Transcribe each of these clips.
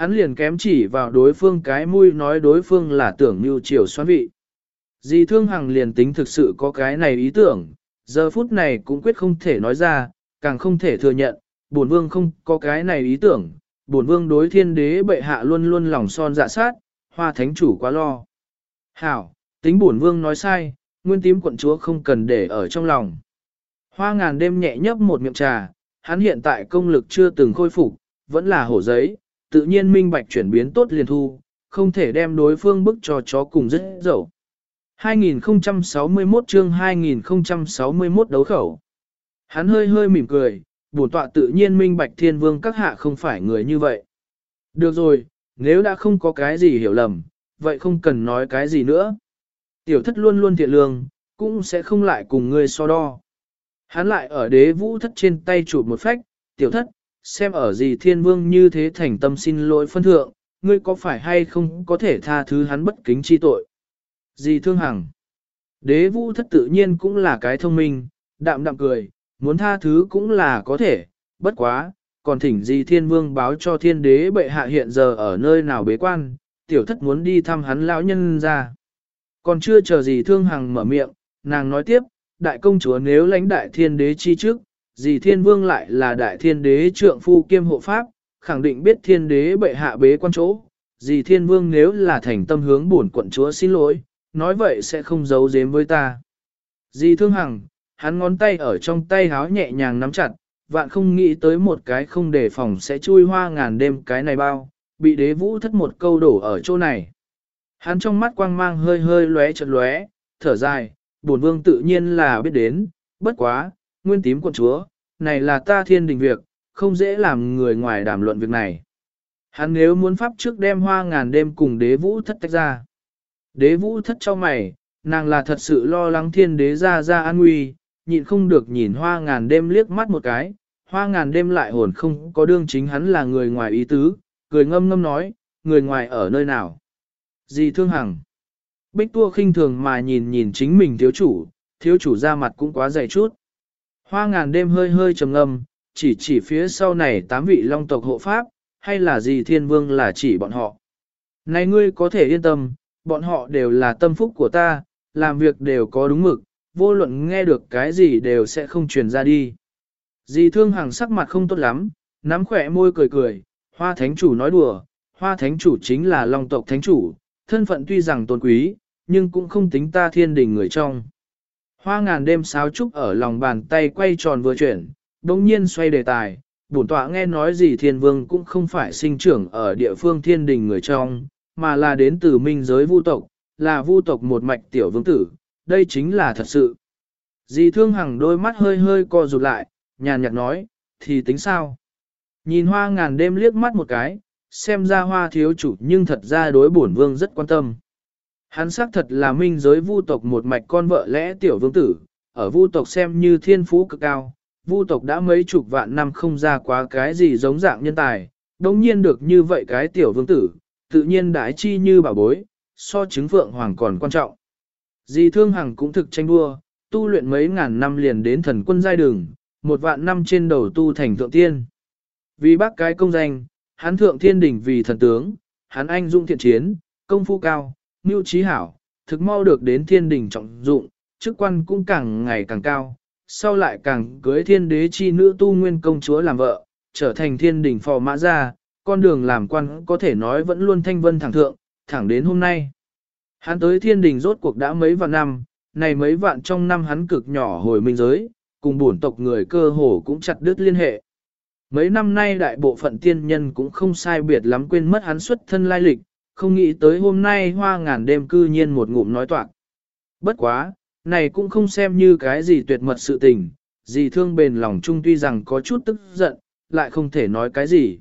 Hắn liền kém chỉ vào đối phương cái mũi nói đối phương là tưởng mưu chiều xoan vị. Dì thương hằng liền tính thực sự có cái này ý tưởng, giờ phút này cũng quyết không thể nói ra, càng không thể thừa nhận, bổn vương không có cái này ý tưởng, bổn vương đối thiên đế bệ hạ luôn luôn lòng son dạ sát, hoa thánh chủ quá lo. Hảo, tính bổn vương nói sai, nguyên tím quận chúa không cần để ở trong lòng. Hoa ngàn đêm nhẹ nhấp một miệng trà, hắn hiện tại công lực chưa từng khôi phục, vẫn là hổ giấy, tự nhiên minh bạch chuyển biến tốt liền thu, không thể đem đối phương bức cho chó cùng rất dẫu. 2061 chương 2061 đấu khẩu. Hắn hơi hơi mỉm cười, bổn tọa tự nhiên minh bạch thiên vương các hạ không phải người như vậy. Được rồi, nếu đã không có cái gì hiểu lầm, vậy không cần nói cái gì nữa. Tiểu thất luôn luôn thiện lương, cũng sẽ không lại cùng ngươi so đo. Hắn lại ở đế vũ thất trên tay chụp một phách, tiểu thất, xem ở gì thiên vương như thế thành tâm xin lỗi phân thượng, ngươi có phải hay không có thể tha thứ hắn bất kính chi tội. Gì thương hằng. Đế vũ thất tự nhiên cũng là cái thông minh, đạm đạm cười, muốn tha thứ cũng là có thể, bất quá, còn thỉnh gì thiên vương báo cho thiên đế bệ hạ hiện giờ ở nơi nào bế quan, tiểu thất muốn đi thăm hắn lão nhân ra. Còn chưa chờ gì thương hằng mở miệng, nàng nói tiếp, đại công chúa nếu lãnh đại thiên đế chi trước, Dì thiên vương lại là đại thiên đế trượng phu kiêm hộ pháp, khẳng định biết thiên đế bệ hạ bế quan chỗ, Dì thiên vương nếu là thành tâm hướng buồn quận chúa xin lỗi, nói vậy sẽ không giấu giếm với ta. Dì thương hằng, hắn ngón tay ở trong tay háo nhẹ nhàng nắm chặt, vạn không nghĩ tới một cái không đề phòng sẽ chui hoa ngàn đêm cái này bao, bị đế vũ thất một câu đổ ở chỗ này. Hắn trong mắt quang mang hơi hơi lóe chật lóe, thở dài, buồn vương tự nhiên là biết đến, bất quá, nguyên tím quận chúa, này là ta thiên đình việc, không dễ làm người ngoài đàm luận việc này. Hắn nếu muốn pháp trước đem hoa ngàn đêm cùng đế vũ thất tách ra. Đế vũ thất cho mày, nàng là thật sự lo lắng thiên đế ra ra an nguy, nhịn không được nhìn hoa ngàn đêm liếc mắt một cái, hoa ngàn đêm lại hồn không có đương chính hắn là người ngoài ý tứ, cười ngâm ngâm nói, người ngoài ở nơi nào. Gì thương hằng. Bích tua khinh thường mà nhìn nhìn chính mình thiếu chủ, thiếu chủ ra mặt cũng quá dày chút. Hoa ngàn đêm hơi hơi trầm ngâm, chỉ chỉ phía sau này tám vị long tộc hộ pháp, hay là gì thiên vương là chỉ bọn họ. Này ngươi có thể yên tâm, bọn họ đều là tâm phúc của ta, làm việc đều có đúng mực, vô luận nghe được cái gì đều sẽ không truyền ra đi. Dì thương hàng sắc mặt không tốt lắm, nắm khỏe môi cười cười, hoa thánh chủ nói đùa, hoa thánh chủ chính là long tộc thánh chủ, thân phận tuy rằng tôn quý, nhưng cũng không tính ta thiên đình người trong. Hoa ngàn đêm sáo trúc ở lòng bàn tay quay tròn vừa chuyển, đồng nhiên xoay đề tài, bổn tọa nghe nói gì thiên vương cũng không phải sinh trưởng ở địa phương thiên đình người trong, mà là đến từ minh giới vu tộc, là vu tộc một mạch tiểu vương tử, đây chính là thật sự. Dì thương hằng đôi mắt hơi hơi co rụt lại, nhàn nhạt nói, thì tính sao? Nhìn hoa ngàn đêm liếc mắt một cái, xem ra hoa thiếu chủ nhưng thật ra đối bổn vương rất quan tâm. Hắn xác thật là minh giới vu tộc một mạch con vợ lẽ tiểu vương tử, ở vu tộc xem như thiên phú cực cao, vu tộc đã mấy chục vạn năm không ra quá cái gì giống dạng nhân tài, đồng nhiên được như vậy cái tiểu vương tử, tự nhiên đãi chi như bảo bối, so chứng phượng hoàng còn quan trọng. Dì thương hằng cũng thực tranh đua, tu luyện mấy ngàn năm liền đến thần quân giai đường, một vạn năm trên đầu tu thành thượng tiên. Vì bác cái công danh, hắn thượng thiên đỉnh vì thần tướng, hắn anh dung thiện chiến, công phu cao, mưu trí hảo, thực mau được đến thiên đỉnh trọng dụng, chức quan cũng càng ngày càng cao, sau lại càng cưới thiên đế chi nữ tu nguyên công chúa làm vợ, trở thành thiên đỉnh phò mã gia, con đường làm quan có thể nói vẫn luôn thanh vân thẳng thượng, thẳng đến hôm nay. Hắn tới thiên đình rốt cuộc đã mấy vạn năm, này mấy vạn trong năm hắn cực nhỏ hồi minh giới, cùng bổn tộc người cơ hồ cũng chặt đứt liên hệ. Mấy năm nay đại bộ phận tiên nhân cũng không sai biệt lắm quên mất hắn xuất thân lai lịch, không nghĩ tới hôm nay hoa ngàn đêm cư nhiên một ngụm nói toạc. Bất quá, này cũng không xem như cái gì tuyệt mật sự tình, gì thương bền lòng chung tuy rằng có chút tức giận, lại không thể nói cái gì.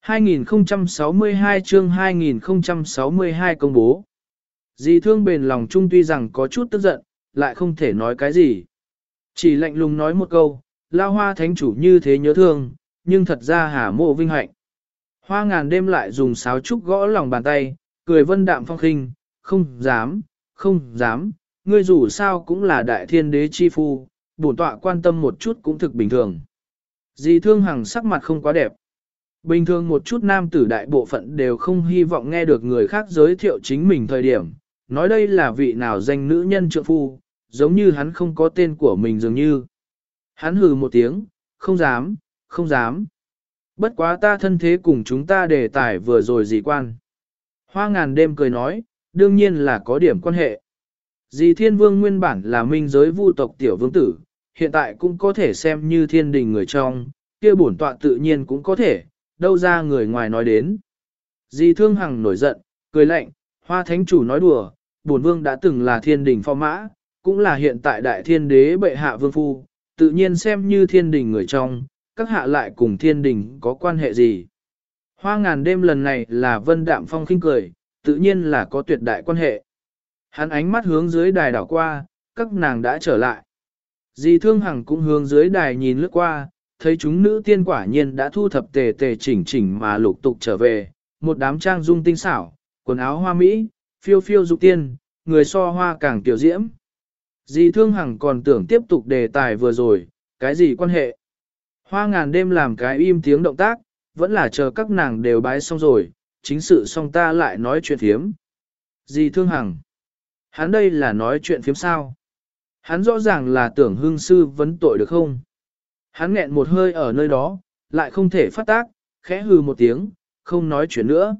2062 chương 2062 công bố. Dì thương bền lòng chung tuy rằng có chút tức giận, lại không thể nói cái gì. Chỉ lạnh lùng nói một câu, lao hoa thánh chủ như thế nhớ thương, nhưng thật ra hà mộ vinh hạnh. Hoa ngàn đêm lại dùng sáo trúc gõ lòng bàn tay, cười vân đạm phong khinh, không dám, không dám, ngươi dù sao cũng là đại thiên đế chi phu, bổn tọa quan tâm một chút cũng thực bình thường. Dì thương hằng sắc mặt không quá đẹp. Bình thường một chút nam tử đại bộ phận đều không hy vọng nghe được người khác giới thiệu chính mình thời điểm, nói đây là vị nào danh nữ nhân trượng phu, giống như hắn không có tên của mình dường như. Hắn hừ một tiếng, không dám, không dám. Bất quá ta thân thế cùng chúng ta đề tài vừa rồi gì quan. Hoa ngàn đêm cười nói, đương nhiên là có điểm quan hệ. Dì thiên vương nguyên bản là minh giới vu tộc tiểu vương tử, hiện tại cũng có thể xem như thiên đình người trong, kia bổn tọa tự nhiên cũng có thể, đâu ra người ngoài nói đến. Dì thương hằng nổi giận, cười lạnh, hoa thánh chủ nói đùa, bổn vương đã từng là thiên đình phò mã, cũng là hiện tại đại thiên đế bệ hạ vương phu, tự nhiên xem như thiên đình người trong, các hạ lại cùng thiên đình có quan hệ gì. Hoa ngàn đêm lần này là vân đạm phong khinh cười, tự nhiên là có tuyệt đại quan hệ. Hắn ánh mắt hướng dưới đài đảo qua, các nàng đã trở lại. Dì thương hằng cũng hướng dưới đài nhìn lướt qua, thấy chúng nữ tiên quả nhiên đã thu thập tề tề chỉnh chỉnh mà lục tục trở về, một đám trang dung tinh xảo, quần áo hoa mỹ, phiêu phiêu dục tiên, người so hoa càng tiểu diễm. Dì thương hằng còn tưởng tiếp tục đề tài vừa rồi, cái gì quan hệ? Hoa ngàn đêm làm cái im tiếng động tác, vẫn là chờ các nàng đều bái xong rồi, chính sự xong ta lại nói chuyện thiếm. Dì thương hằng. Hắn đây là nói chuyện phiếm sao? Hắn rõ ràng là tưởng hương sư vấn tội được không? Hắn nghẹn một hơi ở nơi đó, lại không thể phát tác, khẽ hừ một tiếng, không nói chuyện nữa.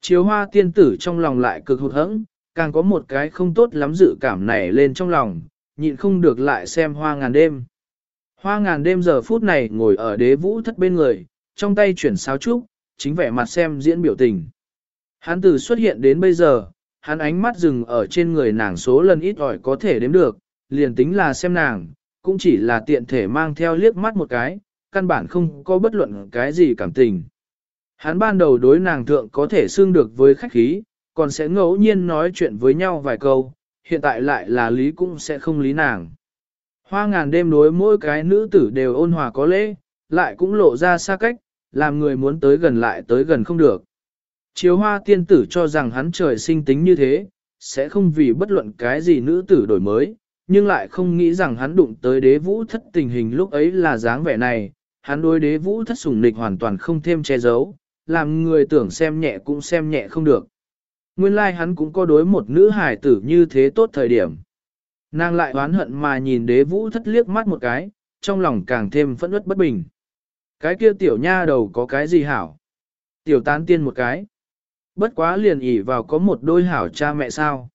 Chiếu hoa tiên tử trong lòng lại cực hụt hẫng, càng có một cái không tốt lắm dự cảm nảy lên trong lòng, nhịn không được lại xem hoa ngàn đêm. Hoa ngàn đêm giờ phút này ngồi ở đế vũ thất bên người, trong tay chuyển sáo trúc, chính vẻ mặt xem diễn biểu tình. Hắn từ xuất hiện đến bây giờ, hắn ánh mắt dừng ở trên người nàng số lần ít ỏi có thể đếm được, liền tính là xem nàng, cũng chỉ là tiện thể mang theo liếc mắt một cái, căn bản không có bất luận cái gì cảm tình. Hắn ban đầu đối nàng thượng có thể xương được với khách khí, còn sẽ ngẫu nhiên nói chuyện với nhau vài câu, hiện tại lại là lý cũng sẽ không lý nàng. Hoa ngàn đêm đối mỗi cái nữ tử đều ôn hòa có lễ, lại cũng lộ ra xa cách, làm người muốn tới gần lại tới gần không được. Chiếu hoa tiên tử cho rằng hắn trời sinh tính như thế, sẽ không vì bất luận cái gì nữ tử đổi mới, nhưng lại không nghĩ rằng hắn đụng tới đế vũ thất tình hình lúc ấy là dáng vẻ này, hắn đối đế vũ thất sủng nịch hoàn toàn không thêm che giấu, làm người tưởng xem nhẹ cũng xem nhẹ không được. Nguyên lai like hắn cũng có đối một nữ hải tử như thế tốt thời điểm. Nàng lại oán hận mà nhìn đế vũ thất liếc mắt một cái, trong lòng càng thêm phẫn uất bất bình. Cái kia tiểu nha đầu có cái gì hảo? Tiểu tán tiên một cái. Bất quá liền ỉ vào có một đôi hảo cha mẹ sao.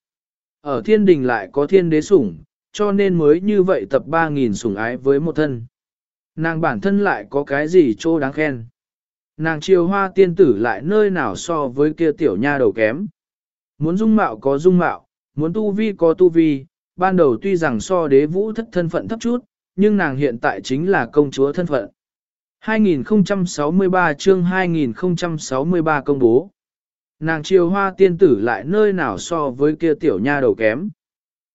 Ở thiên đình lại có thiên đế sủng, cho nên mới như vậy tập 3.000 sủng ái với một thân. Nàng bản thân lại có cái gì trô đáng khen. Nàng chiều hoa tiên tử lại nơi nào so với kia tiểu nha đầu kém. Muốn dung mạo có dung mạo, muốn tu vi có tu vi, ban đầu tuy rằng so đế vũ thất thân phận thấp chút, nhưng nàng hiện tại chính là công chúa thân phận. 2063 chương 2063 công bố. Nàng triều hoa tiên tử lại nơi nào so với kia tiểu nha đầu kém.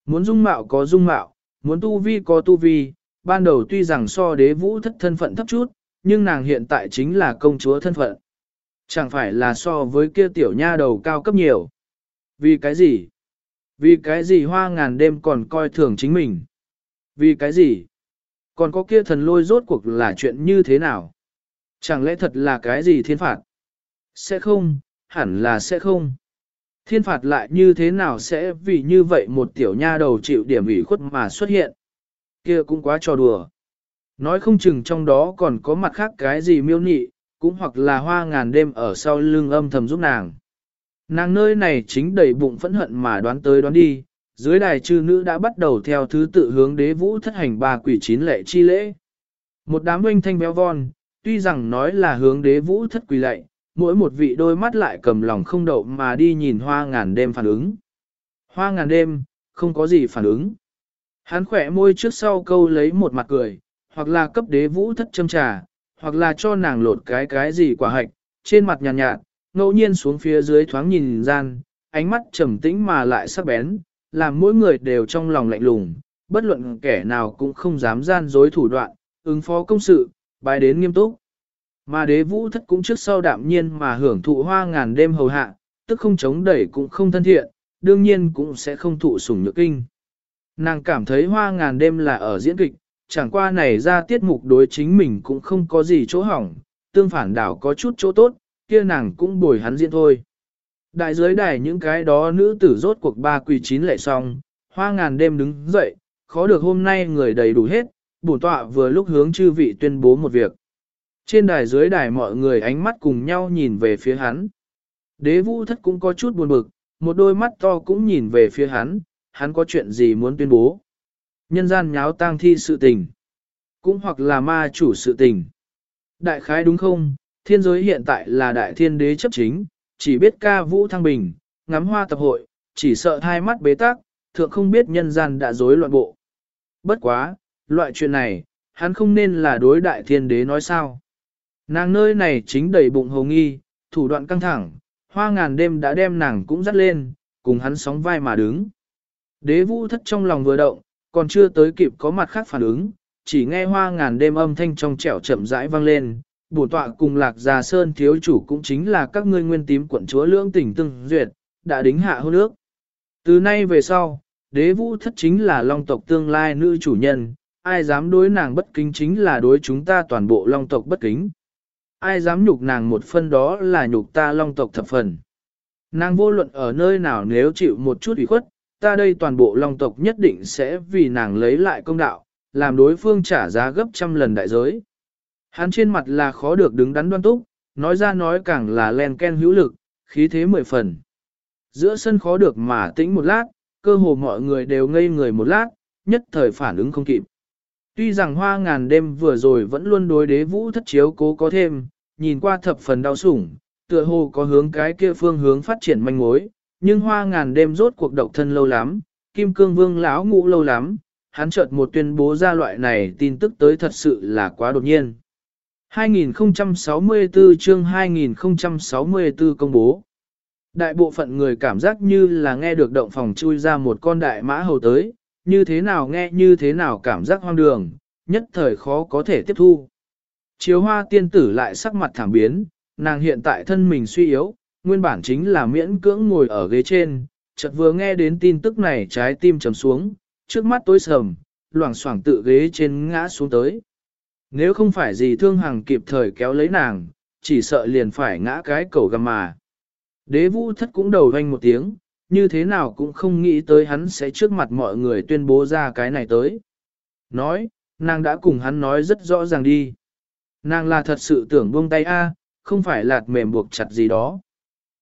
Muốn dung mạo có dung mạo, muốn tu vi có tu vi, ban đầu tuy rằng so đế vũ thất thân phận thấp chút, nhưng nàng hiện tại chính là công chúa thân phận. Chẳng phải là so với kia tiểu nha đầu cao cấp nhiều. Vì cái gì? Vì cái gì hoa ngàn đêm còn coi thường chính mình? Vì cái gì? Còn có kia thần lôi rốt cuộc là chuyện như thế nào? Chẳng lẽ thật là cái gì thiên phạt? Sẽ không, hẳn là sẽ không. Thiên phạt lại như thế nào sẽ vì như vậy một tiểu nha đầu chịu điểm ủy khuất mà xuất hiện? Kia cũng quá trò đùa. Nói không chừng trong đó còn có mặt khác cái gì miêu nhị cũng hoặc là hoa ngàn đêm ở sau lưng âm thầm giúp nàng. Nàng nơi này chính đầy bụng phẫn hận mà đoán tới đoán đi, dưới đài chư nữ đã bắt đầu theo thứ tự hướng đế vũ thất hành ba quỷ chín lệ chi lễ. Một đám huynh thanh béo von, tuy rằng nói là hướng đế vũ thất quỳ lệ, mỗi một vị đôi mắt lại cầm lòng không đậu mà đi nhìn hoa ngàn đêm phản ứng. Hoa ngàn đêm, không có gì phản ứng. Hắn khỏe môi trước sau câu lấy một mặt cười, hoặc là cấp đế vũ thất châm trà, hoặc là cho nàng lột cái cái gì quả hạch, trên mặt nhàn nhạt, nhạt, ngẫu nhiên xuống phía dưới thoáng nhìn gian, ánh mắt trầm tĩnh mà lại sắc bén, làm mỗi người đều trong lòng lạnh lùng, bất luận kẻ nào cũng không dám gian dối thủ đoạn, ứng phó công sự, bài đến nghiêm túc. Mà đế vũ thất cũng trước sau đạm nhiên mà hưởng thụ hoa ngàn đêm hầu hạ, tức không chống đẩy cũng không thân thiện, đương nhiên cũng sẽ không thụ sủng nhược kinh. Nàng cảm thấy hoa ngàn đêm là ở diễn kịch, chẳng qua này ra tiết mục đối chính mình cũng không có gì chỗ hỏng, tương phản đảo có chút chỗ tốt, kia nàng cũng bồi hắn diễn thôi. Đại giới đài những cái đó nữ tử rốt cuộc ba quỳ chín lệ xong, hoa ngàn đêm đứng dậy, khó được hôm nay người đầy đủ hết, bổn tọa vừa lúc hướng chư vị tuyên bố một việc. Trên đài dưới đài mọi người ánh mắt cùng nhau nhìn về phía hắn. Đế vũ thất cũng có chút buồn bực, một đôi mắt to cũng nhìn về phía hắn, hắn có chuyện gì muốn tuyên bố. Nhân gian nháo tang thi sự tình, cũng hoặc là ma chủ sự tình. Đại khái đúng không, thiên giới hiện tại là đại thiên đế chấp chính, chỉ biết ca vũ thăng bình, ngắm hoa tập hội, chỉ sợ hai mắt bế tắc, thượng không biết nhân gian đã rối loạn bộ. Bất quá, loại chuyện này, hắn không nên là đối đại thiên đế nói sao. Nàng nơi này chính đầy bụng hồ nghi, thủ đoạn căng thẳng, hoa ngàn đêm đã đem nàng cũng dắt lên, cùng hắn sóng vai mà đứng. Đế vũ thất trong lòng vừa động, còn chưa tới kịp có mặt khác phản ứng, chỉ nghe hoa ngàn đêm âm thanh trong trẻo chậm rãi vang lên, bổ tọa cùng lạc già sơn thiếu chủ cũng chính là các ngươi nguyên tím quận chúa lưỡng tỉnh từng duyệt, đã đính hạ hôn ước. Từ nay về sau, đế vũ thất chính là long tộc tương lai nữ chủ nhân, ai dám đối nàng bất kính chính là đối chúng ta toàn bộ long tộc bất kính. Ai dám nhục nàng một phân đó là nhục ta long tộc thập phần. Nàng vô luận ở nơi nào nếu chịu một chút ủy khuất, ta đây toàn bộ long tộc nhất định sẽ vì nàng lấy lại công đạo, làm đối phương trả giá gấp trăm lần đại giới. Hắn trên mặt là khó được đứng đắn đoan túc, nói ra nói càng là len ken hữu lực, khí thế mười phần. Giữa sân khó được mà tĩnh một lát, cơ hồ mọi người đều ngây người một lát, nhất thời phản ứng không kịp. Tuy rằng hoa ngàn đêm vừa rồi vẫn luôn đối đế vũ thất chiếu cố có thêm, nhìn qua thập phần đau sủng, tựa hồ có hướng cái kia phương hướng phát triển manh mối, nhưng hoa ngàn đêm rốt cuộc độc thân lâu lắm, kim cương vương lão ngũ lâu lắm, hắn chợt một tuyên bố ra loại này tin tức tới thật sự là quá đột nhiên. 2064 chương 2064 công bố. Đại bộ phận người cảm giác như là nghe được động phòng chui ra một con đại mã hầu tới, như thế nào nghe như thế nào cảm giác hoang đường, nhất thời khó có thể tiếp thu. Chiếu hoa tiên tử lại sắc mặt thảm biến, nàng hiện tại thân mình suy yếu, nguyên bản chính là miễn cưỡng ngồi ở ghế trên, chợt vừa nghe đến tin tức này trái tim trầm xuống, trước mắt tối sầm, loảng xoảng tự ghế trên ngã xuống tới. Nếu không phải gì thương hàng kịp thời kéo lấy nàng, chỉ sợ liền phải ngã cái cầu gầm mà. Đế vũ thất cũng đầu vanh một tiếng, như thế nào cũng không nghĩ tới hắn sẽ trước mặt mọi người tuyên bố ra cái này tới. Nói, nàng đã cùng hắn nói rất rõ ràng đi. Nàng là thật sự tưởng buông tay a, không phải lạt mềm buộc chặt gì đó.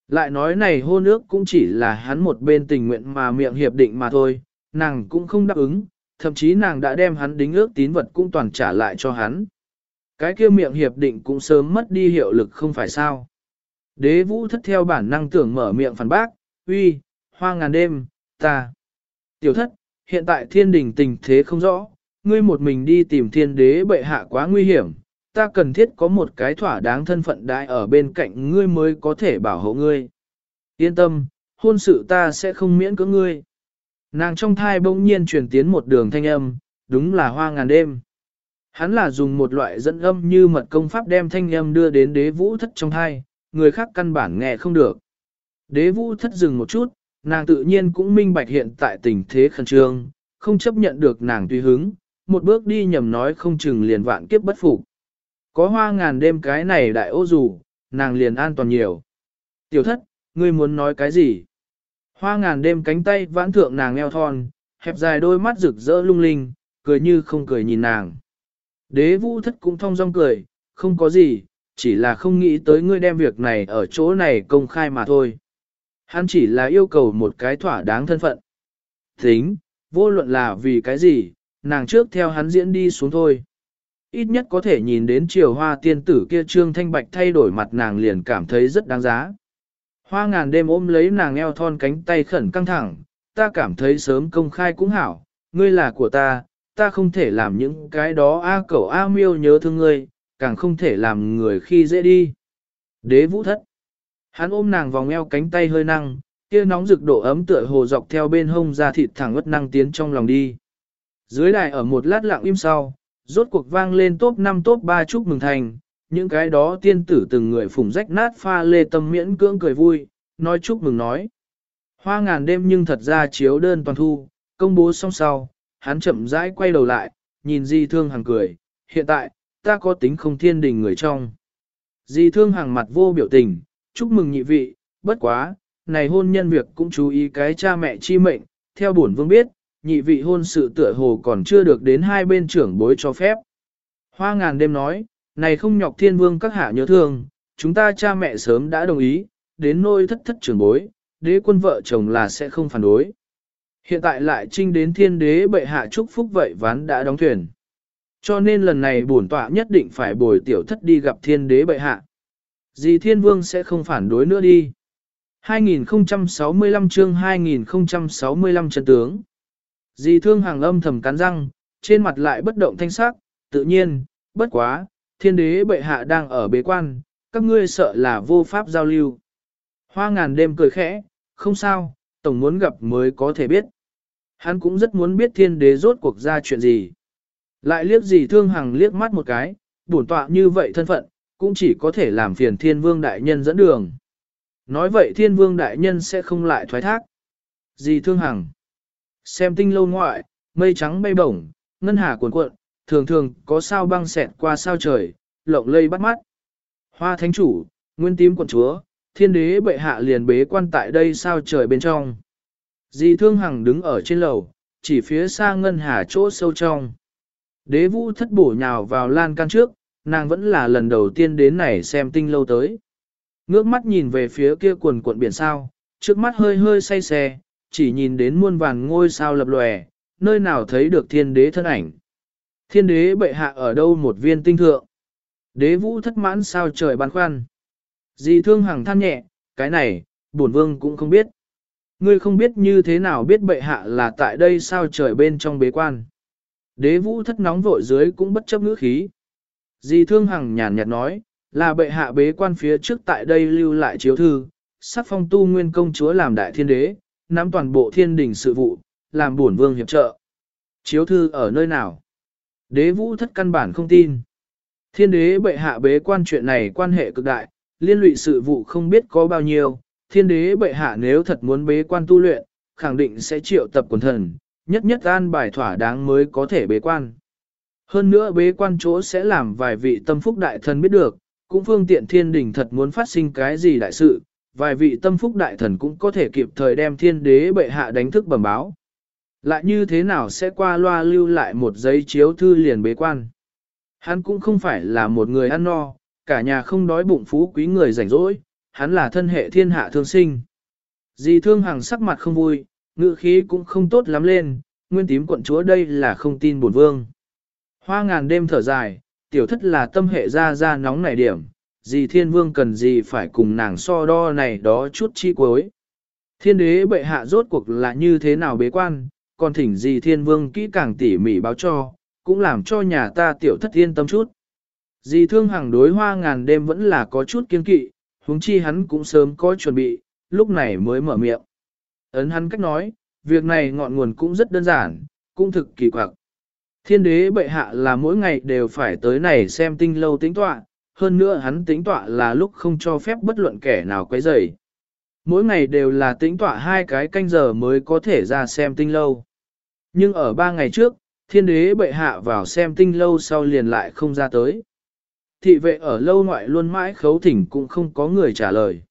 Lại nói này hôn ước cũng chỉ là hắn một bên tình nguyện mà miệng hiệp định mà thôi, nàng cũng không đáp ứng, thậm chí nàng đã đem hắn đính ước tín vật cũng toàn trả lại cho hắn. Cái kia miệng hiệp định cũng sớm mất đi hiệu lực không phải sao. Đế vũ thất theo bản năng tưởng mở miệng phản bác, uy, hoa ngàn đêm, ta. Tiểu thất, hiện tại thiên đình tình thế không rõ, ngươi một mình đi tìm thiên đế bệ hạ quá nguy hiểm, ta cần thiết có một cái thỏa đáng thân phận đại ở bên cạnh ngươi mới có thể bảo hộ ngươi. Yên tâm, hôn sự ta sẽ không miễn cưỡng ngươi. Nàng trong thai bỗng nhiên truyền tiến một đường thanh âm, đúng là hoa ngàn đêm. Hắn là dùng một loại dẫn âm như mật công pháp đem thanh âm đưa đến đế vũ thất trong thai, người khác căn bản nghe không được. Đế vũ thất dừng một chút, nàng tự nhiên cũng minh bạch hiện tại tình thế khẩn trương, không chấp nhận được nàng tùy hứng, một bước đi nhầm nói không chừng liền vạn kiếp bất phục. Có hoa ngàn đêm cái này đại ô dù, nàng liền an toàn nhiều. Tiểu thất, ngươi muốn nói cái gì? Hoa ngàn đêm cánh tay vãn thượng nàng eo thon, hẹp dài đôi mắt rực rỡ lung linh, cười như không cười nhìn nàng. Đế vũ thất cũng thong dong cười, không có gì, chỉ là không nghĩ tới ngươi đem việc này ở chỗ này công khai mà thôi. Hắn chỉ là yêu cầu một cái thỏa đáng thân phận. Tính, vô luận là vì cái gì, nàng trước theo hắn diễn đi xuống thôi. Ít nhất có thể nhìn đến chiều hoa tiên tử kia trương thanh bạch thay đổi mặt nàng liền cảm thấy rất đáng giá. Hoa ngàn đêm ôm lấy nàng eo thon cánh tay khẩn căng thẳng, ta cảm thấy sớm công khai cũng hảo, ngươi là của ta, ta không thể làm những cái đó A cẩu A miêu nhớ thương ngươi, càng không thể làm người khi dễ đi. Đế vũ thất. Hắn ôm nàng vòng eo cánh tay hơi năng, kia nóng rực độ ấm tựa hồ dọc theo bên hông ra thịt thẳng ất năng tiến trong lòng đi. Dưới đài ở một lát lặng im sau, rốt cuộc vang lên top 5 top 3 chúc mừng thành, những cái đó tiên tử từng người phủng rách nát pha lê tâm miễn cưỡng cười vui, nói chúc mừng nói. Hoa ngàn đêm nhưng thật ra chiếu đơn toàn thu, công bố xong sau, hắn chậm rãi quay đầu lại, nhìn di thương hàng cười, hiện tại, ta có tính không thiên đình người trong. Di thương hàng mặt vô biểu tình, chúc mừng nhị vị, bất quá, này hôn nhân việc cũng chú ý cái cha mẹ chi mệnh, theo bổn vương biết, nhị vị hôn sự tựa hồ còn chưa được đến hai bên trưởng bối cho phép. Hoa ngàn đêm nói, này không nhọc thiên vương các hạ nhớ thương, chúng ta cha mẹ sớm đã đồng ý, đến nôi thất thất trưởng bối, đế quân vợ chồng là sẽ không phản đối. Hiện tại lại trinh đến thiên đế bệ hạ chúc phúc vậy ván đã đóng thuyền. Cho nên lần này bổn tọa nhất định phải bồi tiểu thất đi gặp thiên đế bệ hạ. Dì thiên vương sẽ không phản đối nữa đi. 2065 chương 2065 chân tướng. Dì thương hàng âm thầm cắn răng, trên mặt lại bất động thanh sắc, tự nhiên, bất quá, thiên đế bệ hạ đang ở bế quan, các ngươi sợ là vô pháp giao lưu. Hoa ngàn đêm cười khẽ, không sao, tổng muốn gặp mới có thể biết. Hắn cũng rất muốn biết thiên đế rốt cuộc ra chuyện gì. Lại liếc gì thương hằng liếc mắt một cái, bổn tọa như vậy thân phận, cũng chỉ có thể làm phiền thiên vương đại nhân dẫn đường. Nói vậy thiên vương đại nhân sẽ không lại thoái thác. Dì thương hằng. Xem tinh lâu ngoại, mây trắng bay bổng, ngân hà cuồn cuộn, thường thường có sao băng xẹt qua sao trời, lộng lây bắt mắt. Hoa thánh chủ, nguyên tím quận chúa, thiên đế bệ hạ liền bế quan tại đây sao trời bên trong. Dì thương hằng đứng ở trên lầu, chỉ phía xa ngân hà chỗ sâu trong. Đế vũ thất bổ nhào vào lan can trước, nàng vẫn là lần đầu tiên đến này xem tinh lâu tới. Ngước mắt nhìn về phía kia quần cuộn biển sao, trước mắt hơi hơi say xe, chỉ nhìn đến muôn vàn ngôi sao lập lòe, nơi nào thấy được thiên đế thân ảnh. Thiên đế bệ hạ ở đâu một viên tinh thượng. Đế vũ thất mãn sao trời băn khoăn. Dì thương hằng than nhẹ, cái này, bổn vương cũng không biết. Ngươi không biết như thế nào biết bệ hạ là tại đây sao trời bên trong bế quan. Đế vũ thất nóng vội dưới cũng bất chấp ngữ khí. Dì thương hằng nhàn nhạt nói, là bệ hạ bế quan phía trước tại đây lưu lại chiếu thư, sắc phong tu nguyên công chúa làm đại thiên đế, nắm toàn bộ thiên đình sự vụ, làm bổn vương hiệp trợ. Chiếu thư ở nơi nào? Đế vũ thất căn bản không tin. Thiên đế bệ hạ bế quan chuyện này quan hệ cực đại, liên lụy sự vụ không biết có bao nhiêu, thiên đế bệ hạ nếu thật muốn bế quan tu luyện, khẳng định sẽ triệu tập quần thần, nhất nhất an bài thỏa đáng mới có thể bế quan. Hơn nữa bế quan chỗ sẽ làm vài vị tâm phúc đại thần biết được, cũng phương tiện thiên đình thật muốn phát sinh cái gì đại sự, vài vị tâm phúc đại thần cũng có thể kịp thời đem thiên đế bệ hạ đánh thức bẩm báo. Lại như thế nào sẽ qua loa lưu lại một giấy chiếu thư liền bế quan. Hắn cũng không phải là một người ăn no, cả nhà không đói bụng phú quý người rảnh rỗi, hắn là thân hệ thiên hạ thương sinh. Dì thương hàng sắc mặt không vui, ngự khí cũng không tốt lắm lên, nguyên tím quận chúa đây là không tin bổn vương. Hoa ngàn đêm thở dài, tiểu thất là tâm hệ ra ra nóng nảy điểm, dì thiên vương cần gì phải cùng nàng so đo này đó chút chi cuối. Thiên đế bệ hạ rốt cuộc là như thế nào bế quan, còn thỉnh gì thiên vương kỹ càng tỉ mỉ báo cho, cũng làm cho nhà ta tiểu thất yên tâm chút. Dì thương hàng đối hoa ngàn đêm vẫn là có chút kiên kỵ, huống chi hắn cũng sớm có chuẩn bị, lúc này mới mở miệng. Ấn hắn cách nói, việc này ngọn nguồn cũng rất đơn giản, cũng thực kỳ quặc. Thiên đế bệ hạ là mỗi ngày đều phải tới này xem tinh lâu tính tọa, hơn nữa hắn tính tọa là lúc không cho phép bất luận kẻ nào quấy rầy. Mỗi ngày đều là tính tọa hai cái canh giờ mới có thể ra xem tinh lâu. Nhưng ở ba ngày trước, thiên đế bệ hạ vào xem tinh lâu sau liền lại không ra tới. Thị vệ ở lâu ngoại luôn mãi khấu thỉnh cũng không có người trả lời.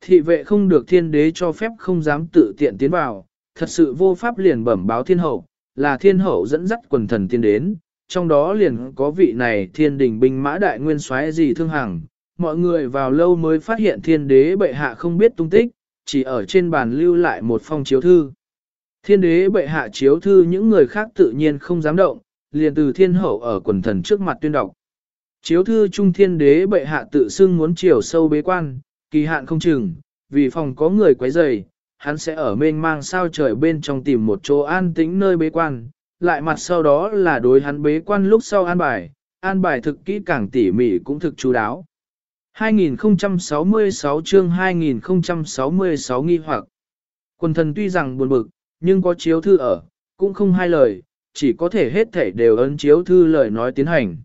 Thị vệ không được thiên đế cho phép không dám tự tiện tiến vào, thật sự vô pháp liền bẩm báo thiên hậu, là thiên hậu dẫn dắt quần thần tiên đến, trong đó liền có vị này thiên đình binh mã đại nguyên soái gì thương hằng. Mọi người vào lâu mới phát hiện thiên đế bệ hạ không biết tung tích, chỉ ở trên bàn lưu lại một phong chiếu thư. Thiên đế bệ hạ chiếu thư những người khác tự nhiên không dám động, liền từ thiên hậu ở quần thần trước mặt tuyên đọc. Chiếu thư trung thiên đế bệ hạ tự xưng muốn chiều sâu bế quan, kỳ hạn không chừng, vì phòng có người quấy rầy, hắn sẽ ở mênh mang sao trời bên trong tìm một chỗ an tĩnh nơi bế quan, lại mặt sau đó là đối hắn bế quan lúc sau an bài, an bài thực kỹ càng tỉ mỉ cũng thực chú đáo. 2066 chương 2066 nghi hoặc Quần thần tuy rằng buồn bực, nhưng có chiếu thư ở, cũng không hai lời, chỉ có thể hết thể đều ấn chiếu thư lời nói tiến hành.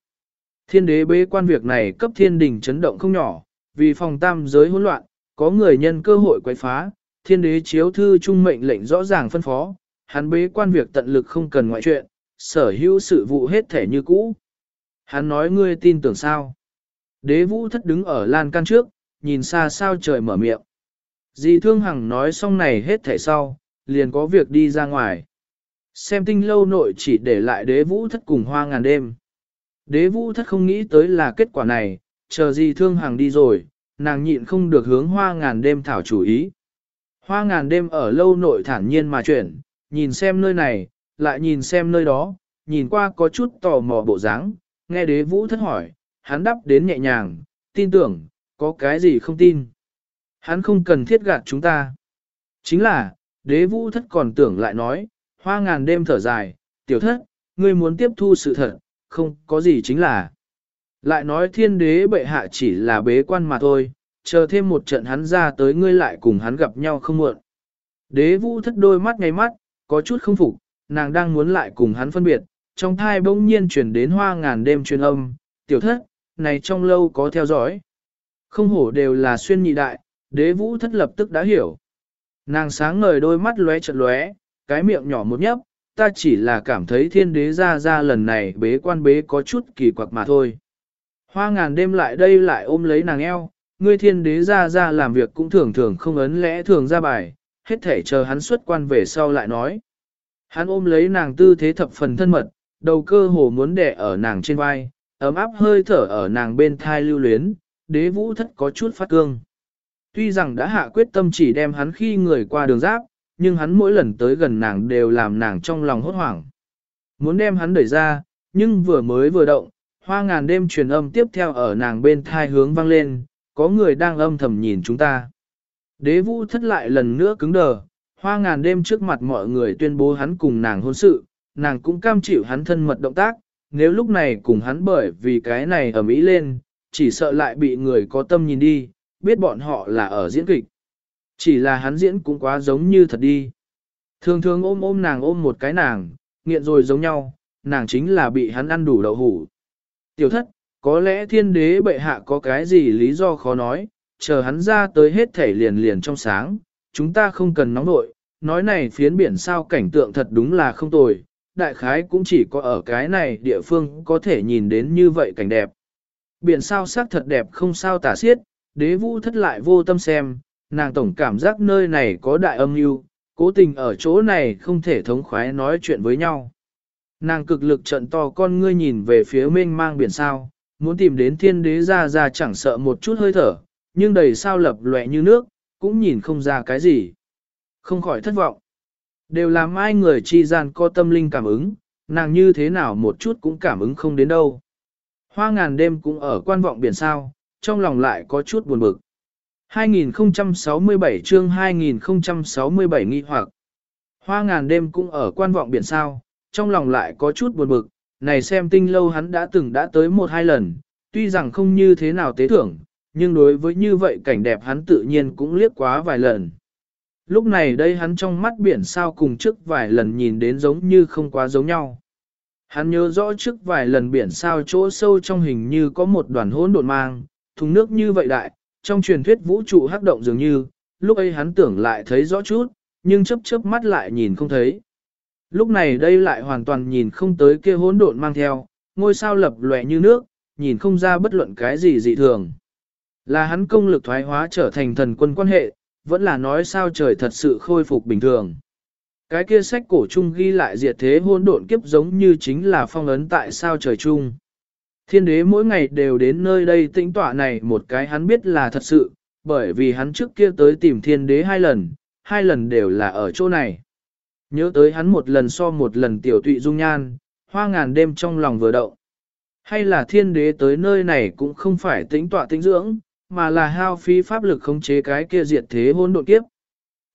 Thiên đế bế quan việc này cấp thiên đình chấn động không nhỏ, vì phòng tam giới hỗn loạn, có người nhân cơ hội quấy phá, thiên đế chiếu thư trung mệnh lệnh rõ ràng phân phó, hắn bế quan việc tận lực không cần ngoại chuyện, sở hữu sự vụ hết thể như cũ. Hắn nói ngươi tin tưởng sao? Đế vũ thất đứng ở lan can trước, nhìn xa sao trời mở miệng. Dì thương hằng nói xong này hết thể sau, liền có việc đi ra ngoài. Xem tinh lâu nội chỉ để lại đế vũ thất cùng hoa ngàn đêm. Đế vũ thất không nghĩ tới là kết quả này, chờ gì thương hàng đi rồi, nàng nhịn không được hướng hoa ngàn đêm thảo chủ ý. Hoa ngàn đêm ở lâu nội thản nhiên mà chuyển, nhìn xem nơi này, lại nhìn xem nơi đó, nhìn qua có chút tò mò bộ dáng, nghe đế vũ thất hỏi, hắn đáp đến nhẹ nhàng, tin tưởng, có cái gì không tin. Hắn không cần thiết gạt chúng ta. Chính là, đế vũ thất còn tưởng lại nói, hoa ngàn đêm thở dài, tiểu thất, ngươi muốn tiếp thu sự thật, không có gì chính là. Lại nói thiên đế bệ hạ chỉ là bế quan mà thôi, chờ thêm một trận hắn ra tới ngươi lại cùng hắn gặp nhau không muộn. Đế vũ thất đôi mắt ngay mắt, có chút không phục, nàng đang muốn lại cùng hắn phân biệt, trong thai bỗng nhiên chuyển đến hoa ngàn đêm truyền âm, tiểu thất, này trong lâu có theo dõi. Không hổ đều là xuyên nhị đại, đế vũ thất lập tức đã hiểu. Nàng sáng ngời đôi mắt lóe chật lóe, cái miệng nhỏ một nhấp, ta chỉ là cảm thấy thiên đế ra ra lần này bế quan bế có chút kỳ quặc mà thôi. Hoa ngàn đêm lại đây lại ôm lấy nàng eo, ngươi thiên đế ra ra làm việc cũng thường thường không ấn lẽ thường ra bài, hết thể chờ hắn xuất quan về sau lại nói. Hắn ôm lấy nàng tư thế thập phần thân mật, đầu cơ hồ muốn đẻ ở nàng trên vai, ấm áp hơi thở ở nàng bên thai lưu luyến, đế vũ thất có chút phát cương. Tuy rằng đã hạ quyết tâm chỉ đem hắn khi người qua đường giáp, nhưng hắn mỗi lần tới gần nàng đều làm nàng trong lòng hốt hoảng. Muốn đem hắn đẩy ra, nhưng vừa mới vừa động, hoa ngàn đêm truyền âm tiếp theo ở nàng bên thai hướng vang lên, có người đang âm thầm nhìn chúng ta. Đế vũ thất lại lần nữa cứng đờ, hoa ngàn đêm trước mặt mọi người tuyên bố hắn cùng nàng hôn sự, nàng cũng cam chịu hắn thân mật động tác, nếu lúc này cùng hắn bởi vì cái này ở Mỹ lên, chỉ sợ lại bị người có tâm nhìn đi, biết bọn họ là ở diễn kịch. Chỉ là hắn diễn cũng quá giống như thật đi. Thường thường ôm ôm nàng ôm một cái nàng, nghiện rồi giống nhau, nàng chính là bị hắn ăn đủ đậu hủ. Tiểu thất, có lẽ thiên đế bệ hạ có cái gì lý do khó nói, chờ hắn ra tới hết thể liền liền trong sáng, chúng ta không cần nóng nội, nói này phiến biển sao cảnh tượng thật đúng là không tồi, đại khái cũng chỉ có ở cái này địa phương có thể nhìn đến như vậy cảnh đẹp. Biển sao sắc thật đẹp không sao tả xiết, đế vũ thất lại vô tâm xem, nàng tổng cảm giác nơi này có đại âm mưu, cố tình ở chỗ này không thể thống khoái nói chuyện với nhau. Nàng cực lực trận to con ngươi nhìn về phía mênh mang biển sao, muốn tìm đến thiên đế ra ra chẳng sợ một chút hơi thở, nhưng đầy sao lập lệ như nước, cũng nhìn không ra cái gì. Không khỏi thất vọng. Đều làm ai người chi gian có tâm linh cảm ứng, nàng như thế nào một chút cũng cảm ứng không đến đâu. Hoa ngàn đêm cũng ở quan vọng biển sao, trong lòng lại có chút buồn bực. 2067 chương 2067 nghi hoặc. Hoa ngàn đêm cũng ở quan vọng biển sao, trong lòng lại có chút buồn bực, này xem tinh lâu hắn đã từng đã tới một hai lần, tuy rằng không như thế nào tế thưởng, nhưng đối với như vậy cảnh đẹp hắn tự nhiên cũng liếc quá vài lần. Lúc này đây hắn trong mắt biển sao cùng trước vài lần nhìn đến giống như không quá giống nhau. Hắn nhớ rõ trước vài lần biển sao chỗ sâu trong hình như có một đoàn hỗn độn mang, thùng nước như vậy đại, trong truyền thuyết vũ trụ hắc động dường như, lúc ấy hắn tưởng lại thấy rõ chút, nhưng chớp chớp mắt lại nhìn không thấy. Lúc này đây lại hoàn toàn nhìn không tới kia hỗn độn mang theo, ngôi sao lập lòe như nước, nhìn không ra bất luận cái gì dị thường. Là hắn công lực thoái hóa trở thành thần quân quan hệ, vẫn là nói sao trời thật sự khôi phục bình thường. Cái kia sách cổ chung ghi lại diệt thế hôn độn kiếp giống như chính là phong ấn tại sao trời chung. Thiên đế mỗi ngày đều đến nơi đây tĩnh tọa này một cái hắn biết là thật sự, bởi vì hắn trước kia tới tìm thiên đế hai lần, hai lần đều là ở chỗ này. Nhớ tới hắn một lần so một lần tiểu tụy dung nhan, hoa ngàn đêm trong lòng vừa động. Hay là thiên đế tới nơi này cũng không phải tĩnh tọa tĩnh dưỡng, mà là hao phí pháp lực khống chế cái kia diệt thế hôn độn kiếp.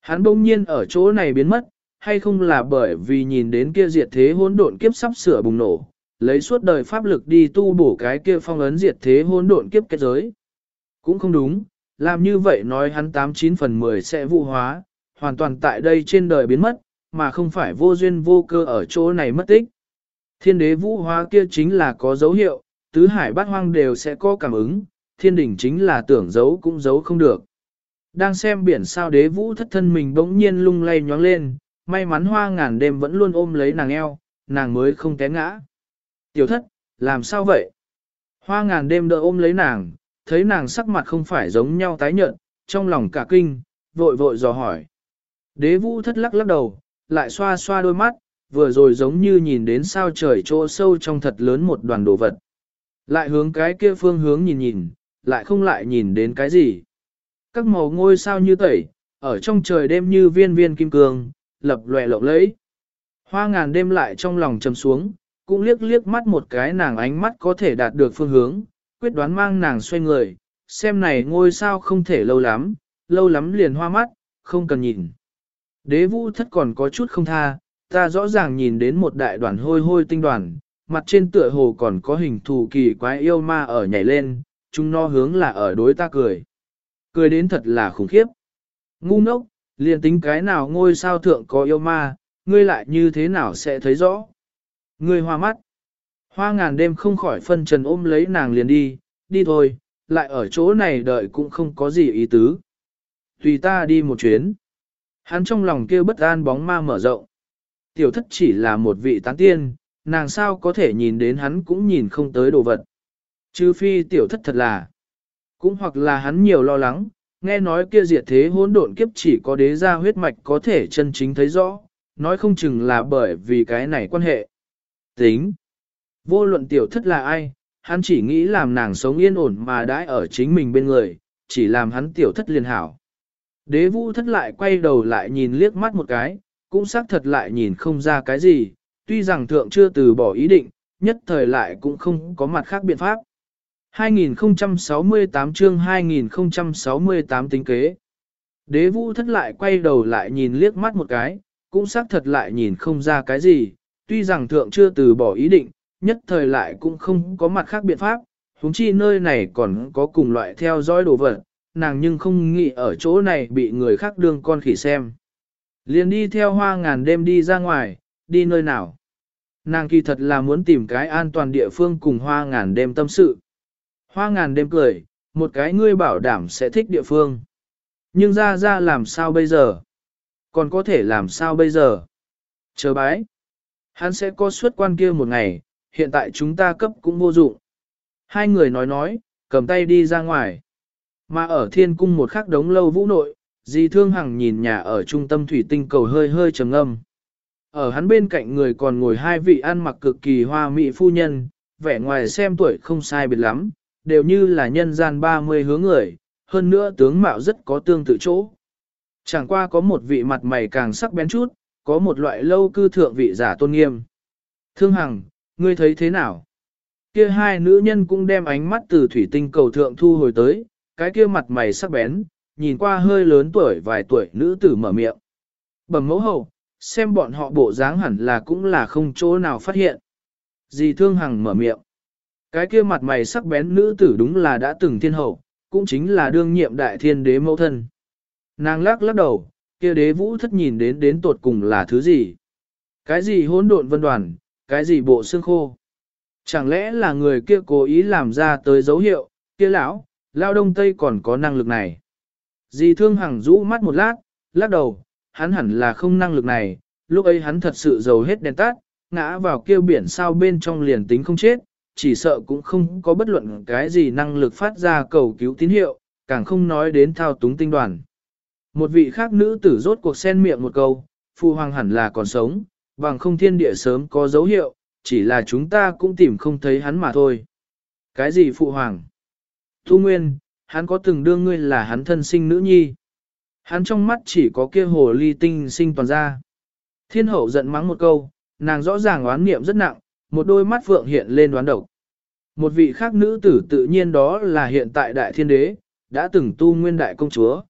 Hắn bỗng nhiên ở chỗ này biến mất, hay không là bởi vì nhìn đến kia diệt thế hôn độn kiếp sắp sửa bùng nổ, lấy suốt đời pháp lực đi tu bổ cái kia phong ấn diệt thế hôn độn kiếp kết giới. Cũng không đúng, làm như vậy nói hắn 89 phần 10 sẽ vụ hóa, hoàn toàn tại đây trên đời biến mất, mà không phải vô duyên vô cơ ở chỗ này mất tích. Thiên đế vũ hóa kia chính là có dấu hiệu, tứ hải bát hoang đều sẽ có cảm ứng, thiên đỉnh chính là tưởng giấu cũng giấu không được. Đang xem biển sao đế vũ thất thân mình bỗng nhiên lung lay nhoáng lên, may mắn hoa ngàn đêm vẫn luôn ôm lấy nàng eo, nàng mới không té ngã. Tiểu thất, làm sao vậy? Hoa ngàn đêm đỡ ôm lấy nàng, thấy nàng sắc mặt không phải giống nhau tái nhợt, trong lòng cả kinh, vội vội dò hỏi. Đế vũ thất lắc lắc đầu, lại xoa xoa đôi mắt, vừa rồi giống như nhìn đến sao trời chỗ sâu trong thật lớn một đoàn đồ vật. Lại hướng cái kia phương hướng nhìn nhìn, lại không lại nhìn đến cái gì. Các màu ngôi sao như tẩy, ở trong trời đêm như viên viên kim cương, lập lòe lộng lẫy. Hoa ngàn đêm lại trong lòng trầm xuống, cũng liếc liếc mắt một cái nàng ánh mắt có thể đạt được phương hướng, quyết đoán mang nàng xoay người, xem này ngôi sao không thể lâu lắm, lâu lắm liền hoa mắt, không cần nhìn. Đế vũ thất còn có chút không tha, ta rõ ràng nhìn đến một đại đoàn hôi hôi tinh đoàn, mặt trên tựa hồ còn có hình thù kỳ quái yêu ma ở nhảy lên, chúng nó hướng là ở đối ta cười. Cười đến thật là khủng khiếp. Ngu ngốc, liền tính cái nào ngôi sao thượng có yêu ma, ngươi lại như thế nào sẽ thấy rõ. Ngươi hoa mắt. Hoa ngàn đêm không khỏi phân trần ôm lấy nàng liền đi, đi thôi, lại ở chỗ này đợi cũng không có gì ý tứ. Tùy ta đi một chuyến. Hắn trong lòng kêu bất an bóng ma mở rộng. Tiểu thất chỉ là một vị tán tiên, nàng sao có thể nhìn đến hắn cũng nhìn không tới đồ vật. Chứ phi tiểu thất thật là, cũng hoặc là hắn nhiều lo lắng, nghe nói kia diệt thế hỗn độn kiếp chỉ có đế gia huyết mạch có thể chân chính thấy rõ, nói không chừng là bởi vì cái này quan hệ. Tính, vô luận tiểu thất là ai, hắn chỉ nghĩ làm nàng sống yên ổn mà đãi ở chính mình bên người, chỉ làm hắn tiểu thất liền hảo. Đế vũ thất lại quay đầu lại nhìn liếc mắt một cái, cũng xác thật lại nhìn không ra cái gì, tuy rằng thượng chưa từ bỏ ý định, nhất thời lại cũng không có mặt khác biện pháp. 2068 chương 2068 tính kế. Đế vũ thất lại quay đầu lại nhìn liếc mắt một cái, cũng xác thật lại nhìn không ra cái gì, tuy rằng thượng chưa từ bỏ ý định, nhất thời lại cũng không có mặt khác biện pháp, huống chi nơi này còn có cùng loại theo dõi đồ vật, nàng nhưng không nghĩ ở chỗ này bị người khác đương con khỉ xem. Liền đi theo hoa ngàn đêm đi ra ngoài, đi nơi nào. Nàng kỳ thật là muốn tìm cái an toàn địa phương cùng hoa ngàn đêm tâm sự. Hoa ngàn đêm cười, một cái ngươi bảo đảm sẽ thích địa phương. Nhưng ra ra làm sao bây giờ? Còn có thể làm sao bây giờ? Chờ bái. Hắn sẽ có suất quan kia một ngày, hiện tại chúng ta cấp cũng vô dụng. Hai người nói nói, cầm tay đi ra ngoài. Mà ở thiên cung một khắc đống lâu vũ nội, dì thương hằng nhìn nhà ở trung tâm thủy tinh cầu hơi hơi trầm âm. Ở hắn bên cạnh người còn ngồi hai vị ăn mặc cực kỳ hoa mỹ phu nhân, vẻ ngoài xem tuổi không sai biệt lắm, đều như là nhân gian 30 hướng người, hơn nữa tướng mạo rất có tương tự chỗ. Chẳng qua có một vị mặt mày càng sắc bén chút, có một loại lâu cư thượng vị giả tôn nghiêm. Thương Hằng, ngươi thấy thế nào? Kia hai nữ nhân cũng đem ánh mắt từ thủy tinh cầu thượng thu hồi tới, cái kia mặt mày sắc bén, nhìn qua hơi lớn tuổi vài tuổi nữ tử mở miệng. Bẩm mẫu hậu, xem bọn họ bộ dáng hẳn là cũng là không chỗ nào phát hiện. Dì Thương Hằng mở miệng. Cái kia mặt mày sắc bén nữ tử đúng là đã từng thiên hậu, cũng chính là đương nhiệm đại thiên đế mẫu thân. Nàng lắc lắc đầu, kia đế vũ thất nhìn đến đến tột cùng là thứ gì? Cái gì hỗn độn vân đoàn, cái gì bộ xương khô? Chẳng lẽ là người kia cố ý làm ra tới dấu hiệu, kia lão, lao đông tây còn có năng lực này? Dì thương hằng rũ mắt một lát, lắc đầu, hắn hẳn là không năng lực này, lúc ấy hắn thật sự giàu hết đèn tắt, ngã vào kia biển sao bên trong liền tính không chết, chỉ sợ cũng không có bất luận cái gì năng lực phát ra cầu cứu tín hiệu, càng không nói đến thao túng tinh đoàn. Một vị khác nữ tử rốt cuộc sen miệng một câu, phu hoàng hẳn là còn sống, bằng không thiên địa sớm có dấu hiệu, chỉ là chúng ta cũng tìm không thấy hắn mà thôi. Cái gì phụ hoàng? Thu Nguyên, hắn có từng đương ngươi là hắn thân sinh nữ nhi. Hắn trong mắt chỉ có kia hồ ly tinh sinh toàn ra. Thiên hậu giận mắng một câu, nàng rõ ràng oán niệm rất nặng, một đôi mắt phượng hiện lên đoán độc. Một vị khác nữ tử tự nhiên đó là hiện tại đại thiên đế, đã từng tu nguyên đại công chúa.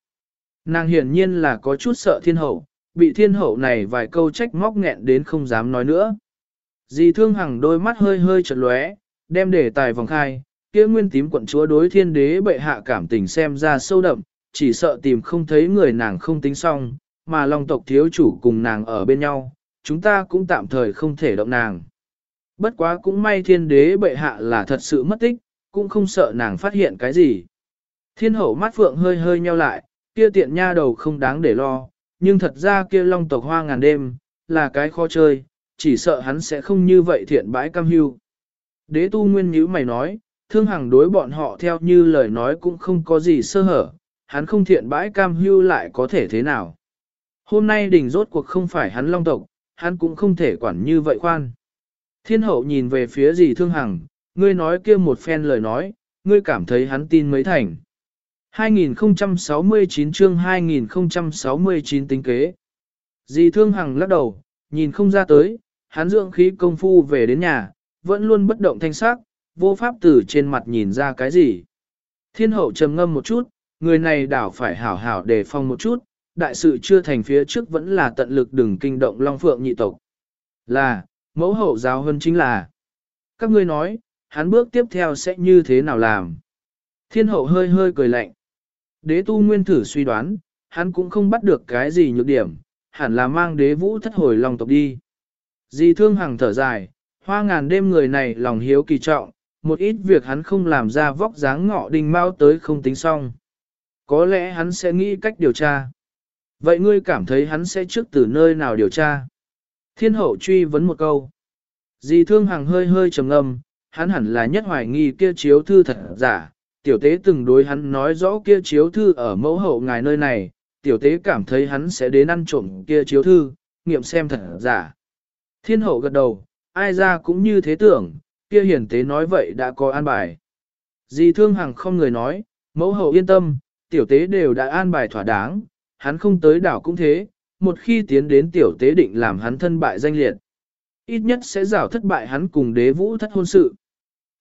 Nàng hiển nhiên là có chút sợ thiên hậu, bị thiên hậu này vài câu trách móc nghẹn đến không dám nói nữa. Dì thương hằng đôi mắt hơi hơi chật lóe, đem để tài vòng khai, kia nguyên tím quận chúa đối thiên đế bệ hạ cảm tình xem ra sâu đậm, chỉ sợ tìm không thấy người nàng không tính xong, mà long tộc thiếu chủ cùng nàng ở bên nhau, chúng ta cũng tạm thời không thể động nàng. Bất quá cũng may thiên đế bệ hạ là thật sự mất tích, cũng không sợ nàng phát hiện cái gì. Thiên hậu mắt phượng hơi hơi nheo lại, kia tiện nha đầu không đáng để lo, nhưng thật ra kia long tộc hoa ngàn đêm, là cái khó chơi, chỉ sợ hắn sẽ không như vậy thiện bãi cam hưu. Đế tu nguyên nhữ mày nói, thương hằng đối bọn họ theo như lời nói cũng không có gì sơ hở, hắn không thiện bãi cam hưu lại có thể thế nào. Hôm nay đỉnh rốt cuộc không phải hắn long tộc, hắn cũng không thể quản như vậy khoan. Thiên hậu nhìn về phía gì thương hằng, ngươi nói kia một phen lời nói, ngươi cảm thấy hắn tin mấy thành. 2069 chương 2069 tính kế. Dì thương hằng lắc đầu, nhìn không ra tới, hắn dưỡng khí công phu về đến nhà, vẫn luôn bất động thanh sắc, vô pháp từ trên mặt nhìn ra cái gì. Thiên hậu trầm ngâm một chút, người này đảo phải hảo hảo đề phòng một chút, đại sự chưa thành phía trước vẫn là tận lực đừng kinh động Long Phượng nhị tộc. Là, mẫu hậu giáo hơn chính là. Các ngươi nói, hắn bước tiếp theo sẽ như thế nào làm? Thiên hậu hơi hơi cười lạnh. Đế tu nguyên thử suy đoán, hắn cũng không bắt được cái gì nhược điểm, hẳn là mang đế vũ thất hồi lòng tộc đi. Di thương hằng thở dài, hoa ngàn đêm người này lòng hiếu kỳ trọng, một ít việc hắn không làm ra vóc dáng ngọ đình mau tới không tính xong. Có lẽ hắn sẽ nghĩ cách điều tra. Vậy ngươi cảm thấy hắn sẽ trước từ nơi nào điều tra? Thiên hậu truy vấn một câu. Di thương hằng hơi hơi trầm ngâm, hắn hẳn là nhất hoài nghi kia chiếu thư thật giả. Tiểu tế từng đối hắn nói rõ kia chiếu thư ở mẫu hậu ngài nơi này, tiểu tế cảm thấy hắn sẽ đến ăn trộm kia chiếu thư, nghiệm xem thật giả. Thiên hậu gật đầu, ai ra cũng như thế tưởng, kia hiển tế nói vậy đã có an bài. Dì thương hằng không người nói, mẫu hậu yên tâm, tiểu tế đều đã an bài thỏa đáng, hắn không tới đảo cũng thế, một khi tiến đến tiểu tế định làm hắn thân bại danh liệt. Ít nhất sẽ rảo thất bại hắn cùng đế vũ thất hôn sự.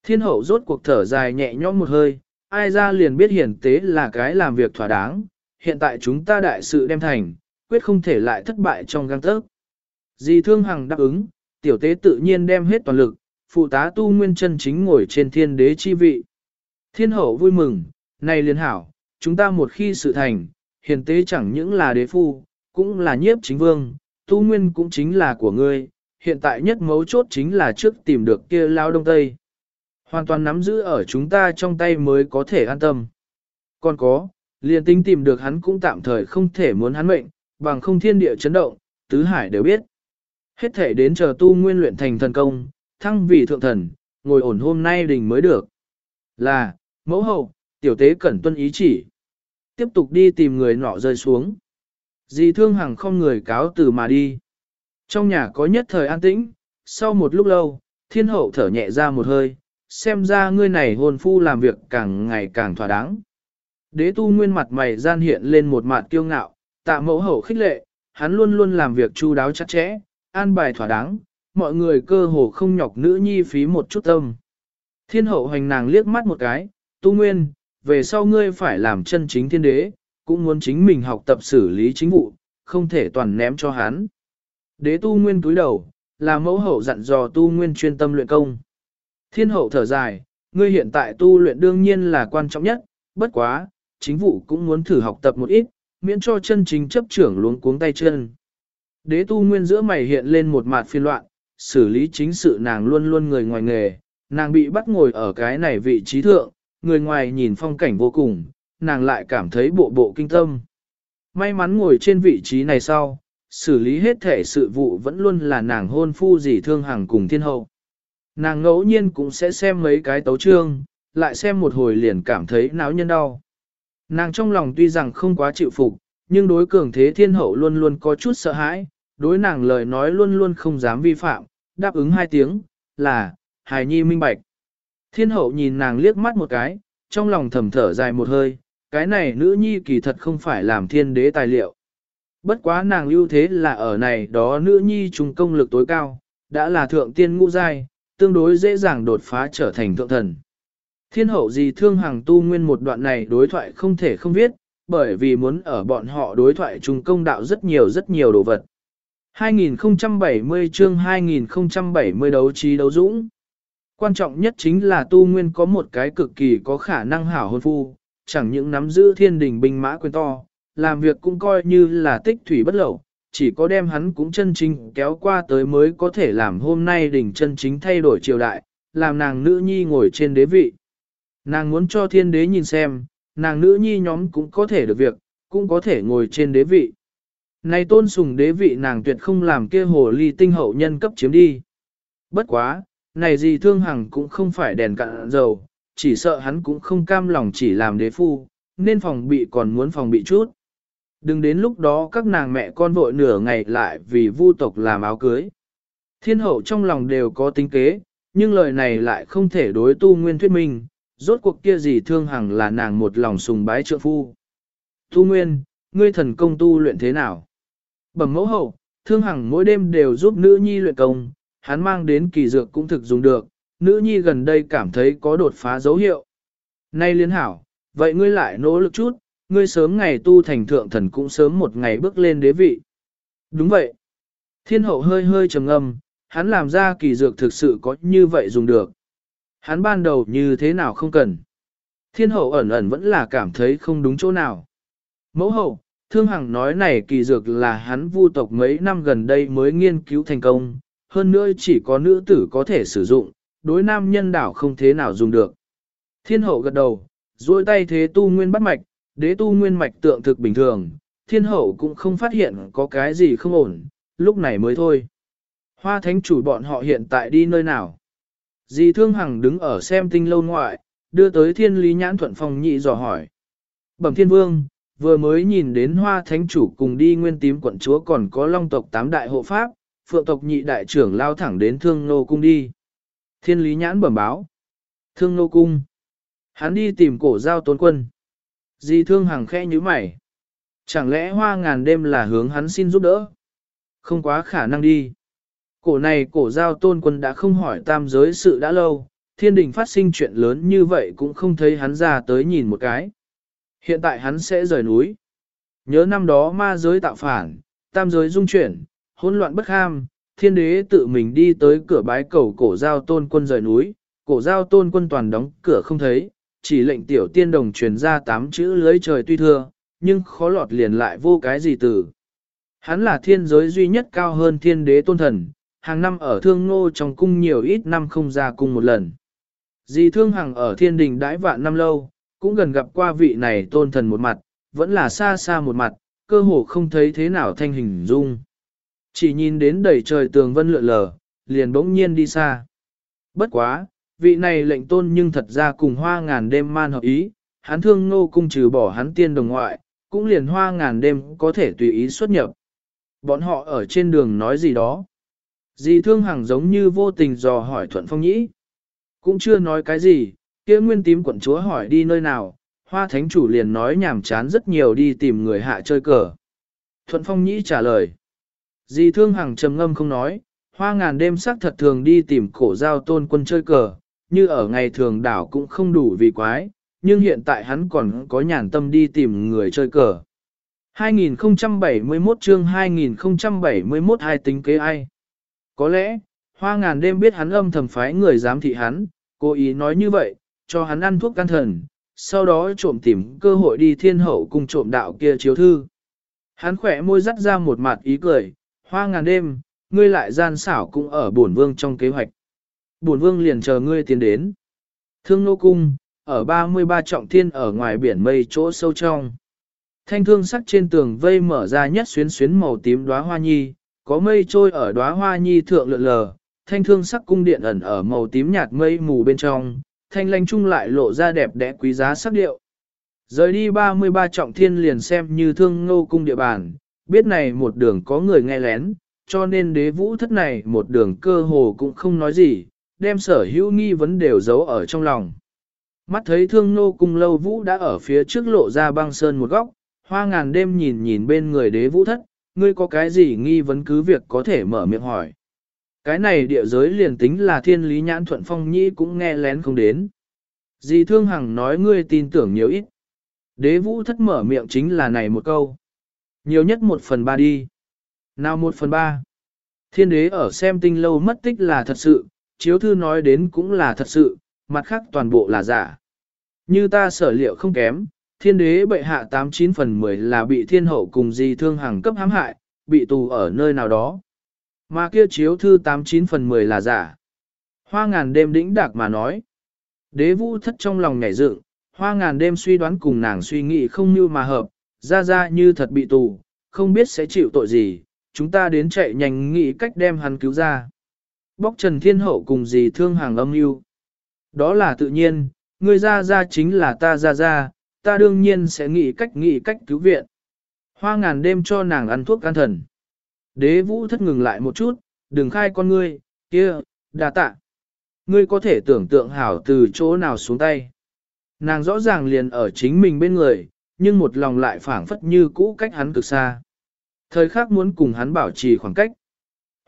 Thiên hậu rốt cuộc thở dài nhẹ nhõm một hơi, ai ra liền biết hiển tế là cái làm việc thỏa đáng, hiện tại chúng ta đại sự đem thành, quyết không thể lại thất bại trong găng tớc. Di thương hằng đáp ứng, tiểu tế tự nhiên đem hết toàn lực, phụ tá tu nguyên chân chính ngồi trên thiên đế chi vị. Thiên hậu vui mừng, này liên hảo, chúng ta một khi sự thành, hiền tế chẳng những là đế phu, cũng là nhiếp chính vương, tu nguyên cũng chính là của ngươi, hiện tại nhất mấu chốt chính là trước tìm được kia lao đông tây. Hoàn toàn nắm giữ ở chúng ta trong tay mới có thể an tâm. Còn có, liền tính tìm được hắn cũng tạm thời không thể muốn hắn mệnh, bằng không thiên địa chấn động, tứ hải đều biết. Hết thể đến chờ tu nguyên luyện thành thần công, thăng vì thượng thần, ngồi ổn hôm nay đình mới được. Là, mẫu hậu, tiểu tế cẩn tuân ý chỉ. Tiếp tục đi tìm người nọ rơi xuống. Dì thương hằng không người cáo từ mà đi. Trong nhà có nhất thời an tĩnh, sau một lúc lâu, thiên hậu thở nhẹ ra một hơi, xem ra ngươi này hồn phu làm việc càng ngày càng thỏa đáng. Đế tu nguyên mặt mày gian hiện lên một mặt kiêu ngạo, tạ mẫu hậu khích lệ, hắn luôn luôn làm việc chu đáo chặt chẽ, an bài thỏa đáng, mọi người cơ hồ không nhọc nữ nhi phí một chút tâm. Thiên hậu hành nàng liếc mắt một cái, tu nguyên, về sau ngươi phải làm chân chính thiên đế, cũng muốn chính mình học tập xử lý chính vụ, không thể toàn ném cho hắn. Đế tu nguyên túi đầu, là mẫu hậu dặn dò tu nguyên chuyên tâm luyện công. Thiên hậu thở dài, ngươi hiện tại tu luyện đương nhiên là quan trọng nhất, bất quá, chính vụ cũng muốn thử học tập một ít, miễn cho chân chính chấp trưởng luống cuống tay chân. Đế tu nguyên giữa mày hiện lên một mặt phiên loạn, xử lý chính sự nàng luôn luôn người ngoài nghề, nàng bị bắt ngồi ở cái này vị trí thượng, người ngoài nhìn phong cảnh vô cùng, nàng lại cảm thấy bộ bộ kinh tâm. May mắn ngồi trên vị trí này sau, xử lý hết thể sự vụ vẫn luôn là nàng hôn phu dì thương hàng cùng thiên hậu. Nàng ngẫu nhiên cũng sẽ xem mấy cái tấu trương, lại xem một hồi liền cảm thấy náo nhân đau. Nàng trong lòng tuy rằng không quá chịu phục, nhưng đối cường thế thiên hậu luôn luôn có chút sợ hãi, đối nàng lời nói luôn luôn không dám vi phạm, đáp ứng hai tiếng, là, hài nhi minh bạch. Thiên hậu nhìn nàng liếc mắt một cái, trong lòng thầm thở dài một hơi, cái này nữ nhi kỳ thật không phải làm thiên đế tài liệu. Bất quá nàng ưu thế là ở này đó nữ nhi trùng công lực tối cao, đã là thượng tiên ngũ giai, tương đối dễ dàng đột phá trở thành thượng thần. Thiên hậu gì thương hàng tu nguyên một đoạn này đối thoại không thể không viết, bởi vì muốn ở bọn họ đối thoại trùng công đạo rất nhiều rất nhiều đồ vật. 2070 chương 2070 đấu trí đấu dũng. Quan trọng nhất chính là tu nguyên có một cái cực kỳ có khả năng hảo hôn phu, chẳng những nắm giữ thiên đình binh mã quyền to, làm việc cũng coi như là tích thủy bất lậu, chỉ có đem hắn cũng chân chính kéo qua tới mới có thể làm hôm nay đỉnh chân chính thay đổi triều đại, làm nàng nữ nhi ngồi trên đế vị. Nàng muốn cho thiên đế nhìn xem, nàng nữ nhi nhóm cũng có thể được việc, cũng có thể ngồi trên đế vị. Này tôn sùng đế vị nàng tuyệt không làm kia hồ ly tinh hậu nhân cấp chiếm đi. Bất quá, này gì thương hằng cũng không phải đèn cạn dầu, chỉ sợ hắn cũng không cam lòng chỉ làm đế phu, nên phòng bị còn muốn phòng bị chút. Đừng đến lúc đó các nàng mẹ con vội nửa ngày lại vì vu tộc làm áo cưới. Thiên hậu trong lòng đều có tính kế, nhưng lời này lại không thể đối tu nguyên thuyết minh, rốt cuộc kia gì thương hằng là nàng một lòng sùng bái trượng phu. Tu nguyên, ngươi thần công tu luyện thế nào? Bẩm mẫu hậu, thương hằng mỗi đêm đều giúp nữ nhi luyện công, hắn mang đến kỳ dược cũng thực dùng được, nữ nhi gần đây cảm thấy có đột phá dấu hiệu. Nay liên hảo, vậy ngươi lại nỗ lực chút, ngươi sớm ngày tu thành thượng thần cũng sớm một ngày bước lên đế vị. Đúng vậy. Thiên hậu hơi hơi trầm ngâm, hắn làm ra kỳ dược thực sự có như vậy dùng được. Hắn ban đầu như thế nào không cần. Thiên hậu ẩn ẩn vẫn là cảm thấy không đúng chỗ nào. Mẫu hậu, thương hằng nói này kỳ dược là hắn vu tộc mấy năm gần đây mới nghiên cứu thành công, hơn nữa chỉ có nữ tử có thể sử dụng, đối nam nhân đảo không thế nào dùng được. Thiên hậu gật đầu, duỗi tay thế tu nguyên bắt mạch, đế tu nguyên mạch tượng thực bình thường, thiên hậu cũng không phát hiện có cái gì không ổn, lúc này mới thôi. Hoa thánh chủ bọn họ hiện tại đi nơi nào? Dì Thương Hằng đứng ở xem tinh lâu ngoại, đưa tới thiên lý nhãn thuận phong nhị dò hỏi. Bẩm thiên vương, vừa mới nhìn đến hoa thánh chủ cùng đi nguyên tím quận chúa còn có long tộc tám đại hộ pháp, phượng tộc nhị đại trưởng lao thẳng đến thương nô cung đi. Thiên lý nhãn bẩm báo. Thương nô cung. Hắn đi tìm cổ giao tôn quân. Di thương Hằng khẽ như mày. Chẳng lẽ hoa ngàn đêm là hướng hắn xin giúp đỡ? Không quá khả năng đi. Cổ này cổ giao tôn quân đã không hỏi tam giới sự đã lâu, thiên đình phát sinh chuyện lớn như vậy cũng không thấy hắn ra tới nhìn một cái. Hiện tại hắn sẽ rời núi. Nhớ năm đó ma giới tạo phản, tam giới dung chuyển, hỗn loạn bất ham, thiên đế tự mình đi tới cửa bái cầu cổ giao tôn quân rời núi, cổ giao tôn quân toàn đóng cửa không thấy, chỉ lệnh tiểu tiên đồng truyền ra tám chữ lưới trời tuy thưa, nhưng khó lọt liền lại vô cái gì từ. Hắn là thiên giới duy nhất cao hơn thiên đế tôn thần, hàng năm ở thương ngô trong cung nhiều ít năm không ra cung một lần. Dì thương hằng ở thiên đình đãi vạn năm lâu, cũng gần gặp qua vị này tôn thần một mặt, vẫn là xa xa một mặt, cơ hồ không thấy thế nào thanh hình dung. Chỉ nhìn đến đầy trời tường vân lượn lờ, liền bỗng nhiên đi xa. Bất quá, vị này lệnh tôn nhưng thật ra cùng hoa ngàn đêm man hợp ý, hắn thương ngô cung trừ bỏ hắn tiên đồng ngoại, cũng liền hoa ngàn đêm có thể tùy ý xuất nhập. Bọn họ ở trên đường nói gì đó. Dì thương hằng giống như vô tình dò hỏi Thuận Phong Nhĩ. Cũng chưa nói cái gì, kia nguyên tím quận chúa hỏi đi nơi nào, hoa thánh chủ liền nói nhảm chán rất nhiều đi tìm người hạ chơi cờ. Thuận Phong Nhĩ trả lời. Dì thương hằng trầm ngâm không nói, hoa ngàn đêm sắc thật thường đi tìm cổ giao tôn quân chơi cờ, như ở ngày thường đảo cũng không đủ vì quái, nhưng hiện tại hắn còn có nhàn tâm đi tìm người chơi cờ. 2071 chương 2071 hai tính kế ai? Có lẽ, hoa ngàn đêm biết hắn âm thầm phái người giám thị hắn, cố ý nói như vậy, cho hắn ăn thuốc can thần, sau đó trộm tìm cơ hội đi thiên hậu cùng trộm đạo kia chiếu thư. Hắn khỏe môi dắt ra một mặt ý cười, hoa ngàn đêm, ngươi lại gian xảo cũng ở bổn vương trong kế hoạch. Bổn vương liền chờ ngươi tiến đến. Thương nô cung, ở 33 trọng thiên ở ngoài biển mây chỗ sâu trong. Thanh thương sắc trên tường vây mở ra nhất xuyến xuyến màu tím đóa hoa nhi, có mây trôi ở đóa hoa nhi thượng lượn lờ, thanh thương sắc cung điện ẩn ở màu tím nhạt mây mù bên trong, thanh lanh trung lại lộ ra đẹp đẽ quý giá sắc điệu. Rời đi 33 trọng thiên liền xem như thương ngô cung địa bàn, biết này một đường có người nghe lén, cho nên đế vũ thất này một đường cơ hồ cũng không nói gì, đem sở hữu nghi vấn đều giấu ở trong lòng. Mắt thấy thương nô cung lâu vũ đã ở phía trước lộ ra băng sơn một góc, hoa ngàn đêm nhìn nhìn bên người đế vũ thất, ngươi có cái gì nghi vấn cứ việc có thể mở miệng hỏi. Cái này địa giới liền tính là thiên lý nhãn thuận phong nhi cũng nghe lén không đến. Dì thương hằng nói ngươi tin tưởng nhiều ít. Đế vũ thất mở miệng chính là này một câu. Nhiều nhất một phần ba đi. Nào một phần ba. Thiên đế ở xem tinh lâu mất tích là thật sự, chiếu thư nói đến cũng là thật sự, mặt khác toàn bộ là giả. Như ta sở liệu không kém, thiên đế bệ hạ 89 phần 10 là bị thiên hậu cùng di thương hàng cấp hãm hại, bị tù ở nơi nào đó. Mà kia chiếu thư 89 phần 10 là giả. Hoa ngàn đêm đĩnh đạc mà nói. Đế vũ thất trong lòng nhảy dựng, hoa ngàn đêm suy đoán cùng nàng suy nghĩ không như mà hợp, ra ra như thật bị tù, không biết sẽ chịu tội gì, chúng ta đến chạy nhanh nghĩ cách đem hắn cứu ra. Bóc Trần Thiên Hậu cùng dì thương hàng âm mưu Đó là tự nhiên, người ra ra chính là ta ra ra, ta đương nhiên sẽ nghĩ cách nghĩ cách cứu viện. Hoa ngàn đêm cho nàng ăn thuốc can thần. Đế vũ thất ngừng lại một chút, đừng khai con ngươi, kia, đà tạ. Ngươi có thể tưởng tượng hảo từ chỗ nào xuống tay. Nàng rõ ràng liền ở chính mình bên người, nhưng một lòng lại phảng phất như cũ cách hắn cực xa. Thời khắc muốn cùng hắn bảo trì khoảng cách.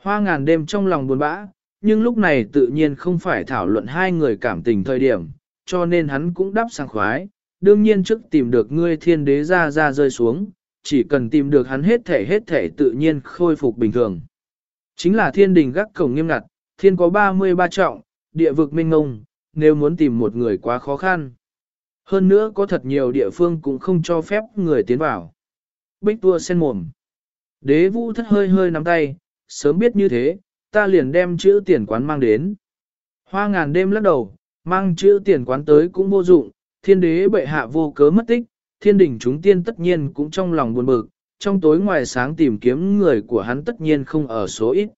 Hoa ngàn đêm trong lòng buồn bã, nhưng lúc này tự nhiên không phải thảo luận hai người cảm tình thời điểm, cho nên hắn cũng đáp sang khoái, đương nhiên trước tìm được ngươi thiên đế ra ra rơi xuống, chỉ cần tìm được hắn hết thể hết thể tự nhiên khôi phục bình thường. Chính là thiên đình gác cổng nghiêm ngặt, thiên có 33 trọng, địa vực minh ngông, nếu muốn tìm một người quá khó khăn. Hơn nữa có thật nhiều địa phương cũng không cho phép người tiến vào. Bích tua sen mồm. Đế vũ thất hơi hơi nắm tay, sớm biết như thế, ta liền đem chữ tiền quán mang đến. Hoa ngàn đêm lắc đầu, mang chữ tiền quán tới cũng vô dụng, thiên đế bệ hạ vô cớ mất tích, thiên đình chúng tiên tất nhiên cũng trong lòng buồn bực, trong tối ngoài sáng tìm kiếm người của hắn tất nhiên không ở số ít.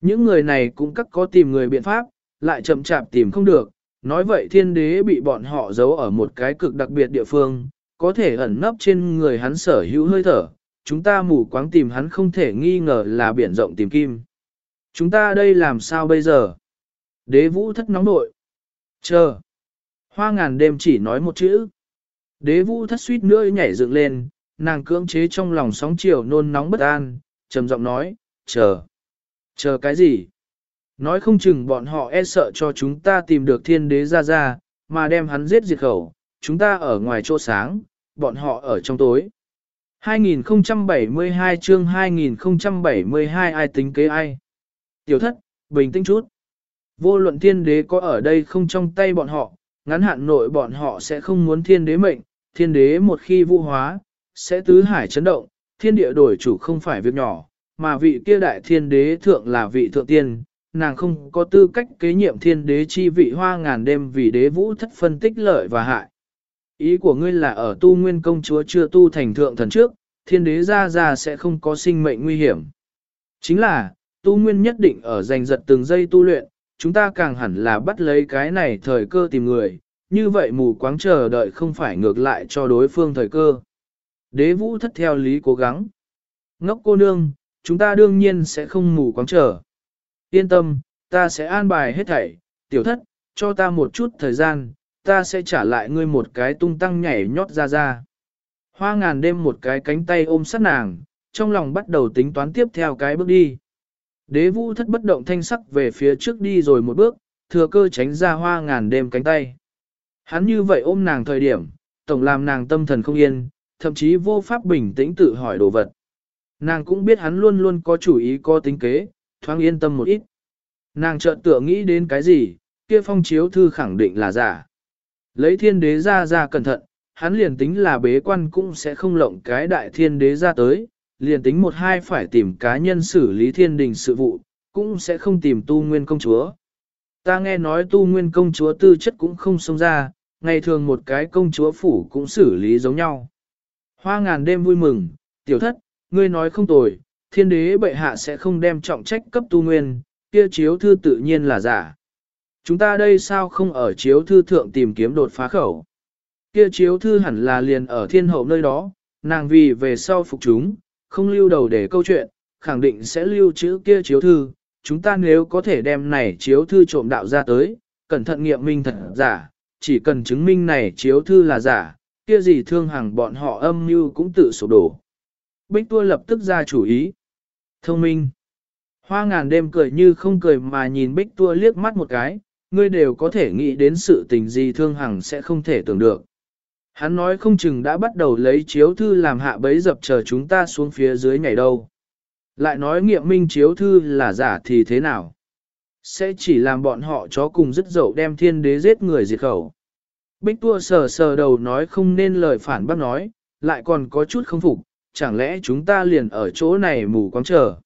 Những người này cũng cắt có tìm người biện pháp, lại chậm chạp tìm không được, nói vậy thiên đế bị bọn họ giấu ở một cái cực đặc biệt địa phương, có thể ẩn nấp trên người hắn sở hữu hơi thở, chúng ta mù quáng tìm hắn không thể nghi ngờ là biển rộng tìm kim. Chúng ta đây làm sao bây giờ? Đế vũ thất nóng nội. Chờ. Hoa ngàn đêm chỉ nói một chữ. Đế vũ thất suýt nữa nhảy dựng lên, nàng cưỡng chế trong lòng sóng chiều nôn nóng bất an, trầm giọng nói, chờ. Chờ cái gì? Nói không chừng bọn họ e sợ cho chúng ta tìm được thiên đế ra ra, mà đem hắn giết diệt khẩu, chúng ta ở ngoài chỗ sáng, bọn họ ở trong tối. 2072 chương 2072 ai tính kế ai? Tiểu thất, bình tĩnh chút. Vô luận thiên đế có ở đây không trong tay bọn họ, ngắn hạn nội bọn họ sẽ không muốn thiên đế mệnh, thiên đế một khi vũ hóa, sẽ tứ hải chấn động, thiên địa đổi chủ không phải việc nhỏ, mà vị kia đại thiên đế thượng là vị thượng tiên, nàng không có tư cách kế nhiệm thiên đế chi vị hoa ngàn đêm vì đế vũ thất phân tích lợi và hại. Ý của ngươi là ở tu nguyên công chúa chưa tu thành thượng thần trước, thiên đế ra ra sẽ không có sinh mệnh nguy hiểm. Chính là, tu nguyên nhất định ở giành giật từng giây tu luyện, chúng ta càng hẳn là bắt lấy cái này thời cơ tìm người, như vậy mù quáng chờ đợi không phải ngược lại cho đối phương thời cơ. Đế vũ thất theo lý cố gắng. Ngốc cô nương, chúng ta đương nhiên sẽ không mù quáng chờ. Yên tâm, ta sẽ an bài hết thảy, tiểu thất, cho ta một chút thời gian, ta sẽ trả lại ngươi một cái tung tăng nhảy nhót ra ra. Hoa ngàn đêm một cái cánh tay ôm sát nàng, trong lòng bắt đầu tính toán tiếp theo cái bước đi. Đế vũ thất bất động thanh sắc về phía trước đi rồi một bước, thừa cơ tránh ra hoa ngàn đêm cánh tay. Hắn như vậy ôm nàng thời điểm, tổng làm nàng tâm thần không yên, thậm chí vô pháp bình tĩnh tự hỏi đồ vật. Nàng cũng biết hắn luôn luôn có chủ ý có tính kế, thoáng yên tâm một ít. Nàng chợt tựa nghĩ đến cái gì, kia phong chiếu thư khẳng định là giả. Lấy thiên đế ra ra cẩn thận, hắn liền tính là bế quan cũng sẽ không lộng cái đại thiên đế ra tới, liền tính một hai phải tìm cá nhân xử lý thiên đình sự vụ, cũng sẽ không tìm tu nguyên công chúa. Ta nghe nói tu nguyên công chúa tư chất cũng không xông ra, ngày thường một cái công chúa phủ cũng xử lý giống nhau. Hoa ngàn đêm vui mừng, tiểu thất, ngươi nói không tồi, thiên đế bệ hạ sẽ không đem trọng trách cấp tu nguyên, kia chiếu thư tự nhiên là giả. Chúng ta đây sao không ở chiếu thư thượng tìm kiếm đột phá khẩu? Kia chiếu thư hẳn là liền ở thiên hậu nơi đó, nàng vì về sau phục chúng, không lưu đầu để câu chuyện, khẳng định sẽ lưu chữ kia chiếu thư. Chúng ta nếu có thể đem này chiếu thư trộm đạo ra tới, cẩn thận nghiệm minh thật giả, chỉ cần chứng minh này chiếu thư là giả, kia gì thương hàng bọn họ âm mưu cũng tự sổ đổ. Bích tua lập tức ra chủ ý. Thông minh. Hoa ngàn đêm cười như không cười mà nhìn bích tua liếc mắt một cái, ngươi đều có thể nghĩ đến sự tình gì thương hằng sẽ không thể tưởng được. Hắn nói không chừng đã bắt đầu lấy chiếu thư làm hạ bấy dập chờ chúng ta xuống phía dưới nhảy đâu. Lại nói nghiệm minh chiếu thư là giả thì thế nào? Sẽ chỉ làm bọn họ chó cùng dứt dậu đem thiên đế giết người diệt khẩu. Bích tua sờ sờ đầu nói không nên lời phản bác nói, lại còn có chút không phục, chẳng lẽ chúng ta liền ở chỗ này mù quáng chờ.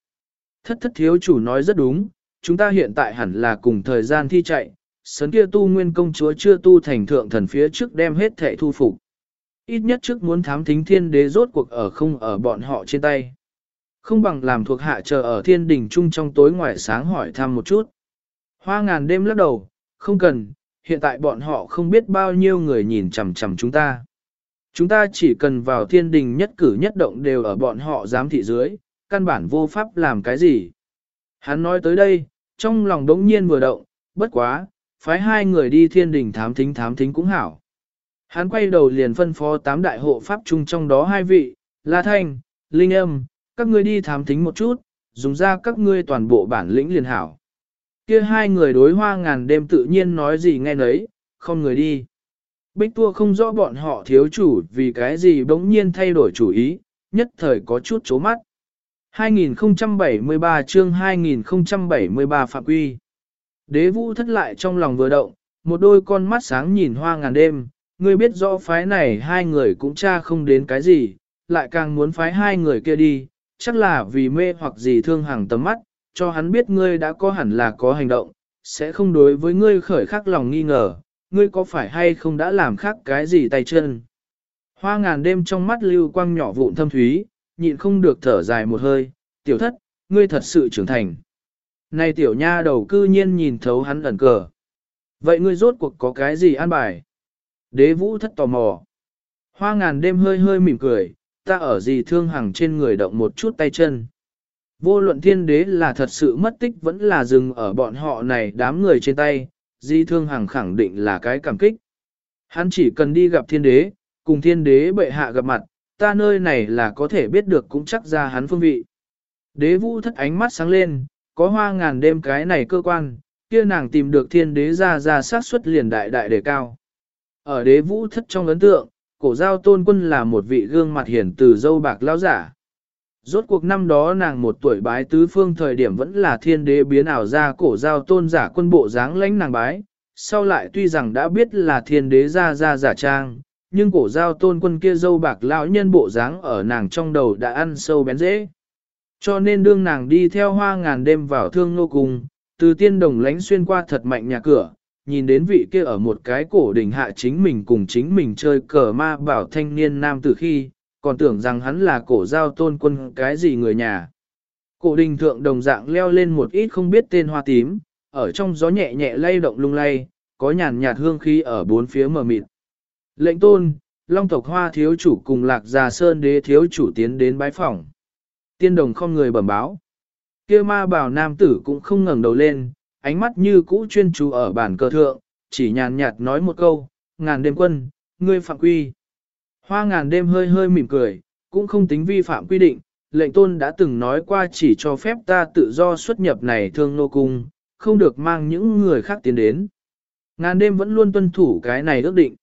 Thất thất thiếu chủ nói rất đúng, chúng ta hiện tại hẳn là cùng thời gian thi chạy, sấn kia tu nguyên công chúa chưa tu thành thượng thần phía trước đem hết thệ thu phục. Ít nhất trước muốn thám thính thiên đế rốt cuộc ở không ở bọn họ trên tay. Không bằng làm thuộc hạ chờ ở thiên đình chung trong tối ngoài sáng hỏi thăm một chút. Hoa ngàn đêm lắc đầu, không cần, hiện tại bọn họ không biết bao nhiêu người nhìn chằm chằm chúng ta. Chúng ta chỉ cần vào thiên đình nhất cử nhất động đều ở bọn họ giám thị dưới, căn bản vô pháp làm cái gì. Hắn nói tới đây, trong lòng đống nhiên vừa động, bất quá, phái hai người đi thiên đình thám thính thám thính cũng hảo. Hắn quay đầu liền phân phó tám đại hộ pháp chung trong đó hai vị, La Thanh, Linh Âm, các ngươi đi thám thính một chút, dùng ra các ngươi toàn bộ bản lĩnh liền hảo. Kia hai người đối hoa ngàn đêm tự nhiên nói gì nghe nấy, không người đi. Bích tua không rõ bọn họ thiếu chủ vì cái gì bỗng nhiên thay đổi chủ ý, nhất thời có chút chố mắt. 2073 chương 2073 Phạm Quy Đế vũ thất lại trong lòng vừa động, một đôi con mắt sáng nhìn hoa ngàn đêm, ngươi biết rõ phái này hai người cũng cha không đến cái gì, lại càng muốn phái hai người kia đi, chắc là vì mê hoặc gì thương hàng tầm mắt, cho hắn biết ngươi đã có hẳn là có hành động, sẽ không đối với ngươi khởi khắc lòng nghi ngờ, ngươi có phải hay không đã làm khác cái gì tay chân. Hoa ngàn đêm trong mắt lưu quang nhỏ vụn thâm thúy, nhịn không được thở dài một hơi, tiểu thất, ngươi thật sự trưởng thành. Này tiểu nha đầu cư nhiên nhìn thấu hắn ẩn cờ. Vậy ngươi rốt cuộc có cái gì an bài? Đế vũ thất tò mò. Hoa ngàn đêm hơi hơi mỉm cười, ta ở gì thương hằng trên người động một chút tay chân. Vô luận thiên đế là thật sự mất tích vẫn là dừng ở bọn họ này đám người trên tay, di thương hằng khẳng định là cái cảm kích. Hắn chỉ cần đi gặp thiên đế, cùng thiên đế bệ hạ gặp mặt, ta nơi này là có thể biết được cũng chắc ra hắn phương vị. Đế vũ thất ánh mắt sáng lên, có hoa ngàn đêm cái này cơ quan, kia nàng tìm được thiên đế ra ra sát suất liền đại đại đề cao. Ở đế vũ thất trong ấn tượng, cổ giao tôn quân là một vị gương mặt hiển từ dâu bạc lao giả. Rốt cuộc năm đó nàng một tuổi bái tứ phương thời điểm vẫn là thiên đế biến ảo ra cổ giao tôn giả quân bộ dáng lãnh nàng bái, sau lại tuy rằng đã biết là thiên đế ra ra giả trang, nhưng cổ giao tôn quân kia dâu bạc lão nhân bộ dáng ở nàng trong đầu đã ăn sâu bén dễ. Cho nên đương nàng đi theo hoa ngàn đêm vào thương nô cung, từ tiên đồng lánh xuyên qua thật mạnh nhà cửa, nhìn đến vị kia ở một cái cổ đỉnh hạ chính mình cùng chính mình chơi cờ ma bảo thanh niên nam từ khi, còn tưởng rằng hắn là cổ giao tôn quân cái gì người nhà. Cổ đình thượng đồng dạng leo lên một ít không biết tên hoa tím, ở trong gió nhẹ nhẹ lay động lung lay, có nhàn nhạt hương khí ở bốn phía mờ mịt. Lệnh tôn, long tộc hoa thiếu chủ cùng lạc già sơn đế thiếu chủ tiến đến bái phòng. Tiên đồng không người bẩm báo. kia ma bảo nam tử cũng không ngẩng đầu lên, ánh mắt như cũ chuyên chú ở bản cờ thượng, chỉ nhàn nhạt nói một câu, ngàn đêm quân, ngươi phạm quy. Hoa ngàn đêm hơi hơi mỉm cười, cũng không tính vi phạm quy định, lệnh tôn đã từng nói qua chỉ cho phép ta tự do xuất nhập này thương nô cung, không được mang những người khác tiến đến. Ngàn đêm vẫn luôn tuân thủ cái này ước định.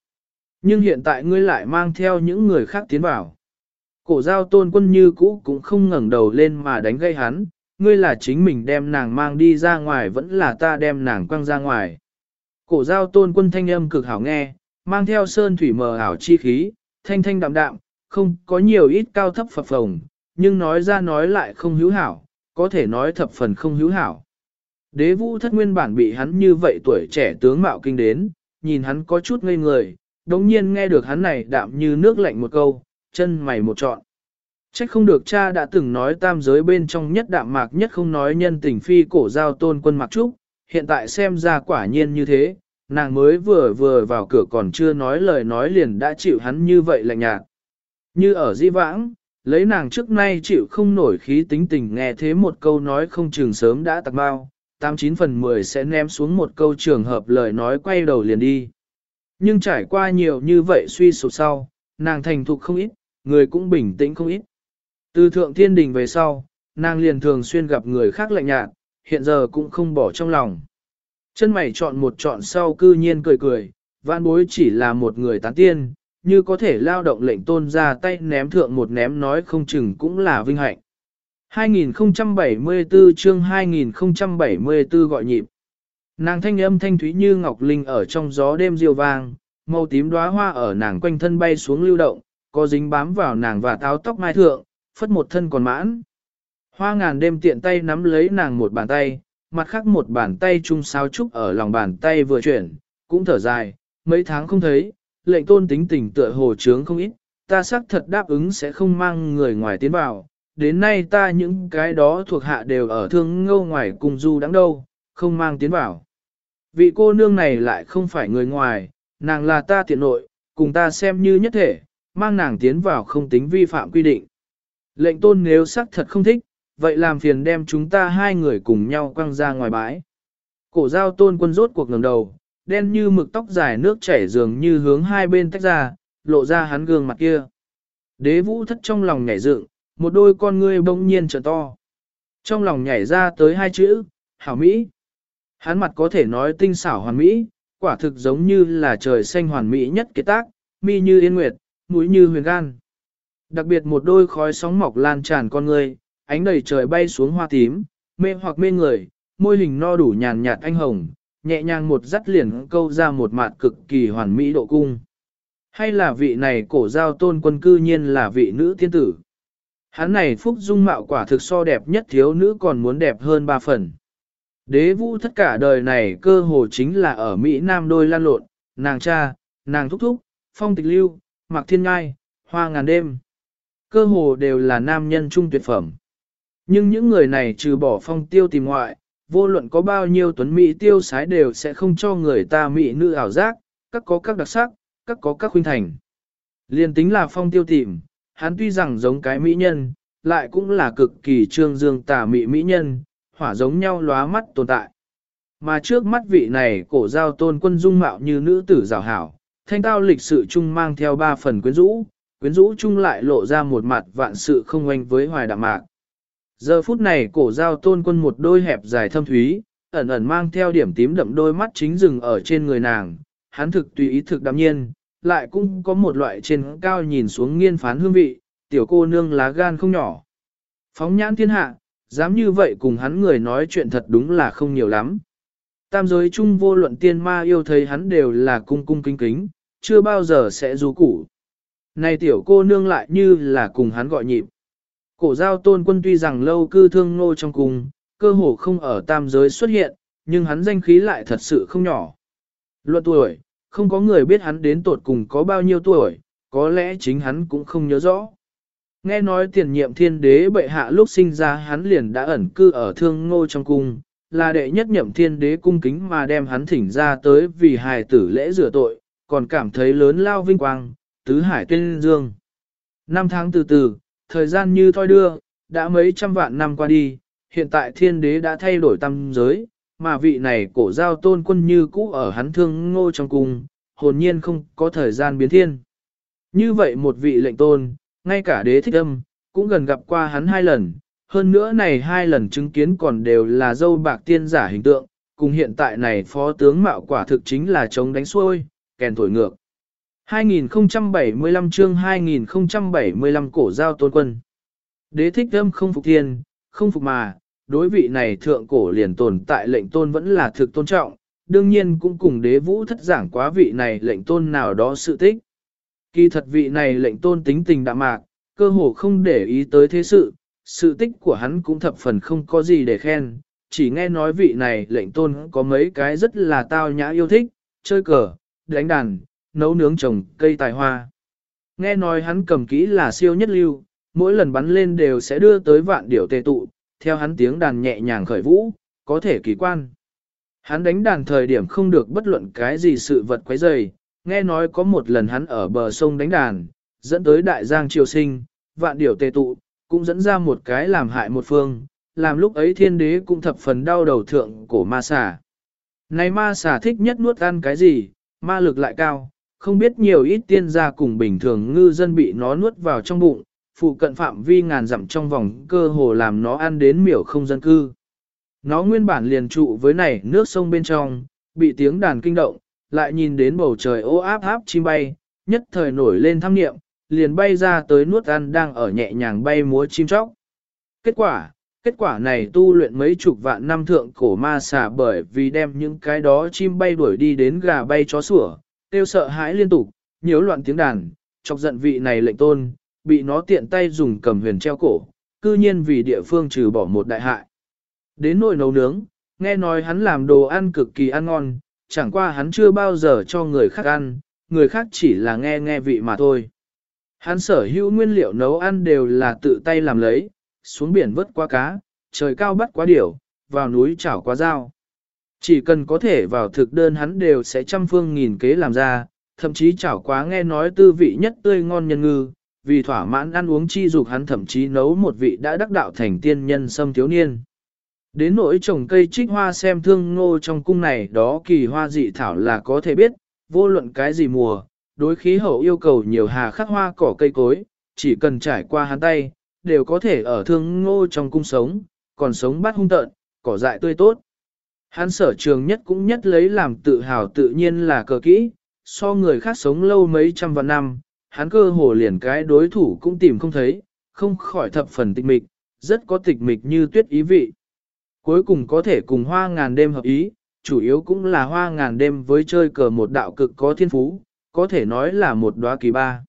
Nhưng hiện tại ngươi lại mang theo những người khác tiến vào. Cổ giao tôn quân như cũ cũng không ngẩng đầu lên mà đánh gây hắn, ngươi là chính mình đem nàng mang đi ra ngoài vẫn là ta đem nàng quăng ra ngoài. Cổ giao tôn quân thanh âm cực hảo nghe, mang theo sơn thủy mờ ảo chi khí, thanh thanh đạm đạm, không có nhiều ít cao thấp phập phồng, nhưng nói ra nói lại không hữu hảo, có thể nói thập phần không hữu hảo. Đế vũ thất nguyên bản bị hắn như vậy tuổi trẻ tướng mạo kinh đến, nhìn hắn có chút ngây người, đồng nhiên nghe được hắn này đạm như nước lạnh một câu, chân mày một trọn. Trách không được cha đã từng nói tam giới bên trong nhất đạm mạc nhất không nói nhân tình phi cổ giao tôn quân mặc trúc, hiện tại xem ra quả nhiên như thế, nàng mới vừa vừa vào cửa còn chưa nói lời nói liền đã chịu hắn như vậy lạnh nhạt. Như ở di vãng, lấy nàng trước nay chịu không nổi khí tính tình nghe thế một câu nói không chừng sớm đã tặc bao, 89 phần 10 sẽ ném xuống một câu trường hợp lời nói quay đầu liền đi. Nhưng trải qua nhiều như vậy suy sụp sau, nàng thành thục không ít, người cũng bình tĩnh không ít. Từ thượng thiên đình về sau, nàng liền thường xuyên gặp người khác lạnh nhạt, hiện giờ cũng không bỏ trong lòng. Chân mày chọn một chọn sau cư nhiên cười cười, vạn bối chỉ là một người tán tiên, như có thể lao động lệnh tôn ra tay ném thượng một ném nói không chừng cũng là vinh hạnh. 2074 chương 2074 gọi nhịp. Nàng thanh âm thanh thúy như ngọc linh ở trong gió đêm diều vang, màu tím đóa hoa ở nàng quanh thân bay xuống lưu động, có dính bám vào nàng và táo tóc mai thượng, phất một thân còn mãn. Hoa ngàn đêm tiện tay nắm lấy nàng một bàn tay, mặt khác một bàn tay chung sao trúc ở lòng bàn tay vừa chuyển, cũng thở dài, mấy tháng không thấy, lệnh tôn tính tình tựa hồ trướng không ít, ta xác thật đáp ứng sẽ không mang người ngoài tiến vào, đến nay ta những cái đó thuộc hạ đều ở thương ngâu ngoài cùng du đáng đâu, không mang tiến vào. Vị cô nương này lại không phải người ngoài, nàng là ta tiện nội, cùng ta xem như nhất thể, mang nàng tiến vào không tính vi phạm quy định. Lệnh tôn nếu xác thật không thích, vậy làm phiền đem chúng ta hai người cùng nhau quăng ra ngoài bãi. Cổ giao tôn quân rốt cuộc ngẩng đầu, đen như mực tóc dài nước chảy dường như hướng hai bên tách ra, lộ ra hắn gương mặt kia. Đế vũ thất trong lòng nhảy dựng, một đôi con ngươi bỗng nhiên trở to. Trong lòng nhảy ra tới hai chữ, hảo Mỹ. Hắn mặt có thể nói tinh xảo hoàn Mỹ, quả thực giống như là trời xanh hoàn Mỹ nhất kế tác, mi như yên nguyệt, mũi như huyền gan. Đặc biệt một đôi khói sóng mọc lan tràn con người, ánh đầy trời bay xuống hoa tím, mê hoặc mê người, môi hình no đủ nhàn nhạt anh hồng, nhẹ nhàng một dắt liền câu ra một mặt cực kỳ hoàn mỹ độ cung. Hay là vị này cổ giao tôn quân cư nhiên là vị nữ tiên tử. Hắn này phúc dung mạo quả thực so đẹp nhất thiếu nữ còn muốn đẹp hơn ba phần. Đế vũ tất cả đời này cơ hồ chính là ở Mỹ Nam đôi lan lộn, nàng cha, nàng thúc thúc, phong tịch lưu, mặc thiên ngai, hoa ngàn đêm. Cơ hồ đều là nam nhân trung tuyệt phẩm. Nhưng những người này trừ bỏ phong tiêu tìm ngoại, vô luận có bao nhiêu tuấn Mỹ tiêu sái đều sẽ không cho người ta Mỹ nữ ảo giác, các có các đặc sắc, các có các khuynh thành. Liên tính là phong tiêu tìm, hắn tuy rằng giống cái mỹ nhân, lại cũng là cực kỳ trương dương tà mỹ mỹ nhân, hỏa giống nhau lóa mắt tồn tại. Mà trước mắt vị này cổ giao tôn quân dung mạo như nữ tử rào hảo, thanh tao lịch sự chung mang theo ba phần quyến rũ, quyến rũ chung lại lộ ra một mặt vạn sự không oanh với hoài đạm mạc. Giờ phút này cổ giao tôn quân một đôi hẹp dài thâm thúy, ẩn ẩn mang theo điểm tím đậm đôi mắt chính rừng ở trên người nàng, hắn thực tùy ý thực đạm nhiên, lại cũng có một loại trên cao nhìn xuống nghiên phán hương vị, tiểu cô nương lá gan không nhỏ. Phóng nhãn thiên hạ, dám như vậy cùng hắn người nói chuyện thật đúng là không nhiều lắm. Tam giới chung vô luận tiên ma yêu thấy hắn đều là cung cung kính kính, chưa bao giờ sẽ rú củ. Này tiểu cô nương lại như là cùng hắn gọi nhịp. Cổ giao tôn quân tuy rằng lâu cư thương nô trong cung, cơ hồ không ở tam giới xuất hiện, nhưng hắn danh khí lại thật sự không nhỏ. Luận tuổi, không có người biết hắn đến tột cùng có bao nhiêu tuổi, có lẽ chính hắn cũng không nhớ rõ. Nghe nói tiền nhiệm thiên đế bệ hạ lúc sinh ra hắn liền đã ẩn cư ở thương ngô trong cung, là đệ nhất nhậm thiên đế cung kính mà đem hắn thỉnh ra tới vì hài tử lễ rửa tội, còn cảm thấy lớn lao vinh quang, tứ hải tuyên dương. Năm tháng từ từ, thời gian như thoi đưa, đã mấy trăm vạn năm qua đi, hiện tại thiên đế đã thay đổi tâm giới, mà vị này cổ giao tôn quân như cũ ở hắn thương ngô trong cung, hồn nhiên không có thời gian biến thiên. Như vậy một vị lệnh tôn, ngay cả đế thích âm, cũng gần gặp qua hắn hai lần, hơn nữa này hai lần chứng kiến còn đều là dâu bạc tiên giả hình tượng, cùng hiện tại này phó tướng mạo quả thực chính là chống đánh xuôi, kèn thổi ngược. 2075 chương 2075 cổ giao tôn quân. Đế thích âm không phục thiên, không phục mà, đối vị này thượng cổ liền tồn tại lệnh tôn vẫn là thực tôn trọng, đương nhiên cũng cùng đế vũ thất giảng quá vị này lệnh tôn nào đó sự tích. Kỳ thật vị này lệnh tôn tính tình đạm mạc, cơ hồ không để ý tới thế sự, sự tích của hắn cũng thập phần không có gì để khen, chỉ nghe nói vị này lệnh tôn có mấy cái rất là tao nhã yêu thích, chơi cờ, đánh đàn, nấu nướng trồng cây tài hoa. Nghe nói hắn cầm kỹ là siêu nhất lưu, mỗi lần bắn lên đều sẽ đưa tới vạn điểu tề tụ, theo hắn tiếng đàn nhẹ nhàng khởi vũ, có thể kỳ quan. Hắn đánh đàn thời điểm không được bất luận cái gì sự vật quấy rầy, nghe nói có một lần hắn ở bờ sông đánh đàn, dẫn tới đại giang triều sinh, vạn điểu tề tụ, cũng dẫn ra một cái làm hại một phương, làm lúc ấy thiên đế cũng thập phần đau đầu thượng cổ ma xà. Này ma xà thích nhất nuốt ăn cái gì, ma lực lại cao, không biết nhiều ít tiên gia cùng bình thường ngư dân bị nó nuốt vào trong bụng, phụ cận phạm vi ngàn dặm trong vòng cơ hồ làm nó ăn đến miểu không dân cư. Nó nguyên bản liền trụ với này nước sông bên trong, bị tiếng đàn kinh động, lại nhìn đến bầu trời ô áp áp chim bay, nhất thời nổi lên tham niệm, liền bay ra tới nuốt ăn đang ở nhẹ nhàng bay múa chim chóc. Kết quả, kết quả này tu luyện mấy chục vạn năm thượng cổ ma xà bởi vì đem những cái đó chim bay đuổi đi đến gà bay chó sủa, tiêu sợ hãi liên tục, nhiễu loạn tiếng đàn, chọc giận vị này lệnh tôn, bị nó tiện tay dùng cầm huyền treo cổ, cư nhiên vì địa phương trừ bỏ một đại hại. Đến nồi nấu nướng, nghe nói hắn làm đồ ăn cực kỳ ăn ngon, chẳng qua hắn chưa bao giờ cho người khác ăn, người khác chỉ là nghe nghe vị mà thôi. Hắn sở hữu nguyên liệu nấu ăn đều là tự tay làm lấy, xuống biển vớt qua cá, trời cao bắt quá điểu, vào núi chảo quá dao. Chỉ cần có thể vào thực đơn hắn đều sẽ trăm phương nghìn kế làm ra, thậm chí chảo quá nghe nói tư vị nhất tươi ngon nhân ngư, vì thỏa mãn ăn uống chi dục hắn thậm chí nấu một vị đã đắc đạo thành tiên nhân sâm thiếu niên. Đến nỗi trồng cây trích hoa xem thương ngô trong cung này đó kỳ hoa dị thảo là có thể biết, vô luận cái gì mùa, đối khí hậu yêu cầu nhiều hà khắc hoa cỏ cây cối, chỉ cần trải qua hắn tay, đều có thể ở thương ngô trong cung sống, còn sống bắt hung tợn, cỏ dại tươi tốt. Hắn sở trường nhất cũng nhất lấy làm tự hào tự nhiên là cờ kỹ, so người khác sống lâu mấy trăm vạn năm, hắn cơ hồ liền cái đối thủ cũng tìm không thấy, không khỏi thập phần tịch mịch, rất có tịch mịch như tuyết ý vị. Cuối cùng có thể cùng hoa ngàn đêm hợp ý, chủ yếu cũng là hoa ngàn đêm với chơi cờ một đạo cực có thiên phú, có thể nói là một đóa kỳ ba.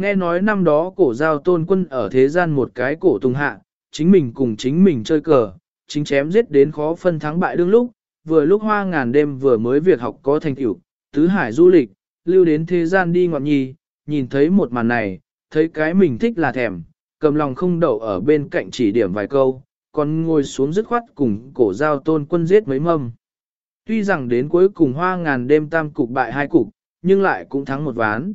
Nghe nói năm đó cổ giao tôn quân ở thế gian một cái cổ tung hạ, chính mình cùng chính mình chơi cờ, chính chém giết đến khó phân thắng bại đương lúc, vừa lúc hoa ngàn đêm vừa mới việc học có thành tựu, tứ hải du lịch, lưu đến thế gian đi ngọn nhi, nhìn thấy một màn này, thấy cái mình thích là thèm, cầm lòng không đậu ở bên cạnh chỉ điểm vài câu, còn ngồi xuống dứt khoát cùng cổ giao tôn quân giết mấy mâm. Tuy rằng đến cuối cùng hoa ngàn đêm tam cục bại hai cục, nhưng lại cũng thắng một ván.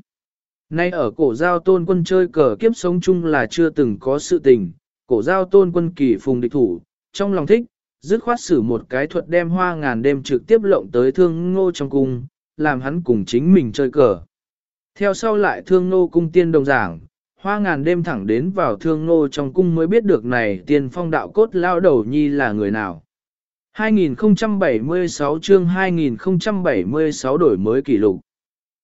Nay ở cổ giao tôn quân chơi cờ kiếp sống chung là chưa từng có sự tình, cổ giao tôn quân kỳ phùng địch thủ, trong lòng thích, dứt khoát xử một cái thuật đem hoa ngàn đêm trực tiếp lộng tới thương ngô trong cung, làm hắn cùng chính mình chơi cờ. Theo sau lại thương ngô cung tiên đồng giảng, hoa ngàn đêm thẳng đến vào thương ngô trong cung mới biết được này tiên phong đạo cốt lao đầu nhi là người nào. 2076 chương 2076 đổi mới kỷ lục.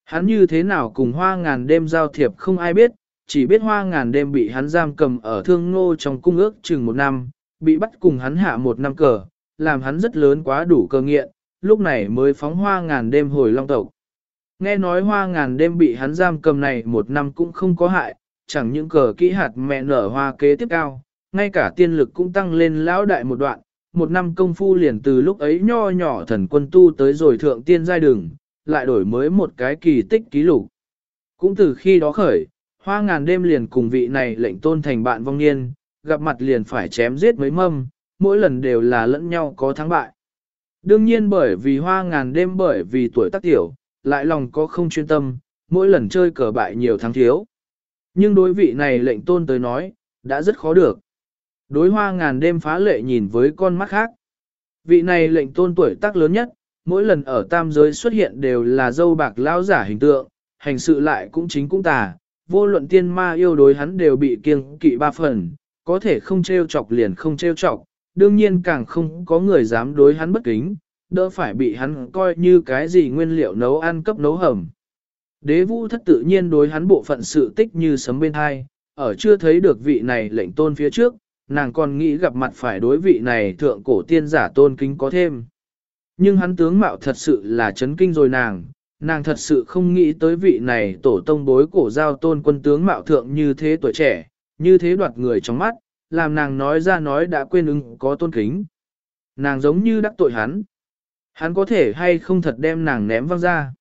Hắn như thế nào cùng hoa ngàn đêm giao thiệp không ai biết, chỉ biết hoa ngàn đêm bị hắn giam cầm ở thương ngô trong cung ước chừng một năm, bị bắt cùng hắn hạ một năm cờ, làm hắn rất lớn quá đủ cơ nghiện, lúc này mới phóng hoa ngàn đêm hồi long tộc. Nghe nói hoa ngàn đêm bị hắn giam cầm này một năm cũng không có hại, chẳng những cờ kỹ hạt mẹ nở hoa kế tiếp cao, ngay cả tiên lực cũng tăng lên lão đại một đoạn, một năm công phu liền từ lúc ấy nho nhỏ thần quân tu tới rồi thượng tiên giai đường, lại đổi mới một cái kỳ tích ký lục. Cũng từ khi đó khởi, hoa ngàn đêm liền cùng vị này lệnh tôn thành bạn vong niên, gặp mặt liền phải chém giết mấy mâm, mỗi lần đều là lẫn nhau có thắng bại. Đương nhiên bởi vì hoa ngàn đêm bởi vì tuổi tác tiểu, lại lòng có không chuyên tâm, mỗi lần chơi cờ bại nhiều thắng thiếu. Nhưng đối vị này lệnh tôn tới nói, đã rất khó được. Đối hoa ngàn đêm phá lệ nhìn với con mắt khác. Vị này lệnh tôn tuổi tác lớn nhất, mỗi lần ở tam giới xuất hiện đều là dâu bạc lao giả hình tượng, hành sự lại cũng chính cũng tà, vô luận tiên ma yêu đối hắn đều bị kiêng kỵ ba phần, có thể không trêu chọc liền không trêu chọc, đương nhiên càng không có người dám đối hắn bất kính, đỡ phải bị hắn coi như cái gì nguyên liệu nấu ăn cấp nấu hầm. Đế vũ thất tự nhiên đối hắn bộ phận sự tích như sấm bên hai, ở chưa thấy được vị này lệnh tôn phía trước, nàng còn nghĩ gặp mặt phải đối vị này thượng cổ tiên giả tôn kính có thêm. Nhưng hắn tướng mạo thật sự là chấn kinh rồi nàng, nàng thật sự không nghĩ tới vị này tổ tông bối cổ giao tôn quân tướng mạo thượng như thế tuổi trẻ, như thế đoạt người trong mắt, làm nàng nói ra nói đã quên ứng có tôn kính. Nàng giống như đắc tội hắn. Hắn có thể hay không thật đem nàng ném văng ra.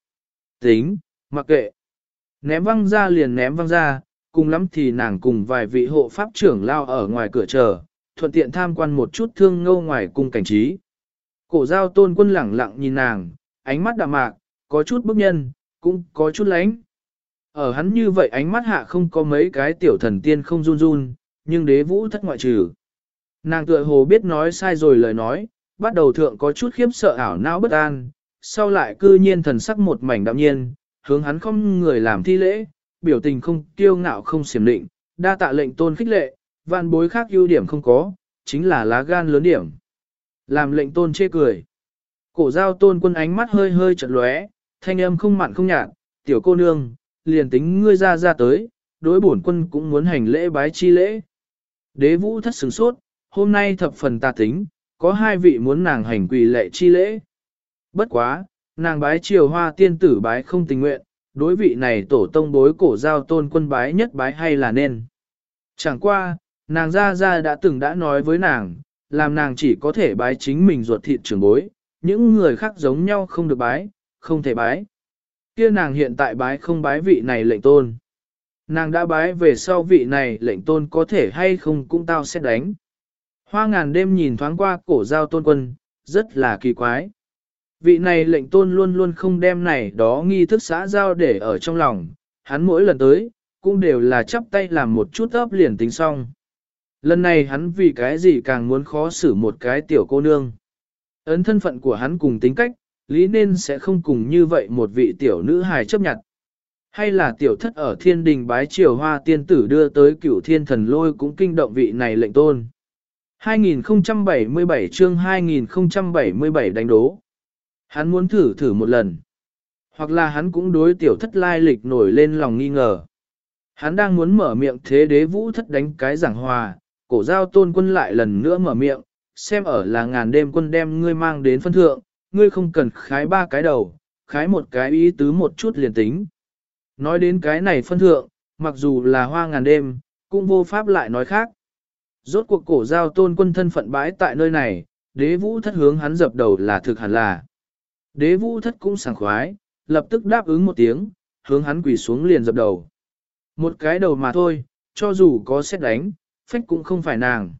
Tính, mặc kệ. Ném văng ra liền ném văng ra, cùng lắm thì nàng cùng vài vị hộ pháp trưởng lao ở ngoài cửa chờ, thuận tiện tham quan một chút thương ngâu ngoài cung cảnh trí. Cổ giao tôn quân lẳng lặng nhìn nàng, ánh mắt đạm mạc, có chút bức nhân, cũng có chút lánh. Ở hắn như vậy ánh mắt hạ không có mấy cái tiểu thần tiên không run run, nhưng đế vũ thất ngoại trừ. Nàng tựa hồ biết nói sai rồi lời nói, bắt đầu thượng có chút khiếp sợ ảo não bất an, sau lại cư nhiên thần sắc một mảnh đạm nhiên, hướng hắn không người làm thi lễ, biểu tình không kiêu ngạo không xiểm định, đa tạ lệnh tôn khích lệ, vạn bối khác ưu điểm không có, chính là lá gan lớn điểm. Làm lệnh tôn chê cười. Cổ giao tôn quân ánh mắt hơi hơi chật lóe, thanh âm không mặn không nhạt, tiểu cô nương, liền tính ngươi ra ra tới, đối bổn quân cũng muốn hành lễ bái chi lễ. Đế vũ thất sừng sốt, hôm nay thập phần tà tính, có hai vị muốn nàng hành quỳ lệ chi lễ. Bất quá, nàng bái triều hoa tiên tử bái không tình nguyện, đối vị này tổ tông bối cổ giao tôn quân bái nhất bái hay là nên. Chẳng qua, nàng ra ra đã từng đã nói với nàng, làm nàng chỉ có thể bái chính mình ruột thịt trưởng bối, những người khác giống nhau không được bái, không thể bái. Kia nàng hiện tại bái không bái vị này lệnh tôn. Nàng đã bái về sau vị này lệnh tôn có thể hay không cũng tao sẽ đánh. Hoa ngàn đêm nhìn thoáng qua cổ giao tôn quân, rất là kỳ quái. Vị này lệnh tôn luôn luôn không đem này đó nghi thức xã giao để ở trong lòng, hắn mỗi lần tới, cũng đều là chắp tay làm một chút ấp liền tính xong. Lần này hắn vì cái gì càng muốn khó xử một cái tiểu cô nương. Ấn thân phận của hắn cùng tính cách, lý nên sẽ không cùng như vậy một vị tiểu nữ hài chấp nhận. Hay là tiểu thất ở thiên đình bái triều hoa tiên tử đưa tới cửu thiên thần lôi cũng kinh động vị này lệnh tôn. 2077 chương 2077 đánh đố. Hắn muốn thử thử một lần. Hoặc là hắn cũng đối tiểu thất lai lịch nổi lên lòng nghi ngờ. Hắn đang muốn mở miệng thế đế vũ thất đánh cái giảng hòa, cổ giao tôn quân lại lần nữa mở miệng, xem ở là ngàn đêm quân đem ngươi mang đến phân thượng, ngươi không cần khái ba cái đầu, khái một cái ý tứ một chút liền tính. Nói đến cái này phân thượng, mặc dù là hoa ngàn đêm, cũng vô pháp lại nói khác. Rốt cuộc cổ giao tôn quân thân phận bãi tại nơi này, đế vũ thất hướng hắn dập đầu là thực hẳn là. Đế vũ thất cũng sảng khoái, lập tức đáp ứng một tiếng, hướng hắn quỳ xuống liền dập đầu. Một cái đầu mà thôi, cho dù có xét đánh, phách cũng không phải nàng.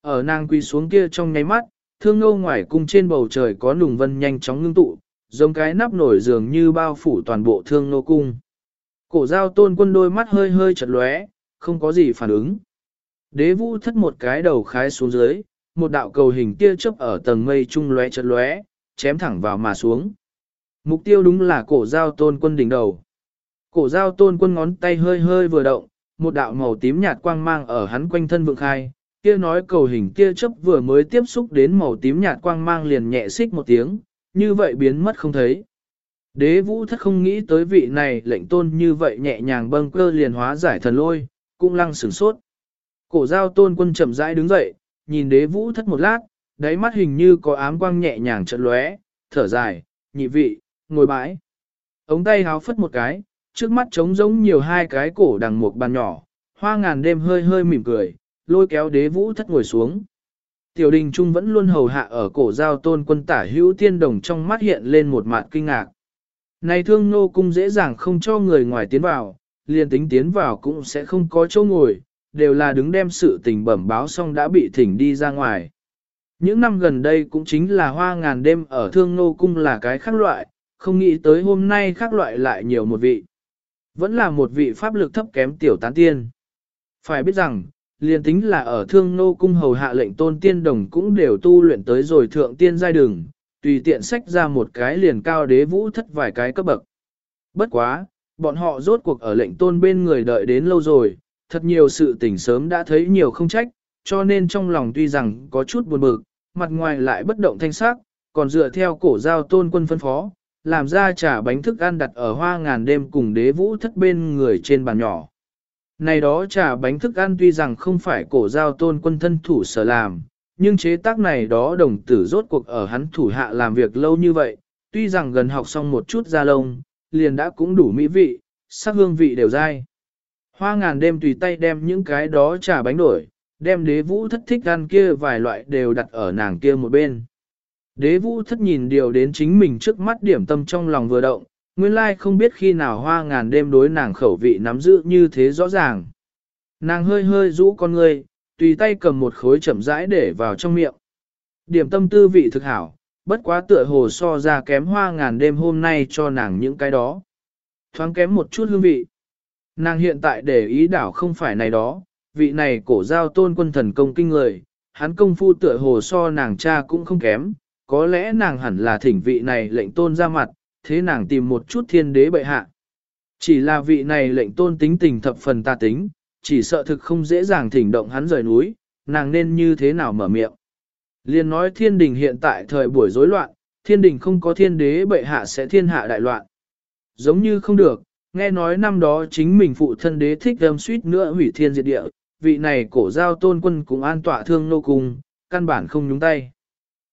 Ở nàng quỳ xuống kia trong nháy mắt, thương ngâu ngoài cung trên bầu trời có nùng vân nhanh chóng ngưng tụ, giống cái nắp nổi dường như bao phủ toàn bộ thương ngô cung. Cổ giao tôn quân đôi mắt hơi hơi chật lóe, không có gì phản ứng. Đế vũ thất một cái đầu khái xuống dưới, một đạo cầu hình tia chớp ở tầng mây trung lóe chật lóe, chém thẳng vào mà xuống. Mục tiêu đúng là cổ giao tôn quân đỉnh đầu. Cổ giao tôn quân ngón tay hơi hơi vừa động, một đạo màu tím nhạt quang mang ở hắn quanh thân vượng khai, kia nói cầu hình kia chấp vừa mới tiếp xúc đến màu tím nhạt quang mang liền nhẹ xích một tiếng, như vậy biến mất không thấy. Đế vũ thất không nghĩ tới vị này lệnh tôn như vậy nhẹ nhàng bâng cơ liền hóa giải thần lôi, cũng lăng sửng sốt. Cổ giao tôn quân chậm rãi đứng dậy, nhìn đế vũ thất một lát, đáy mắt hình như có ám quang nhẹ nhàng trận lóe, thở dài, nhị vị, ngồi bãi. Ống tay háo phất một cái, trước mắt trống giống nhiều hai cái cổ đằng một bàn nhỏ, hoa ngàn đêm hơi hơi mỉm cười, lôi kéo đế vũ thất ngồi xuống. Tiểu đình trung vẫn luôn hầu hạ ở cổ giao tôn quân tả hữu tiên đồng trong mắt hiện lên một mặt kinh ngạc. Này thương nô cung dễ dàng không cho người ngoài tiến vào, liền tính tiến vào cũng sẽ không có chỗ ngồi, đều là đứng đem sự tình bẩm báo xong đã bị thỉnh đi ra ngoài. Những năm gần đây cũng chính là hoa ngàn đêm ở thương nô cung là cái khác loại, không nghĩ tới hôm nay khác loại lại nhiều một vị. Vẫn là một vị pháp lực thấp kém tiểu tán tiên. Phải biết rằng, liền tính là ở thương nô cung hầu hạ lệnh tôn tiên đồng cũng đều tu luyện tới rồi thượng tiên giai đường, tùy tiện sách ra một cái liền cao đế vũ thất vài cái cấp bậc. Bất quá, bọn họ rốt cuộc ở lệnh tôn bên người đợi đến lâu rồi, thật nhiều sự tình sớm đã thấy nhiều không trách, cho nên trong lòng tuy rằng có chút buồn bực, mặt ngoài lại bất động thanh sắc, còn dựa theo cổ giao tôn quân phân phó, làm ra trà bánh thức ăn đặt ở hoa ngàn đêm cùng đế vũ thất bên người trên bàn nhỏ. Này đó trà bánh thức ăn tuy rằng không phải cổ giao tôn quân thân thủ sở làm, nhưng chế tác này đó đồng tử rốt cuộc ở hắn thủ hạ làm việc lâu như vậy, tuy rằng gần học xong một chút ra lông, liền đã cũng đủ mỹ vị, sắc hương vị đều dai. Hoa ngàn đêm tùy tay đem những cái đó trà bánh đổi, đem đế vũ thất thích ăn kia vài loại đều đặt ở nàng kia một bên. Đế vũ thất nhìn điều đến chính mình trước mắt điểm tâm trong lòng vừa động, nguyên lai không biết khi nào hoa ngàn đêm đối nàng khẩu vị nắm giữ như thế rõ ràng. Nàng hơi hơi rũ con người, tùy tay cầm một khối chậm rãi để vào trong miệng. Điểm tâm tư vị thực hảo, bất quá tựa hồ so ra kém hoa ngàn đêm hôm nay cho nàng những cái đó. Thoáng kém một chút hương vị. Nàng hiện tại để ý đảo không phải này đó, vị này cổ giao tôn quân thần công kinh người, hắn công phu tựa hồ so nàng cha cũng không kém, có lẽ nàng hẳn là thỉnh vị này lệnh tôn ra mặt, thế nàng tìm một chút thiên đế bệ hạ. Chỉ là vị này lệnh tôn tính tình thập phần ta tính, chỉ sợ thực không dễ dàng thỉnh động hắn rời núi, nàng nên như thế nào mở miệng. Liên nói thiên đình hiện tại thời buổi rối loạn, thiên đình không có thiên đế bệ hạ sẽ thiên hạ đại loạn. Giống như không được, nghe nói năm đó chính mình phụ thân đế thích âm suýt nữa hủy thiên diệt địa, vị này cổ giao tôn quân cũng an tọa thương nô cung, căn bản không nhúng tay.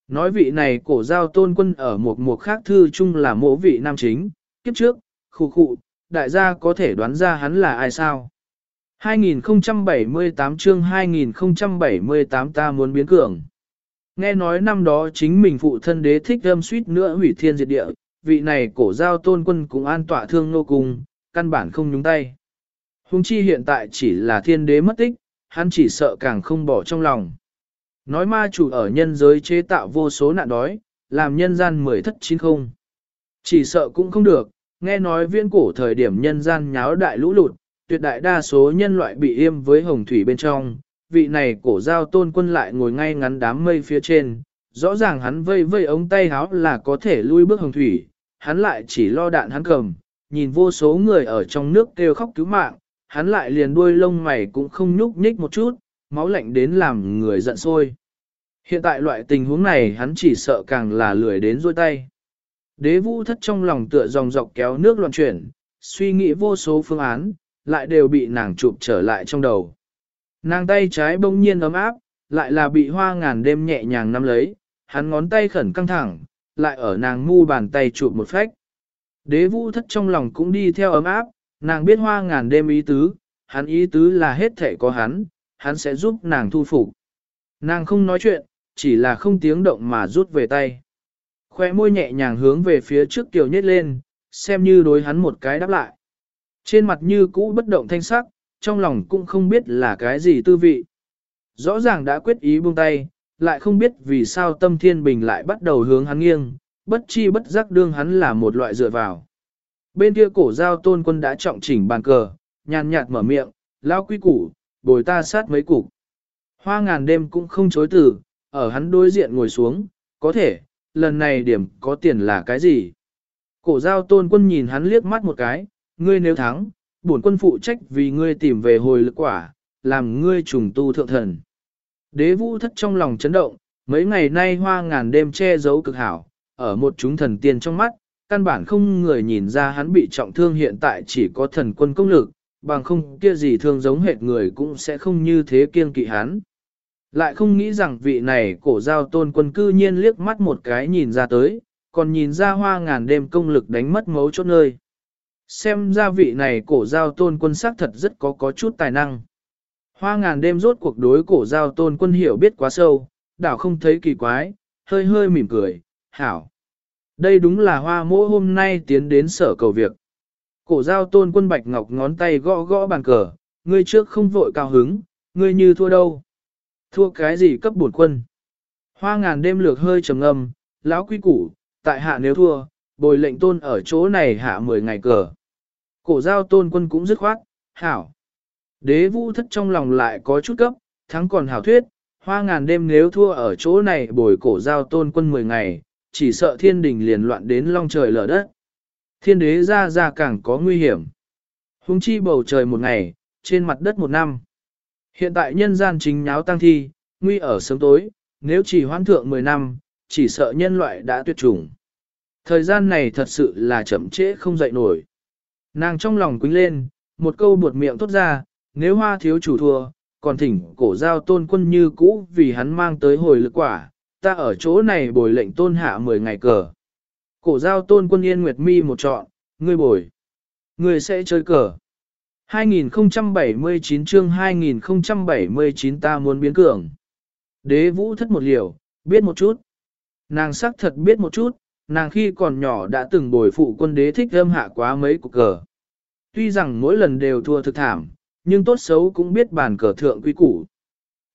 Nói vị này cổ giao tôn quân ở một mục khác thư chung là mộ vị nam chính, kiếp trước, khu khụ, đại gia có thể đoán ra hắn là ai sao? 2078 chương 2078 ta muốn biến cường. Nghe nói năm đó chính mình phụ thân đế thích âm suýt nữa hủy thiên diệt địa, vị này cổ giao tôn quân cũng an tọa thương nô cung, căn bản không nhúng tay. Hùng chi hiện tại chỉ là thiên đế mất tích, hắn chỉ sợ càng không bỏ trong lòng. Nói ma chủ ở nhân giới chế tạo vô số nạn đói, làm nhân gian mười thất chín không. Chỉ sợ cũng không được, nghe nói viên cổ thời điểm nhân gian nháo đại lũ lụt, tuyệt đại đa số nhân loại bị yêm với hồng thủy bên trong, vị này cổ giao tôn quân lại ngồi ngay ngắn đám mây phía trên, rõ ràng hắn vây vây ống tay háo là có thể lui bước hồng thủy, hắn lại chỉ lo đạn hắn cầm, nhìn vô số người ở trong nước kêu khóc cứu mạng, hắn lại liền đuôi lông mày cũng không nhúc nhích một chút, máu lạnh đến làm người giận sôi. Hiện tại loại tình huống này hắn chỉ sợ càng là lười đến rôi tay. Đế vũ thất trong lòng tựa dòng dọc kéo nước loạn chuyển, suy nghĩ vô số phương án, lại đều bị nàng chụp trở lại trong đầu. Nàng tay trái bỗng nhiên ấm áp, lại là bị hoa ngàn đêm nhẹ nhàng nắm lấy, hắn ngón tay khẩn căng thẳng, lại ở nàng mu bàn tay chụp một phách. Đế vũ thất trong lòng cũng đi theo ấm áp, nàng biết hoa ngàn đêm ý tứ, hắn ý tứ là hết thể có hắn, hắn sẽ giúp nàng thu phục. Nàng không nói chuyện, chỉ là không tiếng động mà rút về tay. Khoe môi nhẹ nhàng hướng về phía trước kiều nhét lên, xem như đối hắn một cái đáp lại. Trên mặt như cũ bất động thanh sắc, trong lòng cũng không biết là cái gì tư vị. Rõ ràng đã quyết ý buông tay, lại không biết vì sao tâm thiên bình lại bắt đầu hướng hắn nghiêng, bất chi bất giác đương hắn là một loại dựa vào. Bên kia cổ giao tôn quân đã trọng chỉnh bàn cờ, nhàn nhạt mở miệng, lao quy củ, bồi ta sát mấy cục. Hoa ngàn đêm cũng không chối từ, ở hắn đối diện ngồi xuống, có thể, lần này điểm có tiền là cái gì? Cổ giao tôn quân nhìn hắn liếc mắt một cái, ngươi nếu thắng, bổn quân phụ trách vì ngươi tìm về hồi lực quả, làm ngươi trùng tu thượng thần. Đế vũ thất trong lòng chấn động, mấy ngày nay hoa ngàn đêm che giấu cực hảo, ở một chúng thần tiên trong mắt, căn bản không người nhìn ra hắn bị trọng thương hiện tại chỉ có thần quân công lực, bằng không kia gì thương giống hệt người cũng sẽ không như thế kiêng kỵ hắn. Lại không nghĩ rằng vị này cổ giao tôn quân cư nhiên liếc mắt một cái nhìn ra tới, còn nhìn ra hoa ngàn đêm công lực đánh mất mấu chốt nơi. Xem ra vị này cổ giao tôn quân sắc thật rất có có chút tài năng. Hoa ngàn đêm rốt cuộc đối cổ giao tôn quân hiểu biết quá sâu, đảo không thấy kỳ quái, hơi hơi mỉm cười, hảo. Đây đúng là hoa mỗ hôm nay tiến đến sở cầu việc. Cổ giao tôn quân bạch ngọc ngón tay gõ gõ bàn cờ, ngươi trước không vội cao hứng, ngươi như thua đâu. Thua cái gì cấp bổn quân. Hoa ngàn đêm lược hơi trầm ngâm, lão quý củ, tại hạ nếu thua, bồi lệnh tôn ở chỗ này hạ 10 ngày cờ. Cổ giao tôn quân cũng dứt khoát, hảo. Đế vũ thất trong lòng lại có chút cấp, thắng còn hảo thuyết, hoa ngàn đêm nếu thua ở chỗ này bồi cổ giao tôn quân 10 ngày, chỉ sợ thiên đình liền loạn đến long trời lở đất. Thiên đế ra ra càng có nguy hiểm. Hùng chi bầu trời một ngày, trên mặt đất một năm. Hiện tại nhân gian chính nháo tăng thi, nguy ở sớm tối, nếu chỉ hoãn thượng 10 năm, chỉ sợ nhân loại đã tuyệt chủng. Thời gian này thật sự là chậm trễ không dậy nổi. Nàng trong lòng quính lên, một câu buột miệng tốt ra, nếu hoa thiếu chủ thua, còn thỉnh cổ giao tôn quân như cũ vì hắn mang tới hồi lực quả, ta ở chỗ này bồi lệnh tôn hạ 10 ngày cờ. Cổ giao tôn quân yên nguyệt mi một chọn, ngươi bồi. Ngươi sẽ chơi cờ. 2079 chương 2079 ta muốn biến cường. Đế vũ thất một liều, biết một chút. Nàng sắc thật biết một chút, nàng khi còn nhỏ đã từng bồi phụ quân đế thích âm hạ quá mấy cục cờ. Tuy rằng mỗi lần đều thua thực thảm, nhưng tốt xấu cũng biết bàn cờ thượng quy củ.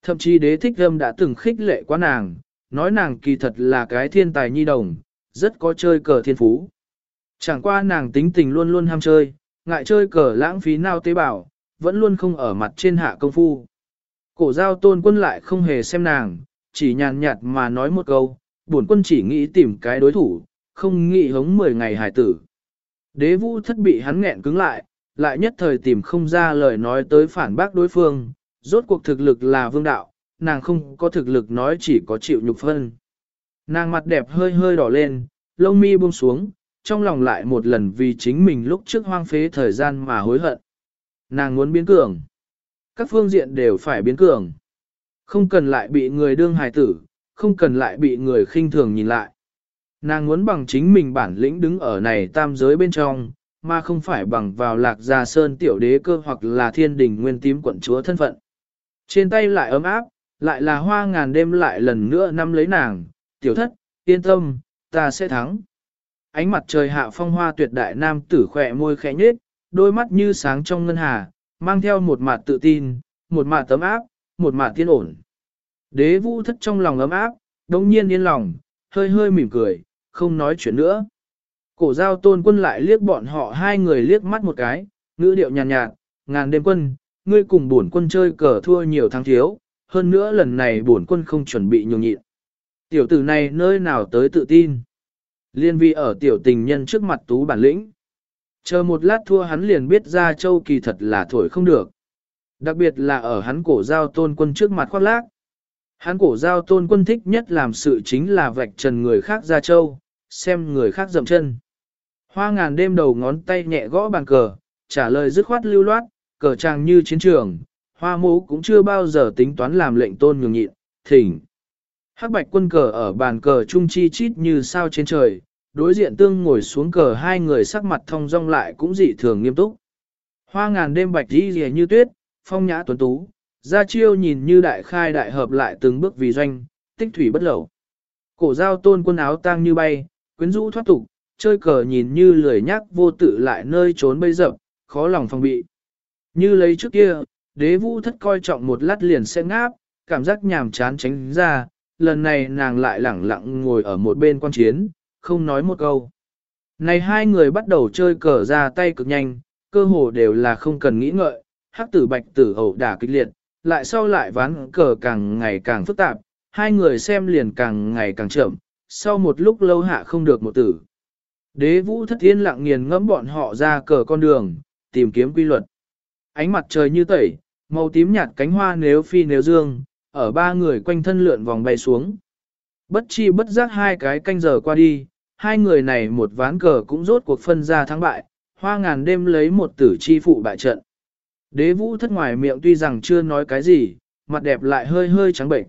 Thậm chí đế thích âm đã từng khích lệ quá nàng, nói nàng kỳ thật là cái thiên tài nhi đồng, rất có chơi cờ thiên phú. Chẳng qua nàng tính tình luôn luôn ham chơi, ngại chơi cờ lãng phí nào tế bào, vẫn luôn không ở mặt trên hạ công phu. Cổ giao tôn quân lại không hề xem nàng, chỉ nhàn nhạt mà nói một câu, bổn quân chỉ nghĩ tìm cái đối thủ, không nghĩ hống 10 ngày hải tử. Đế vũ thất bị hắn nghẹn cứng lại, lại nhất thời tìm không ra lời nói tới phản bác đối phương, rốt cuộc thực lực là vương đạo, nàng không có thực lực nói chỉ có chịu nhục phân. Nàng mặt đẹp hơi hơi đỏ lên, lông mi buông xuống, trong lòng lại một lần vì chính mình lúc trước hoang phế thời gian mà hối hận. Nàng muốn biến cường. Các phương diện đều phải biến cường. Không cần lại bị người đương hài tử, không cần lại bị người khinh thường nhìn lại. Nàng muốn bằng chính mình bản lĩnh đứng ở này tam giới bên trong, mà không phải bằng vào lạc gia sơn tiểu đế cơ hoặc là thiên đình nguyên tím quận chúa thân phận. Trên tay lại ấm áp, lại là hoa ngàn đêm lại lần nữa năm lấy nàng, tiểu thất, yên tâm, ta sẽ thắng. Ánh mặt trời hạ phong hoa tuyệt đại nam tử khỏe môi khẽ nhết, đôi mắt như sáng trong ngân hà, mang theo một mặt tự tin, một mặt tấm áp, một mặt tiên ổn. Đế vũ thất trong lòng ấm áp, đồng nhiên yên lòng, hơi hơi mỉm cười, không nói chuyện nữa. Cổ giao tôn quân lại liếc bọn họ hai người liếc mắt một cái, ngữ điệu nhàn nhạt, nhạt, ngàn đêm quân, ngươi cùng bổn quân chơi cờ thua nhiều tháng thiếu, hơn nữa lần này bổn quân không chuẩn bị nhường nhịn. Tiểu tử này nơi nào tới tự tin. Liên vi ở tiểu tình nhân trước mặt tú bản lĩnh. Chờ một lát thua hắn liền biết ra châu kỳ thật là thổi không được. Đặc biệt là ở hắn cổ giao tôn quân trước mặt khoác lác. Hắn cổ giao tôn quân thích nhất làm sự chính là vạch trần người khác ra châu, xem người khác dậm chân. Hoa ngàn đêm đầu ngón tay nhẹ gõ bàn cờ, trả lời dứt khoát lưu loát, cờ trang như chiến trường, hoa mũ cũng chưa bao giờ tính toán làm lệnh tôn nhường nhịn, thỉnh. Hắc bạch quân cờ ở bàn cờ trung chi chít như sao trên trời, đối diện tương ngồi xuống cờ hai người sắc mặt thông rong lại cũng dị thường nghiêm túc. Hoa ngàn đêm bạch đi rìa như tuyết, phong nhã tuấn tú, ra chiêu nhìn như đại khai đại hợp lại từng bước vì doanh, tích thủy bất lẩu. Cổ giao tôn quân áo tang như bay, quyến rũ thoát tục, chơi cờ nhìn như lười nhắc vô tự lại nơi trốn bây dập, khó lòng phòng bị. Như lấy trước kia, đế vũ thất coi trọng một lát liền sẽ ngáp, cảm giác nhàm chán tránh ra, lần này nàng lại lẳng lặng ngồi ở một bên quan chiến, không nói một câu. Này hai người bắt đầu chơi cờ ra tay cực nhanh, cơ hồ đều là không cần nghĩ ngợi, hắc tử bạch tử ẩu đả kịch liệt, lại sau lại ván cờ càng ngày càng phức tạp, hai người xem liền càng ngày càng chậm, sau một lúc lâu hạ không được một tử. Đế vũ thất thiên lặng nghiền ngẫm bọn họ ra cờ con đường, tìm kiếm quy luật. Ánh mặt trời như tẩy, màu tím nhạt cánh hoa nếu phi nếu dương, ở ba người quanh thân lượn vòng bay xuống. Bất chi bất giác hai cái canh giờ qua đi, hai người này một ván cờ cũng rốt cuộc phân ra thắng bại, hoa ngàn đêm lấy một tử chi phụ bại trận. Đế vũ thất ngoài miệng tuy rằng chưa nói cái gì, mặt đẹp lại hơi hơi trắng bệnh.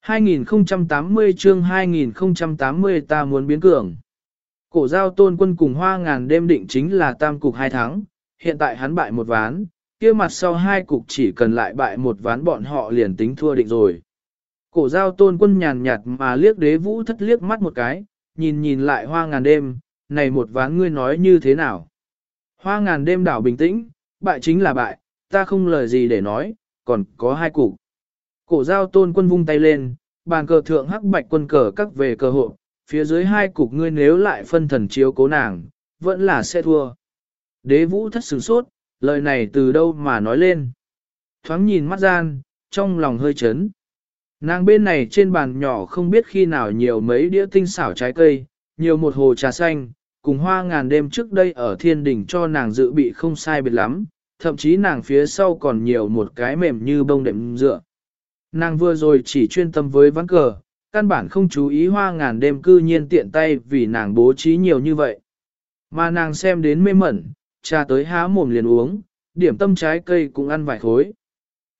2080 chương 2080 ta muốn biến cường. Cổ giao tôn quân cùng hoa ngàn đêm định chính là tam cục hai thắng, hiện tại hắn bại một ván, kia mặt sau hai cục chỉ cần lại bại một ván bọn họ liền tính thua định rồi. Cổ giao tôn quân nhàn nhạt mà liếc đế vũ thất liếc mắt một cái, nhìn nhìn lại hoa ngàn đêm, này một ván ngươi nói như thế nào. Hoa ngàn đêm đảo bình tĩnh, bại chính là bại, ta không lời gì để nói, còn có hai cục. Cổ giao tôn quân vung tay lên, bàn cờ thượng hắc bạch quân cờ các về cờ hộ, phía dưới hai cục ngươi nếu lại phân thần chiếu cố nàng, vẫn là sẽ thua. Đế vũ thất sửng sốt, lời này từ đâu mà nói lên. Thoáng nhìn mắt gian, trong lòng hơi chấn. Nàng bên này trên bàn nhỏ không biết khi nào nhiều mấy đĩa tinh xảo trái cây, nhiều một hồ trà xanh, cùng hoa ngàn đêm trước đây ở thiên đỉnh cho nàng dự bị không sai biệt lắm, thậm chí nàng phía sau còn nhiều một cái mềm như bông đệm dựa. Nàng vừa rồi chỉ chuyên tâm với ván cờ, căn bản không chú ý hoa ngàn đêm cư nhiên tiện tay vì nàng bố trí nhiều như vậy. Mà nàng xem đến mê mẩn, trà tới há mồm liền uống, điểm tâm trái cây cũng ăn vài khối.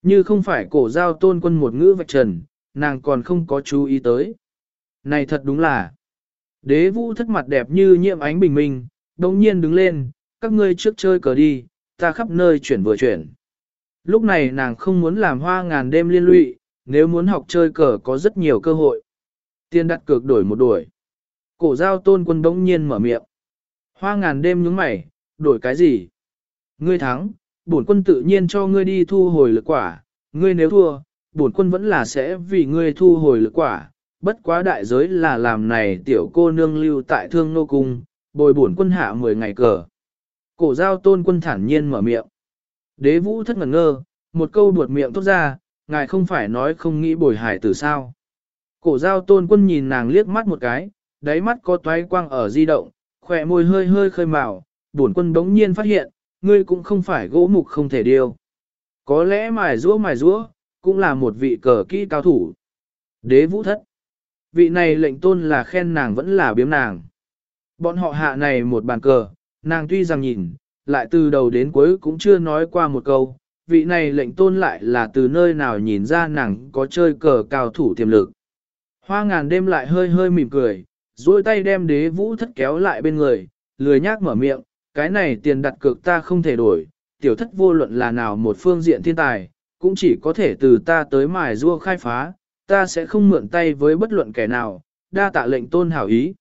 Như không phải cổ giao tôn quân một ngữ vạch trần, nàng còn không có chú ý tới. Này thật đúng là, đế vũ thất mặt đẹp như nhiễm ánh bình minh, đồng nhiên đứng lên, các ngươi trước chơi cờ đi, ta khắp nơi chuyển vừa chuyển. Lúc này nàng không muốn làm hoa ngàn đêm liên lụy, nếu muốn học chơi cờ có rất nhiều cơ hội. Tiên đặt cược đổi một đuổi. Cổ giao tôn quân đống nhiên mở miệng. Hoa ngàn đêm nhướng mày, đổi cái gì? Ngươi thắng, bổn quân tự nhiên cho ngươi đi thu hồi lực quả, ngươi nếu thua, bổn quân vẫn là sẽ vì ngươi thu hồi lực quả, bất quá đại giới là làm này tiểu cô nương lưu tại thương nô cung, bồi bổn quân hạ 10 ngày cờ. Cổ giao tôn quân thản nhiên mở miệng. Đế vũ thất ngẩn ngơ, một câu buột miệng tốt ra, ngài không phải nói không nghĩ bồi hải tử sao. Cổ giao tôn quân nhìn nàng liếc mắt một cái, đáy mắt có toái quang ở di động, khỏe môi hơi hơi khơi màu, bổn quân bỗng nhiên phát hiện, ngươi cũng không phải gỗ mục không thể điêu. Có lẽ mài rũa mài rũa, cũng là một vị cờ kỹ cao thủ. Đế vũ thất. Vị này lệnh tôn là khen nàng vẫn là biếm nàng. Bọn họ hạ này một bàn cờ, nàng tuy rằng nhìn, lại từ đầu đến cuối cũng chưa nói qua một câu. Vị này lệnh tôn lại là từ nơi nào nhìn ra nàng có chơi cờ cao thủ tiềm lực. Hoa ngàn đêm lại hơi hơi mỉm cười, duỗi tay đem đế vũ thất kéo lại bên người, lười nhác mở miệng, cái này tiền đặt cược ta không thể đổi, tiểu thất vô luận là nào một phương diện thiên tài, cũng chỉ có thể từ ta tới mài rua khai phá, ta sẽ không mượn tay với bất luận kẻ nào, đa tạ lệnh tôn hảo ý.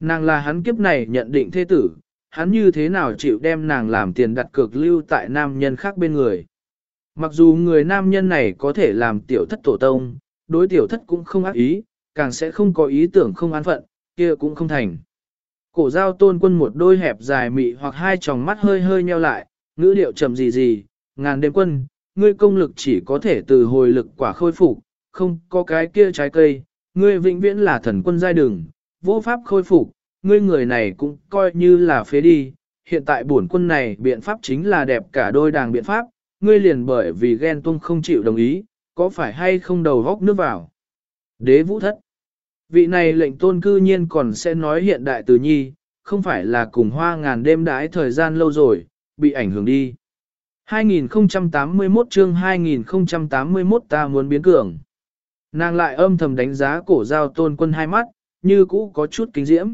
Nàng là hắn kiếp này nhận định thế tử, hắn như thế nào chịu đem nàng làm tiền đặt cược lưu tại nam nhân khác bên người. Mặc dù người nam nhân này có thể làm tiểu thất tổ tông, đối tiểu thất cũng không ác ý, càng sẽ không có ý tưởng không an phận, kia cũng không thành. Cổ giao tôn quân một đôi hẹp dài mị hoặc hai tròng mắt hơi hơi nheo lại, ngữ điệu trầm gì gì, ngàn đêm quân, ngươi công lực chỉ có thể từ hồi lực quả khôi phục, không có cái kia trái cây, ngươi vĩnh viễn là thần quân giai đường, vô pháp khôi phục, ngươi người này cũng coi như là phế đi, hiện tại bổn quân này biện pháp chính là đẹp cả đôi đàng biện pháp, ngươi liền bởi vì ghen tuông không chịu đồng ý, có phải hay không đầu góc nước vào. Đế vũ thất. Vị này lệnh tôn cư nhiên còn sẽ nói hiện đại từ nhi, không phải là cùng hoa ngàn đêm đãi thời gian lâu rồi, bị ảnh hưởng đi. 2081 chương 2081 ta muốn biến cường. Nàng lại âm thầm đánh giá cổ giao tôn quân hai mắt, như cũ có chút kính diễm.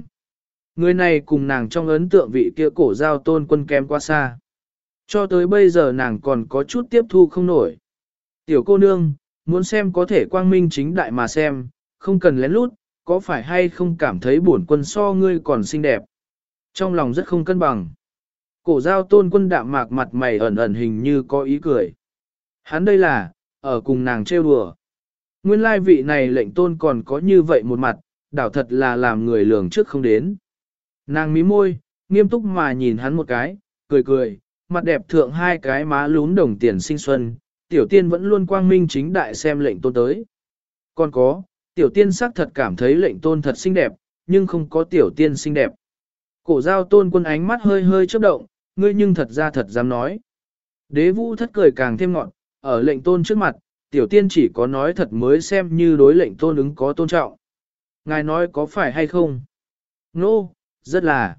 Người này cùng nàng trong ấn tượng vị kia cổ giao tôn quân kém quá xa. Cho tới bây giờ nàng còn có chút tiếp thu không nổi. Tiểu cô nương, muốn xem có thể quang minh chính đại mà xem, không cần lén lút, có phải hay không cảm thấy bổn quân so ngươi còn xinh đẹp. Trong lòng rất không cân bằng. Cổ giao tôn quân đạm mạc mặt mày ẩn ẩn hình như có ý cười. Hắn đây là, ở cùng nàng trêu đùa. Nguyên lai vị này lệnh tôn còn có như vậy một mặt, đảo thật là làm người lường trước không đến. Nàng mí môi, nghiêm túc mà nhìn hắn một cái, cười cười, mặt đẹp thượng hai cái má lún đồng tiền sinh xuân, tiểu tiên vẫn luôn quang minh chính đại xem lệnh tôn tới. Còn có, tiểu tiên xác thật cảm thấy lệnh tôn thật xinh đẹp, nhưng không có tiểu tiên xinh đẹp. Cổ giao tôn quân ánh mắt hơi hơi chớp động, ngươi nhưng thật ra thật dám nói. Đế vũ thất cười càng thêm ngọn, ở lệnh tôn trước mặt, tiểu tiên chỉ có nói thật mới xem như đối lệnh tôn ứng có tôn trọng. Ngài nói có phải hay không? Nô, no, rất là.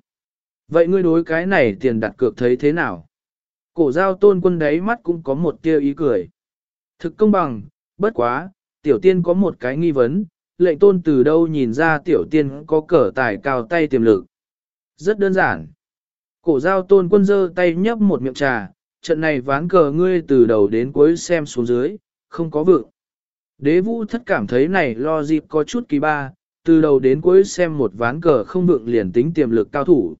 Vậy ngươi đối cái này tiền đặt cược thấy thế nào? Cổ giao tôn quân đáy mắt cũng có một tia ý cười. Thực công bằng, bất quá, tiểu tiên có một cái nghi vấn, lệnh tôn từ đâu nhìn ra tiểu tiên có cỡ tài cao tay tiềm lực. Rất đơn giản. Cổ giao tôn quân dơ tay nhấp một miệng trà, trận này ván cờ ngươi từ đầu đến cuối xem xuống dưới, không có vượng. Đế vũ thất cảm thấy này lo dịp có chút kỳ ba, từ đầu đến cuối xem một ván cờ không vượng liền tính tiềm lực cao thủ.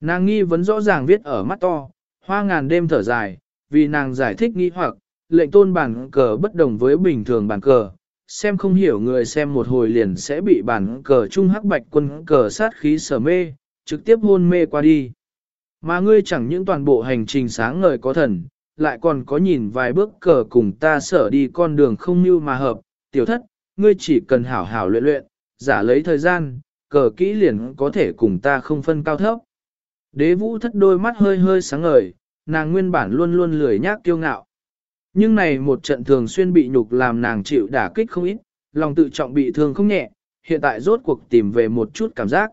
Nàng nghi vấn rõ ràng viết ở mắt to, hoa ngàn đêm thở dài, vì nàng giải thích nghi hoặc, lệnh tôn bản cờ bất đồng với bình thường bản cờ, xem không hiểu người xem một hồi liền sẽ bị bản cờ trung hắc bạch quân cờ sát khí sở mê, trực tiếp hôn mê qua đi. Mà ngươi chẳng những toàn bộ hành trình sáng ngời có thần, lại còn có nhìn vài bước cờ cùng ta sở đi con đường không như mà hợp, tiểu thất, ngươi chỉ cần hảo hảo luyện luyện, giả lấy thời gian, cờ kỹ liền có thể cùng ta không phân cao thấp. Đế vũ thất đôi mắt hơi hơi sáng ngời, nàng nguyên bản luôn luôn lười nhác kiêu ngạo. Nhưng này một trận thường xuyên bị nhục làm nàng chịu đả kích không ít, lòng tự trọng bị thương không nhẹ, hiện tại rốt cuộc tìm về một chút cảm giác.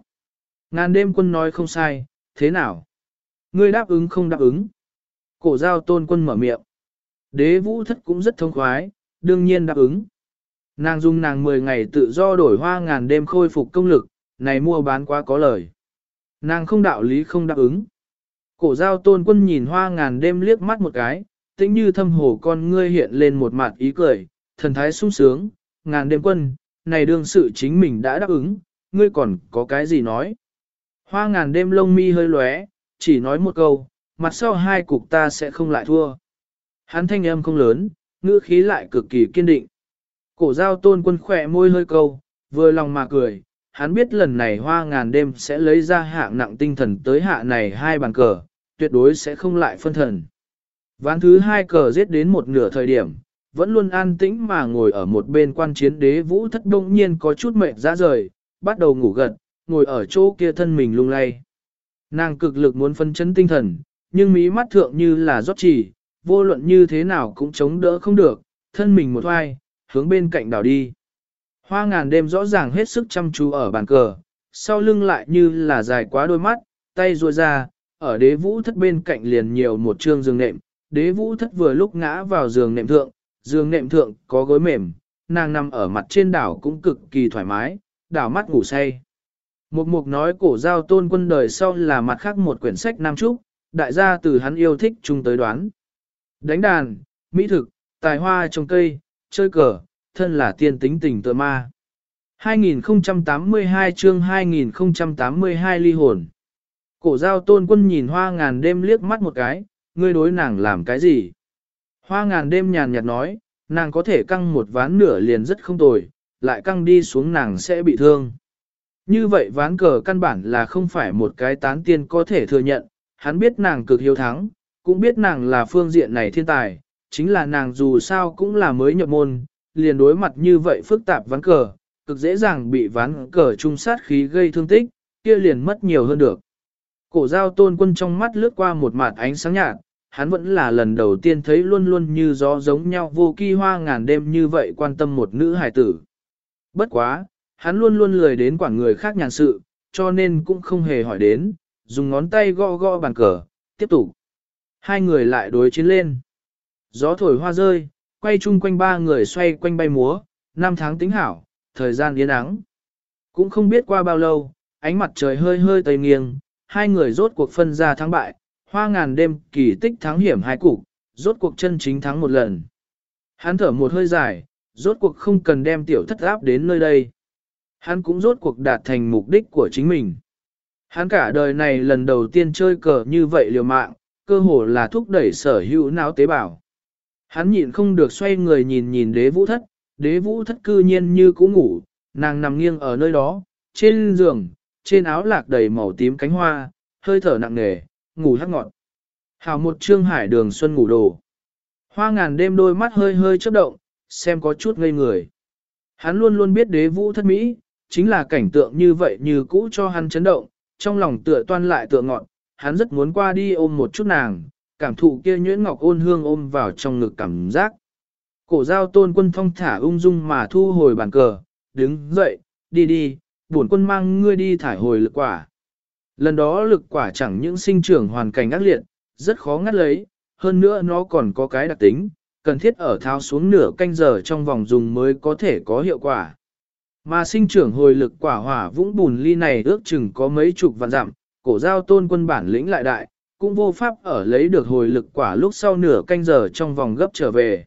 Ngàn đêm quân nói không sai, thế nào? Ngươi đáp ứng không đáp ứng? Cổ giao tôn quân mở miệng. Đế vũ thất cũng rất thông khoái, đương nhiên đáp ứng. Nàng dùng nàng 10 ngày tự do đổi hoa ngàn đêm khôi phục công lực, này mua bán quá có lời. Nàng không đạo lý không đáp ứng. Cổ giao tôn quân nhìn hoa ngàn đêm liếc mắt một cái, tĩnh như thâm hồ con ngươi hiện lên một mặt ý cười, thần thái sung sướng, ngàn đêm quân, này đương sự chính mình đã đáp ứng, ngươi còn có cái gì nói. Hoa ngàn đêm lông mi hơi lóe, chỉ nói một câu, mặt sau hai cục ta sẽ không lại thua. Hắn thanh âm không lớn, ngữ khí lại cực kỳ kiên định. Cổ giao tôn quân khỏe môi hơi câu, vừa lòng mà cười, hắn biết lần này hoa ngàn đêm sẽ lấy ra hạng nặng tinh thần tới hạ này hai bàn cờ, tuyệt đối sẽ không lại phân thần. Ván thứ hai cờ giết đến một nửa thời điểm, vẫn luôn an tĩnh mà ngồi ở một bên quan chiến đế vũ thất đông nhiên có chút mệt ra rời, bắt đầu ngủ gật, ngồi ở chỗ kia thân mình lung lay. Nàng cực lực muốn phân chấn tinh thần, nhưng mí mắt thượng như là rót chỉ, vô luận như thế nào cũng chống đỡ không được, thân mình một hoai, hướng bên cạnh đảo đi. Hoa ngàn đêm rõ ràng hết sức chăm chú ở bàn cờ, sau lưng lại như là dài quá đôi mắt, tay ruôi ra, ở đế vũ thất bên cạnh liền nhiều một trương giường nệm, đế vũ thất vừa lúc ngã vào giường nệm thượng, giường nệm thượng có gối mềm, nàng nằm ở mặt trên đảo cũng cực kỳ thoải mái, đảo mắt ngủ say. Mục mục nói cổ giao tôn quân đời sau là mặt khác một quyển sách Nam Trúc, đại gia từ hắn yêu thích chung tới đoán. Đánh đàn, mỹ thực, tài hoa trồng cây, chơi cờ, thân là tiên tính tình tựa ma. 2082 chương 2082 ly hồn. Cổ giao tôn quân nhìn hoa ngàn đêm liếc mắt một cái, ngươi đối nàng làm cái gì? Hoa ngàn đêm nhàn nhạt nói, nàng có thể căng một ván nửa liền rất không tồi, lại căng đi xuống nàng sẽ bị thương. Như vậy ván cờ căn bản là không phải một cái tán tiên có thể thừa nhận, hắn biết nàng cực hiếu thắng, cũng biết nàng là phương diện này thiên tài, chính là nàng dù sao cũng là mới nhập môn, liền đối mặt như vậy phức tạp ván cờ, cực dễ dàng bị ván cờ trung sát khí gây thương tích, kia liền mất nhiều hơn được. Cổ giao tôn quân trong mắt lướt qua một mặt ánh sáng nhạt, hắn vẫn là lần đầu tiên thấy luôn luôn như gió giống nhau vô kỳ hoa ngàn đêm như vậy quan tâm một nữ hài tử. Bất quá, hắn luôn luôn lười đến quản người khác nhàn sự, cho nên cũng không hề hỏi đến, dùng ngón tay gõ gõ bàn cờ, tiếp tục. Hai người lại đối chiến lên. Gió thổi hoa rơi, quay chung quanh ba người xoay quanh bay múa, năm tháng tính hảo, thời gian yên ắng. Cũng không biết qua bao lâu, ánh mặt trời hơi hơi tây nghiêng, hai người rốt cuộc phân ra thắng bại, hoa ngàn đêm kỳ tích thắng hiểm hai cục, rốt cuộc chân chính thắng một lần. Hắn thở một hơi dài, rốt cuộc không cần đem tiểu thất áp đến nơi đây. Hắn cũng rốt cuộc đạt thành mục đích của chính mình. Hắn cả đời này lần đầu tiên chơi cờ như vậy liều mạng, cơ hồ là thúc đẩy sở hữu não tế bào. Hắn nhịn không được xoay người nhìn nhìn đế vũ thất, đế vũ thất cư nhiên như cũ ngủ, nàng nằm nghiêng ở nơi đó, trên giường, trên áo lạc đầy màu tím cánh hoa, hơi thở nặng nề, ngủ hắc ngọn. Hào một trương hải đường xuân ngủ đồ. Hoa ngàn đêm đôi mắt hơi hơi chớp động, xem có chút ngây người. Hắn luôn luôn biết đế vũ thất Mỹ, chính là cảnh tượng như vậy như cũ cho hắn chấn động, trong lòng tựa toan lại tựa ngọn, hắn rất muốn qua đi ôm một chút nàng, cảm thụ kia nhuyễn ngọc ôn hương ôm vào trong ngực cảm giác. Cổ giao tôn quân thong thả ung dung mà thu hồi bàn cờ, đứng dậy, đi đi, bổn quân mang ngươi đi thải hồi lực quả. Lần đó lực quả chẳng những sinh trưởng hoàn cảnh ác liệt, rất khó ngắt lấy, hơn nữa nó còn có cái đặc tính, cần thiết ở tháo xuống nửa canh giờ trong vòng dùng mới có thể có hiệu quả. Mà sinh trưởng hồi lực quả hỏa vũng bùn ly này ước chừng có mấy chục vạn dặm, cổ giao tôn quân bản lĩnh lại đại, cũng vô pháp ở lấy được hồi lực quả lúc sau nửa canh giờ trong vòng gấp trở về.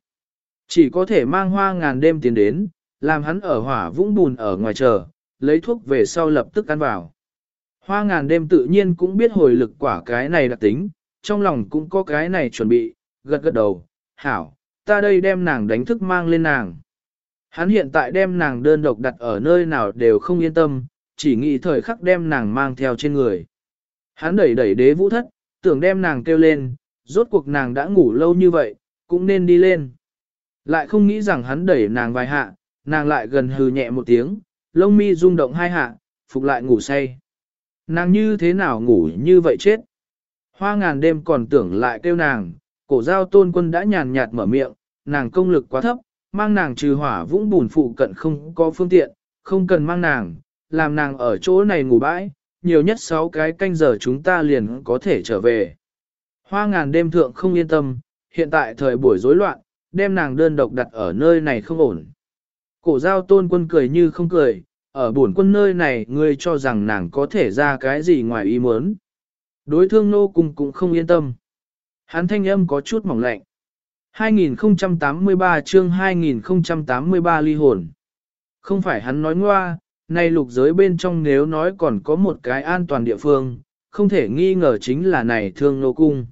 Chỉ có thể mang hoa ngàn đêm tiến đến, làm hắn ở hỏa vũng bùn ở ngoài chờ, lấy thuốc về sau lập tức ăn vào. Hoa ngàn đêm tự nhiên cũng biết hồi lực quả cái này đặc tính, trong lòng cũng có cái này chuẩn bị, gật gật đầu, hảo, ta đây đem nàng đánh thức mang lên nàng. Hắn hiện tại đem nàng đơn độc đặt ở nơi nào đều không yên tâm, chỉ nghĩ thời khắc đem nàng mang theo trên người. Hắn đẩy đẩy đế vũ thất, tưởng đem nàng kêu lên, rốt cuộc nàng đã ngủ lâu như vậy, cũng nên đi lên. Lại không nghĩ rằng hắn đẩy nàng vài hạ, nàng lại gần hừ nhẹ một tiếng, lông mi rung động hai hạ, phục lại ngủ say. Nàng như thế nào ngủ như vậy chết? Hoa ngàn đêm còn tưởng lại kêu nàng, cổ giao tôn quân đã nhàn nhạt mở miệng, nàng công lực quá thấp, mang nàng trừ hỏa vũng bùn phụ cận không có phương tiện, không cần mang nàng, làm nàng ở chỗ này ngủ bãi, nhiều nhất 6 cái canh giờ chúng ta liền có thể trở về. Hoa ngàn đêm thượng không yên tâm, hiện tại thời buổi rối loạn, đem nàng đơn độc đặt ở nơi này không ổn. Cổ giao tôn quân cười như không cười, ở buồn quân nơi này ngươi cho rằng nàng có thể ra cái gì ngoài ý muốn. Đối thương nô cung cũng không yên tâm. Hắn thanh âm có chút mỏng lạnh. 2083 chương 2083 ly hồn. Không phải hắn nói ngoa, nay lục giới bên trong nếu nói còn có một cái an toàn địa phương, không thể nghi ngờ chính là này thương nô cung.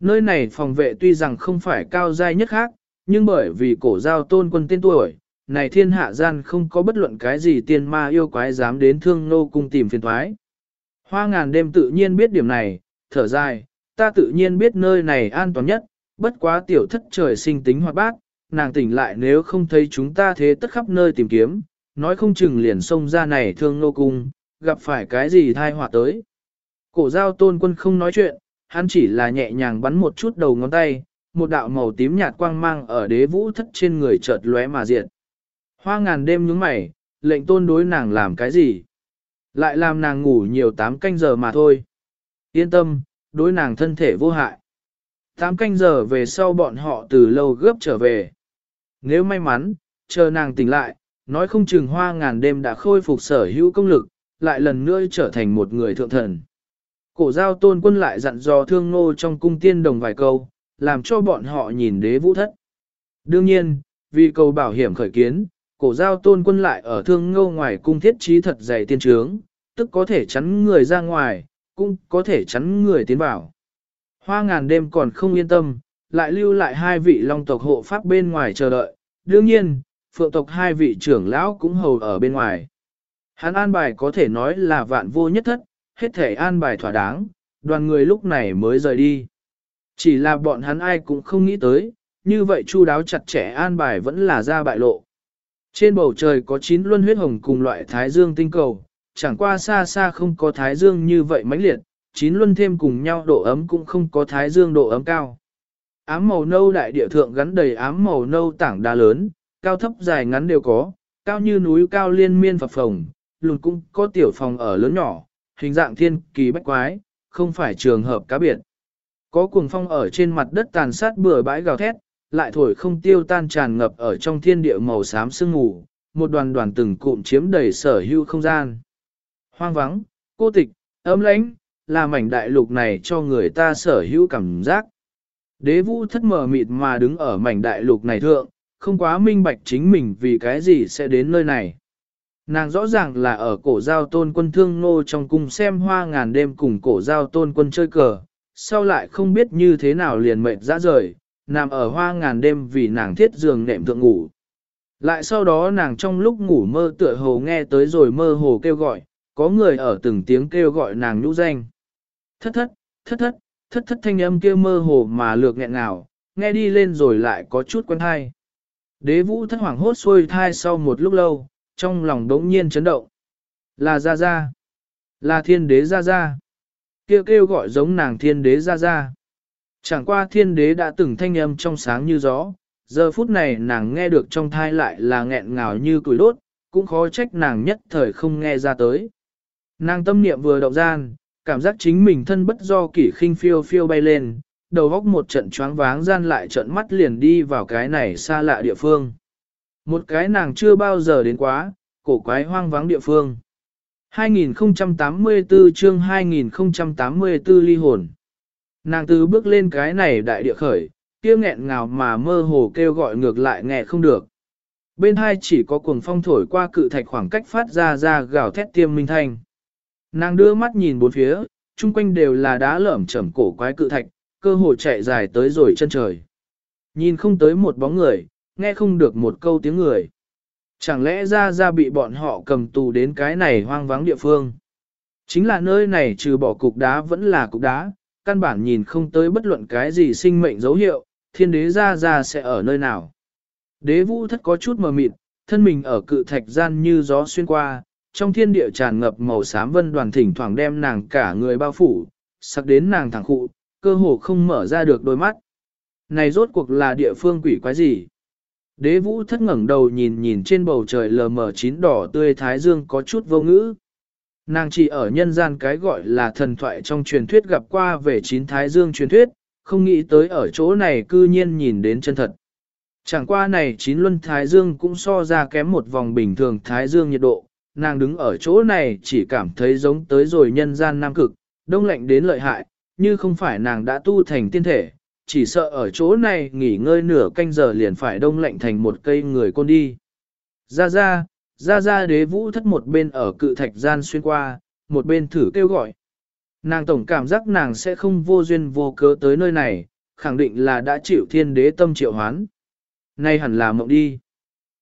Nơi này phòng vệ tuy rằng không phải cao giai nhất khác, nhưng bởi vì cổ giao tôn quân tên tuổi, này thiên hạ gian không có bất luận cái gì tiên ma yêu quái dám đến thương nô cung tìm phiền thoái. Hoa ngàn đêm tự nhiên biết điểm này, thở dài, ta tự nhiên biết nơi này an toàn nhất, bất quá tiểu thất trời sinh tính hoạt bát, nàng tỉnh lại nếu không thấy chúng ta thế tất khắp nơi tìm kiếm, nói không chừng liền xông ra này thương nô cung, gặp phải cái gì thai họa tới. Cổ giao tôn quân không nói chuyện, hắn chỉ là nhẹ nhàng bắn một chút đầu ngón tay, một đạo màu tím nhạt quang mang ở đế vũ thất trên người chợt lóe mà diệt. Hoa ngàn đêm nhướng mày, lệnh tôn đối nàng làm cái gì? Lại làm nàng ngủ nhiều tám canh giờ mà thôi. Yên tâm, đối nàng thân thể vô hại. Tám canh giờ về sau bọn họ từ lâu gấp trở về. Nếu may mắn, chờ nàng tỉnh lại, nói không chừng hoa ngàn đêm đã khôi phục sở hữu công lực, lại lần nữa trở thành một người thượng thần. Cổ giao tôn quân lại dặn dò thương nô trong cung tiên đồng vài câu, làm cho bọn họ nhìn đế vũ thất. Đương nhiên, vì cầu bảo hiểm khởi kiến, cổ giao tôn quân lại ở thương ngô ngoài cung thiết trí thật dày tiên trướng, tức có thể chắn người ra ngoài, cũng có thể chắn người tiến vào. Hoa ngàn đêm còn không yên tâm, lại lưu lại hai vị long tộc hộ pháp bên ngoài chờ đợi. Đương nhiên, phượng tộc hai vị trưởng lão cũng hầu ở bên ngoài. Hắn an bài có thể nói là vạn vô nhất thất, hết thể an bài thỏa đáng, đoàn người lúc này mới rời đi. Chỉ là bọn hắn ai cũng không nghĩ tới, như vậy chu đáo chặt chẽ an bài vẫn là ra bại lộ. Trên bầu trời có chín luân huyết hồng cùng loại thái dương tinh cầu, chẳng qua xa xa không có thái dương như vậy mãnh liệt, chín luân thêm cùng nhau độ ấm cũng không có thái dương độ ấm cao. Ám màu nâu đại địa thượng gắn đầy ám màu nâu tảng đá lớn, cao thấp dài ngắn đều có, cao như núi cao liên miên phập phồng, lùn cũng có tiểu phòng ở lớn nhỏ, hình dạng thiên kỳ bách quái, không phải trường hợp cá biệt. Có cuồng phong ở trên mặt đất tàn sát bừa bãi gào thét, lại thổi không tiêu tan tràn ngập ở trong thiên địa màu xám sương mù, một đoàn đoàn từng cụm chiếm đầy sở hữu không gian. Hoang vắng, cô tịch, ấm lãnh, là mảnh đại lục này cho người ta sở hữu cảm giác. Đế vũ thất mờ mịt mà đứng ở mảnh đại lục này thượng, không quá minh bạch chính mình vì cái gì sẽ đến nơi này. Nàng rõ ràng là ở cổ giao tôn quân thương nô trong cung xem hoa ngàn đêm cùng cổ giao tôn quân chơi cờ, sau lại không biết như thế nào liền mệt ra rời, nằm ở hoa ngàn đêm vì nàng thiết giường nệm thượng ngủ. Lại sau đó nàng trong lúc ngủ mơ tựa hồ nghe tới rồi mơ hồ kêu gọi, có người ở từng tiếng kêu gọi nàng nhũ danh. Thất thất, thất thất, thất thất thanh âm kêu mơ hồ mà lược nghẹn nào, nghe đi lên rồi lại có chút quen thai. Đế vũ thất hoảng hốt xuôi thai sau một lúc lâu, trong lòng đống nhiên chấn động. Là Gia Gia. Là thiên đế Gia Gia. Kêu kêu gọi giống nàng thiên đế Gia Gia. Chẳng qua thiên đế đã từng thanh âm trong sáng như gió, giờ phút này nàng nghe được trong thai lại là nghẹn ngào như củi đốt, cũng khó trách nàng nhất thời không nghe ra tới. Nàng tâm niệm vừa động gian, cảm giác chính mình thân bất do kỷ khinh phiêu phiêu bay lên, đầu góc một trận choáng váng gian lại trận mắt liền đi vào cái này xa lạ địa phương. Một cái nàng chưa bao giờ đến quá, cổ quái hoang vắng địa phương. 2084 chương 2084 ly hồn. Nàng từ bước lên cái này đại địa khởi, kia nghẹn ngào mà mơ hồ kêu gọi ngược lại nghe không được. Bên hai chỉ có cuồng phong thổi qua cự thạch khoảng cách phát ra ra gào thét tiêm minh thanh. Nàng đưa mắt nhìn bốn phía, chung quanh đều là đá lởm chởm cổ quái cự thạch, cơ hồ chạy dài tới rồi chân trời. Nhìn không tới một bóng người, nghe không được một câu tiếng người. Chẳng lẽ ra ra bị bọn họ cầm tù đến cái này hoang vắng địa phương. Chính là nơi này trừ bỏ cục đá vẫn là cục đá, căn bản nhìn không tới bất luận cái gì sinh mệnh dấu hiệu, thiên đế ra ra sẽ ở nơi nào. Đế vũ thất có chút mờ mịt, thân mình ở cự thạch gian như gió xuyên qua, trong thiên địa tràn ngập màu xám vân đoàn thỉnh thoảng đem nàng cả người bao phủ, sắc đến nàng thẳng khụ, cơ hồ không mở ra được đôi mắt. Này rốt cuộc là địa phương quỷ quái gì? Đế vũ thất ngẩng đầu nhìn nhìn trên bầu trời lờ mờ chín đỏ tươi thái dương có chút vô ngữ. Nàng chỉ ở nhân gian cái gọi là thần thoại trong truyền thuyết gặp qua về chín thái dương truyền thuyết, không nghĩ tới ở chỗ này cư nhiên nhìn đến chân thật. Chẳng qua này chín luân thái dương cũng so ra kém một vòng bình thường thái dương nhiệt độ, nàng đứng ở chỗ này chỉ cảm thấy giống tới rồi nhân gian nam cực, đông lạnh đến lợi hại, như không phải nàng đã tu thành tiên thể, chỉ sợ ở chỗ này nghỉ ngơi nửa canh giờ liền phải đông lạnh thành một cây người con đi. Ra ra, ra ra đế vũ thất một bên ở cự thạch gian xuyên qua, một bên thử kêu gọi. Nàng tổng cảm giác nàng sẽ không vô duyên vô cớ tới nơi này, khẳng định là đã chịu thiên đế tâm triệu hoán. Nay hẳn là mộng đi.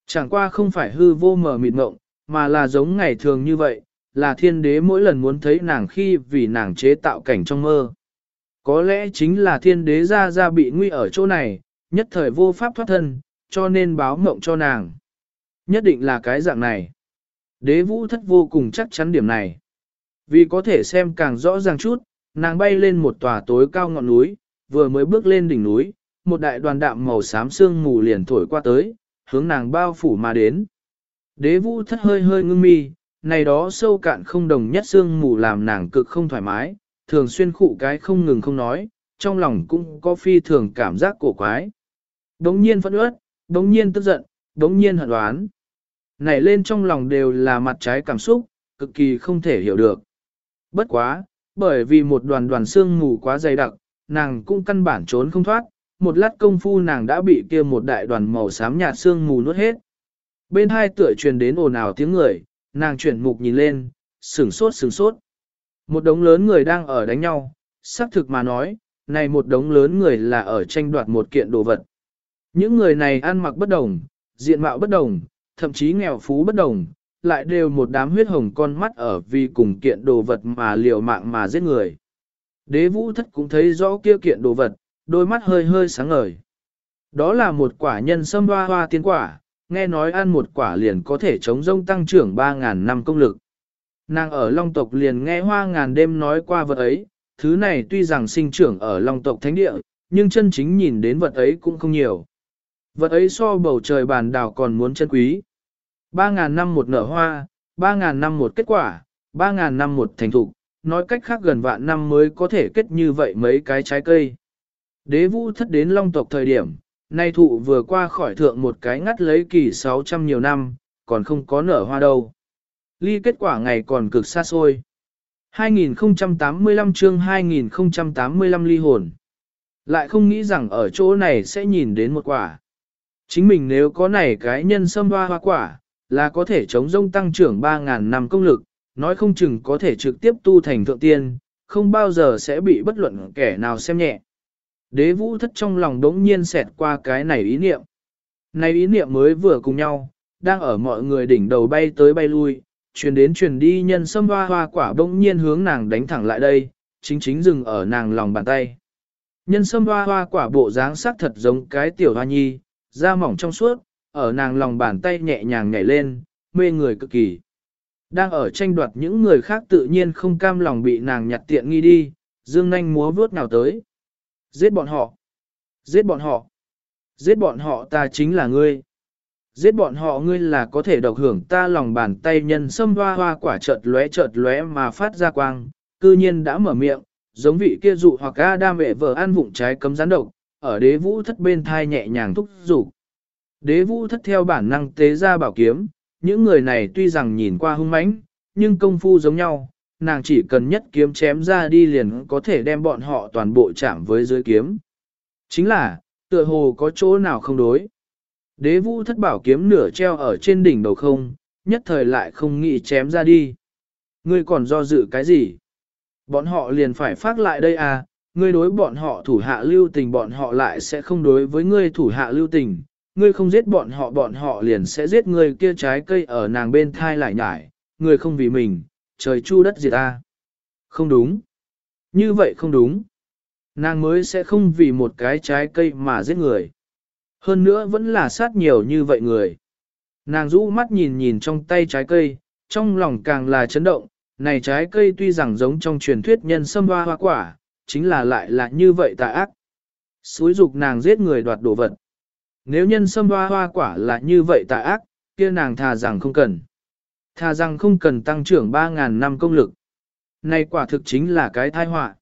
Chẳng qua không phải hư vô mờ mịt mộng, mà là giống ngày thường như vậy, là thiên đế mỗi lần muốn thấy nàng khi vì nàng chế tạo cảnh trong mơ. Có lẽ chính là thiên đế ra ra bị nguy ở chỗ này, nhất thời vô pháp thoát thân, cho nên báo mộng cho nàng. Nhất định là cái dạng này. Đế vũ thất vô cùng chắc chắn điểm này. Vì có thể xem càng rõ ràng chút, nàng bay lên một tòa tối cao ngọn núi, vừa mới bước lên đỉnh núi, một đại đoàn đạm màu xám sương mù liền thổi qua tới, hướng nàng bao phủ mà đến. Đế vũ thất hơi hơi ngưng mi, này đó sâu cạn không đồng nhất sương mù làm nàng cực không thoải mái, thường xuyên khụ cái không ngừng không nói, trong lòng cũng có phi thường cảm giác cổ quái. Đống nhiên phẫn ướt, đống nhiên tức giận, đống nhiên hận đoán. Nảy lên trong lòng đều là mặt trái cảm xúc, cực kỳ không thể hiểu được. Bất quá, bởi vì một đoàn đoàn xương mù quá dày đặc, nàng cũng căn bản trốn không thoát, một lát công phu nàng đã bị kia một đại đoàn màu xám nhạt xương mù nuốt hết. Bên hai tựa truyền đến ồn ào tiếng người, nàng chuyển mục nhìn lên, sửng sốt sửng sốt. Một đống lớn người đang ở đánh nhau, xác thực mà nói, này một đống lớn người là ở tranh đoạt một kiện đồ vật. Những người này ăn mặc bất đồng, diện mạo bất đồng, thậm chí nghèo phú bất đồng, lại đều một đám huyết hồng con mắt ở vì cùng kiện đồ vật mà liều mạng mà giết người. Đế vũ thất cũng thấy rõ kia kiện đồ vật, đôi mắt hơi hơi sáng ngời. Đó là một quả nhân sâm hoa hoa tiên quả, nghe nói ăn một quả liền có thể chống rông tăng trưởng 3.000 năm công lực. Nàng ở Long tộc liền nghe hoa ngàn đêm nói qua vật ấy, thứ này tuy rằng sinh trưởng ở Long tộc thánh địa, nhưng chân chính nhìn đến vật ấy cũng không nhiều. Vật ấy so bầu trời bàn đào còn muốn chân quý. 3.000 năm một nở hoa, 3.000 năm một kết quả, 3.000 năm một thành thục, nói cách khác gần vạn năm mới có thể kết như vậy mấy cái trái cây. Đế vũ thất đến long tộc thời điểm, nay thụ vừa qua khỏi thượng một cái ngắt lấy kỳ 600 nhiều năm, còn không có nở hoa đâu. Ly kết quả ngày còn cực xa xôi. 2085 chương 2085 ly hồn. Lại không nghĩ rằng ở chỗ này sẽ nhìn đến một quả. Chính mình nếu có này cái nhân sâm hoa hoa quả, là có thể chống rông tăng trưởng 3.000 năm công lực, nói không chừng có thể trực tiếp tu thành thượng tiên, không bao giờ sẽ bị bất luận kẻ nào xem nhẹ. Đế vũ thất trong lòng đống nhiên xẹt qua cái này ý niệm. Này ý niệm mới vừa cùng nhau, đang ở mọi người đỉnh đầu bay tới bay lui, truyền đến truyền đi nhân sâm hoa hoa quả đống nhiên hướng nàng đánh thẳng lại đây, chính chính dừng ở nàng lòng bàn tay. Nhân sâm hoa hoa quả bộ dáng sắc thật giống cái tiểu hoa nhi, da mỏng trong suốt, ở nàng lòng bàn tay nhẹ nhàng nhảy lên, mê người cực kỳ. Đang ở tranh đoạt những người khác tự nhiên không cam lòng bị nàng nhặt tiện nghi đi, dương nanh múa vướt nào tới. Giết bọn họ! Giết bọn họ! Giết bọn họ ta chính là ngươi! Giết bọn họ ngươi là có thể độc hưởng ta lòng bàn tay nhân sâm hoa hoa quả chợt lóe chợt lóe mà phát ra quang, cư nhiên đã mở miệng, giống vị kia dụ hoặc đam vệ vợ ăn vụng trái cấm rắn độc, ở đế vũ thất bên thai nhẹ nhàng thúc dục Đế vũ thất theo bản năng tế ra bảo kiếm, những người này tuy rằng nhìn qua hung mãnh, nhưng công phu giống nhau, nàng chỉ cần nhất kiếm chém ra đi liền có thể đem bọn họ toàn bộ chạm với dưới kiếm. Chính là, tựa hồ có chỗ nào không đối. Đế vũ thất bảo kiếm nửa treo ở trên đỉnh đầu không, nhất thời lại không nghĩ chém ra đi. Ngươi còn do dự cái gì? Bọn họ liền phải phát lại đây à, ngươi đối bọn họ thủ hạ lưu tình bọn họ lại sẽ không đối với ngươi thủ hạ lưu tình, ngươi không giết bọn họ bọn họ liền sẽ giết ngươi kia trái cây ở nàng bên thai lại nhải, ngươi không vì mình, trời chu đất diệt ta. Không đúng. Như vậy không đúng. Nàng mới sẽ không vì một cái trái cây mà giết người. Hơn nữa vẫn là sát nhiều như vậy người. Nàng rũ mắt nhìn nhìn trong tay trái cây, trong lòng càng là chấn động, này trái cây tuy rằng giống trong truyền thuyết nhân sâm hoa hoa quả, chính là lại là như vậy tà ác. Xúi dục nàng giết người đoạt đồ vật. Nếu nhân sâm hoa hoa quả là như vậy tà ác, kia nàng thà rằng không cần. Thà rằng không cần tăng trưởng 3.000 năm công lực. Này quả thực chính là cái tai họa.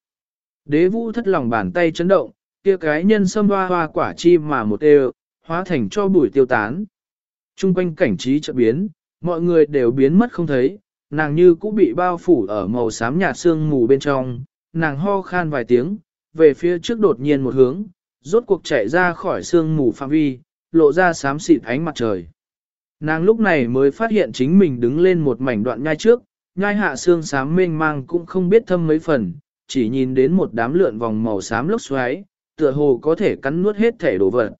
Đế vũ thất lòng bàn tay chấn động, kia cái nhân sâm hoa hoa quả chi mà một đều, hóa thành cho bụi tiêu tán. Trung quanh cảnh trí chợt biến, mọi người đều biến mất không thấy, nàng như cũng bị bao phủ ở màu xám nhạt sương mù bên trong, nàng ho khan vài tiếng, về phía trước đột nhiên một hướng, rốt cuộc chạy ra khỏi sương mù phạm vi, lộ ra xám xịt ánh mặt trời. Nàng lúc này mới phát hiện chính mình đứng lên một mảnh đoạn nhai trước, nhai hạ xương xám mênh mang cũng không biết thâm mấy phần, chỉ nhìn đến một đám lượn vòng màu xám lốc xoáy, tựa hồ có thể cắn nuốt hết thể đồ vật.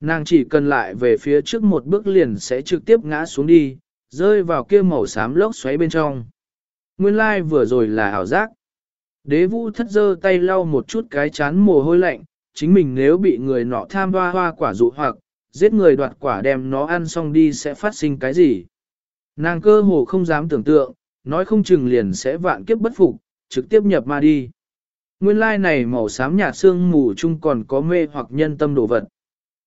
Nàng chỉ cần lại về phía trước một bước liền sẽ trực tiếp ngã xuống đi, rơi vào kia màu xám lốc xoáy bên trong. Nguyên lai like vừa rồi là ảo giác. Đế vũ thất dơ tay lau một chút cái chán mồ hôi lạnh, chính mình nếu bị người nọ tham hoa hoa quả dụ hoặc, giết người đoạt quả đem nó ăn xong đi sẽ phát sinh cái gì. Nàng cơ hồ không dám tưởng tượng, nói không chừng liền sẽ vạn kiếp bất phục, trực tiếp nhập ma đi. Nguyên lai này màu xám nhạt xương mù chung còn có mê hoặc nhân tâm đồ vật.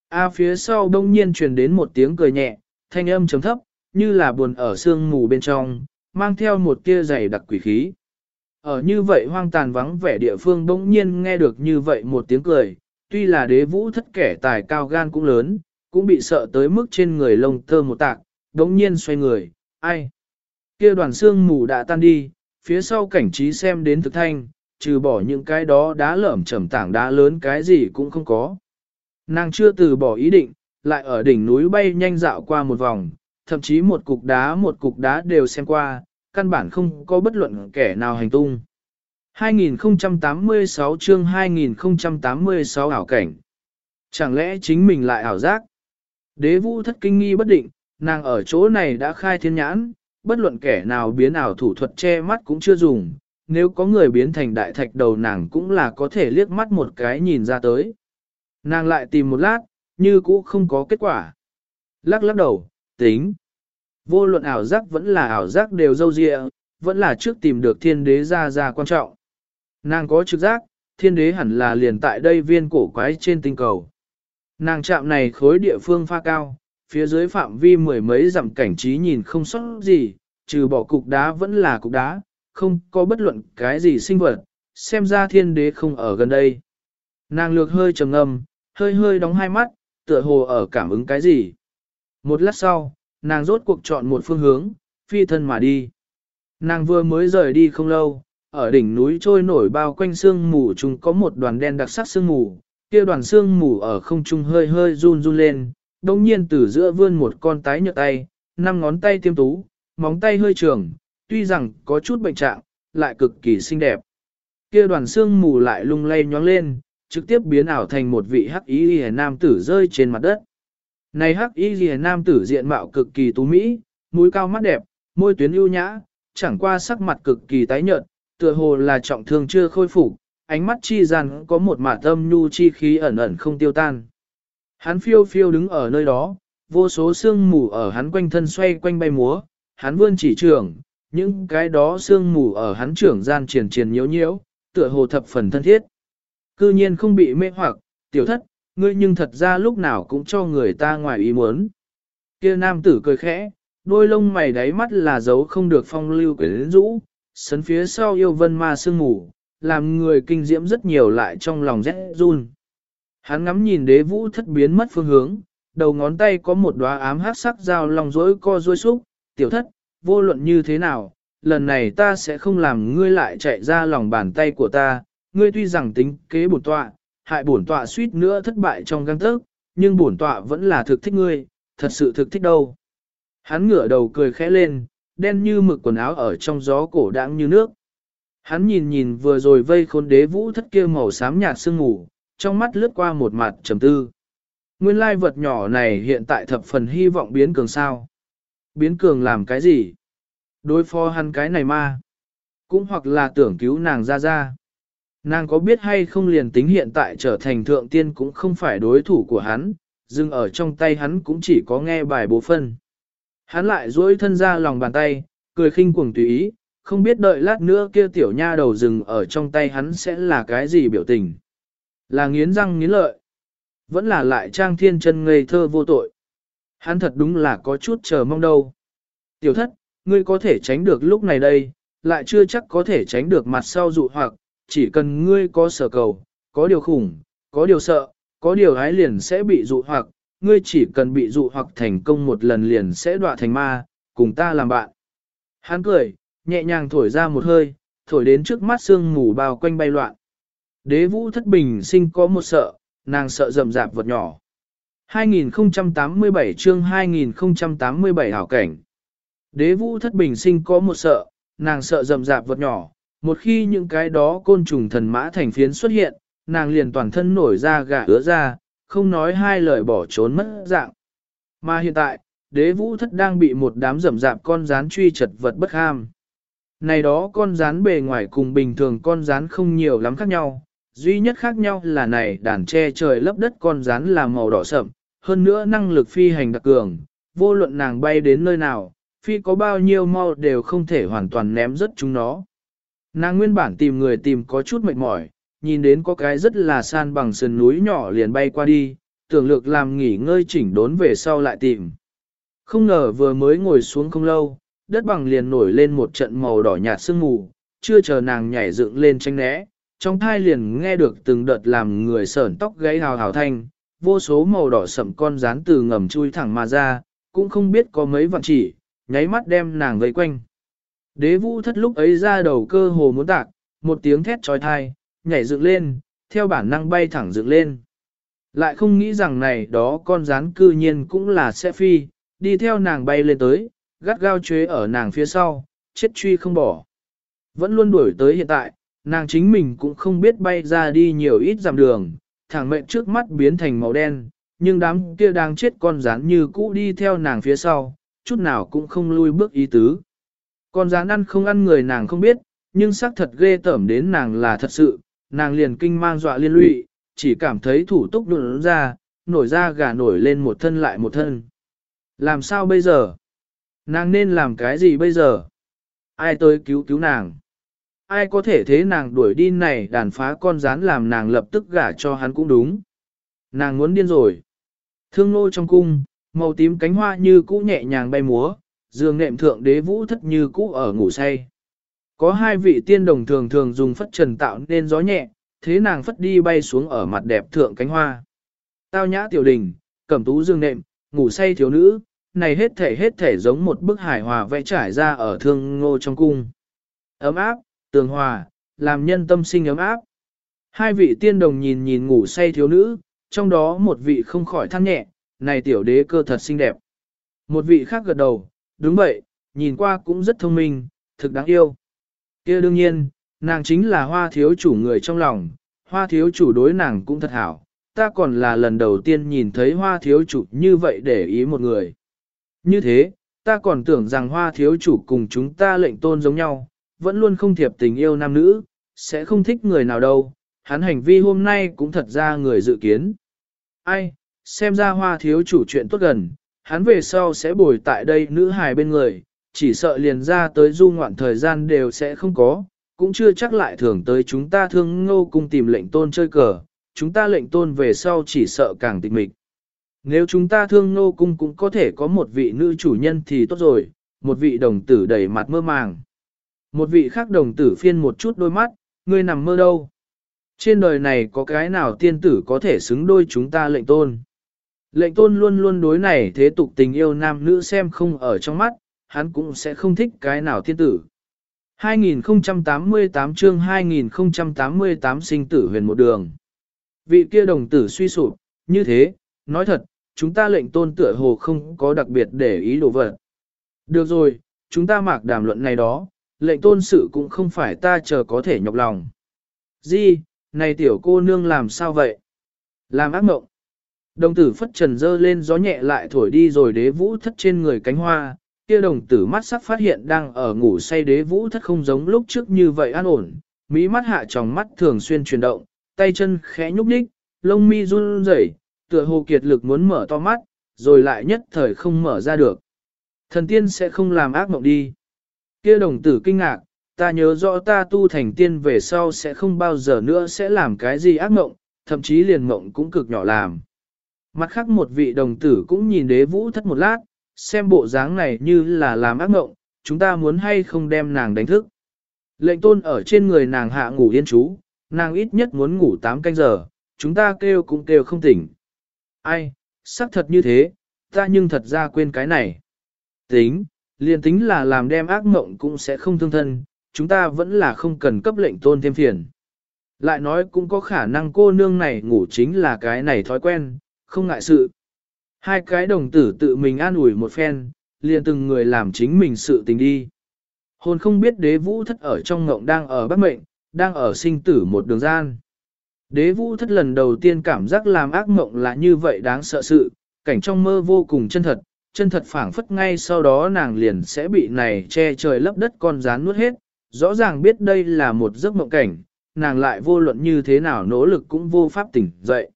A phía sau đông nhiên truyền đến một tiếng cười nhẹ, thanh âm chấm thấp, như là buồn ở xương mù bên trong, mang theo một tia dày đặc quỷ khí. Ở như vậy hoang tàn vắng vẻ địa phương bỗng nhiên nghe được như vậy một tiếng cười, tuy là đế vũ thất kẻ tài cao gan cũng lớn, cũng bị sợ tới mức trên người lông tơ một tạc, bỗng nhiên xoay người, ai? kia đoàn xương mù đã tan đi, phía sau cảnh trí xem đến thực thanh, trừ bỏ những cái đó đá lởm chầm tảng đá lớn cái gì cũng không có. Nàng chưa từ bỏ ý định, lại ở đỉnh núi bay nhanh dạo qua một vòng, thậm chí một cục đá một cục đá đều xem qua, căn bản không có bất luận kẻ nào hành tung. 2086 chương 2086 ảo cảnh. Chẳng lẽ chính mình lại ảo giác? Đế vũ thất kinh nghi bất định, nàng ở chỗ này đã khai thiên nhãn, bất luận kẻ nào biến ảo thủ thuật che mắt cũng chưa dùng, nếu có người biến thành đại thạch đầu nàng cũng là có thể liếc mắt một cái nhìn ra tới. Nàng lại tìm một lát, như cũ không có kết quả. Lắc lắc đầu, tính. Vô luận ảo giác vẫn là ảo giác đều dâu dịa, vẫn là trước tìm được thiên đế ra ra quan trọng. Nàng có trực giác, thiên đế hẳn là liền tại đây viên cổ quái trên tinh cầu. Nàng chạm này khối địa phương pha cao, phía dưới phạm vi mười mấy dặm cảnh trí nhìn không sót gì, trừ bỏ cục đá vẫn là cục đá, không có bất luận cái gì sinh vật, xem ra thiên đế không ở gần đây. Nàng lược hơi trầm ngâm, hơi hơi đóng hai mắt, tựa hồ ở cảm ứng cái gì. Một lát sau, nàng rốt cuộc chọn một phương hướng, phi thân mà đi. Nàng vừa mới rời đi không lâu, ở đỉnh núi trôi nổi bao quanh sương mù chúng có một đoàn đen đặc sắc sương mù, kia đoàn sương mù ở không trung hơi hơi run run lên, đồng nhiên từ giữa vươn một con tái nhợt tay, năm ngón tay tiêm tú, móng tay hơi trường, tuy rằng có chút bệnh trạng, lại cực kỳ xinh đẹp. Kia đoàn sương mù lại lung lay nhoáng lên, trực tiếp biến ảo thành một vị hắc ý hề nam tử rơi trên mặt đất. Này hắc y liễu nam tử diện mạo cực kỳ tú mỹ, mũi cao mắt đẹp, môi tuyến ưu nhã, chẳng qua sắc mặt cực kỳ tái nhợt, tựa hồ là trọng thương chưa khôi phục, ánh mắt chi rằng có một mả tâm nhu chi khí ẩn ẩn không tiêu tan. Hắn phiêu phiêu đứng ở nơi đó, vô số sương mù ở hắn quanh thân xoay quanh bay múa, hắn vươn chỉ trường, những cái đó sương mù ở hắn trưởng gian triển triển nhiễu nhiễu, tựa hồ thập phần thân thiết. Cư nhiên không bị mê hoặc, tiểu thất, ngươi nhưng thật ra lúc nào cũng cho người ta ngoài ý muốn. Kia nam tử cười khẽ, đôi lông mày đáy mắt là dấu không được phong lưu quyến rũ, sấn phía sau yêu vân ma sương mù, làm người kinh diễm rất nhiều lại trong lòng rét run. Hắn ngắm nhìn đế vũ thất biến mất phương hướng, đầu ngón tay có một đóa ám hát sắc dao lòng rối co rối xúc, tiểu thất, vô luận như thế nào, lần này ta sẽ không làm ngươi lại chạy ra lòng bàn tay của ta, ngươi tuy rằng tính kế bổn tọa, hại bổn tọa suýt nữa thất bại trong găng tớc, nhưng bổn tọa vẫn là thực thích ngươi, thật sự thực thích đâu. Hắn ngửa đầu cười khẽ lên, đen như mực quần áo ở trong gió cổ đãng như nước. Hắn nhìn nhìn vừa rồi vây khốn đế vũ thất kia màu xám nhạt sương ngủ, trong mắt lướt qua một mặt trầm tư. Nguyên lai vật nhỏ này hiện tại thập phần hy vọng biến cường sao. Biến cường làm cái gì? Đối phó hắn cái này ma. Cũng hoặc là tưởng cứu nàng ra ra. Nàng có biết hay không liền tính hiện tại trở thành thượng tiên cũng không phải đối thủ của hắn, dừng ở trong tay hắn cũng chỉ có nghe bài bố phân. Hắn lại duỗi thân ra lòng bàn tay, cười khinh cuồng tùy ý, không biết đợi lát nữa kia tiểu nha đầu rừng ở trong tay hắn sẽ là cái gì biểu tình. Là nghiến răng nghiến lợi. Vẫn là lại trang thiên chân ngây thơ vô tội. Hắn thật đúng là có chút chờ mong đâu. Tiểu thất, ngươi có thể tránh được lúc này đây, lại chưa chắc có thể tránh được mặt sau dụ hoặc, chỉ cần ngươi có sở cầu, có điều khủng, có điều sợ, có điều hái liền sẽ bị dụ hoặc, ngươi chỉ cần bị dụ hoặc thành công một lần liền sẽ đọa thành ma, cùng ta làm bạn. Hắn cười, nhẹ nhàng thổi ra một hơi, thổi đến trước mắt sương mù bao quanh bay loạn. Đế vũ thất bình sinh có một sợ, nàng sợ rầm rạp vật nhỏ. 2087 chương 2087 hảo cảnh. Đế vũ thất bình sinh có một sợ, nàng sợ rầm rạp vật nhỏ. Một khi những cái đó côn trùng thần mã thành phiến xuất hiện, nàng liền toàn thân nổi ra gà ứa ra, không nói hai lời bỏ trốn mất dạng. Mà hiện tại, đế vũ thất đang bị một đám rầm rạp con rán truy chật vật bất ham. Này đó con rán bề ngoài cùng bình thường con rán không nhiều lắm khác nhau, duy nhất khác nhau là này đàn che trời lấp đất con rán là màu đỏ sậm, hơn nữa năng lực phi hành đặc cường, vô luận nàng bay đến nơi nào, phi có bao nhiêu mau đều không thể hoàn toàn ném rớt chúng nó. Nàng nguyên bản tìm người tìm có chút mệt mỏi, nhìn đến có cái rất là san bằng sườn núi nhỏ liền bay qua đi, tưởng lược làm nghỉ ngơi chỉnh đốn về sau lại tìm. Không ngờ vừa mới ngồi xuống không lâu, đất bằng liền nổi lên một trận màu đỏ nhạt sương mù, chưa chờ nàng nhảy dựng lên tranh né, trong thai liền nghe được từng đợt làm người sởn tóc gáy hào hào thanh, vô số màu đỏ sậm con rán từ ngầm chui thẳng mà ra, cũng không biết có mấy vạn chỉ, nháy mắt đem nàng vây quanh. Đế vũ thất lúc ấy ra đầu cơ hồ muốn tạc, một tiếng thét trói thai, nhảy dựng lên, theo bản năng bay thẳng dựng lên. Lại không nghĩ rằng này đó con rán cư nhiên cũng là sẽ phi, đi theo nàng bay lên tới, gắt gao chế ở nàng phía sau, chết truy không bỏ. Vẫn luôn đuổi tới hiện tại, nàng chính mình cũng không biết bay ra đi nhiều ít dặm đường, thẳng mệnh trước mắt biến thành màu đen, nhưng đám kia đang chết con rán như cũ đi theo nàng phía sau, chút nào cũng không lui bước ý tứ. Con rán ăn không ăn người nàng không biết, nhưng xác thật ghê tởm đến nàng là thật sự, nàng liền kinh mang dọa liên lụy, chỉ cảm thấy thủ túc đụng ra, nổi ra gà nổi lên một thân lại một thân. Làm sao bây giờ? Nàng nên làm cái gì bây giờ? Ai tới cứu cứu nàng? Ai có thể thế nàng đuổi đi này đàn phá con rán làm nàng lập tức gả cho hắn cũng đúng. Nàng muốn điên rồi. Thương nô trong cung, màu tím cánh hoa như cũ nhẹ nhàng bay múa, giường nệm thượng đế vũ thất như cũ ở ngủ say. Có hai vị tiên đồng thường thường dùng phất trần tạo nên gió nhẹ, thế nàng phất đi bay xuống ở mặt đẹp thượng cánh hoa. Tao nhã tiểu đình, cẩm tú dương nệm, ngủ say thiếu nữ, này hết thể hết thể giống một bức hải hòa vẽ trải ra ở thương ngô trong cung. Ấm áp, tường hòa, làm nhân tâm sinh ấm áp. Hai vị tiên đồng nhìn nhìn ngủ say thiếu nữ, trong đó một vị không khỏi than nhẹ, này tiểu đế cơ thật xinh đẹp. Một vị khác gật đầu, đúng vậy, nhìn qua cũng rất thông minh, thực đáng yêu. kia đương nhiên, nàng chính là hoa thiếu chủ người trong lòng, hoa thiếu chủ đối nàng cũng thật hảo, ta còn là lần đầu tiên nhìn thấy hoa thiếu chủ như vậy để ý một người. Như thế, ta còn tưởng rằng hoa thiếu chủ cùng chúng ta lệnh tôn giống nhau, vẫn luôn không thiệp tình yêu nam nữ, sẽ không thích người nào đâu, hắn hành vi hôm nay cũng thật ra người dự kiến. Ai, xem ra hoa thiếu chủ chuyện tốt gần, hắn về sau sẽ bồi tại đây nữ hài bên người, chỉ sợ liền ra tới du ngoạn thời gian đều sẽ không có, cũng chưa chắc lại thường tới chúng ta thương ngô cung tìm lệnh tôn chơi cờ, chúng ta lệnh tôn về sau chỉ sợ càng tịch mịch. Nếu chúng ta thương ngô cung cũng có thể có một vị nữ chủ nhân thì tốt rồi, một vị đồng tử đầy mặt mơ màng. Một vị khác đồng tử phiên một chút đôi mắt, ngươi nằm mơ đâu. Trên đời này có cái nào tiên tử có thể xứng đôi chúng ta lệnh tôn. Lệnh tôn luôn luôn đối này thế tục tình yêu nam nữ xem không ở trong mắt, hắn cũng sẽ không thích cái nào thiên tử. 2088 chương 2088 sinh tử huyền một đường. Vị kia đồng tử suy sụp, như thế, nói thật, chúng ta lệnh tôn tựa hồ không có đặc biệt để ý đồ vật. Được rồi, chúng ta mạc đàm luận này đó, lệnh tôn sự cũng không phải ta chờ có thể nhọc lòng. Di, này tiểu cô nương làm sao vậy? Làm ác mộng. Đồng tử phất trần dơ lên gió nhẹ lại thổi đi rồi đế vũ thất trên người cánh hoa, kia đồng tử mắt sắc phát hiện đang ở ngủ say đế vũ thất không giống lúc trước như vậy an ổn, mỹ mắt hạ tròng mắt thường xuyên chuyển động, tay chân khẽ nhúc nhích, lông mi run rẩy, tựa hồ kiệt lực muốn mở to mắt, rồi lại nhất thời không mở ra được. Thần tiên sẽ không làm ác mộng đi. Kia đồng tử kinh ngạc, ta nhớ rõ ta tu thành tiên về sau sẽ không bao giờ nữa sẽ làm cái gì ác mộng, thậm chí liền mộng cũng cực nhỏ làm. Mặt khác một vị đồng tử cũng nhìn đế vũ thất một lát, xem bộ dáng này như là làm ác ngộng, chúng ta muốn hay không đem nàng đánh thức. Lệnh tôn ở trên người nàng hạ ngủ yên chú, nàng ít nhất muốn ngủ 8 canh giờ, chúng ta kêu cũng kêu không tỉnh. Ai, xác thật như thế, ta nhưng thật ra quên cái này. Tính, liền tính là làm đem ác mộng cũng sẽ không thương thân, chúng ta vẫn là không cần cấp lệnh tôn thêm phiền. Lại nói cũng có khả năng cô nương này ngủ chính là cái này thói quen, không ngại sự. Hai cái đồng tử tự mình an ủi một phen, liền từng người làm chính mình sự tình đi. Hồn không biết đế vũ thất ở trong ngộng đang ở bắt mệnh, đang ở sinh tử một đường gian. Đế vũ thất lần đầu tiên cảm giác làm ác mộng là như vậy đáng sợ sự, cảnh trong mơ vô cùng chân thật, chân thật phảng phất ngay sau đó nàng liền sẽ bị này che trời lấp đất con rán nuốt hết, rõ ràng biết đây là một giấc mộng cảnh, nàng lại vô luận như thế nào nỗ lực cũng vô pháp tỉnh dậy.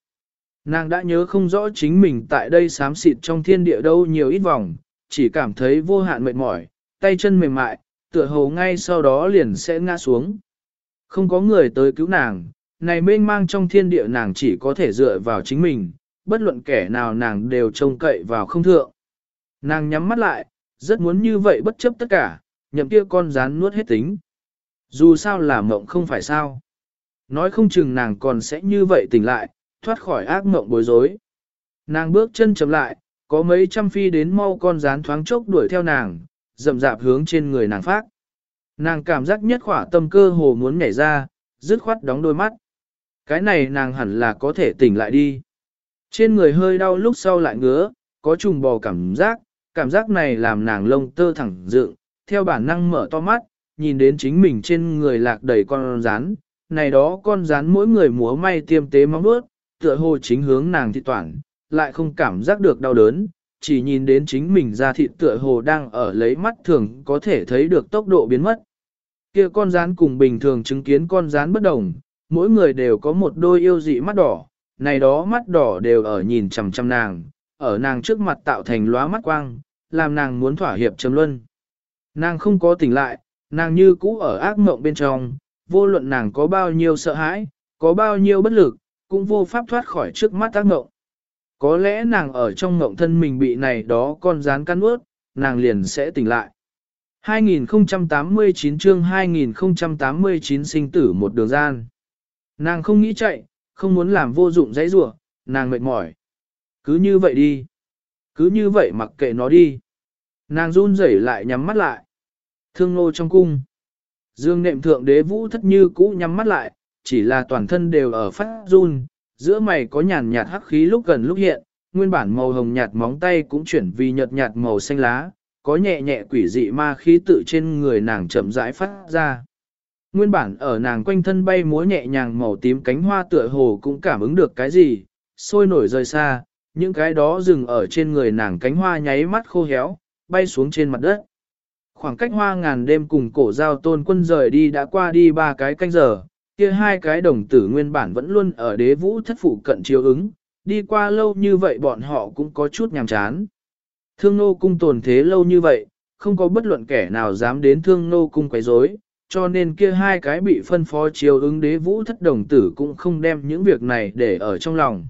Nàng đã nhớ không rõ chính mình tại đây xám xịt trong thiên địa đâu nhiều ít vòng, chỉ cảm thấy vô hạn mệt mỏi, tay chân mềm mại, tựa hồ ngay sau đó liền sẽ ngã xuống. Không có người tới cứu nàng, này mênh mang trong thiên địa nàng chỉ có thể dựa vào chính mình, bất luận kẻ nào nàng đều trông cậy vào không thượng. Nàng nhắm mắt lại, rất muốn như vậy bất chấp tất cả, nhậm kia con rán nuốt hết tính. Dù sao là mộng không phải sao. Nói không chừng nàng còn sẽ như vậy tỉnh lại, thoát khỏi ác mộng bối rối. Nàng bước chân chậm lại, có mấy trăm phi đến mau con rán thoáng chốc đuổi theo nàng, rậm rạp hướng trên người nàng phát. Nàng cảm giác nhất khỏa tâm cơ hồ muốn nhảy ra, dứt khoát đóng đôi mắt. Cái này nàng hẳn là có thể tỉnh lại đi. Trên người hơi đau lúc sau lại ngứa, có trùng bò cảm giác, cảm giác này làm nàng lông tơ thẳng dựng, theo bản năng mở to mắt, nhìn đến chính mình trên người lạc đầy con rán, này đó con rán mỗi người múa may tiêm tế móng bước, tựa hồ chính hướng nàng thị toàn, lại không cảm giác được đau đớn, chỉ nhìn đến chính mình ra thịt tựa hồ đang ở lấy mắt thường có thể thấy được tốc độ biến mất. Kia con rán cùng bình thường chứng kiến con rán bất đồng, mỗi người đều có một đôi yêu dị mắt đỏ, này đó mắt đỏ đều ở nhìn chằm chằm nàng, ở nàng trước mặt tạo thành lóa mắt quang, làm nàng muốn thỏa hiệp chấm luân. Nàng không có tỉnh lại, nàng như cũ ở ác mộng bên trong, vô luận nàng có bao nhiêu sợ hãi, có bao nhiêu bất lực, cũng vô pháp thoát khỏi trước mắt ác ngộng. Có lẽ nàng ở trong ngộng thân mình bị này đó con rán cắn ướt, nàng liền sẽ tỉnh lại. 2089 chương 2089 sinh tử một đường gian. Nàng không nghĩ chạy, không muốn làm vô dụng dãy rủa, nàng mệt mỏi. Cứ như vậy đi. Cứ như vậy mặc kệ nó đi. Nàng run rẩy lại nhắm mắt lại. Thương nô trong cung. Dương nệm thượng đế vũ thất như cũ nhắm mắt lại, chỉ là toàn thân đều ở phát run, giữa mày có nhàn nhạt hắc khí lúc gần lúc hiện, nguyên bản màu hồng nhạt móng tay cũng chuyển vì nhợt nhạt màu xanh lá, có nhẹ nhẹ quỷ dị ma khí tự trên người nàng chậm rãi phát ra. Nguyên bản ở nàng quanh thân bay múa nhẹ nhàng màu tím cánh hoa tựa hồ cũng cảm ứng được cái gì, sôi nổi rời xa, những cái đó dừng ở trên người nàng cánh hoa nháy mắt khô héo, bay xuống trên mặt đất. Khoảng cách hoa ngàn đêm cùng cổ giao tôn quân rời đi đã qua đi ba cái canh giờ, kia hai cái đồng tử nguyên bản vẫn luôn ở đế vũ thất phụ cận chiếu ứng, đi qua lâu như vậy bọn họ cũng có chút nhàm chán. Thương nô cung tồn thế lâu như vậy, không có bất luận kẻ nào dám đến thương nô cung quấy rối, cho nên kia hai cái bị phân phó chiếu ứng đế vũ thất đồng tử cũng không đem những việc này để ở trong lòng.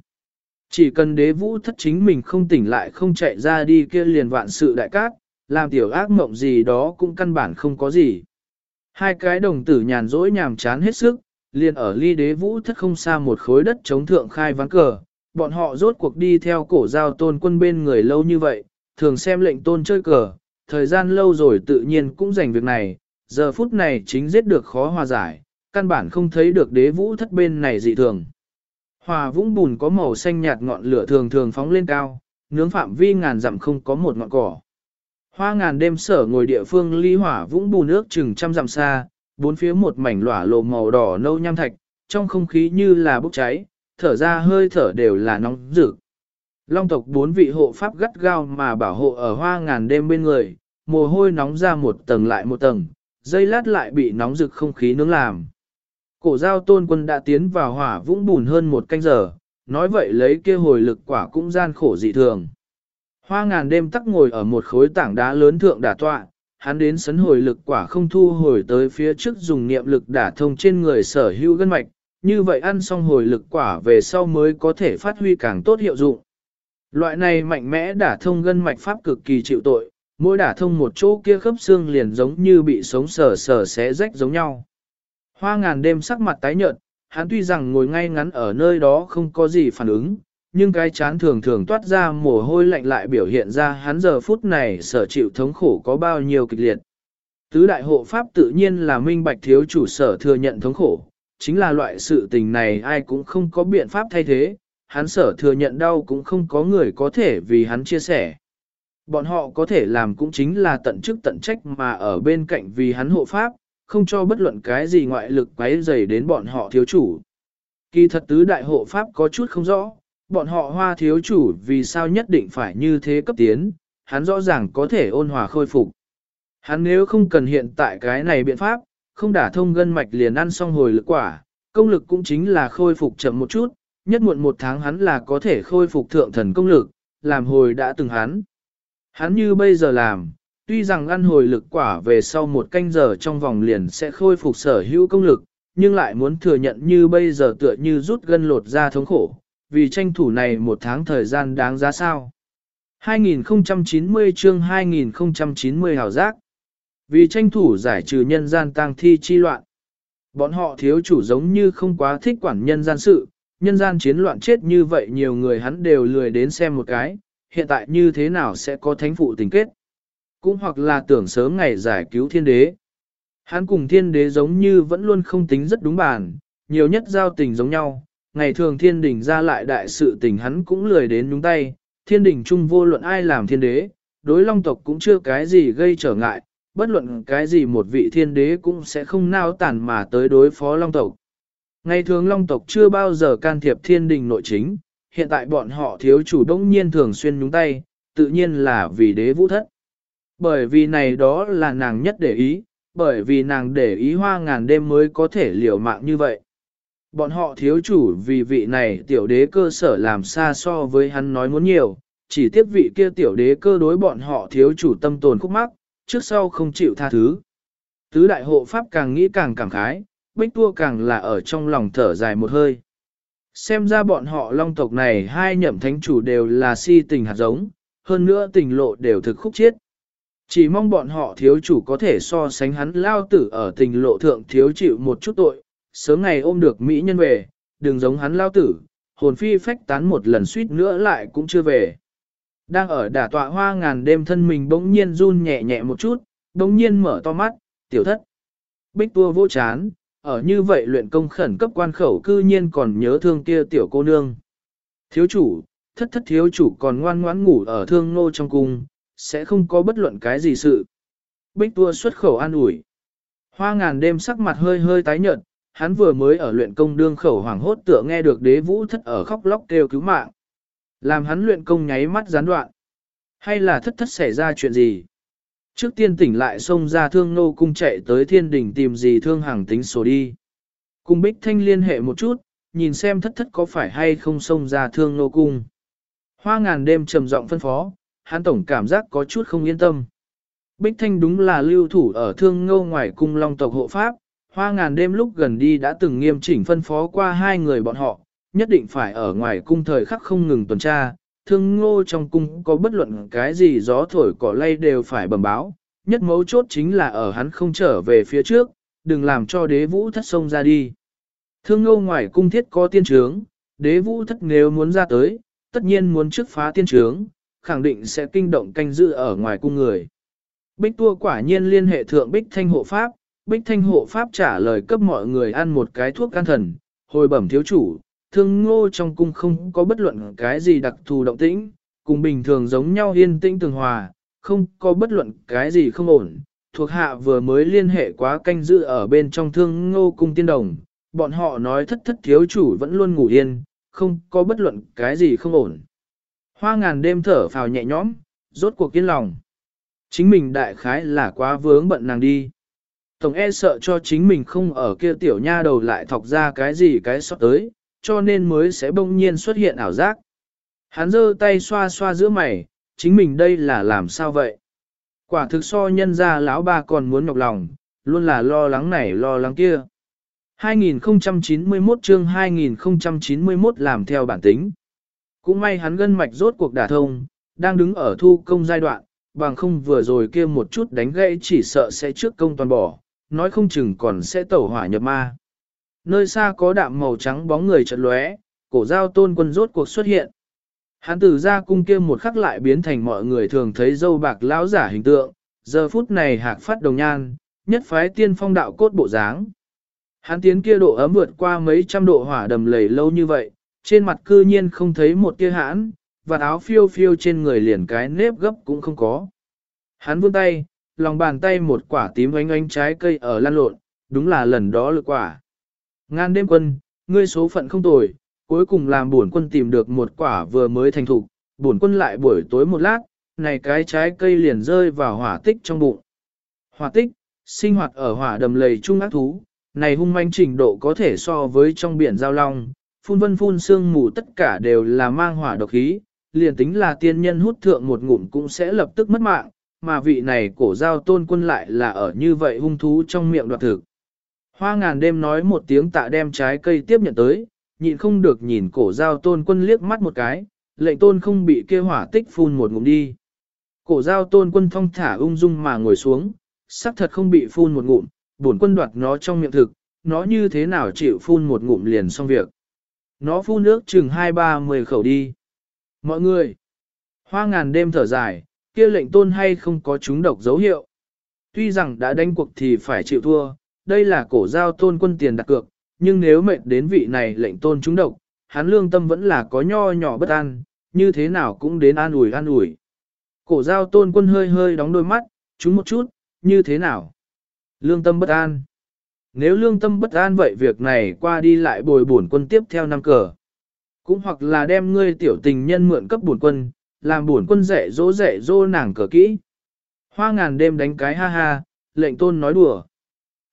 Chỉ cần đế vũ thất chính mình không tỉnh lại không chạy ra đi kia liền vạn sự đại cát, làm tiểu ác mộng gì đó cũng căn bản không có gì. Hai cái đồng tử nhàn rỗi nhàm chán hết sức, liền ở ly đế vũ thất không xa một khối đất chống thượng khai ván cờ, bọn họ rốt cuộc đi theo cổ giao tôn quân bên người lâu như vậy, thường xem lệnh tôn chơi cờ, thời gian lâu rồi tự nhiên cũng dành việc này, giờ phút này chính giết được khó hòa giải, căn bản không thấy được đế vũ thất bên này dị thường. Hòa vũng bùn có màu xanh nhạt ngọn lửa thường thường phóng lên cao, nướng phạm vi ngàn dặm không có một ngọn cỏ. Hoa ngàn đêm sở ngồi địa phương ly hỏa vũng bùn nước chừng trăm dặm xa, bốn phía một mảnh lỏa lộ màu đỏ nâu nham thạch, trong không khí như là bốc cháy, thở ra hơi thở đều là nóng rực. Long tộc bốn vị hộ pháp gắt gao mà bảo hộ ở hoa ngàn đêm bên người, mồ hôi nóng ra một tầng lại một tầng, dây lát lại bị nóng rực không khí nướng làm. Cổ giao tôn quân đã tiến vào hỏa vũng bùn hơn một canh giờ, nói vậy lấy kia hồi lực quả cũng gian khổ dị thường. Hoa ngàn đêm tắc ngồi ở một khối tảng đá lớn thượng đả tọa, hắn đến sấn hồi lực quả không thu hồi tới phía trước dùng niệm lực đả thông trên người sở hữu gân mạch, như vậy ăn xong hồi lực quả về sau mới có thể phát huy càng tốt hiệu dụng. Loại này mạnh mẽ đả thông gân mạch pháp cực kỳ chịu tội, mỗi đả thông một chỗ kia khớp xương liền giống như bị sống sờ sờ xé rách giống nhau. Hoa ngàn đêm sắc mặt tái nhợt, hắn tuy rằng ngồi ngay ngắn ở nơi đó không có gì phản ứng, nhưng cái chán thường thường toát ra mồ hôi lạnh lại biểu hiện ra hắn giờ phút này sở chịu thống khổ có bao nhiêu kịch liệt. Tứ đại hộ pháp tự nhiên là minh bạch thiếu chủ sở thừa nhận thống khổ, chính là loại sự tình này ai cũng không có biện pháp thay thế, hắn sở thừa nhận đau cũng không có người có thể vì hắn chia sẻ. Bọn họ có thể làm cũng chính là tận chức tận trách mà ở bên cạnh vì hắn hộ pháp, không cho bất luận cái gì ngoại lực quấy dày đến bọn họ thiếu chủ. Kỳ thật tứ đại hộ pháp có chút không rõ, bọn họ hoa thiếu chủ vì sao nhất định phải như thế cấp tiến, hắn rõ ràng có thể ôn hòa khôi phục. Hắn nếu không cần hiện tại cái này biện pháp, không đả thông gân mạch liền ăn xong hồi lực quả, công lực cũng chính là khôi phục chậm một chút, nhất muộn một tháng hắn là có thể khôi phục thượng thần công lực, làm hồi đã từng hắn. Hắn như bây giờ làm, tuy rằng ăn hồi lực quả về sau một canh giờ trong vòng liền sẽ khôi phục sở hữu công lực, nhưng lại muốn thừa nhận như bây giờ tựa như rút gân lột ra thống khổ, vì tranh thủ này một tháng thời gian đáng giá sao. 2090 chương 2090 hào giác Vì tranh thủ giải trừ nhân gian tang thi chi loạn. Bọn họ thiếu chủ giống như không quá thích quản nhân gian sự, nhân gian chiến loạn chết như vậy nhiều người hắn đều lười đến xem một cái, hiện tại như thế nào sẽ có thánh phụ tình kết. Cũng hoặc là tưởng sớm ngày giải cứu thiên đế. Hắn cùng thiên đế giống như vẫn luôn không tính rất đúng bản, nhiều nhất giao tình giống nhau, ngày thường thiên đình ra lại đại sự tình hắn cũng lười đến nhúng tay, thiên đình chung vô luận ai làm thiên đế, đối long tộc cũng chưa cái gì gây trở ngại, bất luận cái gì một vị thiên đế cũng sẽ không nao tản mà tới đối phó long tộc. Ngày thường long tộc chưa bao giờ can thiệp thiên đình nội chính, hiện tại bọn họ thiếu chủ đông nhiên thường xuyên nhúng tay, tự nhiên là vì đế vũ thất. Bởi vì này đó là nàng nhất để ý, bởi vì nàng để ý hoa ngàn đêm mới có thể liều mạng như vậy. Bọn họ thiếu chủ vì vị này tiểu đế cơ sở làm xa so với hắn nói muốn nhiều, chỉ tiếp vị kia tiểu đế cơ đối bọn họ thiếu chủ tâm tồn khúc mắc, trước sau không chịu tha thứ. Tứ đại hộ pháp càng nghĩ càng cảm khái, bích tua càng là ở trong lòng thở dài một hơi. Xem ra bọn họ long tộc này hai nhậm thánh chủ đều là si tình hạt giống, hơn nữa tình lộ đều thực khúc chiết. Chỉ mong bọn họ thiếu chủ có thể so sánh hắn lao tử ở tình lộ thượng thiếu chịu một chút tội, sớm ngày ôm được Mỹ nhân về, đừng giống hắn lao tử, hồn phi phách tán một lần suýt nữa lại cũng chưa về. Đang ở đả tọa hoa ngàn đêm thân mình bỗng nhiên run nhẹ nhẹ một chút, bỗng nhiên mở to mắt, tiểu thất. Bích tua vô chán, ở như vậy luyện công khẩn cấp quan khẩu cư nhiên còn nhớ thương kia tiểu cô nương. Thiếu chủ, thất thất thiếu chủ còn ngoan ngoãn ngủ ở thương nô trong cung, sẽ không có bất luận cái gì sự. Bích tua xuất khẩu an ủi. Hoa ngàn đêm sắc mặt hơi hơi tái nhợt, hắn vừa mới ở luyện công đương khẩu hoàng hốt tựa nghe được đế vũ thất ở khóc lóc kêu cứu mạng. Làm hắn luyện công nháy mắt gián đoạn. Hay là thất thất xảy ra chuyện gì? Trước tiên tỉnh lại xông ra thương nô cung chạy tới thiên đỉnh tìm gì thương hàng tính sổ đi. Cung bích thanh liên hệ một chút, nhìn xem thất thất có phải hay không xông ra thương nô cung. Hoa ngàn đêm trầm giọng phân phó, hắn tổng cảm giác có chút không yên tâm. Bích thanh đúng là lưu thủ ở thương ngô ngoài cung long tộc hộ pháp, hoa ngàn đêm lúc gần đi đã từng nghiêm chỉnh phân phó qua hai người bọn họ, nhất định phải ở ngoài cung thời khắc không ngừng tuần tra, thương ngô trong cung có bất luận cái gì gió thổi cỏ lay đều phải bẩm báo, nhất mấu chốt chính là ở hắn không trở về phía trước, đừng làm cho đế vũ thất sông ra đi. Thương ngô ngoài cung thiết có tiên trướng, đế vũ thất nếu muốn ra tới, tất nhiên muốn trước phá tiên trướng, khẳng định sẽ kinh động canh giữ ở ngoài cung người. Bích tua quả nhiên liên hệ thượng Bích Thanh hộ pháp, Bích Thanh hộ pháp trả lời cấp mọi người ăn một cái thuốc can thần, hồi bẩm thiếu chủ, thương ngô trong cung không có bất luận cái gì đặc thù động tĩnh, cùng bình thường giống nhau yên tĩnh tường hòa, không có bất luận cái gì không ổn. Thuộc hạ vừa mới liên hệ quá canh giữ ở bên trong thương ngô cung tiên đồng, bọn họ nói thất thất thiếu chủ vẫn luôn ngủ yên, không có bất luận cái gì không ổn. Hoa ngàn đêm thở phào nhẹ nhõm, rốt cuộc yên lòng. Chính mình đại khái là quá vướng bận nàng đi. Tổng e sợ cho chính mình không ở kia tiểu nha đầu lại thọc ra cái gì cái sót tới, cho nên mới sẽ bỗng nhiên xuất hiện ảo giác. Hắn giơ tay xoa xoa giữa mày, chính mình đây là làm sao vậy? Quả thực so nhân ra lão ba còn muốn nhọc lòng, luôn là lo lắng này lo lắng kia. 2091 chương 2091 làm theo bản tính. Cũng may hắn gân mạch rốt cuộc đả thông, đang đứng ở thu công giai đoạn, bằng không vừa rồi kia một chút đánh gãy chỉ sợ sẽ trước công toàn bỏ, nói không chừng còn sẽ tẩu hỏa nhập ma. Nơi xa có đạm màu trắng bóng người chợt lóe, cổ giao tôn quân rốt cuộc xuất hiện. Hắn từ ra cung kia một khắc lại biến thành mọi người thường thấy dâu bạc lão giả hình tượng, giờ phút này hạc phát đồng nhan, nhất phái tiên phong đạo cốt bộ dáng. Hắn tiến kia độ ấm vượt qua mấy trăm độ hỏa đầm lầy lâu như vậy, trên mặt cư nhiên không thấy một tia hãn, và áo phiêu phiêu trên người liền cái nếp gấp cũng không có. Hắn vươn tay, lòng bàn tay một quả tím ánh ánh trái cây ở lan lộn, đúng là lần đó lực quả. Ngan đêm quân, ngươi số phận không tồi, cuối cùng làm bổn quân tìm được một quả vừa mới thành thục, bổn quân lại buổi tối một lát, này cái trái cây liền rơi vào hỏa tích trong bụng. Hỏa tích, sinh hoạt ở hỏa đầm lầy trung ác thú, này hung manh trình độ có thể so với trong biển giao long, phun vân phun sương mù tất cả đều là mang hỏa độc khí, liền tính là tiên nhân hút thượng một ngụm cũng sẽ lập tức mất mạng, mà vị này cổ giao tôn quân lại là ở như vậy hung thú trong miệng đoạt thực. Hoa ngàn đêm nói một tiếng tạ đem trái cây tiếp nhận tới, nhịn không được nhìn cổ giao tôn quân liếc mắt một cái, lệnh tôn không bị kia hỏa tích phun một ngụm đi. Cổ giao tôn quân thong thả ung dung mà ngồi xuống, sắc thật không bị phun một ngụm, bổn quân đoạt nó trong miệng thực, nó như thế nào chịu phun một ngụm liền xong việc. Nó phun nước chừng hai ba mười khẩu đi. Mọi người, hoa ngàn đêm thở dài, kia lệnh tôn hay không có chúng độc dấu hiệu. Tuy rằng đã đánh cuộc thì phải chịu thua, đây là cổ giao tôn quân tiền đặt cược, nhưng nếu mệnh đến vị này lệnh tôn chúng độc, hắn lương tâm vẫn là có nho nhỏ bất an, như thế nào cũng đến an ủi an ủi. Cổ giao tôn quân hơi hơi đóng đôi mắt, chúng một chút, như thế nào? Lương tâm bất an. Nếu lương tâm bất an vậy việc này qua đi lại bồi bổn quân tiếp theo năm cờ. Cũng hoặc là đem ngươi tiểu tình nhân mượn cấp bổn quân, làm buồn quân dạy dỗ dạy dỗ nàng cờ kỹ. Hoa ngàn đêm đánh cái ha ha, lệnh tôn nói đùa.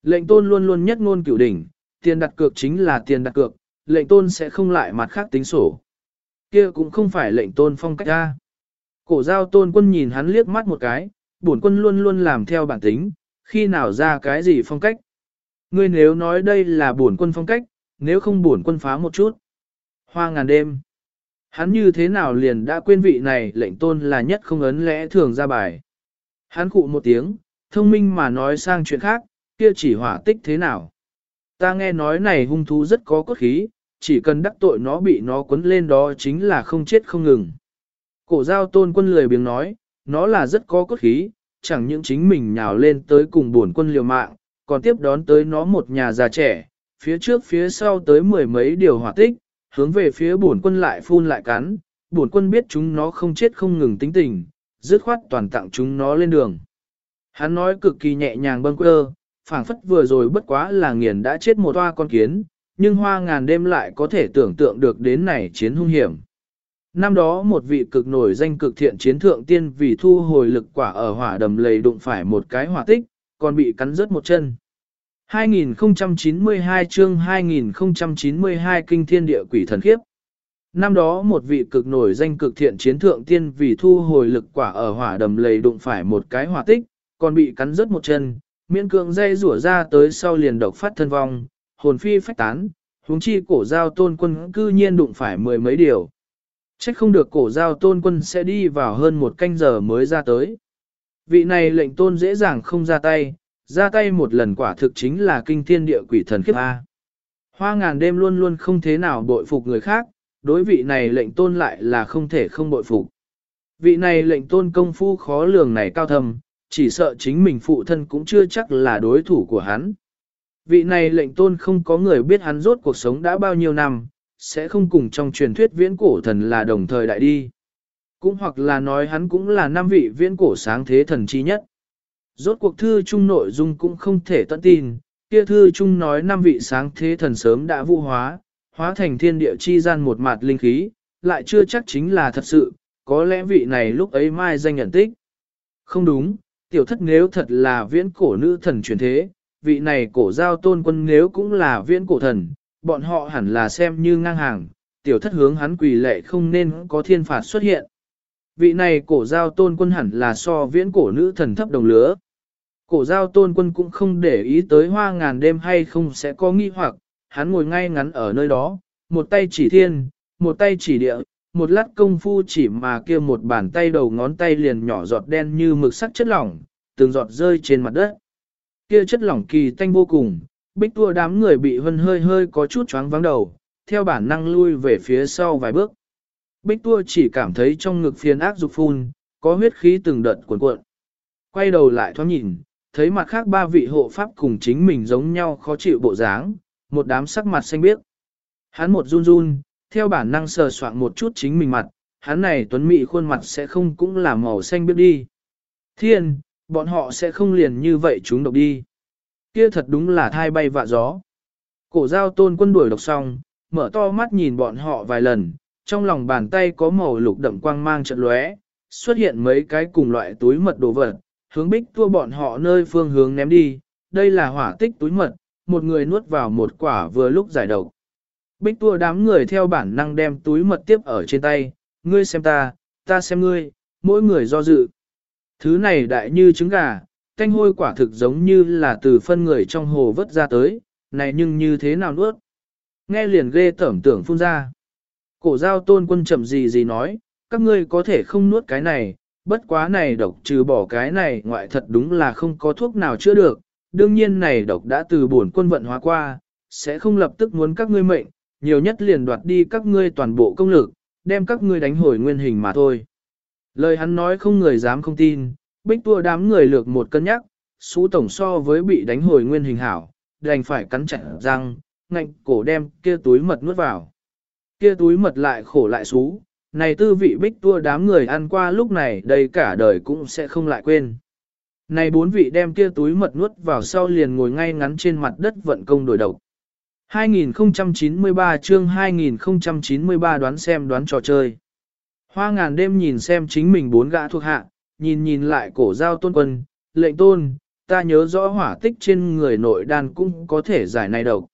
Lệnh tôn luôn luôn nhất ngôn cửu đỉnh, tiền đặt cược chính là tiền đặt cược, lệnh tôn sẽ không lại mặt khác tính sổ. Kia cũng không phải lệnh tôn phong cách ra. Cổ giao tôn quân nhìn hắn liếc mắt một cái, bổn quân luôn luôn làm theo bản tính, khi nào ra cái gì phong cách. Ngươi nếu nói đây là bổn quân phong cách, nếu không bổn quân phá một chút. Hoa ngàn đêm. Hắn như thế nào liền đã quên vị này lệnh tôn là nhất không ấn lẽ thường ra bài. Hắn cụ một tiếng, thông minh mà nói sang chuyện khác, kia chỉ hỏa tích thế nào. Ta nghe nói này hung thú rất có cốt khí, chỉ cần đắc tội nó bị nó quấn lên đó chính là không chết không ngừng. Cổ giao tôn quân lười biếng nói, nó là rất có cốt khí, chẳng những chính mình nhào lên tới cùng buồn quân liều mạng, còn tiếp đón tới nó một nhà già trẻ, phía trước phía sau tới mười mấy điều hỏa tích, hướng về phía bổn quân lại phun lại cắn, bổn quân biết chúng nó không chết không ngừng tính tình, dứt khoát toàn tặng chúng nó lên đường. Hắn nói cực kỳ nhẹ nhàng bâng quơ, phảng phất vừa rồi bất quá là nghiền đã chết một toa con kiến, nhưng hoa ngàn đêm lại có thể tưởng tượng được đến này chiến hung hiểm. Năm đó một vị cực nổi danh cực thiện chiến thượng tiên vì thu hồi lực quả ở hỏa đầm lầy đụng phải một cái hỏa tích, còn bị cắn rớt một chân. 2092 chương 2092 Kinh Thiên Địa Quỷ Thần Khiếp Năm đó một vị cực nổi danh cực thiện chiến thượng tiên vì thu hồi lực quả ở hỏa đầm lầy đụng phải một cái hỏa tích, còn bị cắn rớt một chân, miễn cưỡng dây rủa ra tới sau liền độc phát thân vong, hồn phi phách tán, huống chi cổ giao tôn quân cư nhiên đụng phải mười mấy điều. chắc không được cổ giao tôn quân sẽ đi vào hơn một canh giờ mới ra tới. Vị này lệnh tôn dễ dàng không ra tay, ra tay một lần quả thực chính là kinh thiên địa quỷ thần khiếp A. Hoa ngàn đêm luôn luôn không thế nào bội phục người khác, đối vị này lệnh tôn lại là không thể không bội phục. Vị này lệnh tôn công phu khó lường này cao thầm, chỉ sợ chính mình phụ thân cũng chưa chắc là đối thủ của hắn. Vị này lệnh tôn không có người biết hắn rốt cuộc sống đã bao nhiêu năm, sẽ không cùng trong truyền thuyết viễn cổ thần là đồng thời đại đi. Cũng hoặc là nói hắn cũng là năm vị viễn cổ sáng thế thần chi nhất. Rốt cuộc thư chung nội dung cũng không thể tận tin, kia thư chung nói năm vị sáng thế thần sớm đã vũ hóa, hóa thành thiên địa chi gian một mặt linh khí, lại chưa chắc chính là thật sự, có lẽ vị này lúc ấy mai danh nhận tích. Không đúng, tiểu thất nếu thật là viễn cổ nữ thần truyền thế, vị này cổ giao tôn quân nếu cũng là viễn cổ thần, bọn họ hẳn là xem như ngang hàng, tiểu thất hướng hắn quỳ lệ không nên có thiên phạt xuất hiện. Vị này cổ giao tôn quân hẳn là so viễn cổ nữ thần thấp đồng lứa. Cổ giao tôn quân cũng không để ý tới hoa ngàn đêm hay không sẽ có nghi hoặc, hắn ngồi ngay ngắn ở nơi đó, một tay chỉ thiên, một tay chỉ địa, một lát công phu chỉ mà kia một bàn tay đầu ngón tay liền nhỏ giọt đen như mực sắc chất lỏng, từng giọt rơi trên mặt đất. Kia chất lỏng kỳ tanh vô cùng, bích tua đám người bị hân hơi hơi có chút choáng vắng đầu, theo bản năng lui về phía sau vài bước. Bích tua chỉ cảm thấy trong ngực phiền ác dục phun, có huyết khí từng đợt cuộn cuộn. Quay đầu lại thoáng nhìn, thấy mặt khác ba vị hộ pháp cùng chính mình giống nhau khó chịu bộ dáng, một đám sắc mặt xanh biếc. Hắn một run run, theo bản năng sờ soạn một chút chính mình mặt, hắn này tuấn mỹ khuôn mặt sẽ không cũng là màu xanh biếc đi. Thiên, bọn họ sẽ không liền như vậy chúng độc đi. Kia thật đúng là thai bay vạ gió. Cổ giao tôn quân đuổi độc xong, mở to mắt nhìn bọn họ vài lần, trong lòng bàn tay có màu lục đậm quang mang trận lóe, xuất hiện mấy cái cùng loại túi mật đồ vật, hướng bích tua bọn họ nơi phương hướng ném đi, đây là hỏa tích túi mật, một người nuốt vào một quả vừa lúc giải độc. Bích tua đám người theo bản năng đem túi mật tiếp ở trên tay, ngươi xem ta, ta xem ngươi, mỗi người do dự. Thứ này đại như trứng gà, canh hôi quả thực giống như là từ phân người trong hồ vớt ra tới, này nhưng như thế nào nuốt. Nghe liền ghê tẩm tưởng phun ra. Cổ giao tôn quân chậm gì gì nói, các ngươi có thể không nuốt cái này, bất quá này độc trừ bỏ cái này ngoại thật đúng là không có thuốc nào chữa được, đương nhiên này độc đã từ bổn quân vận hóa qua, sẽ không lập tức muốn các ngươi mệnh, nhiều nhất liền đoạt đi các ngươi toàn bộ công lực, đem các ngươi đánh hồi nguyên hình mà thôi. Lời hắn nói không người dám không tin, bích tua đám người lược một cân nhắc, xú tổng so với bị đánh hồi nguyên hình hảo, đành phải cắn chặt răng, ngạnh cổ đem kia túi mật nuốt vào. Kia túi mật lại khổ lại xú, này tư vị bích tua đám người ăn qua lúc này đây cả đời cũng sẽ không lại quên. Này bốn vị đem kia túi mật nuốt vào sau liền ngồi ngay ngắn trên mặt đất vận công đổi độc. 2093 chương 2093 đoán xem đoán trò chơi. Hoa ngàn đêm nhìn xem chính mình bốn gã thuộc hạ, nhìn nhìn lại cổ giao tôn quân, lệnh tôn, ta nhớ rõ hỏa tích trên người nội đan cũng có thể giải này độc.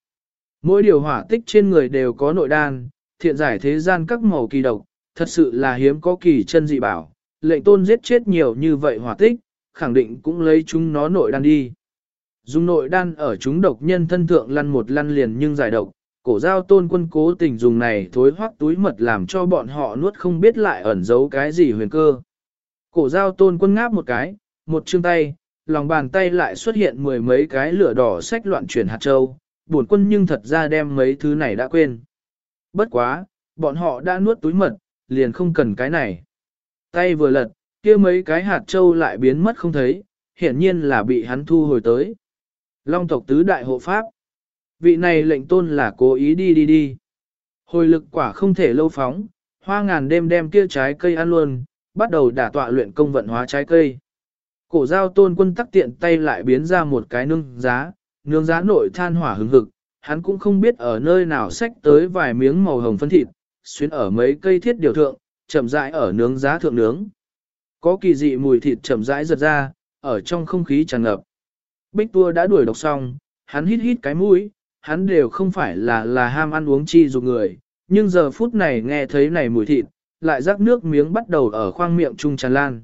Mỗi điều hỏa tích trên người đều có nội đan, thiện giải thế gian các màu kỳ độc, thật sự là hiếm có kỳ chân dị bảo. Lệnh tôn giết chết nhiều như vậy hỏa tích, khẳng định cũng lấy chúng nó nội đan đi. Dùng nội đan ở chúng độc nhân thân thượng lăn một lăn liền nhưng giải độc, cổ giao tôn quân cố tình dùng này thối hoác túi mật làm cho bọn họ nuốt không biết lại ẩn giấu cái gì huyền cơ. Cổ giao tôn quân ngáp một cái, một chương tay, lòng bàn tay lại xuất hiện mười mấy cái lửa đỏ sách loạn chuyển hạt châu, buồn quân nhưng thật ra đem mấy thứ này đã quên. Bất quá, bọn họ đã nuốt túi mật, liền không cần cái này. Tay vừa lật, kia mấy cái hạt châu lại biến mất không thấy, hiển nhiên là bị hắn thu hồi tới. Long tộc tứ đại hộ pháp. Vị này lệnh tôn là cố ý đi đi đi. Hồi lực quả không thể lâu phóng, hoa ngàn đêm đem kia trái cây ăn luôn, bắt đầu đả tọa luyện công vận hóa trái cây. Cổ giao tôn quân tắc tiện tay lại biến ra một cái nương giá, nương giá nội than hỏa hứng hực, hắn cũng không biết ở nơi nào xách tới vài miếng màu hồng phân thịt, xuyến ở mấy cây thiết điều thượng, chậm rãi ở nướng giá thượng nướng. Có kỳ dị mùi thịt chậm rãi giật ra, ở trong không khí tràn ngập. Bích tua đã đuổi độc xong, hắn hít hít cái mũi, hắn đều không phải là là ham ăn uống chi dục người, nhưng giờ phút này nghe thấy này mùi thịt, lại rắc nước miếng bắt đầu ở khoang miệng trung tràn lan.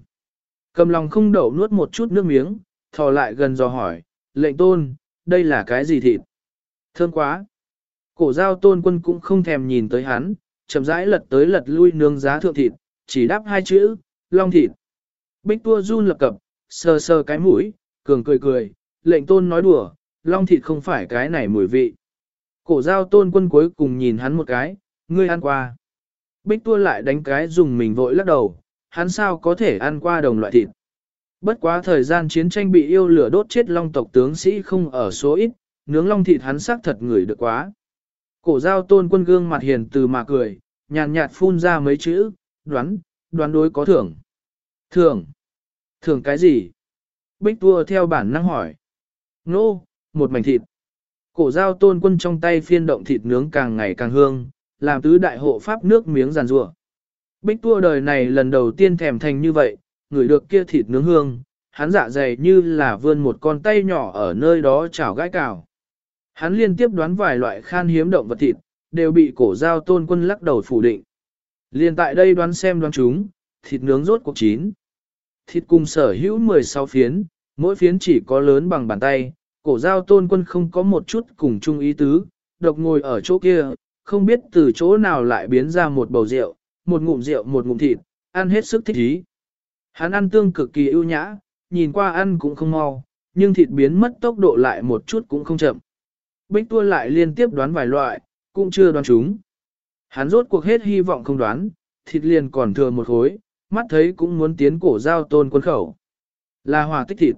Cầm lòng không đậu nuốt một chút nước miếng, thò lại gần dò hỏi, lệnh tôn, đây là cái gì thịt? Thơm quá! Cổ giao tôn quân cũng không thèm nhìn tới hắn, chậm rãi lật tới lật lui nướng giá thượng thịt, chỉ đáp hai chữ, long thịt. Bích tua run lập cập, sờ sờ cái mũi, cường cười cười, lệnh tôn nói đùa, long thịt không phải cái này mùi vị. Cổ giao tôn quân cuối cùng nhìn hắn một cái, ngươi ăn qua. Bích tua lại đánh cái dùng mình vội lắc đầu, hắn sao có thể ăn qua đồng loại thịt. Bất quá thời gian chiến tranh bị yêu lửa đốt chết long tộc tướng sĩ không ở số ít, nướng long thịt hắn xác thật ngửi được quá. Cổ giao tôn quân gương mặt hiền từ mà cười, nhàn nhạt phun ra mấy chữ, đoán, đoán đối có thưởng. Thưởng? Thưởng cái gì? Bích tua theo bản năng hỏi. Nô, một mảnh thịt. Cổ giao tôn quân trong tay phiên động thịt nướng càng ngày càng hương, làm tứ đại hộ pháp nước miếng giàn rủa. Bích tua đời này lần đầu tiên thèm thành như vậy, người được kia thịt nướng hương, hắn dạ dày như là vươn một con tay nhỏ ở nơi đó chảo gãi cào. Hắn liên tiếp đoán vài loại khan hiếm động vật thịt, đều bị cổ giao tôn quân lắc đầu phủ định. Liên tại đây đoán xem đoán chúng, thịt nướng rốt cuộc chín. Thịt cùng sở hữu 16 phiến, mỗi phiến chỉ có lớn bằng bàn tay, cổ giao tôn quân không có một chút cùng chung ý tứ, độc ngồi ở chỗ kia, không biết từ chỗ nào lại biến ra một bầu rượu, một ngụm rượu một ngụm thịt, ăn hết sức thích ý. Hắn ăn tương cực kỳ ưu nhã, nhìn qua ăn cũng không mau, nhưng thịt biến mất tốc độ lại một chút cũng không chậm. Bích tua lại liên tiếp đoán vài loại, cũng chưa đoán chúng. Hắn rốt cuộc hết hy vọng không đoán, thịt liền còn thừa một khối, mắt thấy cũng muốn tiến cổ giao tôn quân khẩu. Là hòa tích thịt.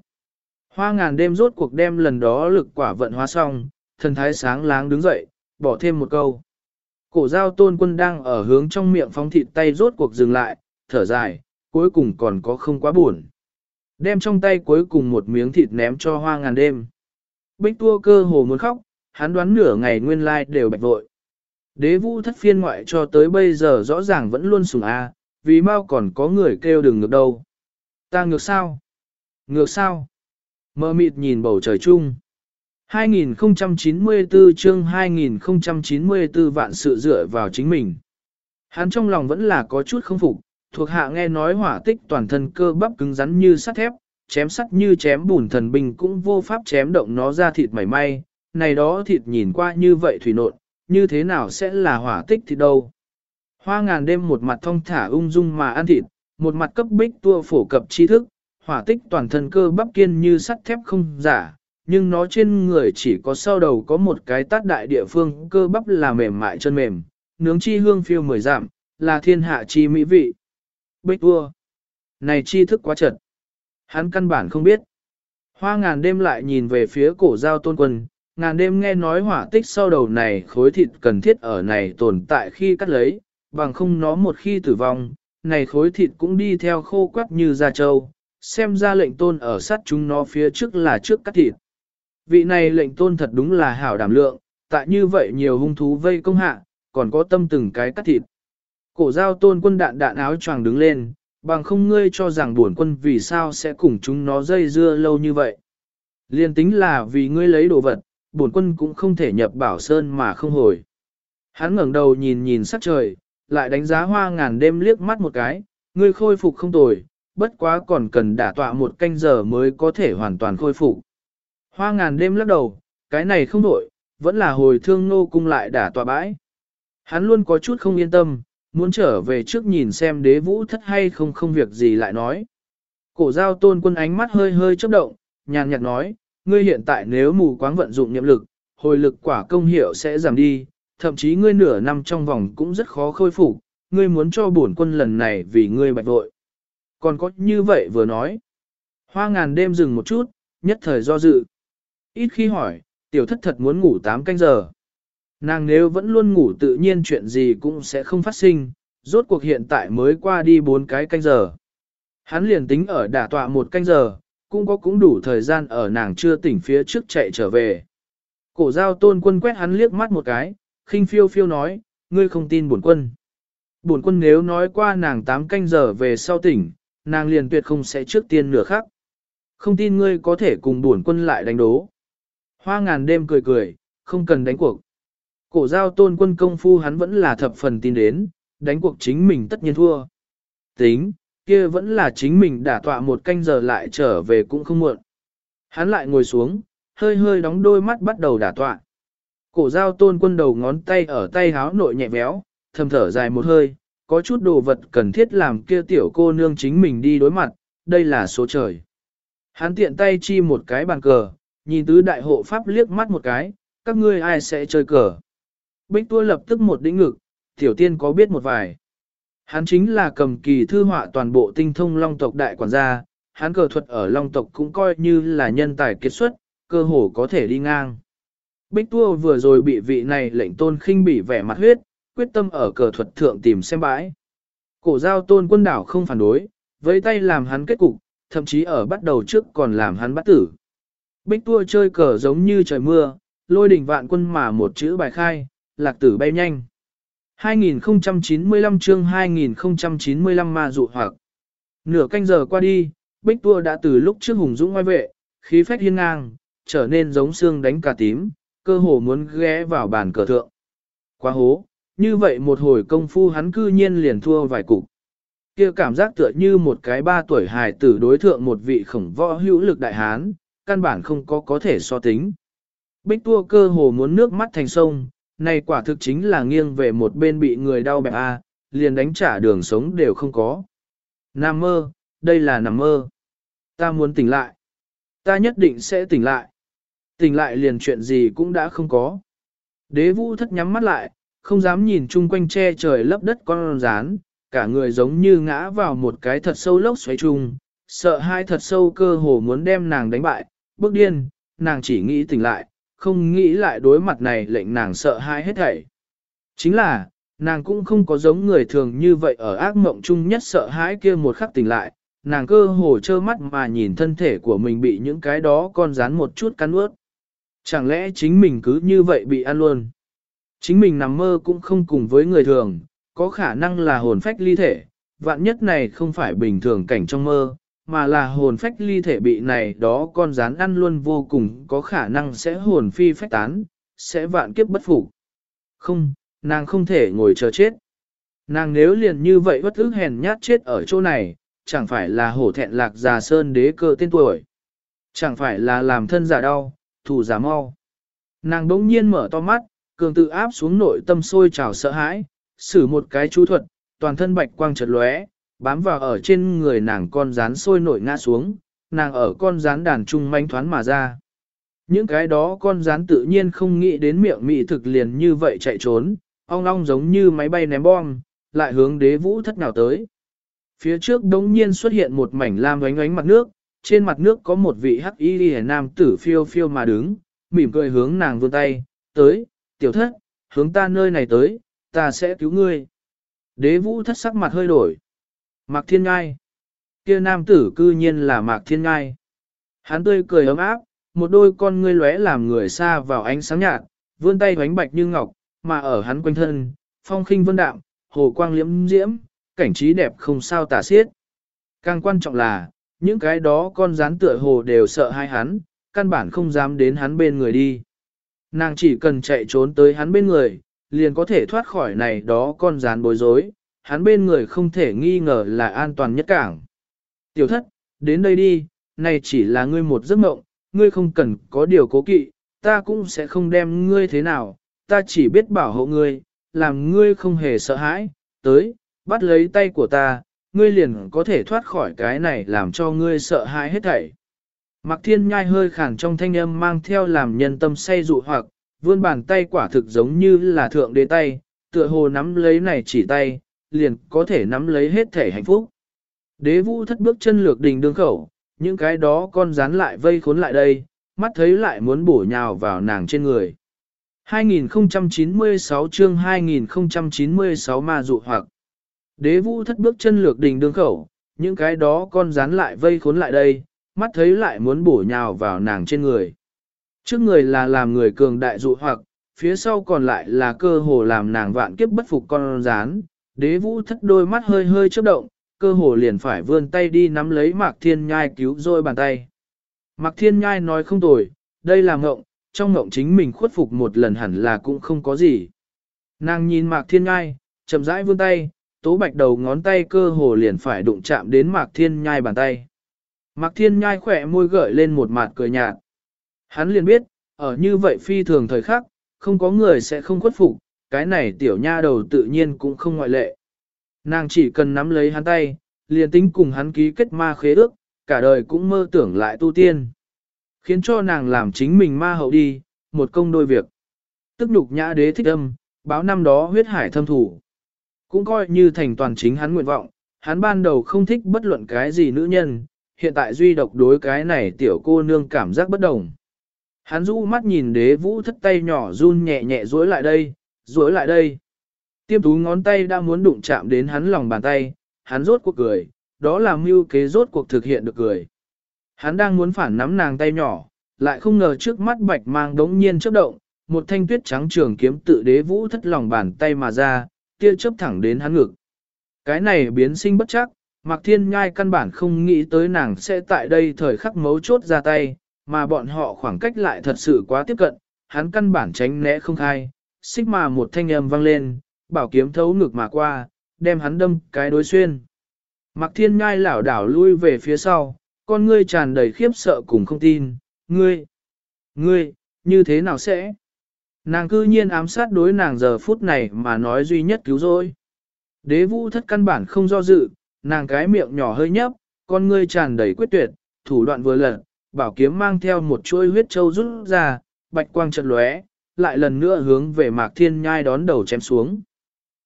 Hoa ngàn đêm rốt cuộc đem lần đó lực quả vận hóa xong, thần thái sáng láng đứng dậy, bỏ thêm một câu. Cổ giao tôn quân đang ở hướng trong miệng phóng thịt tay rốt cuộc dừng lại, thở dài, cuối cùng còn có không quá buồn. Đem trong tay cuối cùng một miếng thịt ném cho hoa ngàn đêm. Bích tua cơ hồ muốn khóc, hắn đoán nửa ngày nguyên lai like đều bạch vội. Đế vũ thất phiên ngoại cho tới bây giờ rõ ràng vẫn luôn sùng A, vì mau còn có người kêu đừng ngược đâu. Ta ngược sao? Ngược sao? Mơ mịt nhìn bầu trời chung. 2094 chương 2094 vạn sự dựa vào chính mình. Hắn trong lòng vẫn là có chút không phục, thuộc hạ nghe nói hỏa tích toàn thân cơ bắp cứng rắn như sắt thép, chém sắt như chém bùn thần binh cũng vô pháp chém động nó ra thịt mảy may, này đó thịt nhìn qua như vậy thủy nộn, như thế nào sẽ là hỏa tích thịt đâu. Hoa ngàn đêm một mặt thong thả ung dung mà ăn thịt, một mặt cấp bích tua phổ cập tri thức, hỏa tích toàn thân cơ bắp kiên như sắt thép không giả, nhưng nó trên người chỉ có sau đầu có một cái tát đại địa phương cơ bắp là mềm mại chân mềm, nướng chi hương phiêu mười giảm, là thiên hạ chi mỹ vị. Bích tua này chi thức quá chật. Hắn căn bản không biết. Hoa ngàn đêm lại nhìn về phía cổ giao tôn quân, ngàn đêm nghe nói hỏa tích sau đầu này khối thịt cần thiết ở này tồn tại khi cắt lấy, bằng không nó một khi tử vong, này khối thịt cũng đi theo khô quắc như da trâu, xem ra lệnh tôn ở sát chúng nó phía trước là trước cắt thịt. Vị này lệnh tôn thật đúng là hảo đảm lượng, tại như vậy nhiều hung thú vây công hạ, còn có tâm từng cái cắt thịt. Cổ giao tôn quân đạn đạn áo choàng đứng lên, bằng không ngươi cho rằng buồn quân vì sao sẽ cùng chúng nó dây dưa lâu như vậy. Liên tính là vì ngươi lấy đồ vật, bổn quân cũng không thể nhập bảo sơn mà không hồi. Hắn ngẩng đầu nhìn nhìn sắc trời, lại đánh giá hoa ngàn đêm liếc mắt một cái, ngươi khôi phục không tồi, bất quá còn cần đả tọa một canh giờ mới có thể hoàn toàn khôi phục. Hoa ngàn đêm lắc đầu, cái này không đổi, vẫn là hồi thương nô cung lại đả tọa bãi. Hắn luôn có chút không yên tâm, muốn trở về trước nhìn xem đế vũ thất hay không không việc gì lại nói. Cổ giao tôn quân ánh mắt hơi hơi chớp động, nhàn nhạt nói, ngươi hiện tại nếu mù quáng vận dụng nhiệm lực, hồi lực quả công hiệu sẽ giảm đi, thậm chí ngươi nửa năm trong vòng cũng rất khó khôi phục, ngươi muốn cho bổn quân lần này vì ngươi bạch vội. Còn có như vậy vừa nói. Hoa ngàn đêm dừng một chút, nhất thời do dự. Ít khi hỏi, tiểu thất thật muốn ngủ 8 canh giờ. Nàng nếu vẫn luôn ngủ tự nhiên chuyện gì cũng sẽ không phát sinh, rốt cuộc hiện tại mới qua đi 4 cái canh giờ. Hắn liền tính ở đả tọa một canh giờ, cũng có cũng đủ thời gian ở nàng chưa tỉnh phía trước chạy trở về. Cổ giao tôn quân quét hắn liếc mắt một cái, khinh phiêu phiêu nói, ngươi không tin bổn quân. Bổn quân nếu nói qua nàng 8 canh giờ về sau tỉnh, nàng liền tuyệt không sẽ trước tiên nửa khắc. Không tin ngươi có thể cùng bổn quân lại đánh đố. Hoa ngàn đêm cười cười, không cần đánh cuộc. Cổ giao tôn quân công phu hắn vẫn là thập phần tin đến, đánh cuộc chính mình tất nhiên thua. Tính, kia vẫn là chính mình đả tọa một canh giờ lại trở về cũng không muộn. Hắn lại ngồi xuống, hơi hơi đóng đôi mắt bắt đầu đả tọa. Cổ giao tôn quân đầu ngón tay ở tay háo nội nhẹ véo, thầm thở dài một hơi, có chút đồ vật cần thiết làm kia tiểu cô nương chính mình đi đối mặt, đây là số trời. Hắn tiện tay chi một cái bàn cờ, nhìn tứ đại hộ pháp liếc mắt một cái, các ngươi ai sẽ chơi cờ. Bích tua lập tức một đĩnh ngực, tiểu tiên có biết một vài. Hắn chính là cầm kỳ thư họa toàn bộ tinh thông long tộc đại quản gia, hắn cờ thuật ở long tộc cũng coi như là nhân tài kết xuất, cơ hồ có thể đi ngang. Bích tua vừa rồi bị vị này lệnh tôn khinh bỉ vẻ mặt huyết, quyết tâm ở cờ thuật thượng tìm xem bãi. Cổ giao tôn quân đảo không phản đối, với tay làm hắn kết cục, thậm chí ở bắt đầu trước còn làm hắn bắt tử. Bích tua chơi cờ giống như trời mưa, lôi đỉnh vạn quân mà một chữ bài khai, lạc tử bay nhanh. 2095 chương 2095 ma dụ hoặc. Nửa canh giờ qua đi, Bích tua đã từ lúc trước hùng dũng ngoài vệ, khí phách hiên ngang, trở nên giống xương đánh cả tím, cơ hồ muốn ghé vào bàn cờ thượng. Quá hố, như vậy một hồi công phu hắn cư nhiên liền thua vài cục. kia cảm giác tựa như một cái ba tuổi hài tử đối thượng một vị khổng võ hữu lực đại hán, căn bản không có có thể so tính. Bích tua cơ hồ muốn nước mắt thành sông, này quả thực chính là nghiêng về một bên bị người đau bẹp A, liền đánh trả đường sống đều không có. Nam mơ, đây là nằm mơ. Ta muốn tỉnh lại. Ta nhất định sẽ tỉnh lại. Tỉnh lại liền chuyện gì cũng đã không có. Đế vũ thất nhắm mắt lại, không dám nhìn chung quanh che trời lấp đất con rán, cả người giống như ngã vào một cái thật sâu lốc xoáy chung, sợ hai thật sâu cơ hồ muốn đem nàng đánh bại, bước điên, nàng chỉ nghĩ tỉnh lại, không nghĩ lại đối mặt này lệnh nàng sợ hãi hết thảy. Chính là, nàng cũng không có giống người thường như vậy ở ác mộng chung nhất sợ hãi kia một khắc tỉnh lại, nàng cơ hồ trơ mắt mà nhìn thân thể của mình bị những cái đó con rán một chút cắn ướt. Chẳng lẽ chính mình cứ như vậy bị ăn luôn? Chính mình nằm mơ cũng không cùng với người thường, có khả năng là hồn phách ly thể, vạn nhất này không phải bình thường cảnh trong mơ, mà là hồn phách ly thể bị này đó con rán ăn luôn vô cùng có khả năng sẽ hồn phi phách tán, sẽ vạn kiếp bất phục. Không, nàng không thể ngồi chờ chết. Nàng nếu liền như vậy bất ức hèn nhát chết ở chỗ này, chẳng phải là hổ thẹn lạc già sơn đế cơ tên tuổi. Chẳng phải là làm thân giả đau, thủ giả mau. Nàng đống nhiên mở to mắt, cường tự áp xuống nội tâm sôi trào sợ hãi, sử một cái chú thuật, toàn thân bạch quang chợt lóe, bám vào ở trên người nàng con rán sôi nổi ngã xuống, nàng ở con rán đàn trung manh thoán mà ra. Những cái đó con rán tự nhiên không nghĩ đến miệng mị thực liền như vậy chạy trốn, ong ong giống như máy bay ném bom, lại hướng đế vũ thất nào tới. Phía trước đống nhiên xuất hiện một mảnh lam ánh ánh mặt nước, trên mặt nước có một vị hắc y đi nam tử phiêu phiêu mà đứng, mỉm cười hướng nàng vươn tay, tới, tiểu thất, hướng ta nơi này tới, ta sẽ cứu ngươi. Đế vũ thất sắc mặt hơi đổi. Mạc Thiên Ngai. Kia nam tử cư nhiên là Mạc Thiên Ngai. Hắn tươi cười ấm áp, một đôi con ngươi lóe làm người xa vào ánh sáng nhạt, vươn tay hoánh bạch như ngọc, mà ở hắn quanh thân, phong khinh vân đạm, hồ quang liễm diễm, cảnh trí đẹp không sao tả xiết. Càng quan trọng là, những cái đó con rán tựa hồ đều sợ hai hắn, căn bản không dám đến hắn bên người đi. Nàng chỉ cần chạy trốn tới hắn bên người, liền có thể thoát khỏi này đó con rán bối rối, hắn bên người không thể nghi ngờ là an toàn nhất cảng. Tiểu thất, đến đây đi, này chỉ là ngươi một giấc mộng, ngươi không cần có điều cố kỵ, ta cũng sẽ không đem ngươi thế nào, ta chỉ biết bảo hộ ngươi, làm ngươi không hề sợ hãi, tới, bắt lấy tay của ta, ngươi liền có thể thoát khỏi cái này làm cho ngươi sợ hãi hết thảy. Mạc Thiên Nhai hơi khàn trong thanh âm mang theo làm nhân tâm say dụ hoặc, vươn bàn tay quả thực giống như là thượng đế tay, tựa hồ nắm lấy này chỉ tay, liền có thể nắm lấy hết thể hạnh phúc. Đế vũ thất bước chân lược đình đương khẩu, những cái đó con rán lại vây khốn lại đây, mắt thấy lại muốn bổ nhào vào nàng trên người. 2096 chương 2096 ma dụ hoặc Đế vũ thất bước chân lược đình đương khẩu, những cái đó con rán lại vây khốn lại đây, mắt thấy lại muốn bổ nhào vào nàng trên người. Trước người là làm người cường đại dụ hoặc, phía sau còn lại là cơ hồ làm nàng vạn kiếp bất phục con rán. Đế vũ thất đôi mắt hơi hơi chớp động, cơ hồ liền phải vươn tay đi nắm lấy Mạc Thiên Nhai cứu rồi bàn tay. Mạc Thiên Nhai nói không tồi, đây là ngộng, trong ngộng chính mình khuất phục một lần hẳn là cũng không có gì. Nàng nhìn Mạc Thiên Nhai, chậm rãi vươn tay, tố bạch đầu ngón tay cơ hồ liền phải đụng chạm đến Mạc Thiên Nhai bàn tay. Mạc Thiên Nhai khỏe môi gợi lên một mặt cười nhạt. Hắn liền biết, ở như vậy phi thường thời khắc, không có người sẽ không khuất phục, cái này tiểu nha đầu tự nhiên cũng không ngoại lệ. Nàng chỉ cần nắm lấy hắn tay, liền tính cùng hắn ký kết ma khế ước, cả đời cũng mơ tưởng lại tu tiên. Khiến cho nàng làm chính mình ma hậu đi, một công đôi việc. Tức nhục nhã đế thích âm, báo năm đó huyết hải thâm thủ. Cũng coi như thành toàn chính hắn nguyện vọng, hắn ban đầu không thích bất luận cái gì nữ nhân, hiện tại duy độc đối cái này tiểu cô nương cảm giác bất đồng. Hắn rũ mắt nhìn đế vũ thất tay nhỏ run nhẹ nhẹ dối lại đây, duỗi lại đây. Tiêm tú ngón tay đã muốn đụng chạm đến hắn lòng bàn tay, hắn rốt cuộc cười, đó là mưu kế rốt cuộc thực hiện được cười. Hắn đang muốn phản nắm nàng tay nhỏ, lại không ngờ trước mắt bạch mang đống nhiên chớp động, một thanh tuyết trắng trường kiếm tự đế vũ thất lòng bàn tay mà ra, kia chớp thẳng đến hắn ngực. Cái này biến sinh bất chắc, Mạc Thiên Nhai căn bản không nghĩ tới nàng sẽ tại đây thời khắc mấu chốt ra tay, mà bọn họ khoảng cách lại thật sự quá tiếp cận, hắn căn bản tránh né không khai, xích mà một thanh âm vang lên, bảo kiếm thấu ngực mà qua, đem hắn đâm cái đối xuyên. Mạc Thiên Nhai lảo đảo lui về phía sau, con ngươi tràn đầy khiếp sợ cùng không tin, ngươi, ngươi, như thế nào sẽ? Nàng cư nhiên ám sát đối nàng giờ phút này mà nói duy nhất cứu rồi. Đế vũ thất căn bản không do dự, nàng cái miệng nhỏ hơi nhấp, con ngươi tràn đầy quyết tuyệt, thủ đoạn vừa lật, bảo kiếm mang theo một chuôi huyết châu rút ra, bạch quang chợt lóe, lại lần nữa hướng về Mạc Thiên Nhai đón đầu chém xuống.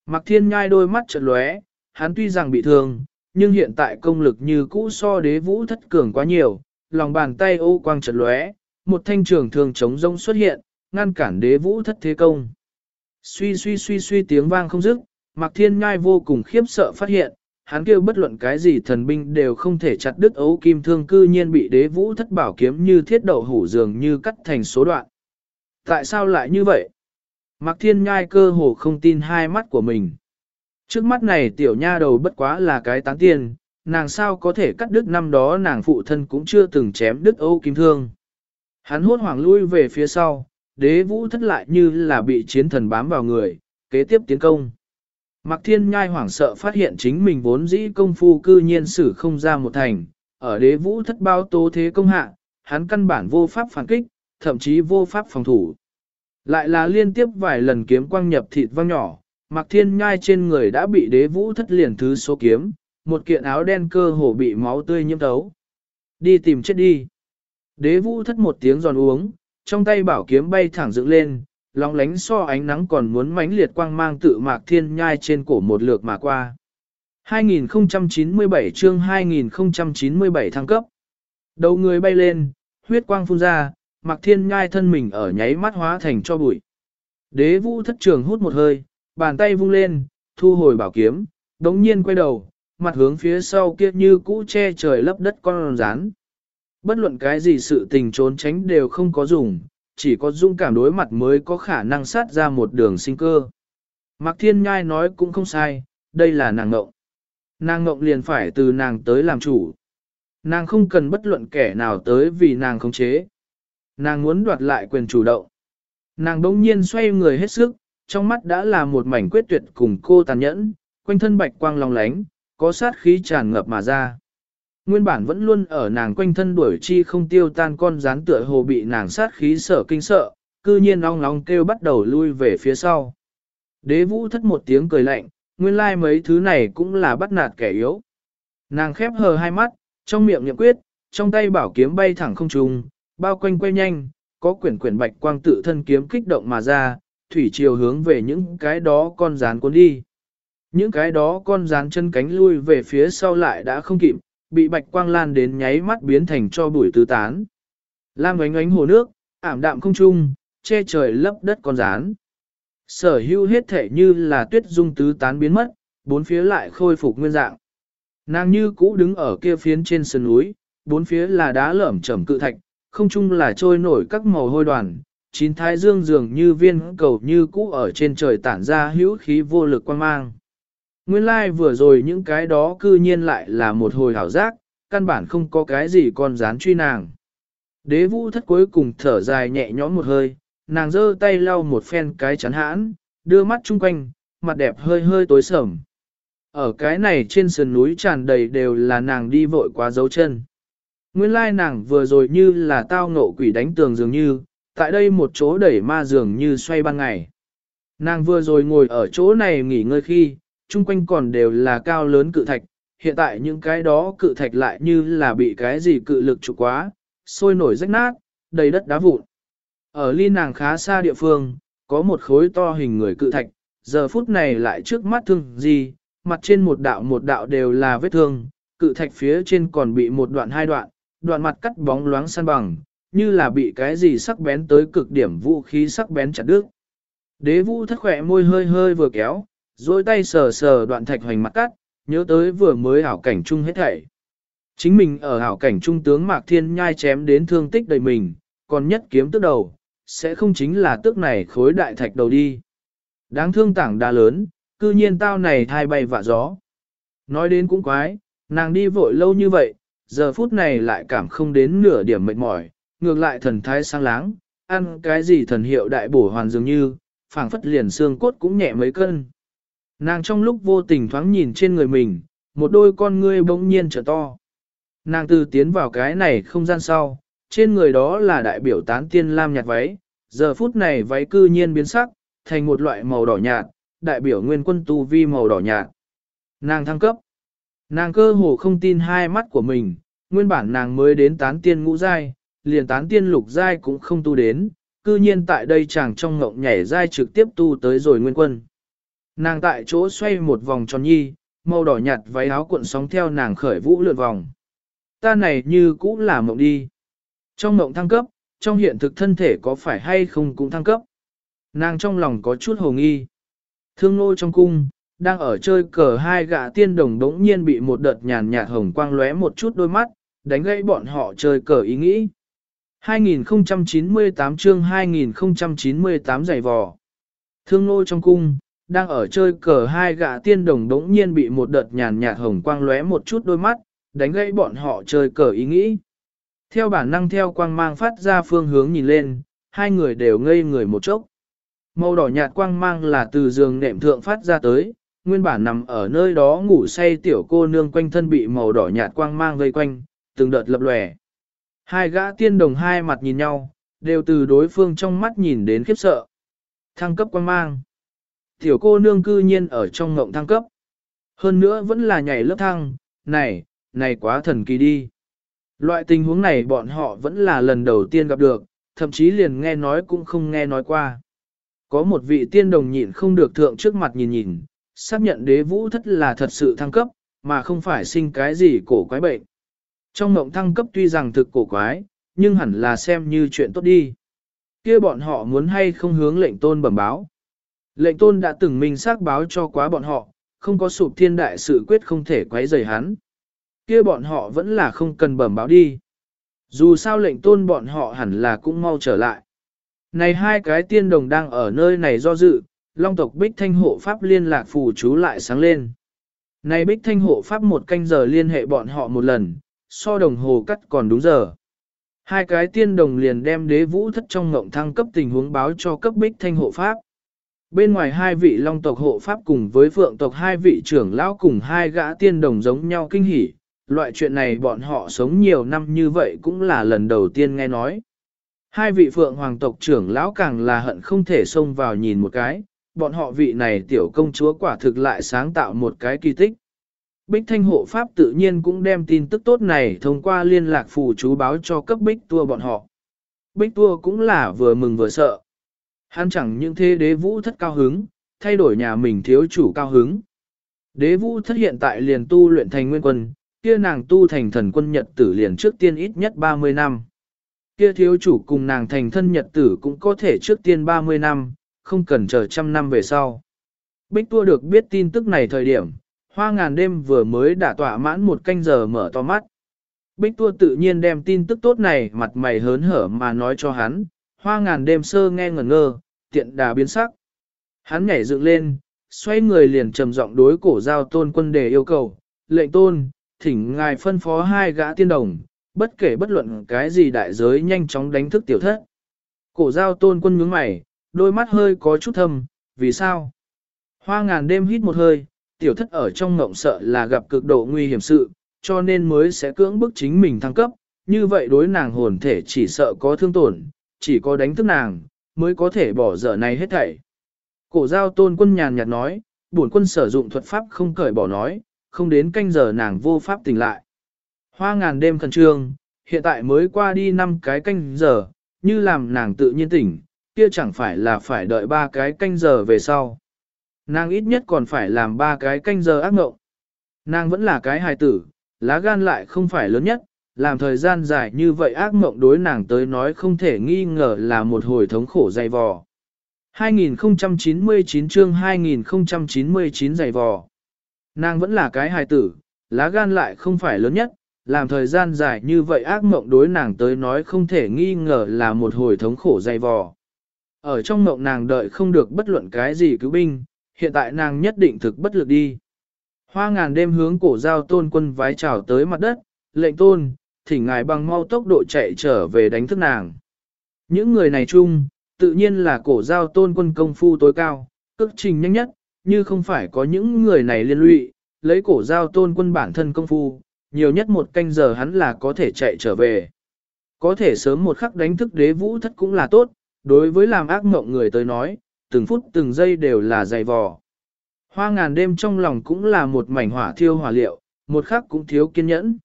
Mạc Thiên Nhai đôi mắt chợt lóe, hắn tuy rằng bị thương, nhưng hiện tại công lực như cũ so đế vũ thất cường quá nhiều, lòng bàn tay ô quang chợt lóe, một thanh trường thường chống rông xuất hiện, ngăn cản đế vũ thất thế công. Suy suy suy suy tiếng vang không dứt, Mạc Thiên Nhai vô cùng khiếp sợ phát hiện, hắn kêu bất luận cái gì thần binh đều không thể chặt đứt ấu kim thương cư nhiên bị đế vũ thất bảo kiếm như thiết đậu hủ dường như cắt thành số đoạn. Tại sao lại như vậy? Mạc Thiên Nhai cơ hồ không tin hai mắt của mình. Trước mắt này tiểu nha đầu bất quá là cái tán tiền, nàng sao có thể cắt đứt năm đó nàng phụ thân cũng chưa từng chém đứt Âu kim thương. Hắn hốt hoảng lui về phía sau, đế vũ thất lại như là bị chiến thần bám vào người, kế tiếp tiến công. Mạc Thiên Nhai hoảng sợ phát hiện chính mình vốn dĩ công phu cư nhiên sử không ra một thành, ở đế vũ thất bao tố thế công hạ, hắn căn bản vô pháp phản kích, thậm chí vô pháp phòng thủ. Lại là liên tiếp vài lần kiếm quang nhập thịt văng nhỏ, Mặc Thiên Nhai trên người đã bị đế vũ thất liền thứ số kiếm, một kiện áo đen cơ hồ bị máu tươi nhiễm thấu. Đi tìm chết đi. Đế vũ thất một tiếng giòn uống, trong tay bảo kiếm bay thẳng dựng lên, lóng lánh so ánh nắng còn muốn mãnh liệt quang mang tự mạc thiên nhai trên cổ một lượt mà qua. 2097 chương 2097 thăng cấp. Đầu người bay lên, huyết quang phun ra, mạc thiên nhai thân mình ở nháy mắt hóa thành cho bụi. Đế vũ thất trường hút một hơi, bàn tay vung lên, thu hồi bảo kiếm, đống nhiên quay đầu, mặt hướng phía sau kia như cũ che trời lấp đất con rán. Bất luận cái gì sự tình trốn tránh đều không có dùng, chỉ có dung cảm đối mặt mới có khả năng sát ra một đường sinh cơ. Mạc Thiên Nhai nói cũng không sai, đây là nàng ngộng. Nàng ngộng liền phải từ nàng tới làm chủ. Nàng không cần bất luận kẻ nào tới vì nàng khống chế. Nàng muốn đoạt lại quyền chủ động. Nàng đông nhiên xoay người hết sức, trong mắt đã là một mảnh quyết tuyệt cùng cô tàn nhẫn, quanh thân bạch quang long lánh, có sát khí tràn ngập mà ra. Nguyên bản vẫn luôn ở nàng quanh thân đuổi chi không tiêu tan con rán tựa hồ bị nàng sát khí sở kinh sợ, cư nhiên long long kêu bắt đầu lui về phía sau. Đế vũ thất một tiếng cười lạnh, nguyên lai like mấy thứ này cũng là bắt nạt kẻ yếu. Nàng khép hờ hai mắt, trong miệng nhậm quyết, trong tay bảo kiếm bay thẳng không trung, bao quanh quay nhanh, có quyển quyển bạch quang tự thân kiếm kích động mà ra, thủy chiều hướng về những cái đó con rán cuốn đi. Những cái đó con rán chân cánh lui về phía sau lại đã không kịp, bị bạch quang lan đến nháy mắt biến thành cho bụi tứ tán. Lam ánh ánh hồ nước, ảm đạm không trung, che trời lấp đất con rán. Sở hữu hết thể như là tuyết dung tứ tán biến mất, bốn phía lại khôi phục nguyên dạng. Nàng như cũ đứng ở kia phiến trên sườn núi, bốn phía là đá lởm chởm cự thạch, không chung là trôi nổi các màu hôi đoàn, chín thái dương dường như viên cầu như cũ ở trên trời tản ra hữu khí vô lực quan mang. Nguyên lai like vừa rồi những cái đó cư nhiên lại là một hồi hảo giác, căn bản không có cái gì còn dán truy nàng. Đế vũ thất cuối cùng thở dài nhẹ nhõm một hơi, nàng giơ tay lau một phen cái chắn hãn, đưa mắt chung quanh, mặt đẹp hơi hơi tối sầm. Ở cái này trên sườn núi tràn đầy đều là nàng đi vội quá dấu chân. Nguyên lai nàng vừa rồi như là tao ngộ quỷ đánh tường dường như, tại đây một chỗ đẩy ma dường như xoay ban ngày. Nàng vừa rồi ngồi ở chỗ này nghỉ ngơi khi, chung quanh còn đều là cao lớn cự thạch, hiện tại những cái đó cự thạch lại như là bị cái gì cự lực trụ quá, sôi nổi rách nát, đầy đất đá vụn. Ở ly nàng khá xa địa phương, có một khối to hình người cự thạch, giờ phút này lại trước mắt thương gì, mặt trên một đạo một đạo đều là vết thương, cự thạch phía trên còn bị một đoạn hai đoạn, đoạn mặt cắt bóng loáng san bằng, như là bị cái gì sắc bén tới cực điểm vũ khí sắc bén chặt đứt. Đế vũ thất khỏe môi hơi hơi vừa kéo, dôi tay sờ sờ đoạn thạch hoành mặt cắt, nhớ tới vừa mới ảo cảnh chung hết thảy. Chính mình ở ảo cảnh trung tướng Mạc Thiên nhai chém đến thương tích đầy mình, còn nhất kiếm tức đầu, sẽ không chính là tước này khối đại thạch đầu đi. Đáng thương tảng đa lớn, cư nhiên tao này thai bay vạ gió. Nói đến cũng quái, nàng đi vội lâu như vậy, giờ phút này lại cảm không đến nửa điểm mệt mỏi, ngược lại thần thái sang láng, ăn cái gì thần hiệu đại bổ hoàn dường như, phảng phất liền xương cốt cũng nhẹ mấy cân. Nàng trong lúc vô tình thoáng nhìn trên người mình, một đôi con ngươi bỗng nhiên trở to. Nàng từ tiến vào cái này không gian sau, trên người đó là đại biểu tán tiên lam nhạt váy, giờ phút này váy cư nhiên biến sắc, thành một loại màu đỏ nhạt, đại biểu nguyên quân tu vi màu đỏ nhạt. Nàng thăng cấp. Nàng cơ hồ không tin hai mắt của mình, nguyên bản nàng mới đến tán tiên ngũ giai, liền tán tiên lục giai cũng không tu đến, cư nhiên tại đây chàng trong ngộng nhảy giai trực tiếp tu tới rồi nguyên quân. Nàng tại chỗ xoay một vòng tròn nhi, màu đỏ nhạt váy áo cuộn sóng theo nàng khởi vũ lượn vòng. Ta này như cũng là mộng đi. Trong mộng thăng cấp, trong hiện thực thân thể có phải hay không cũng thăng cấp. Nàng trong lòng có chút hồ nghi. Thương nô trong cung, đang ở chơi cờ hai gã tiên đồng đống nhiên bị một đợt nhàn nhạt hồng quang lóe một chút đôi mắt, đánh gãy bọn họ chơi cờ ý nghĩ. 2098 chương 2098 giày vò. Thương nô trong cung, đang ở chơi cờ hai gã tiên đồng đống nhiên bị một đợt nhàn nhạt hồng quang lóe một chút đôi mắt, đánh gãy bọn họ chơi cờ ý nghĩ. Theo bản năng theo quang mang phát ra phương hướng nhìn lên, hai người đều ngây người một chốc. Màu đỏ nhạt quang mang là từ giường nệm thượng phát ra tới, nguyên bản nằm ở nơi đó ngủ say tiểu cô nương quanh thân bị màu đỏ nhạt quang mang vây quanh, từng đợt lập lòe. Hai gã tiên đồng hai mặt nhìn nhau, đều từ đối phương trong mắt nhìn đến khiếp sợ. Thăng cấp quang mang. Tiểu cô nương cư nhiên ở trong ngộng thăng cấp. Hơn nữa vẫn là nhảy lớp thăng, này, này quá thần kỳ đi. Loại tình huống này bọn họ vẫn là lần đầu tiên gặp được, thậm chí liền nghe nói cũng không nghe nói qua. Có một vị tiên đồng nhịn không được thượng trước mặt nhìn nhìn, xác nhận đế vũ thất là thật sự thăng cấp, mà không phải sinh cái gì cổ quái bệnh. Trong mộng thăng cấp tuy rằng thực cổ quái, nhưng hẳn là xem như chuyện tốt đi. kia bọn họ muốn hay không hướng lệnh tôn bẩm báo. Lệnh tôn đã từng mình xác báo cho quá bọn họ, không có sụp thiên đại sự quyết không thể quấy rầy hắn. kia bọn họ vẫn là không cần bẩm báo đi. Dù sao lệnh tôn bọn họ hẳn là cũng mau trở lại. Này hai cái tiên đồng đang ở nơi này do dự, long tộc bích thanh hộ pháp liên lạc phù chú lại sáng lên. Này bích thanh hộ pháp một canh giờ liên hệ bọn họ một lần, so đồng hồ cắt còn đúng giờ. Hai cái tiên đồng liền đem đế vũ thất trong ngộng thăng cấp tình huống báo cho cấp bích thanh hộ pháp. Bên ngoài hai vị long tộc hộ pháp cùng với phượng tộc hai vị trưởng lão cùng hai gã tiên đồng giống nhau kinh hỉ, loại chuyện này bọn họ sống nhiều năm như vậy cũng là lần đầu tiên nghe nói. Hai vị phượng hoàng tộc trưởng lão càng là hận không thể xông vào nhìn một cái, bọn họ vị này tiểu công chúa quả thực lại sáng tạo một cái kỳ tích. Bích Thanh hộ pháp tự nhiên cũng đem tin tức tốt này thông qua liên lạc phù chú báo cho cấp Bích Tua bọn họ. Bích Tua cũng là vừa mừng vừa sợ. Hắn chẳng những thế đế vũ thất cao hứng, thay đổi nhà mình thiếu chủ cao hứng. Đế vũ thất hiện tại liền tu luyện thành nguyên quân, kia nàng tu thành thần quân nhật tử liền trước tiên ít nhất 30 năm. Kia thiếu chủ cùng nàng thành thân nhật tử cũng có thể trước tiên 30 năm, không cần chờ trăm năm về sau. Bích Tua được biết tin tức này thời điểm, hoa ngàn đêm vừa mới đã tỏa mãn một canh giờ mở to mắt. Bích Tua tự nhiên đem tin tức tốt này mặt mày hớn hở mà nói cho hắn, hoa ngàn đêm sơ nghe ngẩn ngơ, tiện đà biến sắc. Hắn nhảy dựng lên, xoay người liền trầm giọng đối cổ giao tôn quân đề yêu cầu, lệnh tôn, thỉnh ngài phân phó hai gã tiên đồng, bất kể bất luận cái gì đại giới nhanh chóng đánh thức tiểu thất. Cổ giao tôn quân nhướng mày, đôi mắt hơi có chút thâm, vì sao? Hoa ngàn đêm hít một hơi, tiểu thất ở trong ngộng sợ là gặp cực độ nguy hiểm sự, cho nên mới sẽ cưỡng bức chính mình thăng cấp, như vậy đối nàng hồn thể chỉ sợ có thương tổn, chỉ có đánh thức nàng, mới có thể bỏ dở này hết thảy. Cổ giao tôn quân nhàn nhạt nói, bổn quân sử dụng thuật pháp không cởi bỏ nói, không đến canh giờ nàng vô pháp tỉnh lại. Hoa ngàn đêm khẩn trương, hiện tại mới qua đi 5 cái canh giờ, như làm nàng tự nhiên tỉnh, kia chẳng phải là phải đợi ba cái canh giờ về sau. Nàng ít nhất còn phải làm ba cái canh giờ ác ngộng. Nàng vẫn là cái hài tử, lá gan lại không phải lớn nhất, làm thời gian dài như vậy ác mộng đối nàng tới nói không thể nghi ngờ là một hồi thống khổ dày vò. 2099 chương 2099 dày vò. Nàng vẫn là cái hài tử, lá gan lại không phải lớn nhất, làm thời gian dài như vậy ác mộng đối nàng tới nói không thể nghi ngờ là một hồi thống khổ dày vò. Ở trong mộng nàng đợi không được bất luận cái gì cứu binh, hiện tại nàng nhất định thực bất lực đi. Hoa ngàn đêm hướng cổ giao tôn quân vái trào tới mặt đất, lệnh tôn, thỉnh ngài bằng mau tốc độ chạy trở về đánh thức nàng. Những người này chung, tự nhiên là cổ giao tôn quân công phu tối cao, cước trình nhanh nhất, như không phải có những người này liên lụy, lấy cổ giao tôn quân bản thân công phu, nhiều nhất một canh giờ hắn là có thể chạy trở về. Có thể sớm một khắc đánh thức đế vũ thất cũng là tốt, đối với làm ác mộng người tới nói, từng phút từng giây đều là dày vò. Hoa ngàn đêm trong lòng cũng là một mảnh hỏa thiêu hỏa liệu, một khắc cũng thiếu kiên nhẫn.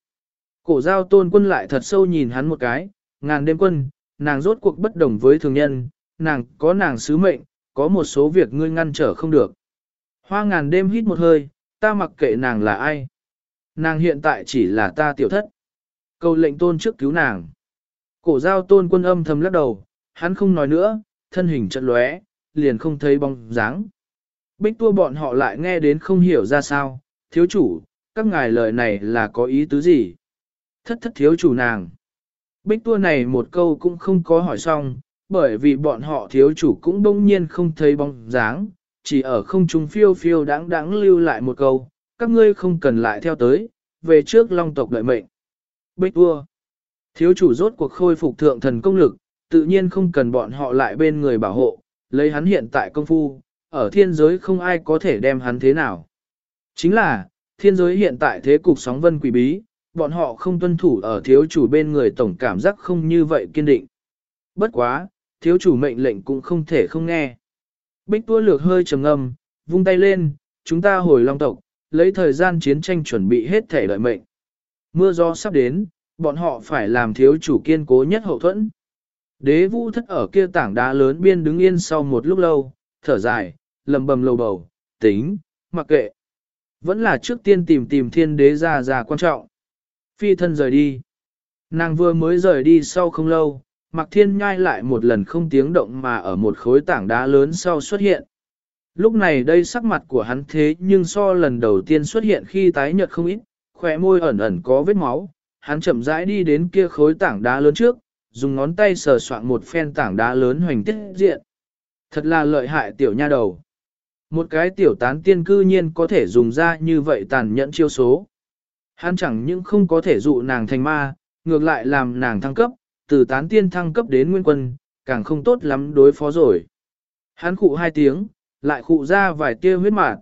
Cổ giao tôn quân lại thật sâu nhìn hắn một cái, ngàn đêm quân, nàng rốt cuộc bất đồng với thường nhân, nàng có nàng sứ mệnh, có một số việc ngươi ngăn trở không được. Hoa ngàn đêm hít một hơi, ta mặc kệ nàng là ai. Nàng hiện tại chỉ là ta tiểu thất. Cầu lệnh tôn trước cứu nàng. Cổ giao tôn quân âm thầm lắc đầu, hắn không nói nữa, thân hình chợt lóe, liền không thấy bóng dáng. Bích tua bọn họ lại nghe đến không hiểu ra sao, thiếu chủ, các ngài lời này là có ý tứ gì? Thất thất thiếu chủ nàng. Bích tua này một câu cũng không có hỏi xong, bởi vì bọn họ thiếu chủ cũng đông nhiên không thấy bóng dáng, chỉ ở không trung phiêu phiêu đáng đáng lưu lại một câu, các ngươi không cần lại theo tới, về trước long tộc đợi mệnh. Bích tua. Thiếu chủ rốt cuộc khôi phục thượng thần công lực, tự nhiên không cần bọn họ lại bên người bảo hộ, lấy hắn hiện tại công phu, ở thiên giới không ai có thể đem hắn thế nào. Chính là, thiên giới hiện tại thế cục sóng vân quỷ bí, bọn họ không tuân thủ ở thiếu chủ bên người tổng cảm giác không như vậy kiên định. Bất quá, thiếu chủ mệnh lệnh cũng không thể không nghe. Bích tua lược hơi trầm ngâm, vung tay lên, chúng ta hồi long tộc, lấy thời gian chiến tranh chuẩn bị hết thể đợi mệnh. Mưa gió sắp đến, bọn họ phải làm thiếu chủ kiên cố nhất hậu thuẫn. Đế vũ thất ở kia tảng đá lớn biên đứng yên sau một lúc lâu, thở dài, lầm bầm lầu bầu, tính, mặc kệ. Vẫn là trước tiên tìm tìm thiên đế ra ra quan trọng. Phi thân rời đi. Nàng vừa mới rời đi sau không lâu, mặc thiên nhai lại một lần không tiếng động mà ở một khối tảng đá lớn sau xuất hiện. Lúc này đây sắc mặt của hắn thế nhưng so lần đầu tiên xuất hiện khi tái nhợt không ít, khỏe môi ẩn ẩn có vết máu, hắn chậm rãi đi đến kia khối tảng đá lớn trước, dùng ngón tay sờ soạn một phen tảng đá lớn hoành tiết diện. Thật là lợi hại tiểu nha đầu. Một cái tiểu tán tiên cư nhiên có thể dùng ra như vậy tàn nhẫn chiêu số. Hắn chẳng những không có thể dụ nàng thành ma, ngược lại làm nàng thăng cấp, từ tán tiên thăng cấp đến nguyên quân, càng không tốt lắm đối phó rồi. Hắn khụ hai tiếng, lại khụ ra vài tia huyết mạt.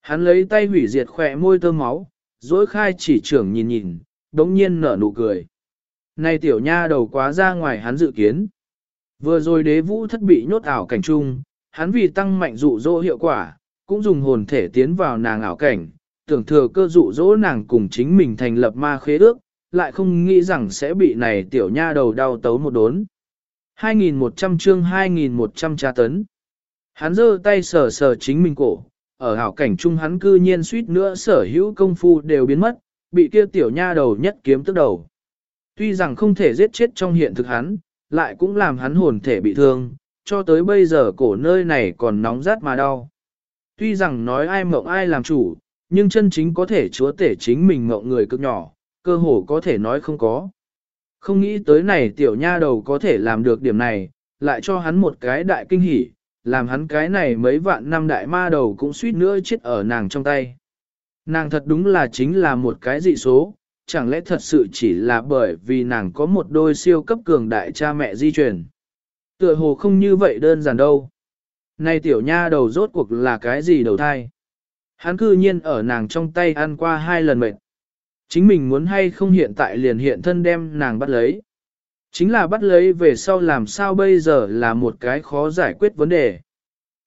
Hắn lấy tay hủy diệt khỏe môi tơ máu, dối khai chỉ trưởng nhìn nhìn, đống nhiên nở nụ cười. Này tiểu nha đầu quá ra ngoài hắn dự kiến. Vừa rồi đế vũ thất bị nhốt ảo cảnh trung, hắn vì tăng mạnh dụ dỗ hiệu quả, cũng dùng hồn thể tiến vào nàng ảo cảnh, tưởng thừa cơ dụ dỗ nàng cùng chính mình thành lập ma khế ước, lại không nghĩ rằng sẽ bị này tiểu nha đầu đau tấu một đốn. 2.100 chương 2.100 tra tấn. Hắn giơ tay sờ sờ chính mình cổ, ở hảo cảnh chung hắn cư nhiên suýt nữa sở hữu công phu đều biến mất, bị kia tiểu nha đầu nhất kiếm tức đầu. Tuy rằng không thể giết chết trong hiện thực hắn, lại cũng làm hắn hồn thể bị thương, cho tới bây giờ cổ nơi này còn nóng rát mà đau. Tuy rằng nói ai mộng ai làm chủ, nhưng chân chính có thể chúa tể chính mình mộng người cực nhỏ, cơ hồ có thể nói không có. Không nghĩ tới này tiểu nha đầu có thể làm được điểm này, lại cho hắn một cái đại kinh hỉ, làm hắn cái này mấy vạn năm đại ma đầu cũng suýt nữa chết ở nàng trong tay. Nàng thật đúng là chính là một cái dị số, chẳng lẽ thật sự chỉ là bởi vì nàng có một đôi siêu cấp cường đại cha mẹ di truyền. Tựa hồ không như vậy đơn giản đâu. Này tiểu nha đầu rốt cuộc là cái gì đầu thai? Hắn cư nhiên ở nàng trong tay ăn qua hai lần mệt. Chính mình muốn hay không hiện tại liền hiện thân đem nàng bắt lấy. Chính là bắt lấy về sau làm sao bây giờ là một cái khó giải quyết vấn đề.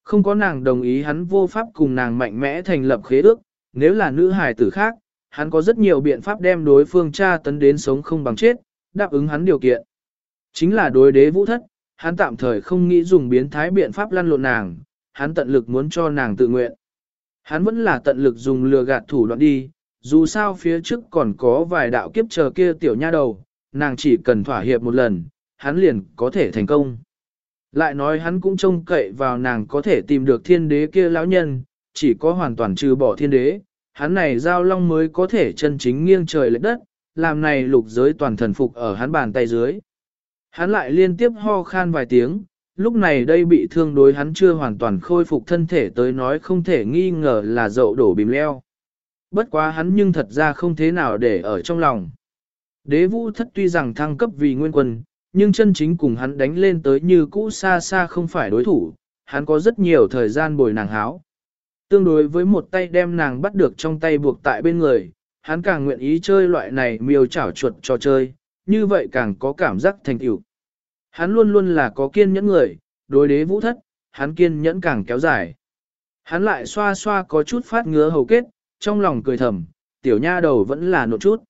Không có nàng đồng ý hắn vô pháp cùng nàng mạnh mẽ thành lập khế ước, nếu là nữ hài tử khác, hắn có rất nhiều biện pháp đem đối phương tra tấn đến sống không bằng chết, đáp ứng hắn điều kiện. Chính là đối đế vũ thất, hắn tạm thời không nghĩ dùng biến thái biện pháp lăn lộn nàng, hắn tận lực muốn cho nàng tự nguyện. Hắn vẫn là tận lực dùng lừa gạt thủ đoạn đi, dù sao phía trước còn có vài đạo kiếp chờ kia tiểu nha đầu, nàng chỉ cần thỏa hiệp một lần, hắn liền có thể thành công. Lại nói hắn cũng trông cậy vào nàng có thể tìm được thiên đế kia lão nhân, chỉ có hoàn toàn trừ bỏ thiên đế, hắn này giao long mới có thể chân chính nghiêng trời lệch đất, làm này lục giới toàn thần phục ở hắn bàn tay dưới. Hắn lại liên tiếp ho khan vài tiếng, lúc này đây bị thương đối hắn chưa hoàn toàn khôi phục thân thể tới nói không thể nghi ngờ là dậu đổ bìm leo. Bất quá hắn nhưng thật ra không thế nào để ở trong lòng. Đế vũ thất tuy rằng thăng cấp vì nguyên quân, nhưng chân chính cùng hắn đánh lên tới như cũ xa xa không phải đối thủ, hắn có rất nhiều thời gian bồi nàng háo. Tương đối với một tay đem nàng bắt được trong tay buộc tại bên người, hắn càng nguyện ý chơi loại này miêu chảo chuột trò chơi, như vậy càng có cảm giác thành tựu. Hắn luôn luôn là có kiên nhẫn người, đối đế vũ thất, hắn kiên nhẫn càng kéo dài. Hắn lại xoa xoa có chút phát ngứa hầu kết, trong lòng cười thầm, tiểu nha đầu vẫn là nộ chút.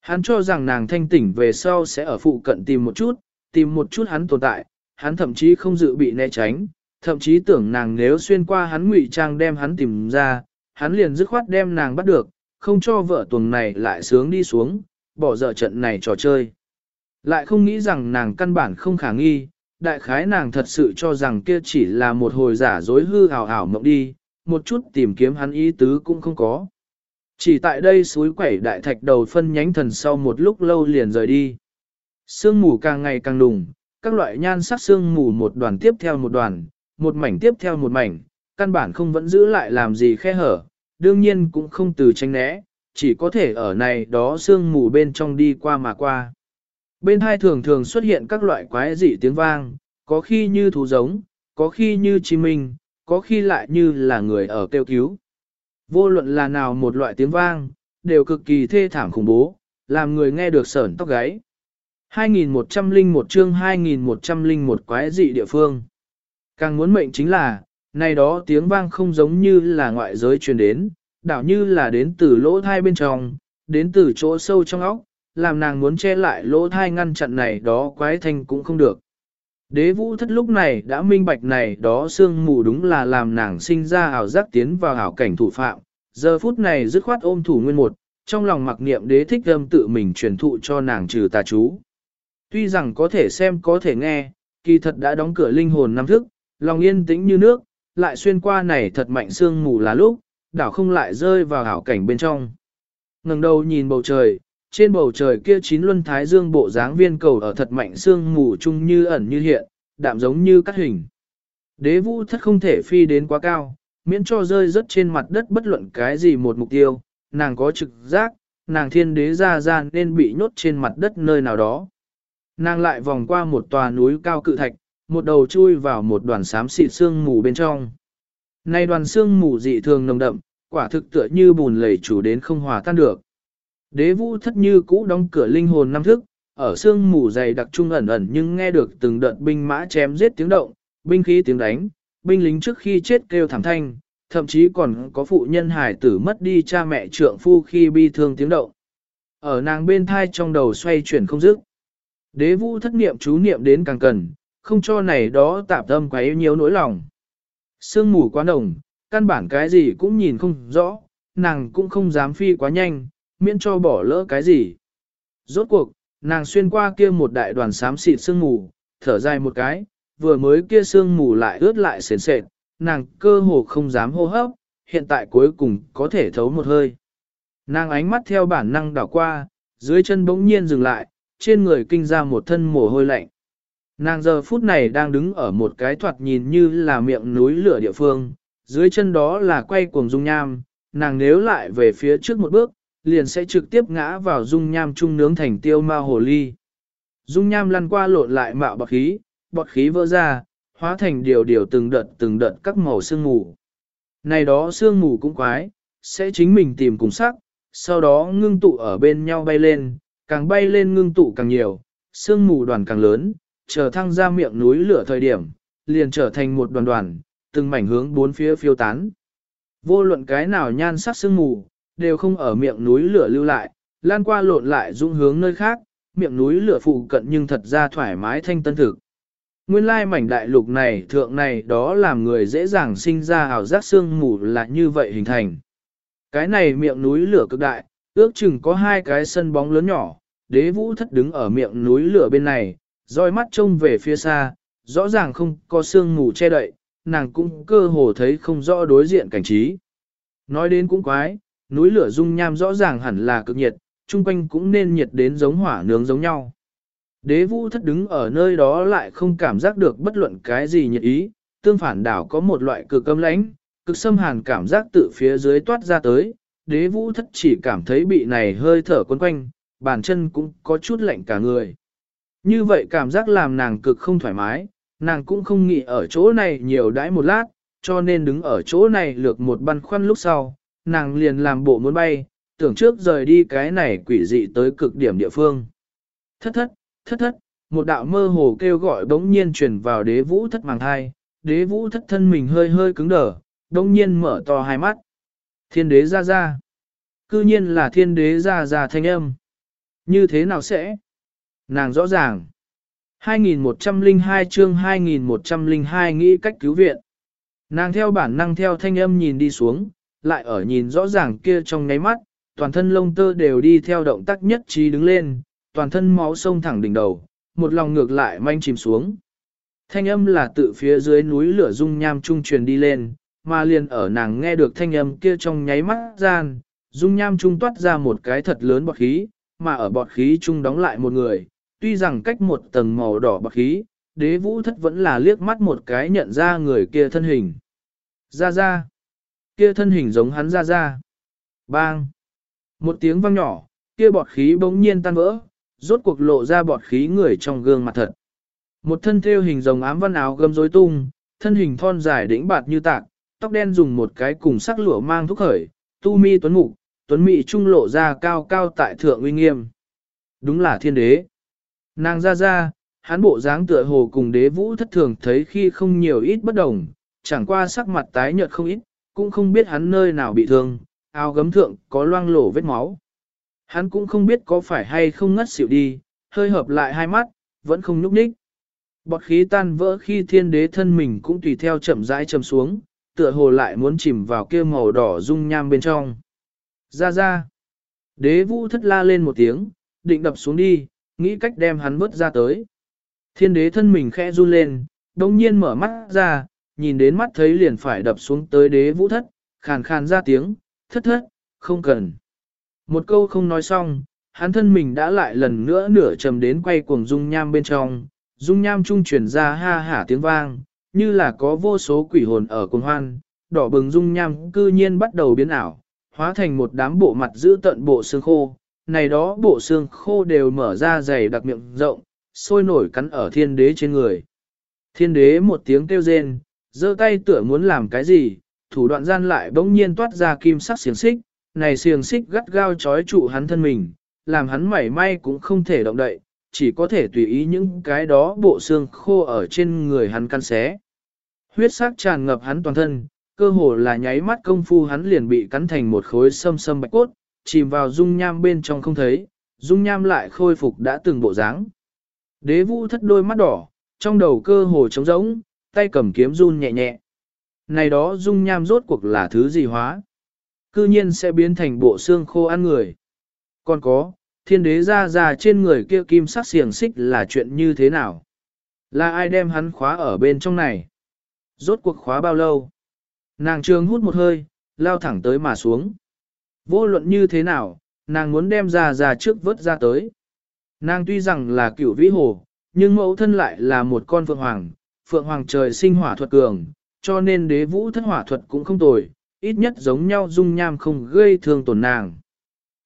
Hắn cho rằng nàng thanh tỉnh về sau sẽ ở phụ cận tìm một chút, tìm một chút hắn tồn tại, hắn thậm chí không dự bị né tránh, thậm chí tưởng nàng nếu xuyên qua hắn ngụy trang đem hắn tìm ra, hắn liền dứt khoát đem nàng bắt được, không cho vợ tuần này lại sướng đi xuống, bỏ dở trận này trò chơi. Lại không nghĩ rằng nàng căn bản không khả nghi, đại khái nàng thật sự cho rằng kia chỉ là một hồi giả dối hư hào hảo mộng đi, một chút tìm kiếm hắn ý tứ cũng không có. Chỉ tại đây suối quẩy đại thạch đầu phân nhánh thần sau một lúc lâu liền rời đi. Sương mù càng ngày càng đùng, các loại nhan sắc sương mù một đoàn tiếp theo một đoàn, một mảnh tiếp theo một mảnh, căn bản không vẫn giữ lại làm gì khe hở, đương nhiên cũng không từ tranh né, chỉ có thể ở này đó sương mù bên trong đi qua mà qua. Bên hai thường thường xuất hiện các loại quái dị tiếng vang, có khi như thú giống, có khi như chim minh, có khi lại như là người ở kêu cứu. Vô luận là nào một loại tiếng vang, đều cực kỳ thê thảm khủng bố, làm người nghe được sởn tóc gáy. 2101 chương 2101 quái dị địa phương. Càng muốn mệnh chính là, này đó tiếng vang không giống như là ngoại giới truyền đến, đảo như là đến từ lỗ thai bên trong, đến từ chỗ sâu trong óc, làm nàng muốn che lại lỗ thai ngăn chặn này đó quái thanh cũng không được. Đế vũ thất lúc này đã minh bạch này đó sương mù đúng là làm nàng sinh ra ảo giác tiến vào ảo cảnh thủ phạm, giờ phút này dứt khoát ôm thủ nguyên một, trong lòng mặc niệm đế thích âm tự mình truyền thụ cho nàng trừ tà chú. Tuy rằng có thể xem có thể nghe, kỳ thật đã đóng cửa linh hồn năm thức, lòng yên tĩnh như nước, lại xuyên qua này thật mạnh sương mù là lúc, đảo không lại rơi vào hảo cảnh bên trong. ngẩng đầu nhìn bầu trời, trên bầu trời kia chín luân thái dương bộ dáng viên cầu ở thật mạnh sương mù chung như ẩn như hiện, đạm giống như cắt hình. Đế vũ thất không thể phi đến quá cao, miễn cho rơi rớt trên mặt đất bất luận cái gì một mục tiêu, nàng có trực giác, nàng thiên đế ra ra nên bị nhốt trên mặt đất nơi nào đó. Nàng lại vòng qua một tòa núi cao cự thạch, một đầu chui vào một đoàn xám xịt xương mù bên trong. nay đoàn xương mù dị thường nồng đậm, quả thực tựa như bùn lầy chủ đến không hòa tan được. Đế vũ thất như cũ đóng cửa linh hồn năm thức, ở xương mù dày đặc trung ẩn ẩn nhưng nghe được từng đợt binh mã chém giết tiếng động, binh khí tiếng đánh, binh lính trước khi chết kêu thảm thanh, thậm chí còn có phụ nhân hải tử mất đi cha mẹ trượng phu khi bi thương tiếng động. Ở nàng bên thai trong đầu xoay chuyển không dứt. Đế vũ thất niệm chú niệm đến càng cần, không cho này đó tạp tâm quá yêu nhiều nỗi lòng. Sương mù quá nồng, căn bản cái gì cũng nhìn không rõ, nàng cũng không dám phi quá nhanh, miễn cho bỏ lỡ cái gì. Rốt cuộc, nàng xuyên qua kia một đại đoàn xám xịt sương mù, thở dài một cái, vừa mới kia sương mù lại ướt lại sền sệt, nàng cơ hồ không dám hô hấp, hiện tại cuối cùng có thể thấu một hơi. Nàng ánh mắt theo bản năng đảo qua, dưới chân bỗng nhiên dừng lại, trên người kinh ra một thân mồ hôi lạnh. Nàng giờ phút này đang đứng ở một cái thoạt nhìn như là miệng núi lửa địa phương, dưới chân đó là quay cuồng dung nham, nàng nếu lại về phía trước một bước, liền sẽ trực tiếp ngã vào dung nham trung nướng thành tiêu ma hồ ly. Dung nham lăn qua lộn lại mạo bọt khí, bọt khí vỡ ra, hóa thành điều điều từng đợt từng đợt các màu sương mù. Này đó sương mù cũng quái, sẽ chính mình tìm cùng sắc, sau đó ngưng tụ ở bên nhau bay lên, càng bay lên ngưng tụ càng nhiều, sương mù đoàn càng lớn, chờ thăng ra miệng núi lửa thời điểm, liền trở thành một đoàn đoàn, từng mảnh hướng bốn phía phiêu tán. Vô luận cái nào nhan sắc sương mù, đều không ở miệng núi lửa lưu lại, lan qua lộn lại dung hướng nơi khác, miệng núi lửa phụ cận nhưng thật ra thoải mái thanh tân thực. Nguyên lai mảnh đại lục này thượng này đó làm người dễ dàng sinh ra ảo giác sương mù là như vậy hình thành. Cái này miệng núi lửa cực đại, ước chừng có hai cái sân bóng lớn nhỏ, đế vũ thất đứng ở miệng núi lửa bên này, roi mắt trông về phía xa, rõ ràng không có sương mù che đậy, nàng cũng cơ hồ thấy không rõ đối diện cảnh trí. Nói đến cũng quái, núi lửa dung nham rõ ràng hẳn là cực nhiệt, chung quanh cũng nên nhiệt đến giống hỏa nướng giống nhau. Đế vũ thất đứng ở nơi đó lại không cảm giác được bất luận cái gì nhiệt ý, tương phản đảo có một loại cực âm lãnh, cực xâm hàn cảm giác tự phía dưới toát ra tới, đế vũ thất chỉ cảm thấy bị này hơi thở quấn quanh, bàn chân cũng có chút lạnh cả người. Như vậy cảm giác làm nàng cực không thoải mái, nàng cũng không nghĩ ở chỗ này nhiều đãi một lát, cho nên đứng ở chỗ này lược một băn khoăn lúc sau, nàng liền làm bộ muốn bay, tưởng trước rời đi cái này quỷ dị tới cực điểm địa phương. Thất thất, thất thất, một đạo mơ hồ kêu gọi bỗng nhiên truyền vào đế vũ thất màng thai, đế vũ thất thân mình hơi hơi cứng đờ, bỗng nhiên mở to hai mắt. Thiên đế ra ra. Cư nhiên là thiên đế ra ra thanh âm. Như thế nào sẽ? Nàng rõ ràng. 2102 chương 2102 nghĩ cách cứu viện. Nàng theo bản năng theo thanh âm nhìn đi xuống, lại ở nhìn rõ ràng kia trong nháy mắt, toàn thân lông tơ đều đi theo động tác nhất trí đứng lên, toàn thân máu sông thẳng đỉnh đầu, một lòng ngược lại manh chìm xuống. Thanh âm là tự phía dưới núi lửa dung nham trung truyền đi lên, mà liền ở nàng nghe được thanh âm kia trong nháy mắt gian, dung nham trung toát ra một cái thật lớn bọt khí, mà ở bọt khí trung đóng lại một người, tuy rằng cách một tầng màu đỏ bạc khí, đế vũ thất vẫn là liếc mắt một cái nhận ra người kia thân hình. Ra ra. Kia thân hình giống hắn ra ra. Bang. Một tiếng vang nhỏ, kia bọt khí bỗng nhiên tan vỡ, rốt cuộc lộ ra bọt khí người trong gương mặt thật. Một thân thêu hình rồng ám văn áo gâm rối tung, thân hình thon dài đĩnh bạt như tạc, tóc đen dùng một cái cùng sắc lụa mang thúc khởi, tu mi tuấn ngục, tuấn mị trung lộ ra cao cao tại thượng uy nghiêm. Đúng là thiên đế. Nàng ra ra, hắn bộ dáng tựa hồ cùng đế vũ thất thường thấy khi không nhiều ít bất đồng, chẳng qua sắc mặt tái nhợt không ít, cũng không biết hắn nơi nào bị thương, áo gấm thượng có loang lổ vết máu. Hắn cũng không biết có phải hay không ngất xỉu đi, hơi hợp lại hai mắt, vẫn không nhúc nhích. Bọt khí tan vỡ khi thiên đế thân mình cũng tùy theo chậm rãi chầm xuống, tựa hồ lại muốn chìm vào kia màu đỏ rung nham bên trong. Ra ra. Đế vũ thất la lên một tiếng, định đập xuống đi, nghĩ cách đem hắn vớt ra tới. Thiên đế thân mình khẽ run lên, đồng nhiên mở mắt ra, nhìn đến mắt thấy liền phải đập xuống tới đế vũ thất, khàn khàn ra tiếng, thất thất, không cần. Một câu không nói xong, hắn thân mình đã lại lần nữa nửa trầm đến quay cuồng dung nham bên trong, dung nham trung chuyển ra ha hả tiếng vang, như là có vô số quỷ hồn ở cuồng hoan, đỏ bừng dung nham cư nhiên bắt đầu biến ảo, hóa thành một đám bộ mặt giữ tận bộ xương khô, này đó bộ xương khô đều mở ra dày đặc miệng rộng, sôi nổi cắn ở thiên đế trên người. Thiên đế một tiếng kêu rên, giơ tay tựa muốn làm cái gì, thủ đoạn gian lại bỗng nhiên toát ra kim sắc xiềng xích, này xiềng xích gắt gao trói trụ hắn thân mình, làm hắn mảy may cũng không thể động đậy, chỉ có thể tùy ý những cái đó bộ xương khô ở trên người hắn căn xé. Huyết sắc tràn ngập hắn toàn thân, cơ hồ là nháy mắt công phu hắn liền bị cắn thành một khối sâm sâm bạch cốt, chìm vào dung nham bên trong không thấy, dung nham lại khôi phục đã từng bộ dáng. Đế vũ thất đôi mắt đỏ, trong đầu cơ hồ trống rỗng, tay cầm kiếm run nhẹ nhẹ. Này đó dung nham rốt cuộc là thứ gì hóa? Cư nhiên sẽ biến thành bộ xương khô ăn người. Còn có, thiên đế ra ra trên người kia kim sắc xiềng xích là chuyện như thế nào? Là ai đem hắn khóa ở bên trong này? Rốt cuộc khóa bao lâu? Nàng trường hút một hơi, lao thẳng tới mà xuống. Vô luận như thế nào, nàng muốn đem ra ra trước vớt ra tới. Nàng tuy rằng là cựu vĩ hồ, nhưng mẫu thân lại là một con phượng hoàng, phượng hoàng trời sinh hỏa thuật cường, cho nên đế vũ thất hỏa thuật cũng không tồi, ít nhất giống nhau dung nham không gây thương tổn nàng.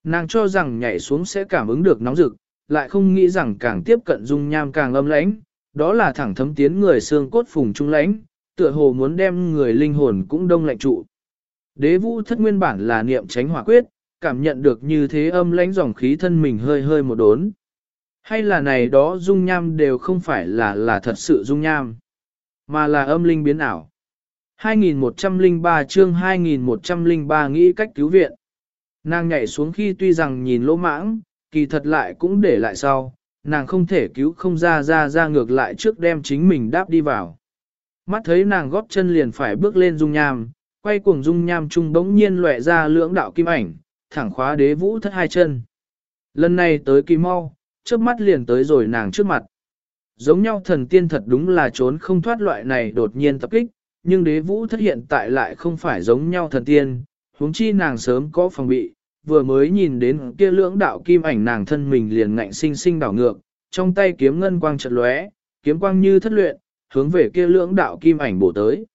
Nàng cho rằng nhảy xuống sẽ cảm ứng được nóng rực, lại không nghĩ rằng càng tiếp cận dung nham càng âm lãnh, đó là thẳng thấm tiến người xương cốt phùng trung lãnh, tựa hồ muốn đem người linh hồn cũng đông lạnh trụ. Đế vũ thất nguyên bản là niệm tránh hỏa quyết, cảm nhận được như thế âm lãnh dòng khí thân mình hơi hơi một đốn. Hay là này đó dung nham đều không phải là là thật sự dung nham, mà là âm linh biến ảo. 2103 chương 2103 nghĩ cách cứu viện. Nàng nhảy xuống khi tuy rằng nhìn lỗ mãng, kỳ thật lại cũng để lại sau, nàng không thể cứu không ra ra ra ngược lại trước đem chính mình đáp đi vào. Mắt thấy nàng góp chân liền phải bước lên dung nham, quay cuồng dung nham trung bỗng nhiên lóe ra lưỡng đạo kim ảnh, thẳng khóa đế vũ thất hai chân. Lần này tới kỳ mau, trước mắt liền tới rồi nàng trước mặt. Giống nhau thần tiên thật đúng là trốn không thoát loại này đột nhiên tập kích, nhưng đế vũ thất hiện tại lại không phải giống nhau thần tiên, huống chi nàng sớm có phòng bị, vừa mới nhìn đến kia lưỡng đạo kim ảnh nàng thân mình liền ngạnh sinh sinh đảo ngược, trong tay kiếm ngân quang chợt lóe, kiếm quang như thất luyện, hướng về kia lưỡng đạo kim ảnh bổ tới.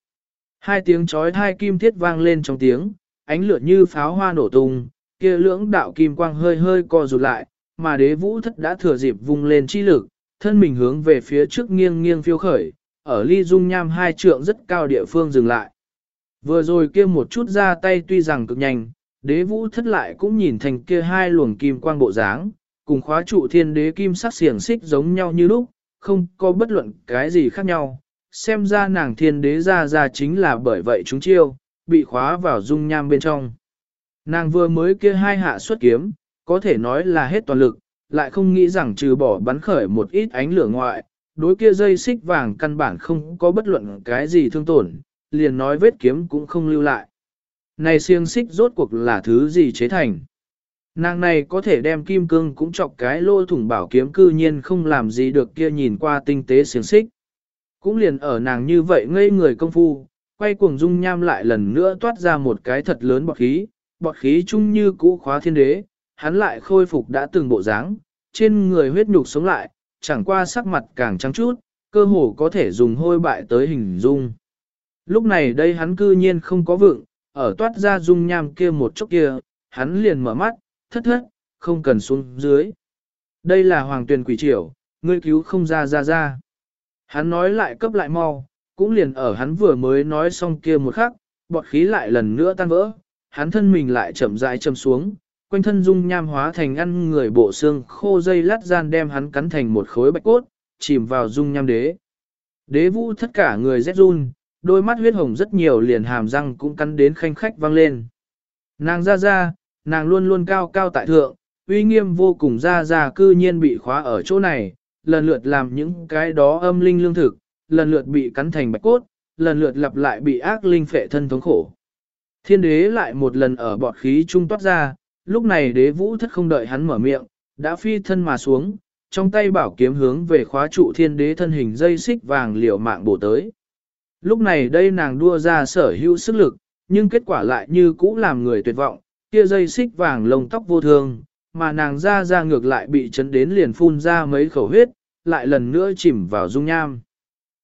Hai tiếng chói hai kim thiết vang lên trong tiếng, ánh lửa như pháo hoa nổ tung, kia lưỡng đạo kim quang hơi hơi co rụt lại, mà đế vũ thất đã thừa dịp vung lên chi lực, thân mình hướng về phía trước nghiêng nghiêng phiêu khởi, ở ly dung nham hai trượng rất cao địa phương dừng lại. Vừa rồi kia một chút ra tay tuy rằng cực nhanh, đế vũ thất lại cũng nhìn thành kia hai luồng kim quang bộ dáng, cùng khóa trụ thiên đế kim sắc xiềng xích giống nhau như lúc, không có bất luận cái gì khác nhau. Xem ra nàng thiên đế ra ra chính là bởi vậy chúng chiêu, bị khóa vào dung nham bên trong. Nàng vừa mới kia hai hạ xuất kiếm, có thể nói là hết toàn lực, lại không nghĩ rằng trừ bỏ bắn khởi một ít ánh lửa ngoại, đối kia dây xích vàng căn bản không có bất luận cái gì thương tổn, liền nói vết kiếm cũng không lưu lại. Này xiềng xích rốt cuộc là thứ gì chế thành? Nàng này có thể đem kim cương cũng chọc cái lô thủng bảo kiếm cư nhiên không làm gì được kia nhìn qua tinh tế xiềng xích. Cũng liền ở nàng như vậy ngây người công phu, quay cuồng dung nham lại lần nữa toát ra một cái thật lớn bọt khí, bọt khí chung như cũ khóa thiên đế, hắn lại khôi phục đã từng bộ dáng, trên người huyết nhục sống lại, chẳng qua sắc mặt càng trắng chút, cơ hồ có thể dùng hôi bại tới hình dung. Lúc này đây hắn cư nhiên không có vượng, ở toát ra dung nham kia một chốc kia, hắn liền mở mắt, thất thất, không cần xuống dưới. Đây là hoàng tuyển quỷ triều, ngươi cứu không ra ra ra. Hắn nói lại cấp lại mau, cũng liền ở hắn vừa mới nói xong kia một khắc, bọt khí lại lần nữa tan vỡ, hắn thân mình lại chậm rãi châm xuống, quanh thân dung nham hóa thành ăn người bộ xương khô dây lát gian đem hắn cắn thành một khối bạch cốt, chìm vào dung nham đế. Đế vũ tất cả người rét run, đôi mắt huyết hồng rất nhiều liền hàm răng cũng cắn đến khanh khách vang lên. Nàng ra ra, nàng luôn luôn cao cao tại thượng, uy nghiêm vô cùng ra ra cư nhiên bị khóa ở chỗ này, lần lượt làm những cái đó âm linh lương thực, lần lượt bị cắn thành bạch cốt, lần lượt lặp lại bị ác linh phệ thân thống khổ. Thiên đế lại một lần ở bọt khí trung toát ra, lúc này đế vũ thất không đợi hắn mở miệng, đã phi thân mà xuống, trong tay bảo kiếm hướng về khóa trụ thiên đế thân hình dây xích vàng liều mạng bổ tới. Lúc này đây nàng đua ra sở hữu sức lực, nhưng kết quả lại như cũ làm người tuyệt vọng, kia dây xích vàng lông tóc vô thương, mà nàng ra ra ngược lại bị chấn đến liền phun ra mấy khẩu huyết, lại lần nữa chìm vào dung nham.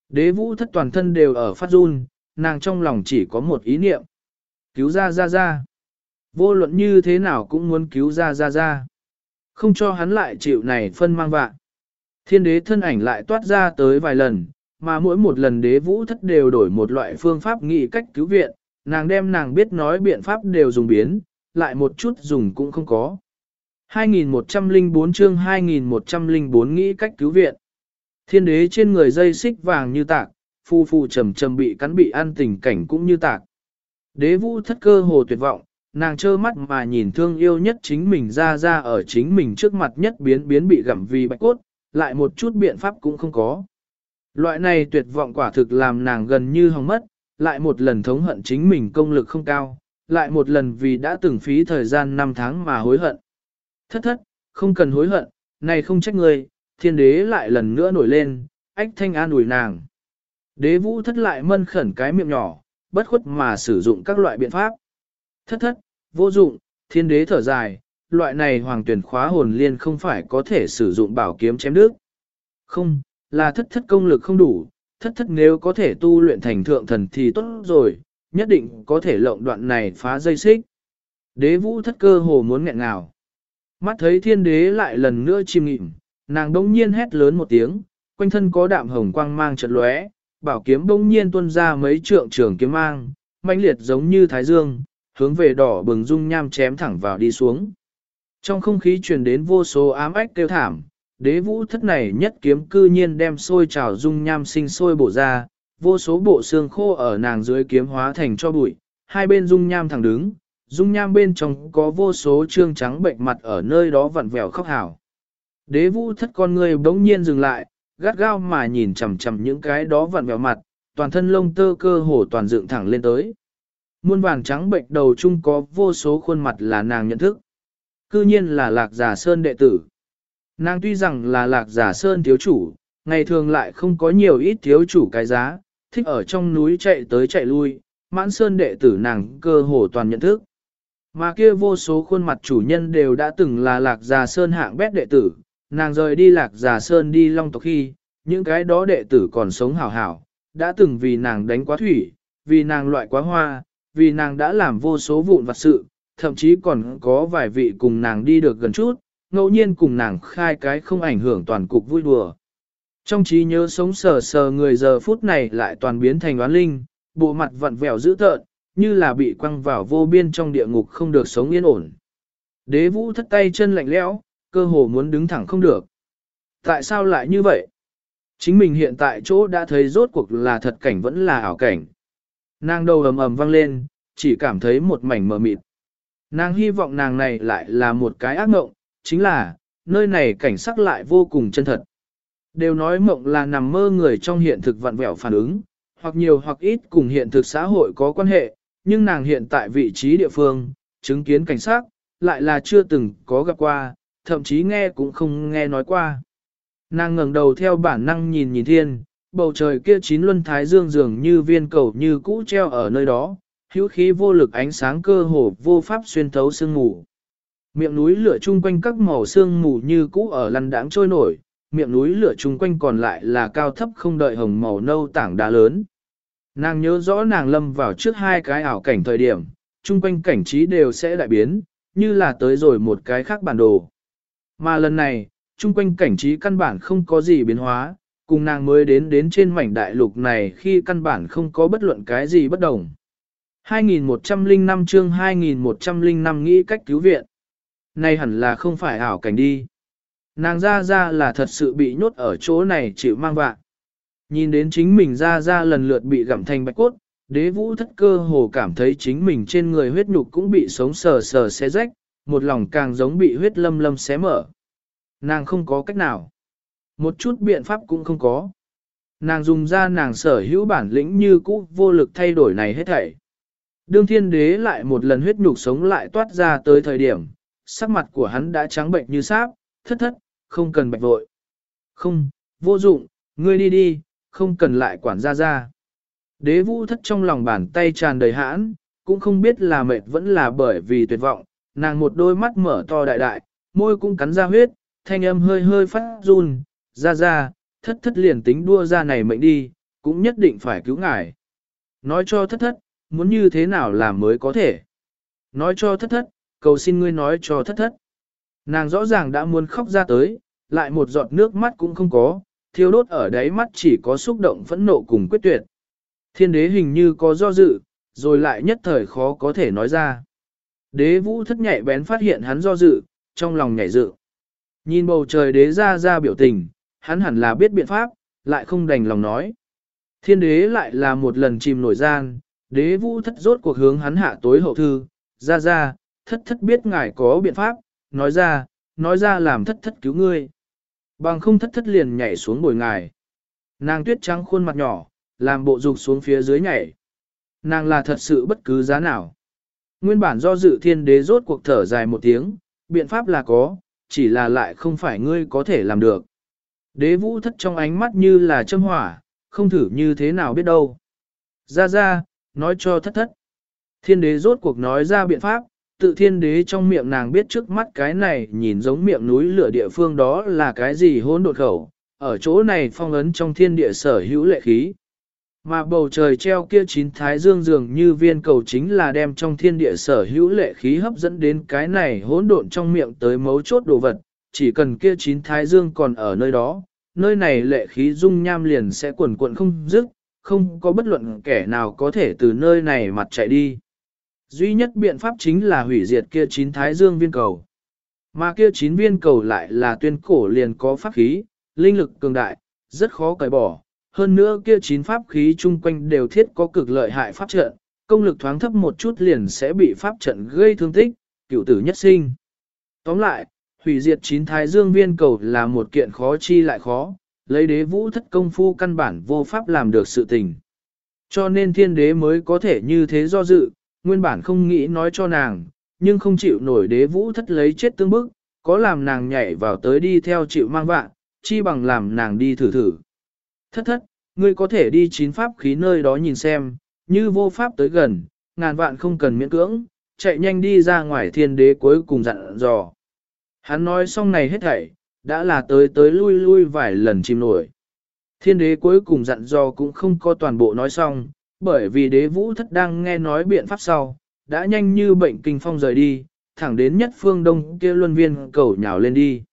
Đế vũ thất toàn thân đều ở phát run, nàng trong lòng chỉ có một ý niệm. Cứu ra ra ra. Vô luận như thế nào cũng muốn cứu ra ra ra. Không cho hắn lại chịu này phân mang vạ. Thiên đế thân ảnh lại toát ra tới vài lần, mà mỗi một lần đế vũ thất đều đổi một loại phương pháp nghị cách cứu viện, nàng đem nàng biết nói biện pháp đều dùng biến, lại một chút dùng cũng không có. 2104 chương 2104 nghĩ cách cứu viện. Thiên đế trên người dây xích vàng như tạc, phu phu trầm trầm bị cắn bị ăn tình cảnh cũng như tạc. Đế vũ thất cơ hồ tuyệt vọng, nàng trơ mắt mà nhìn thương yêu nhất chính mình ra ra ở chính mình trước mặt nhất biến biến bị gặm vì bạch cốt, lại một chút biện pháp cũng không có. Loại này tuyệt vọng quả thực làm nàng gần như hỏng mất, lại một lần thống hận chính mình công lực không cao, lại một lần vì đã từng phí thời gian 5 tháng mà hối hận. Thất thất, không cần hối hận, này không trách người, thiên đế lại lần nữa nổi lên, ách thanh an ủi nàng. Đế vũ thất lại mân khẩn cái miệng nhỏ, bất khuất mà sử dụng các loại biện pháp. Thất thất, vô dụng, thiên đế thở dài, loại này hoàng tuyển khóa hồn liên không phải có thể sử dụng bảo kiếm chém nước. Không, là thất thất công lực không đủ, thất thất nếu có thể tu luyện thành thượng thần thì tốt rồi, nhất định có thể lộng đoạn này phá dây xích. Đế vũ thất cơ hồ muốn nghẹn ngào. Mắt thấy thiên đế lại lần nữa chìm nghịm, nàng đông nhiên hét lớn một tiếng, quanh thân có đạm hồng quang mang trận lóe, bảo kiếm đông nhiên tuôn ra mấy trượng trường kiếm mang, mãnh liệt giống như thái dương, hướng về đỏ bừng dung nham chém thẳng vào đi xuống. Trong không khí truyền đến vô số ám ách kêu thảm, đế vũ thất này nhất kiếm cư nhiên đem sôi trào dung nham sinh sôi bổ ra, vô số bộ xương khô ở nàng dưới kiếm hóa thành cho bụi, hai bên dung nham thẳng đứng, dung nham bên trong có vô số trương trắng bệnh mặt ở nơi đó vặn vẹo khóc hào. Đế vũ thất con người bỗng nhiên dừng lại, gắt gao mà nhìn chằm chằm những cái đó vặn vẹo mặt, toàn thân lông tơ cơ hồ toàn dựng thẳng lên tới. Muôn vàng trắng bệnh đầu chung có vô số khuôn mặt là nàng nhận thức. Cư nhiên là lạc giả sơn đệ tử. Nàng tuy rằng là lạc giả sơn thiếu chủ, ngày thường lại không có nhiều ít thiếu chủ cái giá, thích ở trong núi chạy tới chạy lui, mãn sơn đệ tử nàng cơ hồ toàn nhận thức. Mà kia vô số khuôn mặt chủ nhân đều đã từng là lạc giả sơn hạng bét đệ tử, nàng rời đi lạc giả sơn đi long tộc khi, những cái đó đệ tử còn sống hảo hảo, đã từng vì nàng đánh quá thủy, vì nàng loại quá hoa, vì nàng đã làm vô số vụn vặt sự, thậm chí còn có vài vị cùng nàng đi được gần chút, ngẫu nhiên cùng nàng khai cái không ảnh hưởng toàn cục vui đùa. Trong trí nhớ sống sờ sờ người giờ phút này lại toàn biến thành oán linh, bộ mặt vặn vẹo dữ tợn, như là bị quăng vào vô biên trong địa ngục không được sống yên ổn. Đế vũ thất tay chân lạnh lẽo, cơ hồ muốn đứng thẳng không được. Tại sao lại như vậy? Chính mình hiện tại chỗ đã thấy rốt cuộc là thật cảnh vẫn là ảo cảnh. Nàng đầu ầm ầm vang lên, chỉ cảm thấy một mảnh mờ mịt. Nàng hy vọng nàng này lại là một cái ác mộng, chính là, nơi này cảnh sắc lại vô cùng chân thật. Đều nói mộng là nằm mơ người trong hiện thực vặn vẹo phản ứng, hoặc nhiều hoặc ít cùng hiện thực xã hội có quan hệ, nhưng nàng hiện tại vị trí địa phương, chứng kiến cảnh sát, lại là chưa từng có gặp qua, thậm chí nghe cũng không nghe nói qua. Nàng ngẩng đầu theo bản năng nhìn nhìn thiên, bầu trời kia chín luân thái dương dường như viên cầu như cũ treo ở nơi đó, hữu khí vô lực ánh sáng cơ hồ vô pháp xuyên thấu sương mù. Miệng núi lửa chung quanh các màu sương mù như cũ ở lăn đãng trôi nổi, miệng núi lửa chung quanh còn lại là cao thấp không đợi hồng màu nâu tảng đá lớn. Nàng nhớ rõ nàng lâm vào trước hai cái ảo cảnh thời điểm, chung quanh cảnh trí đều sẽ đại biến, như là tới rồi một cái khác bản đồ. Mà lần này, chung quanh cảnh trí căn bản không có gì biến hóa, cùng nàng mới đến đến trên mảnh đại lục này khi căn bản không có bất luận cái gì bất đồng. 2105 chương 2105 nghĩ cách cứu viện. Này hẳn là không phải ảo cảnh đi. Nàng ra ra là thật sự bị nhốt ở chỗ này chịu mang vạ. Nhìn đến chính mình ra ra lần lượt bị gặm thành bạch cốt, đế vũ thất cơ hồ cảm thấy chính mình trên người huyết nhục cũng bị sống sờ sờ xé rách, một lòng càng giống bị huyết lâm lâm xé mở. Nàng không có cách nào. Một chút biện pháp cũng không có. Nàng dùng ra nàng sở hữu bản lĩnh như cũ vô lực thay đổi này hết thảy. Đương thiên đế lại một lần huyết nhục sống lại toát ra tới thời điểm, sắc mặt của hắn đã trắng bệnh như sáp, thất thất, không cần bạch vội. Không, vô dụng, ngươi đi đi, không cần lại quản gia ra. Đế vũ thất trong lòng bàn tay tràn đầy hãn, cũng không biết là mệt vẫn là bởi vì tuyệt vọng, nàng một đôi mắt mở to đại đại, môi cũng cắn ra huyết, thanh âm hơi hơi phát run, ra ra, thất thất liền tính đua ra này mệnh đi, cũng nhất định phải cứu ngài. Nói cho thất thất, muốn như thế nào làm mới có thể. Nói cho thất thất, cầu xin ngươi nói cho thất thất. Nàng rõ ràng đã muốn khóc ra tới, lại một giọt nước mắt cũng không có, thiêu đốt ở đáy mắt chỉ có xúc động phẫn nộ cùng quyết tuyệt. Thiên đế hình như có do dự, rồi lại nhất thời khó có thể nói ra. Đế vũ thất nhạy bén phát hiện hắn do dự, trong lòng nhảy dự. Nhìn bầu trời đế ra ra biểu tình, hắn hẳn là biết biện pháp, lại không đành lòng nói. Thiên đế lại là một lần chìm nổi gian, đế vũ thất rốt cuộc hướng hắn hạ tối hậu thư, ra ra, thất thất biết ngài có biện pháp, nói ra, nói ra làm thất thất cứu ngươi. Bằng không thất thất liền nhảy xuống bồi ngài. Nàng tuyết trắng khuôn mặt nhỏ, làm bộ dục xuống phía dưới nhảy. Nàng là thật sự bất cứ giá nào. Nguyên bản do dự thiên đế rốt cuộc thở dài một tiếng, biện pháp là có, chỉ là lại không phải ngươi có thể làm được. Đế vũ thất trong ánh mắt như là châm hỏa, không thử như thế nào biết đâu. Ra ra, nói cho thất thất. Thiên đế rốt cuộc nói ra biện pháp, tự thiên đế trong miệng nàng biết trước mắt cái này nhìn giống miệng núi lửa địa phương đó là cái gì hôn đột khẩu, ở chỗ này phong ấn trong thiên địa sở hữu lệ khí. Mà bầu trời treo kia chín thái dương dường như viên cầu chính là đem trong thiên địa sở hữu lệ khí hấp dẫn đến cái này hỗn độn trong miệng tới mấu chốt đồ vật, chỉ cần kia chín thái dương còn ở nơi đó, nơi này lệ khí dung nham liền sẽ cuồn cuộn không dứt, không có bất luận kẻ nào có thể từ nơi này mặt chạy đi. Duy nhất biện pháp chính là hủy diệt kia chín thái dương viên cầu. Mà kia chín viên cầu lại là tuyên cổ liền có pháp khí, linh lực cường đại, rất khó cởi bỏ. Hơn nữa kia chín pháp khí chung quanh đều thiết có cực lợi hại pháp trận, công lực thoáng thấp một chút liền sẽ bị pháp trận gây thương tích, cựu tử nhất sinh. Tóm lại, hủy diệt chín thái dương viên cầu là một kiện khó chi lại khó, lấy đế vũ thất công phu căn bản vô pháp làm được sự tình. Cho nên thiên đế mới có thể như thế do dự, nguyên bản không nghĩ nói cho nàng, nhưng không chịu nổi đế vũ thất lấy chết tương bức, có làm nàng nhảy vào tới đi theo chịu mang vạn, chi bằng làm nàng đi thử thử. Thất thất, ngươi có thể đi chín pháp khí nơi đó nhìn xem, như vô pháp tới gần, ngàn vạn không cần miễn cưỡng, chạy nhanh đi ra ngoài thiên đế cuối cùng dặn dò. Hắn nói xong này hết thảy, đã là tới tới lui lui vài lần chìm nổi. Thiên đế cuối cùng dặn dò cũng không có toàn bộ nói xong, bởi vì đế vũ thất đang nghe nói biện pháp sau, đã nhanh như bệnh kinh phong rời đi, thẳng đến nhất phương đông kia luân viên cầu nhào lên đi.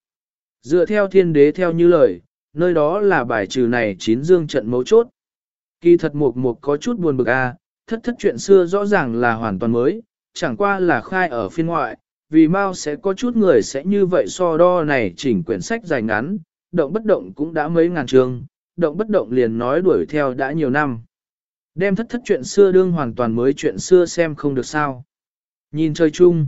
Dựa theo thiên đế theo như lời, nơi đó là bài trừ này chín dương trận mấu chốt. Kỳ thật mục mục có chút buồn bực a, thất thất chuyện xưa rõ ràng là hoàn toàn mới, chẳng qua là khai ở phiên ngoại, vì mau sẽ có chút người sẽ như vậy so đo này chỉnh quyển sách dài ngắn, động bất động cũng đã mấy ngàn trường động bất động liền nói đuổi theo đã nhiều năm. Đem thất thất chuyện xưa đương hoàn toàn mới chuyện xưa xem không được sao. Nhìn chơi chung.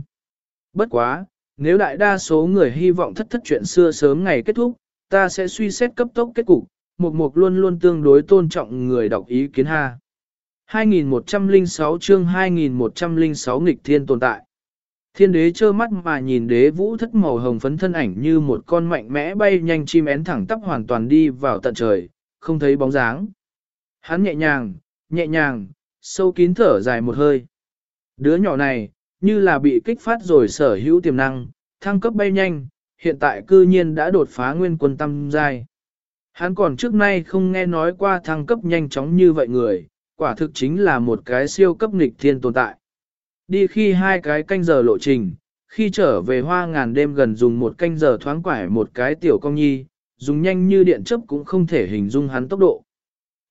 Bất quá, nếu đại đa số người hy vọng thất thất chuyện xưa sớm ngày kết thúc, ta sẽ suy xét cấp tốc kết cục, mục mục luôn luôn tương đối tôn trọng người đọc ý kiến ha. 2106 chương 2106 nghịch thiên tồn tại. Thiên đế trơ mắt mà nhìn đế vũ thất màu hồng phấn thân ảnh như một con mạnh mẽ bay nhanh chim én thẳng tắp hoàn toàn đi vào tận trời, không thấy bóng dáng. Hắn nhẹ nhàng, nhẹ nhàng, sâu kín thở dài một hơi. Đứa nhỏ này, như là bị kích phát rồi sở hữu tiềm năng, thăng cấp bay nhanh, hiện tại cư nhiên đã đột phá nguyên quân tâm giai. Hắn còn trước nay không nghe nói qua thăng cấp nhanh chóng như vậy người, quả thực chính là một cái siêu cấp nghịch thiên tồn tại. Đi khi hai cái canh giờ lộ trình, khi trở về hoa ngàn đêm gần dùng một canh giờ thoáng quải một cái tiểu công nhi, dùng nhanh như điện chấp cũng không thể hình dung hắn tốc độ.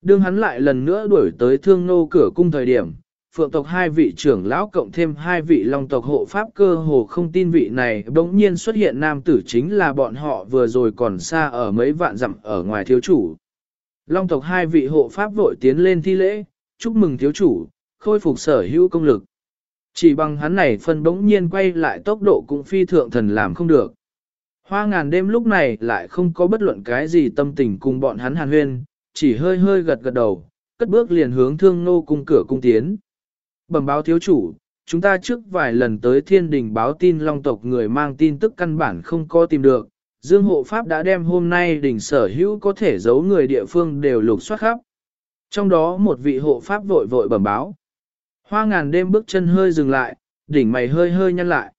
Đương hắn lại lần nữa đuổi tới thương nô cửa cung thời điểm, phượng tộc hai vị trưởng lão cộng thêm hai vị long tộc hộ pháp cơ hồ không tin vị này bỗng nhiên xuất hiện nam tử chính là bọn họ vừa rồi còn xa ở mấy vạn dặm ở ngoài thiếu chủ. Long tộc hai vị hộ pháp vội tiến lên thi lễ, chúc mừng thiếu chủ, khôi phục sở hữu công lực. Chỉ bằng hắn này phân bỗng nhiên quay lại tốc độ cũng phi thượng thần làm không được. Hoa ngàn đêm lúc này lại không có bất luận cái gì tâm tình cùng bọn hắn hàn huyên, chỉ hơi hơi gật gật đầu, cất bước liền hướng thương nô cung cửa cung tiến. Bẩm báo thiếu chủ, chúng ta trước vài lần tới thiên đình báo tin long tộc người mang tin tức căn bản không có tìm được. Dương hộ pháp đã đem hôm nay đỉnh sở hữu có thể giấu người địa phương đều lục soát khắp. Trong đó một vị hộ pháp vội vội bẩm báo. Hoa ngàn đêm bước chân hơi dừng lại, đỉnh mày hơi hơi nhăn lại.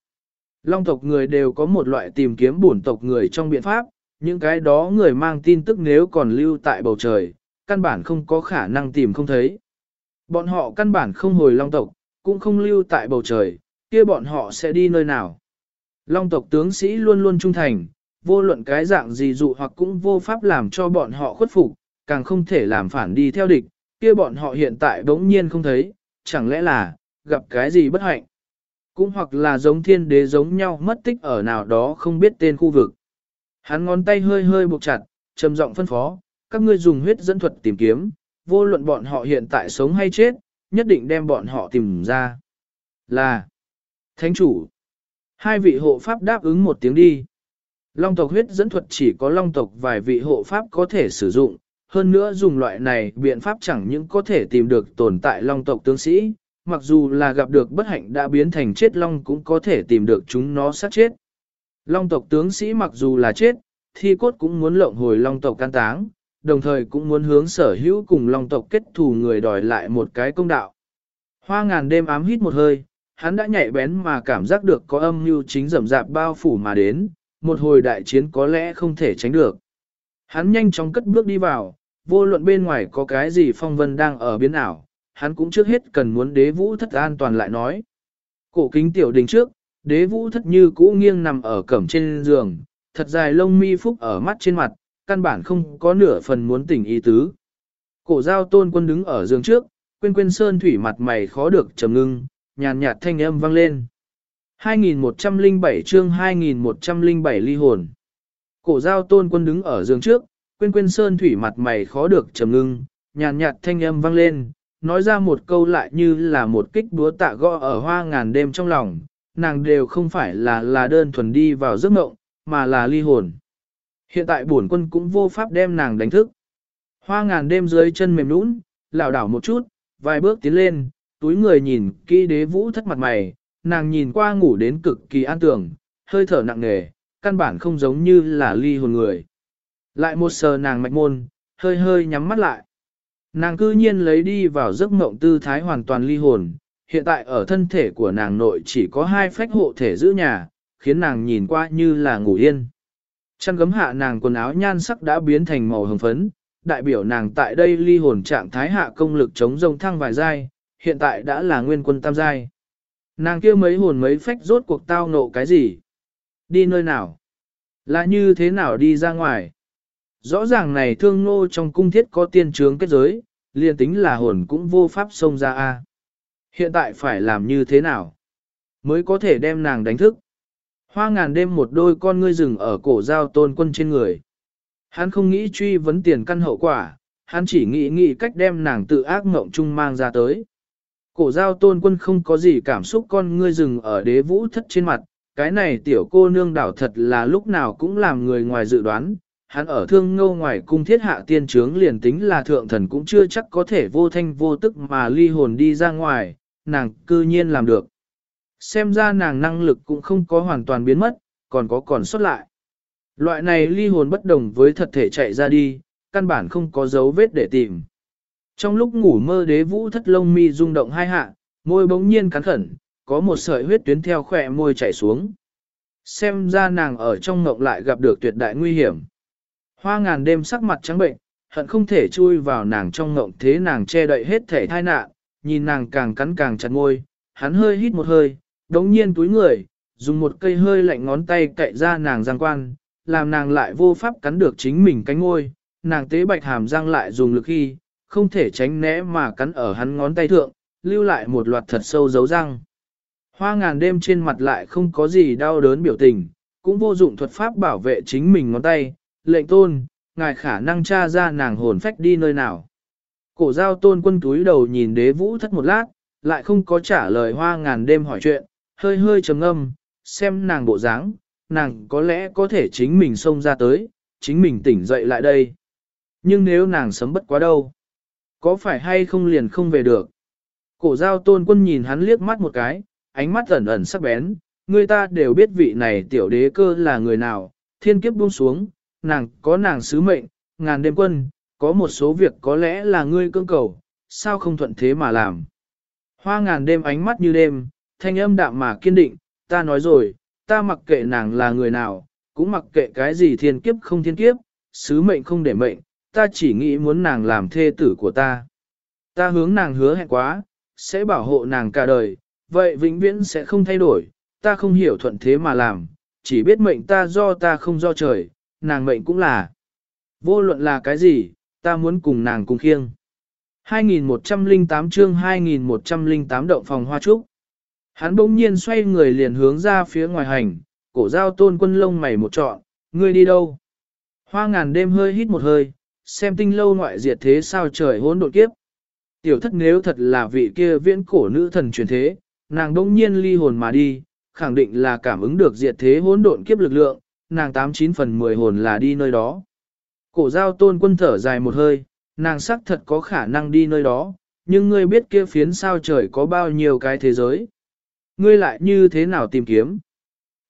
Long tộc người đều có một loại tìm kiếm bổn tộc người trong biện pháp, những cái đó người mang tin tức nếu còn lưu tại bầu trời, căn bản không có khả năng tìm không thấy. Bọn họ căn bản không hồi long tộc, cũng không lưu tại bầu trời, kia bọn họ sẽ đi nơi nào. Long tộc tướng sĩ luôn luôn trung thành, vô luận cái dạng gì dụ hoặc cũng vô pháp làm cho bọn họ khuất phục, càng không thể làm phản đi theo địch, kia bọn họ hiện tại bỗng nhiên không thấy, chẳng lẽ là, gặp cái gì bất hạnh. Cũng hoặc là giống thiên đế giống nhau mất tích ở nào đó không biết tên khu vực. Hắn ngón tay hơi hơi buộc chặt, trầm giọng phân phó, các ngươi dùng huyết dẫn thuật tìm kiếm, vô luận bọn họ hiện tại sống hay chết, nhất định đem bọn họ tìm ra. Là Thánh chủ Hai vị hộ pháp đáp ứng một tiếng đi. Long tộc huyết dẫn thuật chỉ có long tộc vài vị hộ pháp có thể sử dụng, hơn nữa dùng loại này biện pháp chẳng những có thể tìm được tồn tại long tộc tướng sĩ, mặc dù là gặp được bất hạnh đã biến thành chết long cũng có thể tìm được chúng nó sát chết. Long tộc tướng sĩ mặc dù là chết, thi cốt cũng muốn lộng hồi long tộc can táng, đồng thời cũng muốn hướng sở hữu cùng long tộc kết thù người đòi lại một cái công đạo. Hoa ngàn đêm ám hít một hơi, hắn đã nhạy bén mà cảm giác được có âm mưu chính rầm rạp bao phủ mà đến, một hồi đại chiến có lẽ không thể tránh được. Hắn nhanh chóng cất bước đi vào, vô luận bên ngoài có cái gì phong vân đang ở biến ảo, hắn cũng trước hết cần muốn đế vũ thất an toàn lại nói. Cổ kính tiểu đình trước, đế vũ thất như cũ nghiêng nằm ở cẩm trên giường, thật dài lông mi phúc ở mắt trên mặt, căn bản không có nửa phần muốn tỉnh ý tứ. Cổ giao tôn quân đứng ở giường trước, quên quên sơn thủy mặt mày khó được trầm ngưng, nhàn nhạt thanh âm vang lên. 2107 chương 2107 ly hồn. Cổ giao tôn quân đứng ở giường trước, quên quên sơn thủy mặt mày khó được trầm ngưng, nhàn nhạt thanh âm vang lên, nói ra một câu lại như là một kích búa tạ gõ ở hoa ngàn đêm trong lòng, nàng đều không phải là là đơn thuần đi vào giấc mộng, mà là ly hồn. Hiện tại bổn quân cũng vô pháp đem nàng đánh thức. Hoa ngàn đêm dưới chân mềm nũng, lảo đảo một chút, vài bước tiến lên, túi người nhìn kỹ đế vũ thất mặt mày, nàng nhìn qua ngủ đến cực kỳ an tưởng, hơi thở nặng nề, căn bản không giống như là ly hồn người. Lại một sờ nàng mạch môn, hơi hơi nhắm mắt lại. Nàng cư nhiên lấy đi vào giấc mộng tư thái hoàn toàn ly hồn, hiện tại ở thân thể của nàng nội chỉ có hai phách hộ thể giữ nhà, khiến nàng nhìn qua như là ngủ yên. Chăn gấm hạ nàng quần áo nhan sắc đã biến thành màu hồng phấn, đại biểu nàng tại đây ly hồn trạng thái hạ công lực chống rông thăng vài giai, hiện tại đã là nguyên quân tam giai. Nàng kia mấy hồn mấy phách rốt cuộc tao nộ cái gì? Đi nơi nào? Là như thế nào đi ra ngoài? Rõ ràng này thương nô trong cung thiết có tiên trướng kết giới, liền tính là hồn cũng vô pháp xông ra a. Hiện tại phải làm như thế nào? Mới có thể đem nàng đánh thức. Hoa ngàn đêm một đôi con ngươi rừng ở cổ giao tôn quân trên người. Hắn không nghĩ truy vấn tiền căn hậu quả, hắn chỉ nghĩ nghĩ cách đem nàng tự ác mộng chung mang ra tới. Cổ giao tôn quân không có gì cảm xúc con ngươi rừng ở đế vũ thất trên mặt, cái này tiểu cô nương đảo thật là lúc nào cũng làm người ngoài dự đoán, hắn ở thương ngâu ngoài cung thiết hạ tiên trướng liền tính là thượng thần cũng chưa chắc có thể vô thanh vô tức mà ly hồn đi ra ngoài, nàng cư nhiên làm được. Xem ra nàng năng lực cũng không có hoàn toàn biến mất, còn có còn xuất lại. Loại này ly hồn bất đồng với thật thể chạy ra đi, căn bản không có dấu vết để tìm. Trong lúc ngủ mơ đế vũ thất lông mi rung động hai hạ, môi bỗng nhiên cắn khẩn, có một sợi huyết tuyến theo khỏe môi chảy xuống. Xem ra nàng ở trong ngộng lại gặp được tuyệt đại nguy hiểm. Hoa ngàn đêm sắc mặt trắng bệnh, hận không thể chui vào nàng trong ngộng thế nàng che đậy hết thể thai nạn, nhìn nàng càng cắn càng chặt môi, hắn hơi hít một hơi, đống nhiên túi người, dùng một cây hơi lạnh ngón tay cậy ra nàng giang quan, làm nàng lại vô pháp cắn được chính mình cánh ngôi, nàng tế bạch hàm răng lại dùng lực khi, không thể tránh né mà cắn ở hắn ngón tay thượng, lưu lại một loạt thật sâu dấu răng. Hoa ngàn đêm trên mặt lại không có gì đau đớn biểu tình, cũng vô dụng thuật pháp bảo vệ chính mình ngón tay, lệnh tôn, ngài khả năng tra ra nàng hồn phách đi nơi nào. Cổ giao tôn quân túi đầu nhìn đế vũ thất một lát, lại không có trả lời hoa ngàn đêm hỏi chuyện, hơi hơi trầm ngâm, xem nàng bộ dáng, nàng có lẽ có thể chính mình xông ra tới, chính mình tỉnh dậy lại đây. Nhưng nếu nàng sấm bất quá đâu, có phải hay không liền không về được. Cổ giao tôn quân nhìn hắn liếc mắt một cái, ánh mắt ẩn ẩn sắc bén, người ta đều biết vị này tiểu đế cơ là người nào, thiên kiếp buông xuống, nàng có nàng sứ mệnh, ngàn đêm quân, có một số việc có lẽ là ngươi cương cầu, sao không thuận thế mà làm. Hoa ngàn đêm ánh mắt như đêm, thanh âm đạm mà kiên định, ta nói rồi, ta mặc kệ nàng là người nào, cũng mặc kệ cái gì thiên kiếp không thiên kiếp, sứ mệnh không để mệnh, ta chỉ nghĩ muốn nàng làm thê tử của ta. Ta hướng nàng hứa hẹn quá, sẽ bảo hộ nàng cả đời, vậy vĩnh viễn sẽ không thay đổi, ta không hiểu thuận thế mà làm, chỉ biết mệnh ta do ta không do trời, nàng mệnh cũng là. Vô luận là cái gì, ta muốn cùng nàng cùng khiêng. 2108 chương 2108 động phòng hoa trúc. Hắn bỗng nhiên xoay người liền hướng ra phía ngoài hành, cổ giao tôn quân lông mày một trọn, ngươi đi đâu? Hoa ngàn đêm hơi hít một hơi, xem tinh lâu ngoại diệt thế sao trời hỗn độn kiếp. Tiểu thất nếu thật là vị kia viễn cổ nữ thần truyền thế, nàng đông nhiên ly hồn mà đi, khẳng định là cảm ứng được diệt thế hỗn độn kiếp lực lượng, nàng 89 phần 10 hồn là đi nơi đó. Cổ giao tôn quân thở dài một hơi, nàng xác thật có khả năng đi nơi đó, nhưng ngươi biết kia phiến sao trời có bao nhiêu cái thế giới. Ngươi lại như thế nào tìm kiếm?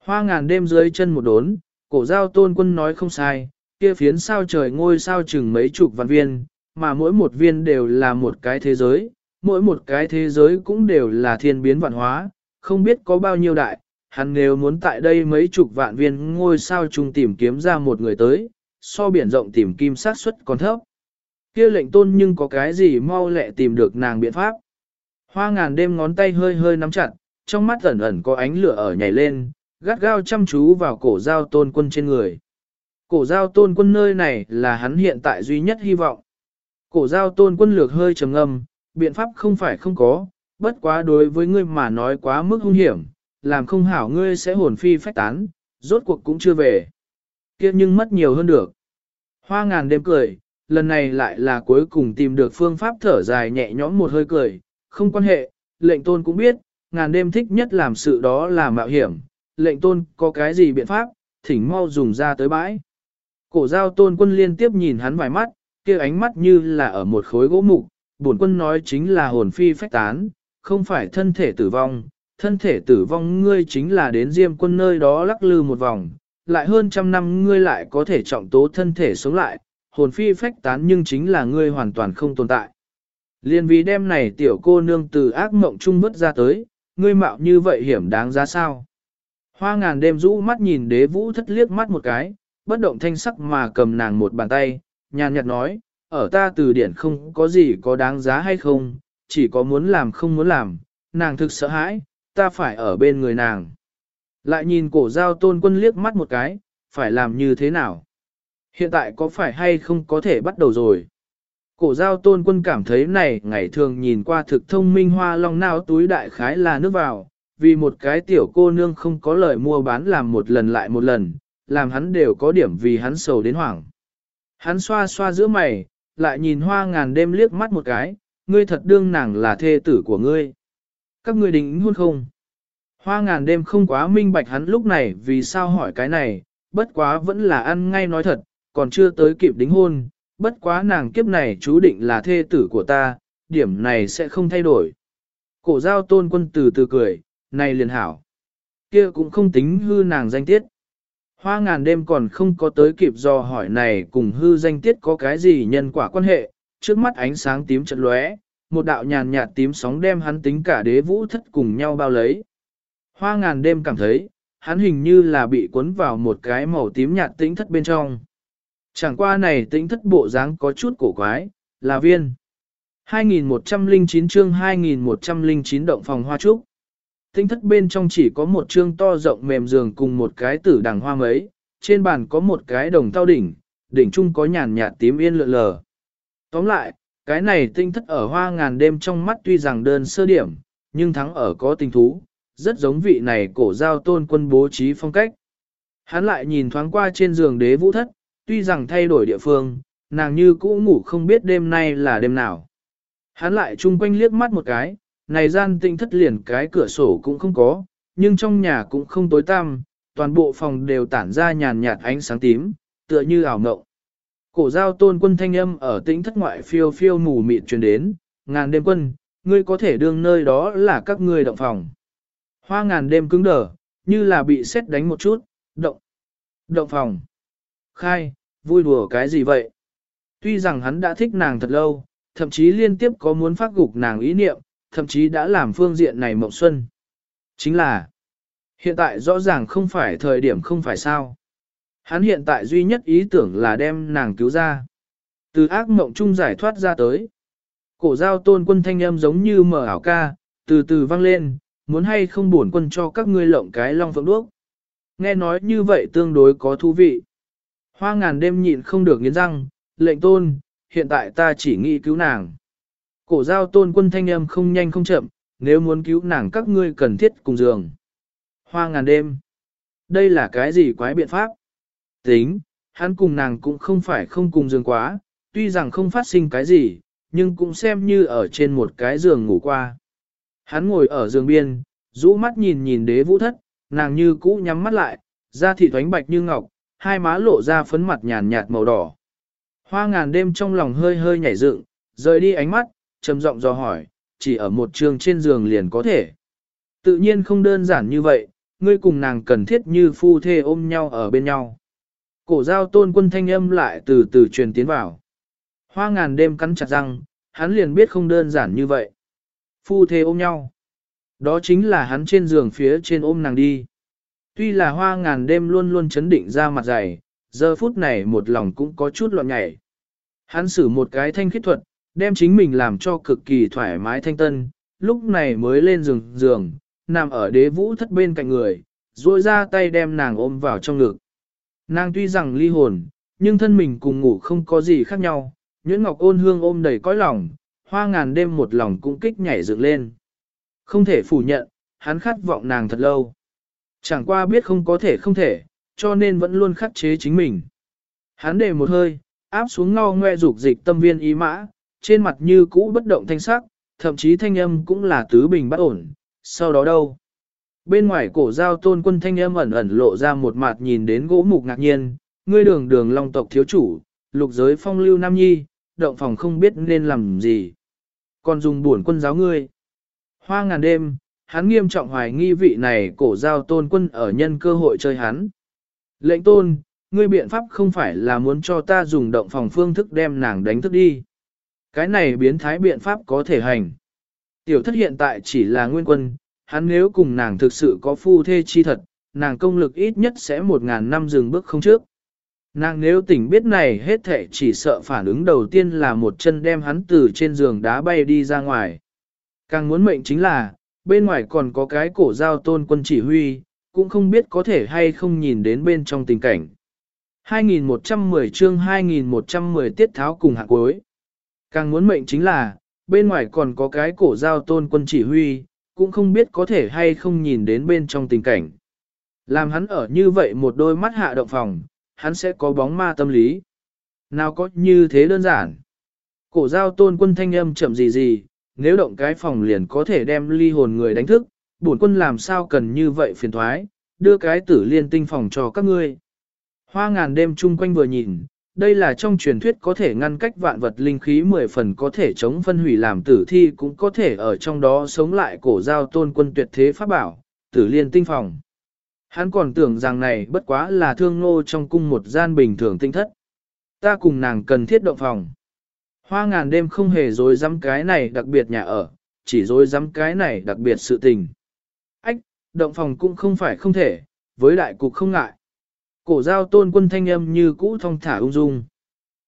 Hoa ngàn đêm dưới chân một đốn, cổ giao tôn quân nói không sai, kia phiến sao trời ngôi sao chừng mấy chục vạn viên, mà mỗi một viên đều là một cái thế giới, mỗi một cái thế giới cũng đều là thiên biến vạn hóa, không biết có bao nhiêu đại, hắn nếu muốn tại đây mấy chục vạn viên ngôi sao chung tìm kiếm ra một người tới, so biển rộng tìm kim sát suất còn thấp. Kia lệnh tôn nhưng có cái gì mau lẹ tìm được nàng biện pháp. Hoa ngàn đêm ngón tay hơi hơi nắm chặt, trong mắt ẩn ẩn có ánh lửa ở nhảy lên, gắt gao chăm chú vào cổ giao tôn quân trên người. Cổ giao tôn quân nơi này là hắn hiện tại duy nhất hy vọng. Cổ giao tôn quân lược hơi trầm ngâm, biện pháp không phải không có, bất quá đối với ngươi mà nói quá mức hung hiểm, làm không hảo ngươi sẽ hồn phi phách tán, rốt cuộc cũng chưa về. kia nhưng mất nhiều hơn được. Hoa ngàn đêm cười, lần này lại là cuối cùng tìm được phương pháp thở dài nhẹ nhõm một hơi cười, không quan hệ, lệnh tôn cũng biết, ngàn đêm thích nhất làm sự đó là mạo hiểm, lệnh tôn có cái gì biện pháp, thỉnh mau dùng ra tới bãi. Cổ giao tôn quân liên tiếp nhìn hắn vài mắt, kia ánh mắt như là ở một khối gỗ mục, bổn quân nói chính là hồn phi phách tán, không phải thân thể tử vong, thân thể tử vong ngươi chính là đến diêm quân nơi đó lắc lư một vòng, lại hơn trăm năm ngươi lại có thể trọng tố thân thể sống lại, hồn phi phách tán nhưng chính là ngươi hoàn toàn không tồn tại. Liên vì đêm này tiểu cô nương từ ác mộng trung vứt ra tới, ngươi mạo như vậy hiểm đáng giá sao? Hoa ngàn đêm rũ mắt nhìn đế vũ thất liếc mắt một cái, bất động thanh sắc mà cầm nàng một bàn tay, nhàn nhạt nói, ở ta từ điển không có gì có đáng giá hay không, chỉ có muốn làm không muốn làm, nàng thực sợ hãi, ta phải ở bên người nàng. Lại nhìn cổ giao tôn quân liếc mắt một cái, phải làm như thế nào? Hiện tại có phải hay không có thể bắt đầu rồi? Cổ giao tôn quân cảm thấy này ngày thường nhìn qua thực thông minh hoa long nao túi đại khái là nước vào, vì một cái tiểu cô nương không có lời mua bán làm một lần lại một lần, làm hắn đều có điểm vì hắn sầu đến hoảng. Hắn xoa xoa giữa mày, lại nhìn hoa ngàn đêm liếc mắt một cái, ngươi thật đương nàng là thê tử của ngươi. Các ngươi định hôn không? Hoa ngàn đêm không quá minh bạch hắn lúc này vì sao hỏi cái này, bất quá vẫn là ăn ngay nói thật, còn chưa tới kịp đính hôn, bất quá nàng kiếp này chú định là thê tử của ta, điểm này sẽ không thay đổi. Cổ giao tôn quân từ từ cười, này liền hảo. Kia cũng không tính hư nàng danh tiết. Hoa ngàn đêm còn không có tới kịp do hỏi này cùng hư danh tiết có cái gì nhân quả quan hệ, trước mắt ánh sáng tím chật lóe, một đạo nhàn nhạt tím sóng đem hắn tính cả đế vũ thất cùng nhau bao lấy. Hoa ngàn đêm cảm thấy, hắn hình như là bị cuốn vào một cái màu tím nhạt tĩnh thất bên trong. Chẳng qua này tĩnh thất bộ dáng có chút cổ quái, là viên. 2109 chương 2109 động phòng hoa trúc. Tĩnh thất bên trong chỉ có một chương to rộng mềm giường cùng một cái tử đằng hoa mấy, trên bàn có một cái đồng tao đỉnh, đỉnh chung có nhàn nhạt tím yên lượn lờ. Tóm lại, cái này tinh thất ở hoa ngàn đêm trong mắt tuy rằng đơn sơ điểm, nhưng thắng ở có tình thú, rất giống vị này cổ giao tôn quân bố trí phong cách. Hắn lại nhìn thoáng qua trên giường đế vũ thất, tuy rằng thay đổi địa phương, nàng như cũ ngủ không biết đêm nay là đêm nào. Hắn lại chung quanh liếc mắt một cái, này gian tinh thất liền cái cửa sổ cũng không có, nhưng trong nhà cũng không tối tăm, toàn bộ phòng đều tản ra nhàn nhạt ánh sáng tím, tựa như ảo ngộng. Cổ giao tôn quân thanh âm ở tĩnh thất ngoại phiêu phiêu mù mịt truyền đến, ngàn đêm quân, ngươi có thể đương nơi đó là các ngươi động phòng. Hoa ngàn đêm cứng đờ, như là bị xét đánh một chút, động, động phòng. Khai, vui đùa cái gì vậy? Tuy rằng hắn đã thích nàng thật lâu, thậm chí liên tiếp có muốn phát gục nàng ý niệm, thậm chí đã làm phương diện này mộng xuân. Chính là, Hiện tại rõ ràng không phải thời điểm không phải sao. Hắn hiện tại duy nhất ý tưởng là đem nàng cứu ra. Từ ác mộng chung giải thoát ra tới. Cổ giao tôn quân thanh âm giống như mở ảo ca, từ từ vang lên, muốn hay không bổn quân cho các ngươi lộng cái long phượng đuốc. Nghe nói như vậy tương đối có thú vị. Hoa ngàn đêm nhịn không được nghiến răng, lệnh tôn, hiện tại ta chỉ nghĩ cứu nàng. Cổ giao tôn quân thanh âm không nhanh không chậm, nếu muốn cứu nàng các ngươi cần thiết cùng giường. Hoa ngàn đêm. Đây là cái gì quái biện pháp? Tính, hắn cùng nàng cũng không phải không cùng giường quá, tuy rằng không phát sinh cái gì, nhưng cũng xem như ở trên một cái giường ngủ qua. Hắn ngồi ở giường biên, rũ mắt nhìn nhìn đế vũ thất, nàng như cũ nhắm mắt lại, da thị thoánh bạch như ngọc, hai má lộ ra phấn mặt nhàn nhạt màu đỏ. Hoa ngàn đêm trong lòng hơi hơi nhảy dựng, rời đi ánh mắt, trầm giọng dò hỏi, chỉ ở một trường trên giường liền có thể. Tự nhiên không đơn giản như vậy, ngươi cùng nàng cần thiết như phu thê ôm nhau ở bên nhau. Cổ giao tôn quân thanh âm lại từ từ truyền tiến vào. Hoa ngàn đêm cắn chặt răng, hắn liền biết không đơn giản như vậy. Phu thê ôm nhau. Đó chính là hắn trên giường phía trên ôm nàng đi. Tuy là hoa ngàn đêm luôn luôn chấn định ra mặt dày, giờ phút này một lòng cũng có chút loạn nhảy. Hắn xử một cái thanh khích thuật, đem chính mình làm cho cực kỳ thoải mái thanh tân, lúc này mới lên giường giường, nằm ở đế vũ thất bên cạnh người, duỗi ra tay đem nàng ôm vào trong ngực. Nàng tuy rằng ly hồn, nhưng thân mình cùng ngủ không có gì khác nhau, Nguyễn Ngọc ôn hương ôm đầy cõi lòng, hoa ngàn đêm một lòng cũng kích nhảy dựng lên. Không thể phủ nhận, hắn khát vọng nàng thật lâu. Chẳng qua biết không có thể không thể, cho nên vẫn luôn khắc chế chính mình. Hắn để một hơi, áp xuống ngao ngoe dục dịch tâm viên ý mã, trên mặt như cũ bất động thanh sắc, thậm chí thanh âm cũng là tứ bình bất ổn, sau đó đâu? Bên ngoài cổ giao tôn quân thanh âm ẩn ẩn lộ ra một mặt nhìn đến gỗ mục ngạc nhiên, ngươi đường đường long tộc thiếu chủ, lục giới phong lưu nam nhi, động phòng không biết nên làm gì. Còn dùng buồn quân giáo ngươi. Hoa ngàn đêm, hắn nghiêm trọng hoài nghi vị này cổ giao tôn quân ở nhân cơ hội chơi hắn. Lệnh tôn, ngươi biện pháp không phải là muốn cho ta dùng động phòng phương thức đem nàng đánh thức đi. Cái này biến thái biện pháp có thể hành. Tiểu thất hiện tại chỉ là nguyên quân, hắn nếu cùng nàng thực sự có phu thê chi thật, nàng công lực ít nhất sẽ một ngàn năm dừng bước không trước. Nàng nếu tỉnh biết này hết thể chỉ sợ phản ứng đầu tiên là một chân đem hắn từ trên giường đá bay đi ra ngoài. Càng muốn mệnh chính là, bên ngoài còn có cái cổ giao tôn quân chỉ huy, cũng không biết có thể hay không nhìn đến bên trong tình cảnh. 2110 chương 2110 tiết tháo cùng hạ cuối. Càng muốn mệnh chính là, bên ngoài còn có cái cổ giao tôn quân chỉ huy, cũng không biết có thể hay không nhìn đến bên trong tình cảnh. Làm hắn ở như vậy một đôi mắt hạ động phòng, hắn sẽ có bóng ma tâm lý. Nào có như thế đơn giản. Cổ giao tôn quân thanh âm chậm gì gì, nếu động cái phòng liền có thể đem ly hồn người đánh thức, bổn quân làm sao cần như vậy phiền thoái, đưa cái tử liên tinh phòng cho các ngươi. Hoa ngàn đêm chung quanh vừa nhìn, đây là trong truyền thuyết có thể ngăn cách vạn vật linh khí mười phần có thể chống phân hủy làm tử thi cũng có thể ở trong đó sống lại cổ giao tôn quân tuyệt thế pháp bảo, tử liên tinh phòng. Hắn còn tưởng rằng này bất quá là thương nô trong cung một gian bình thường tinh thất. Ta cùng nàng cần thiết động phòng. Hoa ngàn đêm không hề dối dám cái này đặc biệt nhà ở, chỉ dối dám cái này đặc biệt sự tình. Ách, động phòng cũng không phải không thể, với đại cục không ngại. Cổ giao tôn quân thanh âm như cũ thong thả ung dung.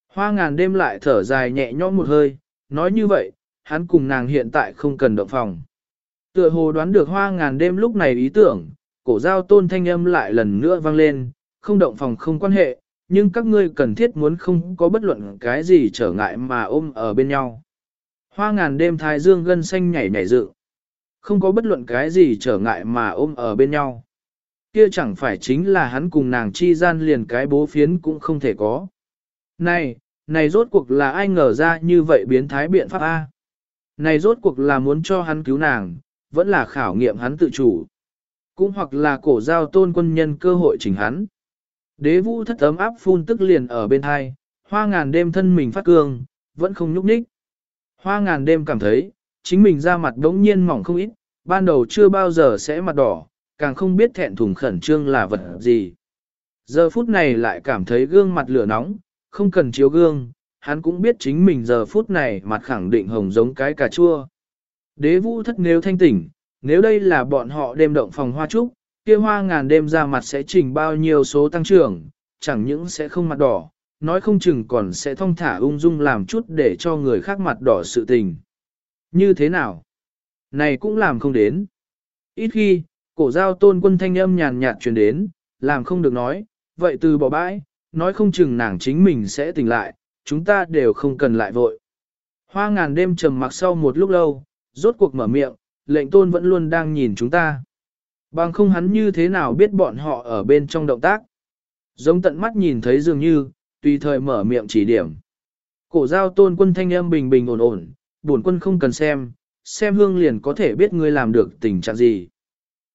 Hoa ngàn đêm lại thở dài nhẹ nhõm một hơi, nói như vậy, hắn cùng nàng hiện tại không cần động phòng. Tựa hồ đoán được hoa ngàn đêm lúc này ý tưởng, cổ giao tôn thanh âm lại lần nữa vang lên, không động phòng không quan hệ, nhưng các ngươi cần thiết muốn không có bất luận cái gì trở ngại mà ôm ở bên nhau. Hoa ngàn đêm thái dương gân xanh nhảy nhảy dự. Không có bất luận cái gì trở ngại mà ôm ở bên nhau. Kia chẳng phải chính là hắn cùng nàng chi gian liền cái bố phiến cũng không thể có. Này, này rốt cuộc là ai ngờ ra như vậy biến thái biện pháp A. Này rốt cuộc là muốn cho hắn cứu nàng, vẫn là khảo nghiệm hắn tự chủ. Cũng hoặc là cổ giao tôn quân nhân cơ hội chỉnh hắn. Đế vũ thất ấm áp phun tức liền ở bên hai, hoa ngàn đêm thân mình phát cương, vẫn không nhúc nhích. Hoa ngàn đêm cảm thấy, chính mình ra mặt đống nhiên mỏng không ít, ban đầu chưa bao giờ sẽ mặt đỏ, càng không biết thẹn thùng khẩn trương là vật gì. Giờ phút này lại cảm thấy gương mặt lửa nóng, không cần chiếu gương, hắn cũng biết chính mình giờ phút này mặt khẳng định hồng giống cái cà chua. Đế vũ thất nếu thanh tỉnh, nếu đây là bọn họ đêm động phòng hoa trúc, kia hoa ngàn đêm ra mặt sẽ trình bao nhiêu số tăng trưởng, chẳng những sẽ không mặt đỏ, nói không chừng còn sẽ thông thả ung dung làm chút để cho người khác mặt đỏ sự tình. Như thế nào? Này cũng làm không đến. Ít khi, cổ giao tôn quân thanh âm nhàn nhạt truyền đến, làm không được nói, vậy từ bỏ bãi, nói không chừng nàng chính mình sẽ tỉnh lại, chúng ta đều không cần lại vội. Hoa ngàn đêm trầm mặc sau một lúc lâu, rốt cuộc mở miệng, lệnh tôn vẫn luôn đang nhìn chúng ta. Bằng không hắn như thế nào biết bọn họ ở bên trong động tác. Giống tận mắt nhìn thấy dường như, tùy thời mở miệng chỉ điểm. Cổ giao tôn quân thanh âm bình bình ổn ổn, buồn quân không cần xem, xem hương liền có thể biết ngươi làm được tình trạng gì.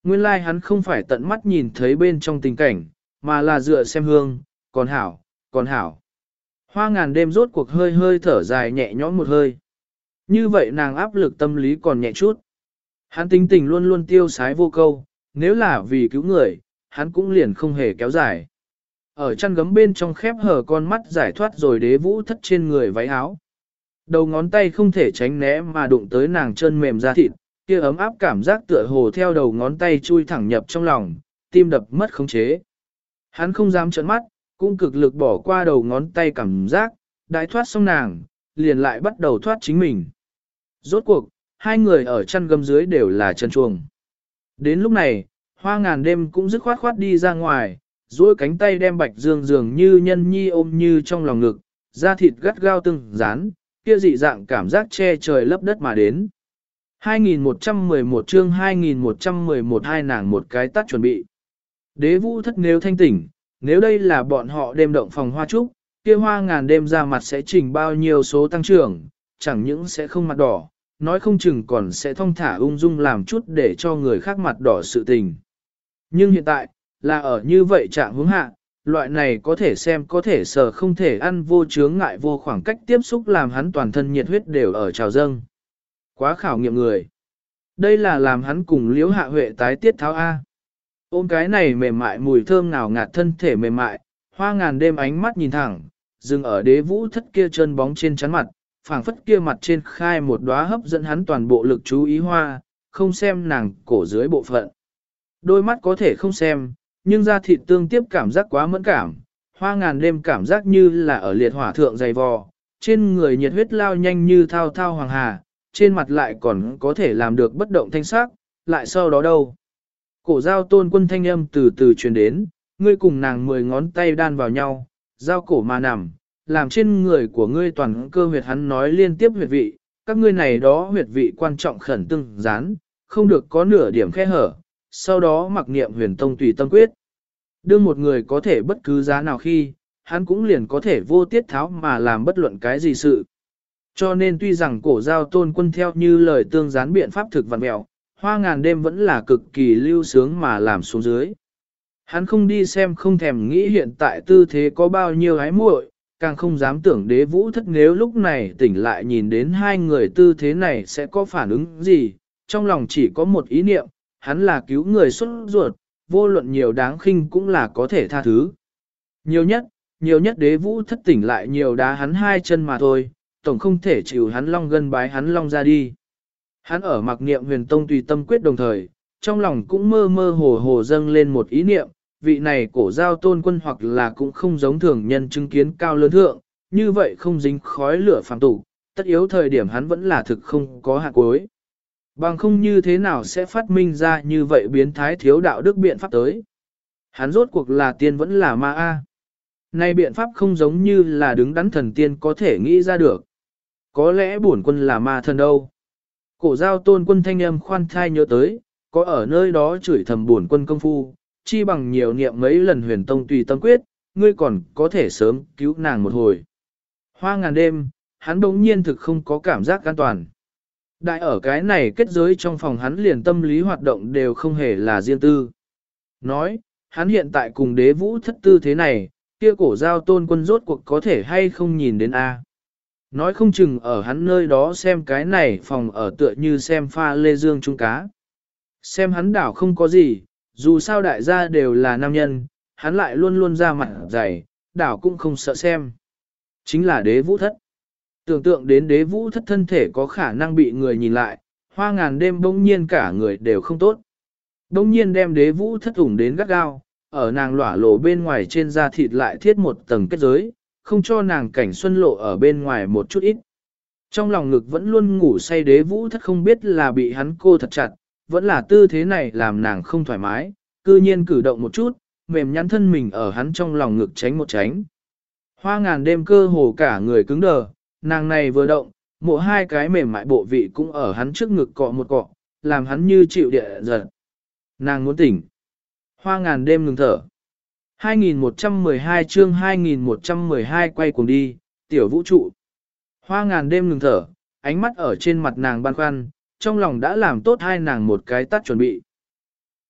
Nguyên lai like hắn không phải tận mắt nhìn thấy bên trong tình cảnh, mà là dựa xem hương, còn hảo, còn hảo. Hoa ngàn đêm rốt cuộc hơi hơi thở dài nhẹ nhõm một hơi. Như vậy nàng áp lực tâm lý còn nhẹ chút. Hắn tính tình luôn luôn tiêu sái vô câu, nếu là vì cứu người, hắn cũng liền không hề kéo dài. Ở chăn gấm bên trong khép hở con mắt giải thoát rồi đế vũ thất trên người váy áo. Đầu ngón tay không thể tránh né mà đụng tới nàng chân mềm da thịt, kia ấm áp cảm giác tựa hồ theo đầu ngón tay chui thẳng nhập trong lòng, tim đập mất khống chế. Hắn không dám trợn mắt, cũng cực lực bỏ qua đầu ngón tay cảm giác, đại thoát xong nàng, liền lại bắt đầu thoát chính mình. Rốt cuộc, hai người ở chăn gấm dưới đều là chân chuồng. Đến lúc này, hoa ngàn đêm cũng dứt khoát khoát đi ra ngoài, duỗi cánh tay đem bạch dương dường như nhân nhi ôm như trong lòng ngực, da thịt gắt gao từng dán, kia dị dạng cảm giác che trời lấp đất mà đến. 2111 chương 2111 hai nàng một cái tắt chuẩn bị. Đế vũ thất nếu thanh tỉnh, nếu đây là bọn họ đêm động phòng hoa trúc, kia hoa ngàn đêm ra mặt sẽ trình bao nhiêu số tăng trưởng, chẳng những sẽ không mặt đỏ, nói không chừng còn sẽ thông thả ung dung làm chút để cho người khác mặt đỏ sự tình. Nhưng hiện tại, là ở như vậy trạng hướng hạ, loại này có thể xem có thể sờ không thể ăn vô chướng ngại vô khoảng cách tiếp xúc làm hắn toàn thân nhiệt huyết đều ở trào dâng. Quá khảo nghiệm người. Đây là làm hắn cùng liễu hạ huệ tái tiết tháo A. Ôm cái này mềm mại mùi thơm nào ngạt thân thể mềm mại, hoa ngàn đêm ánh mắt nhìn thẳng, dừng ở đế vũ thất kia chân bóng trên chắn mặt, phảng phất kia mặt trên khai một đóa hấp dẫn hắn toàn bộ lực chú ý hoa, không xem nàng cổ dưới bộ phận. Đôi mắt có thể không xem, nhưng da thịt tương tiếp cảm giác quá mẫn cảm, hoa ngàn đêm cảm giác như là ở liệt hỏa thượng dày vò, trên người nhiệt huyết lao nhanh như thao thao hoàng hà, trên mặt lại còn có thể làm được bất động thanh sắc, lại sau đó đâu. Cổ giao tôn quân thanh âm từ từ truyền đến, ngươi cùng nàng mười ngón tay đan vào nhau, giao cổ mà nằm, làm trên người của ngươi toàn cơ huyệt hắn nói liên tiếp huyệt vị, các ngươi này đó huyệt vị quan trọng khẩn tương gián, không được có nửa điểm khe hở, sau đó mặc niệm huyền tông tùy tâm quyết. Đương một người có thể bất cứ giá nào khi, hắn cũng liền có thể vô tiết tháo mà làm bất luận cái gì sự. Cho nên tuy rằng cổ giao tôn quân theo như lời tương gián biện pháp thực vật mẹo, hoa ngàn đêm vẫn là cực kỳ lưu sướng mà làm xuống dưới. Hắn không đi xem không thèm nghĩ hiện tại tư thế có bao nhiêu hái muội, càng không dám tưởng đế vũ thất nếu lúc này tỉnh lại nhìn đến hai người tư thế này sẽ có phản ứng gì, trong lòng chỉ có một ý niệm, hắn là cứu người xuất ruột, vô luận nhiều đáng khinh cũng là có thể tha thứ. Nhiều nhất, nhiều nhất đế vũ thất tỉnh lại nhiều đá hắn hai chân mà thôi, tổng không thể chịu hắn long gân bái hắn long ra đi. Hắn ở mặc niệm huyền tông tùy tâm quyết đồng thời, trong lòng cũng mơ mơ hồ hồ dâng lên một ý niệm, vị này cổ giao tôn quân hoặc là cũng không giống thường nhân chứng kiến cao lớn thượng, như vậy không dính khói lửa phàm tục, tất yếu thời điểm hắn vẫn là thực không có hạ cuối. Bằng không như thế nào sẽ phát minh ra như vậy biến thái thiếu đạo đức biện pháp tới. Hắn rốt cuộc là tiên vẫn là ma A. Nay biện pháp không giống như là đứng đắn thần tiên có thể nghĩ ra được. Có lẽ bổn quân là ma thần đâu. Cổ giao tôn quân thanh âm khoan thai nhớ tới, có ở nơi đó chửi thầm bổn quân công phu, chi bằng nhiều niệm mấy lần huyền tông tùy tâm quyết, ngươi còn có thể sớm cứu nàng một hồi. Hoa ngàn đêm, hắn đống nhiên thực không có cảm giác an toàn. Đại ở cái này kết giới trong phòng hắn liền tâm lý hoạt động đều không hề là riêng tư. Nói, hắn hiện tại cùng đế vũ thất tư thế này, kia cổ giao tôn quân rốt cuộc có thể hay không nhìn đến A. Nói không chừng ở hắn nơi đó xem cái này phòng ở tựa như xem pha lê dương trung cá. Xem hắn đảo không có gì, dù sao đại gia đều là nam nhân, hắn lại luôn luôn ra mặt dày, đảo cũng không sợ xem. Chính là đế vũ thất. Tưởng tượng đến đế vũ thất thân thể có khả năng bị người nhìn lại, hoa ngàn đêm bỗng nhiên cả người đều không tốt. Bỗng nhiên đem đế vũ thất ủng đến gắt gao, ở nàng lỏa lộ bên ngoài trên da thịt lại thiết một tầng kết giới, không cho nàng cảnh xuân lộ ở bên ngoài một chút ít. Trong lòng ngực vẫn luôn ngủ say đế vũ thất không biết là bị hắn cô thật chặt, vẫn là tư thế này làm nàng không thoải mái, cư nhiên cử động một chút, mềm nhắn thân mình ở hắn trong lòng ngực tránh một tránh. Hoa ngàn đêm cơ hồ cả người cứng đờ, nàng này vừa động, mộ hai cái mềm mại bộ vị cũng ở hắn trước ngực cọ một cọ, làm hắn như chịu địa giật. Nàng muốn tỉnh. Hoa ngàn đêm ngừng thở. 2112 chương 2112 quay cùng đi, tiểu vũ trụ. Hoa ngàn đêm ngừng thở, ánh mắt ở trên mặt nàng băn khoăn, trong lòng đã làm tốt hai nàng một cái tắt chuẩn bị.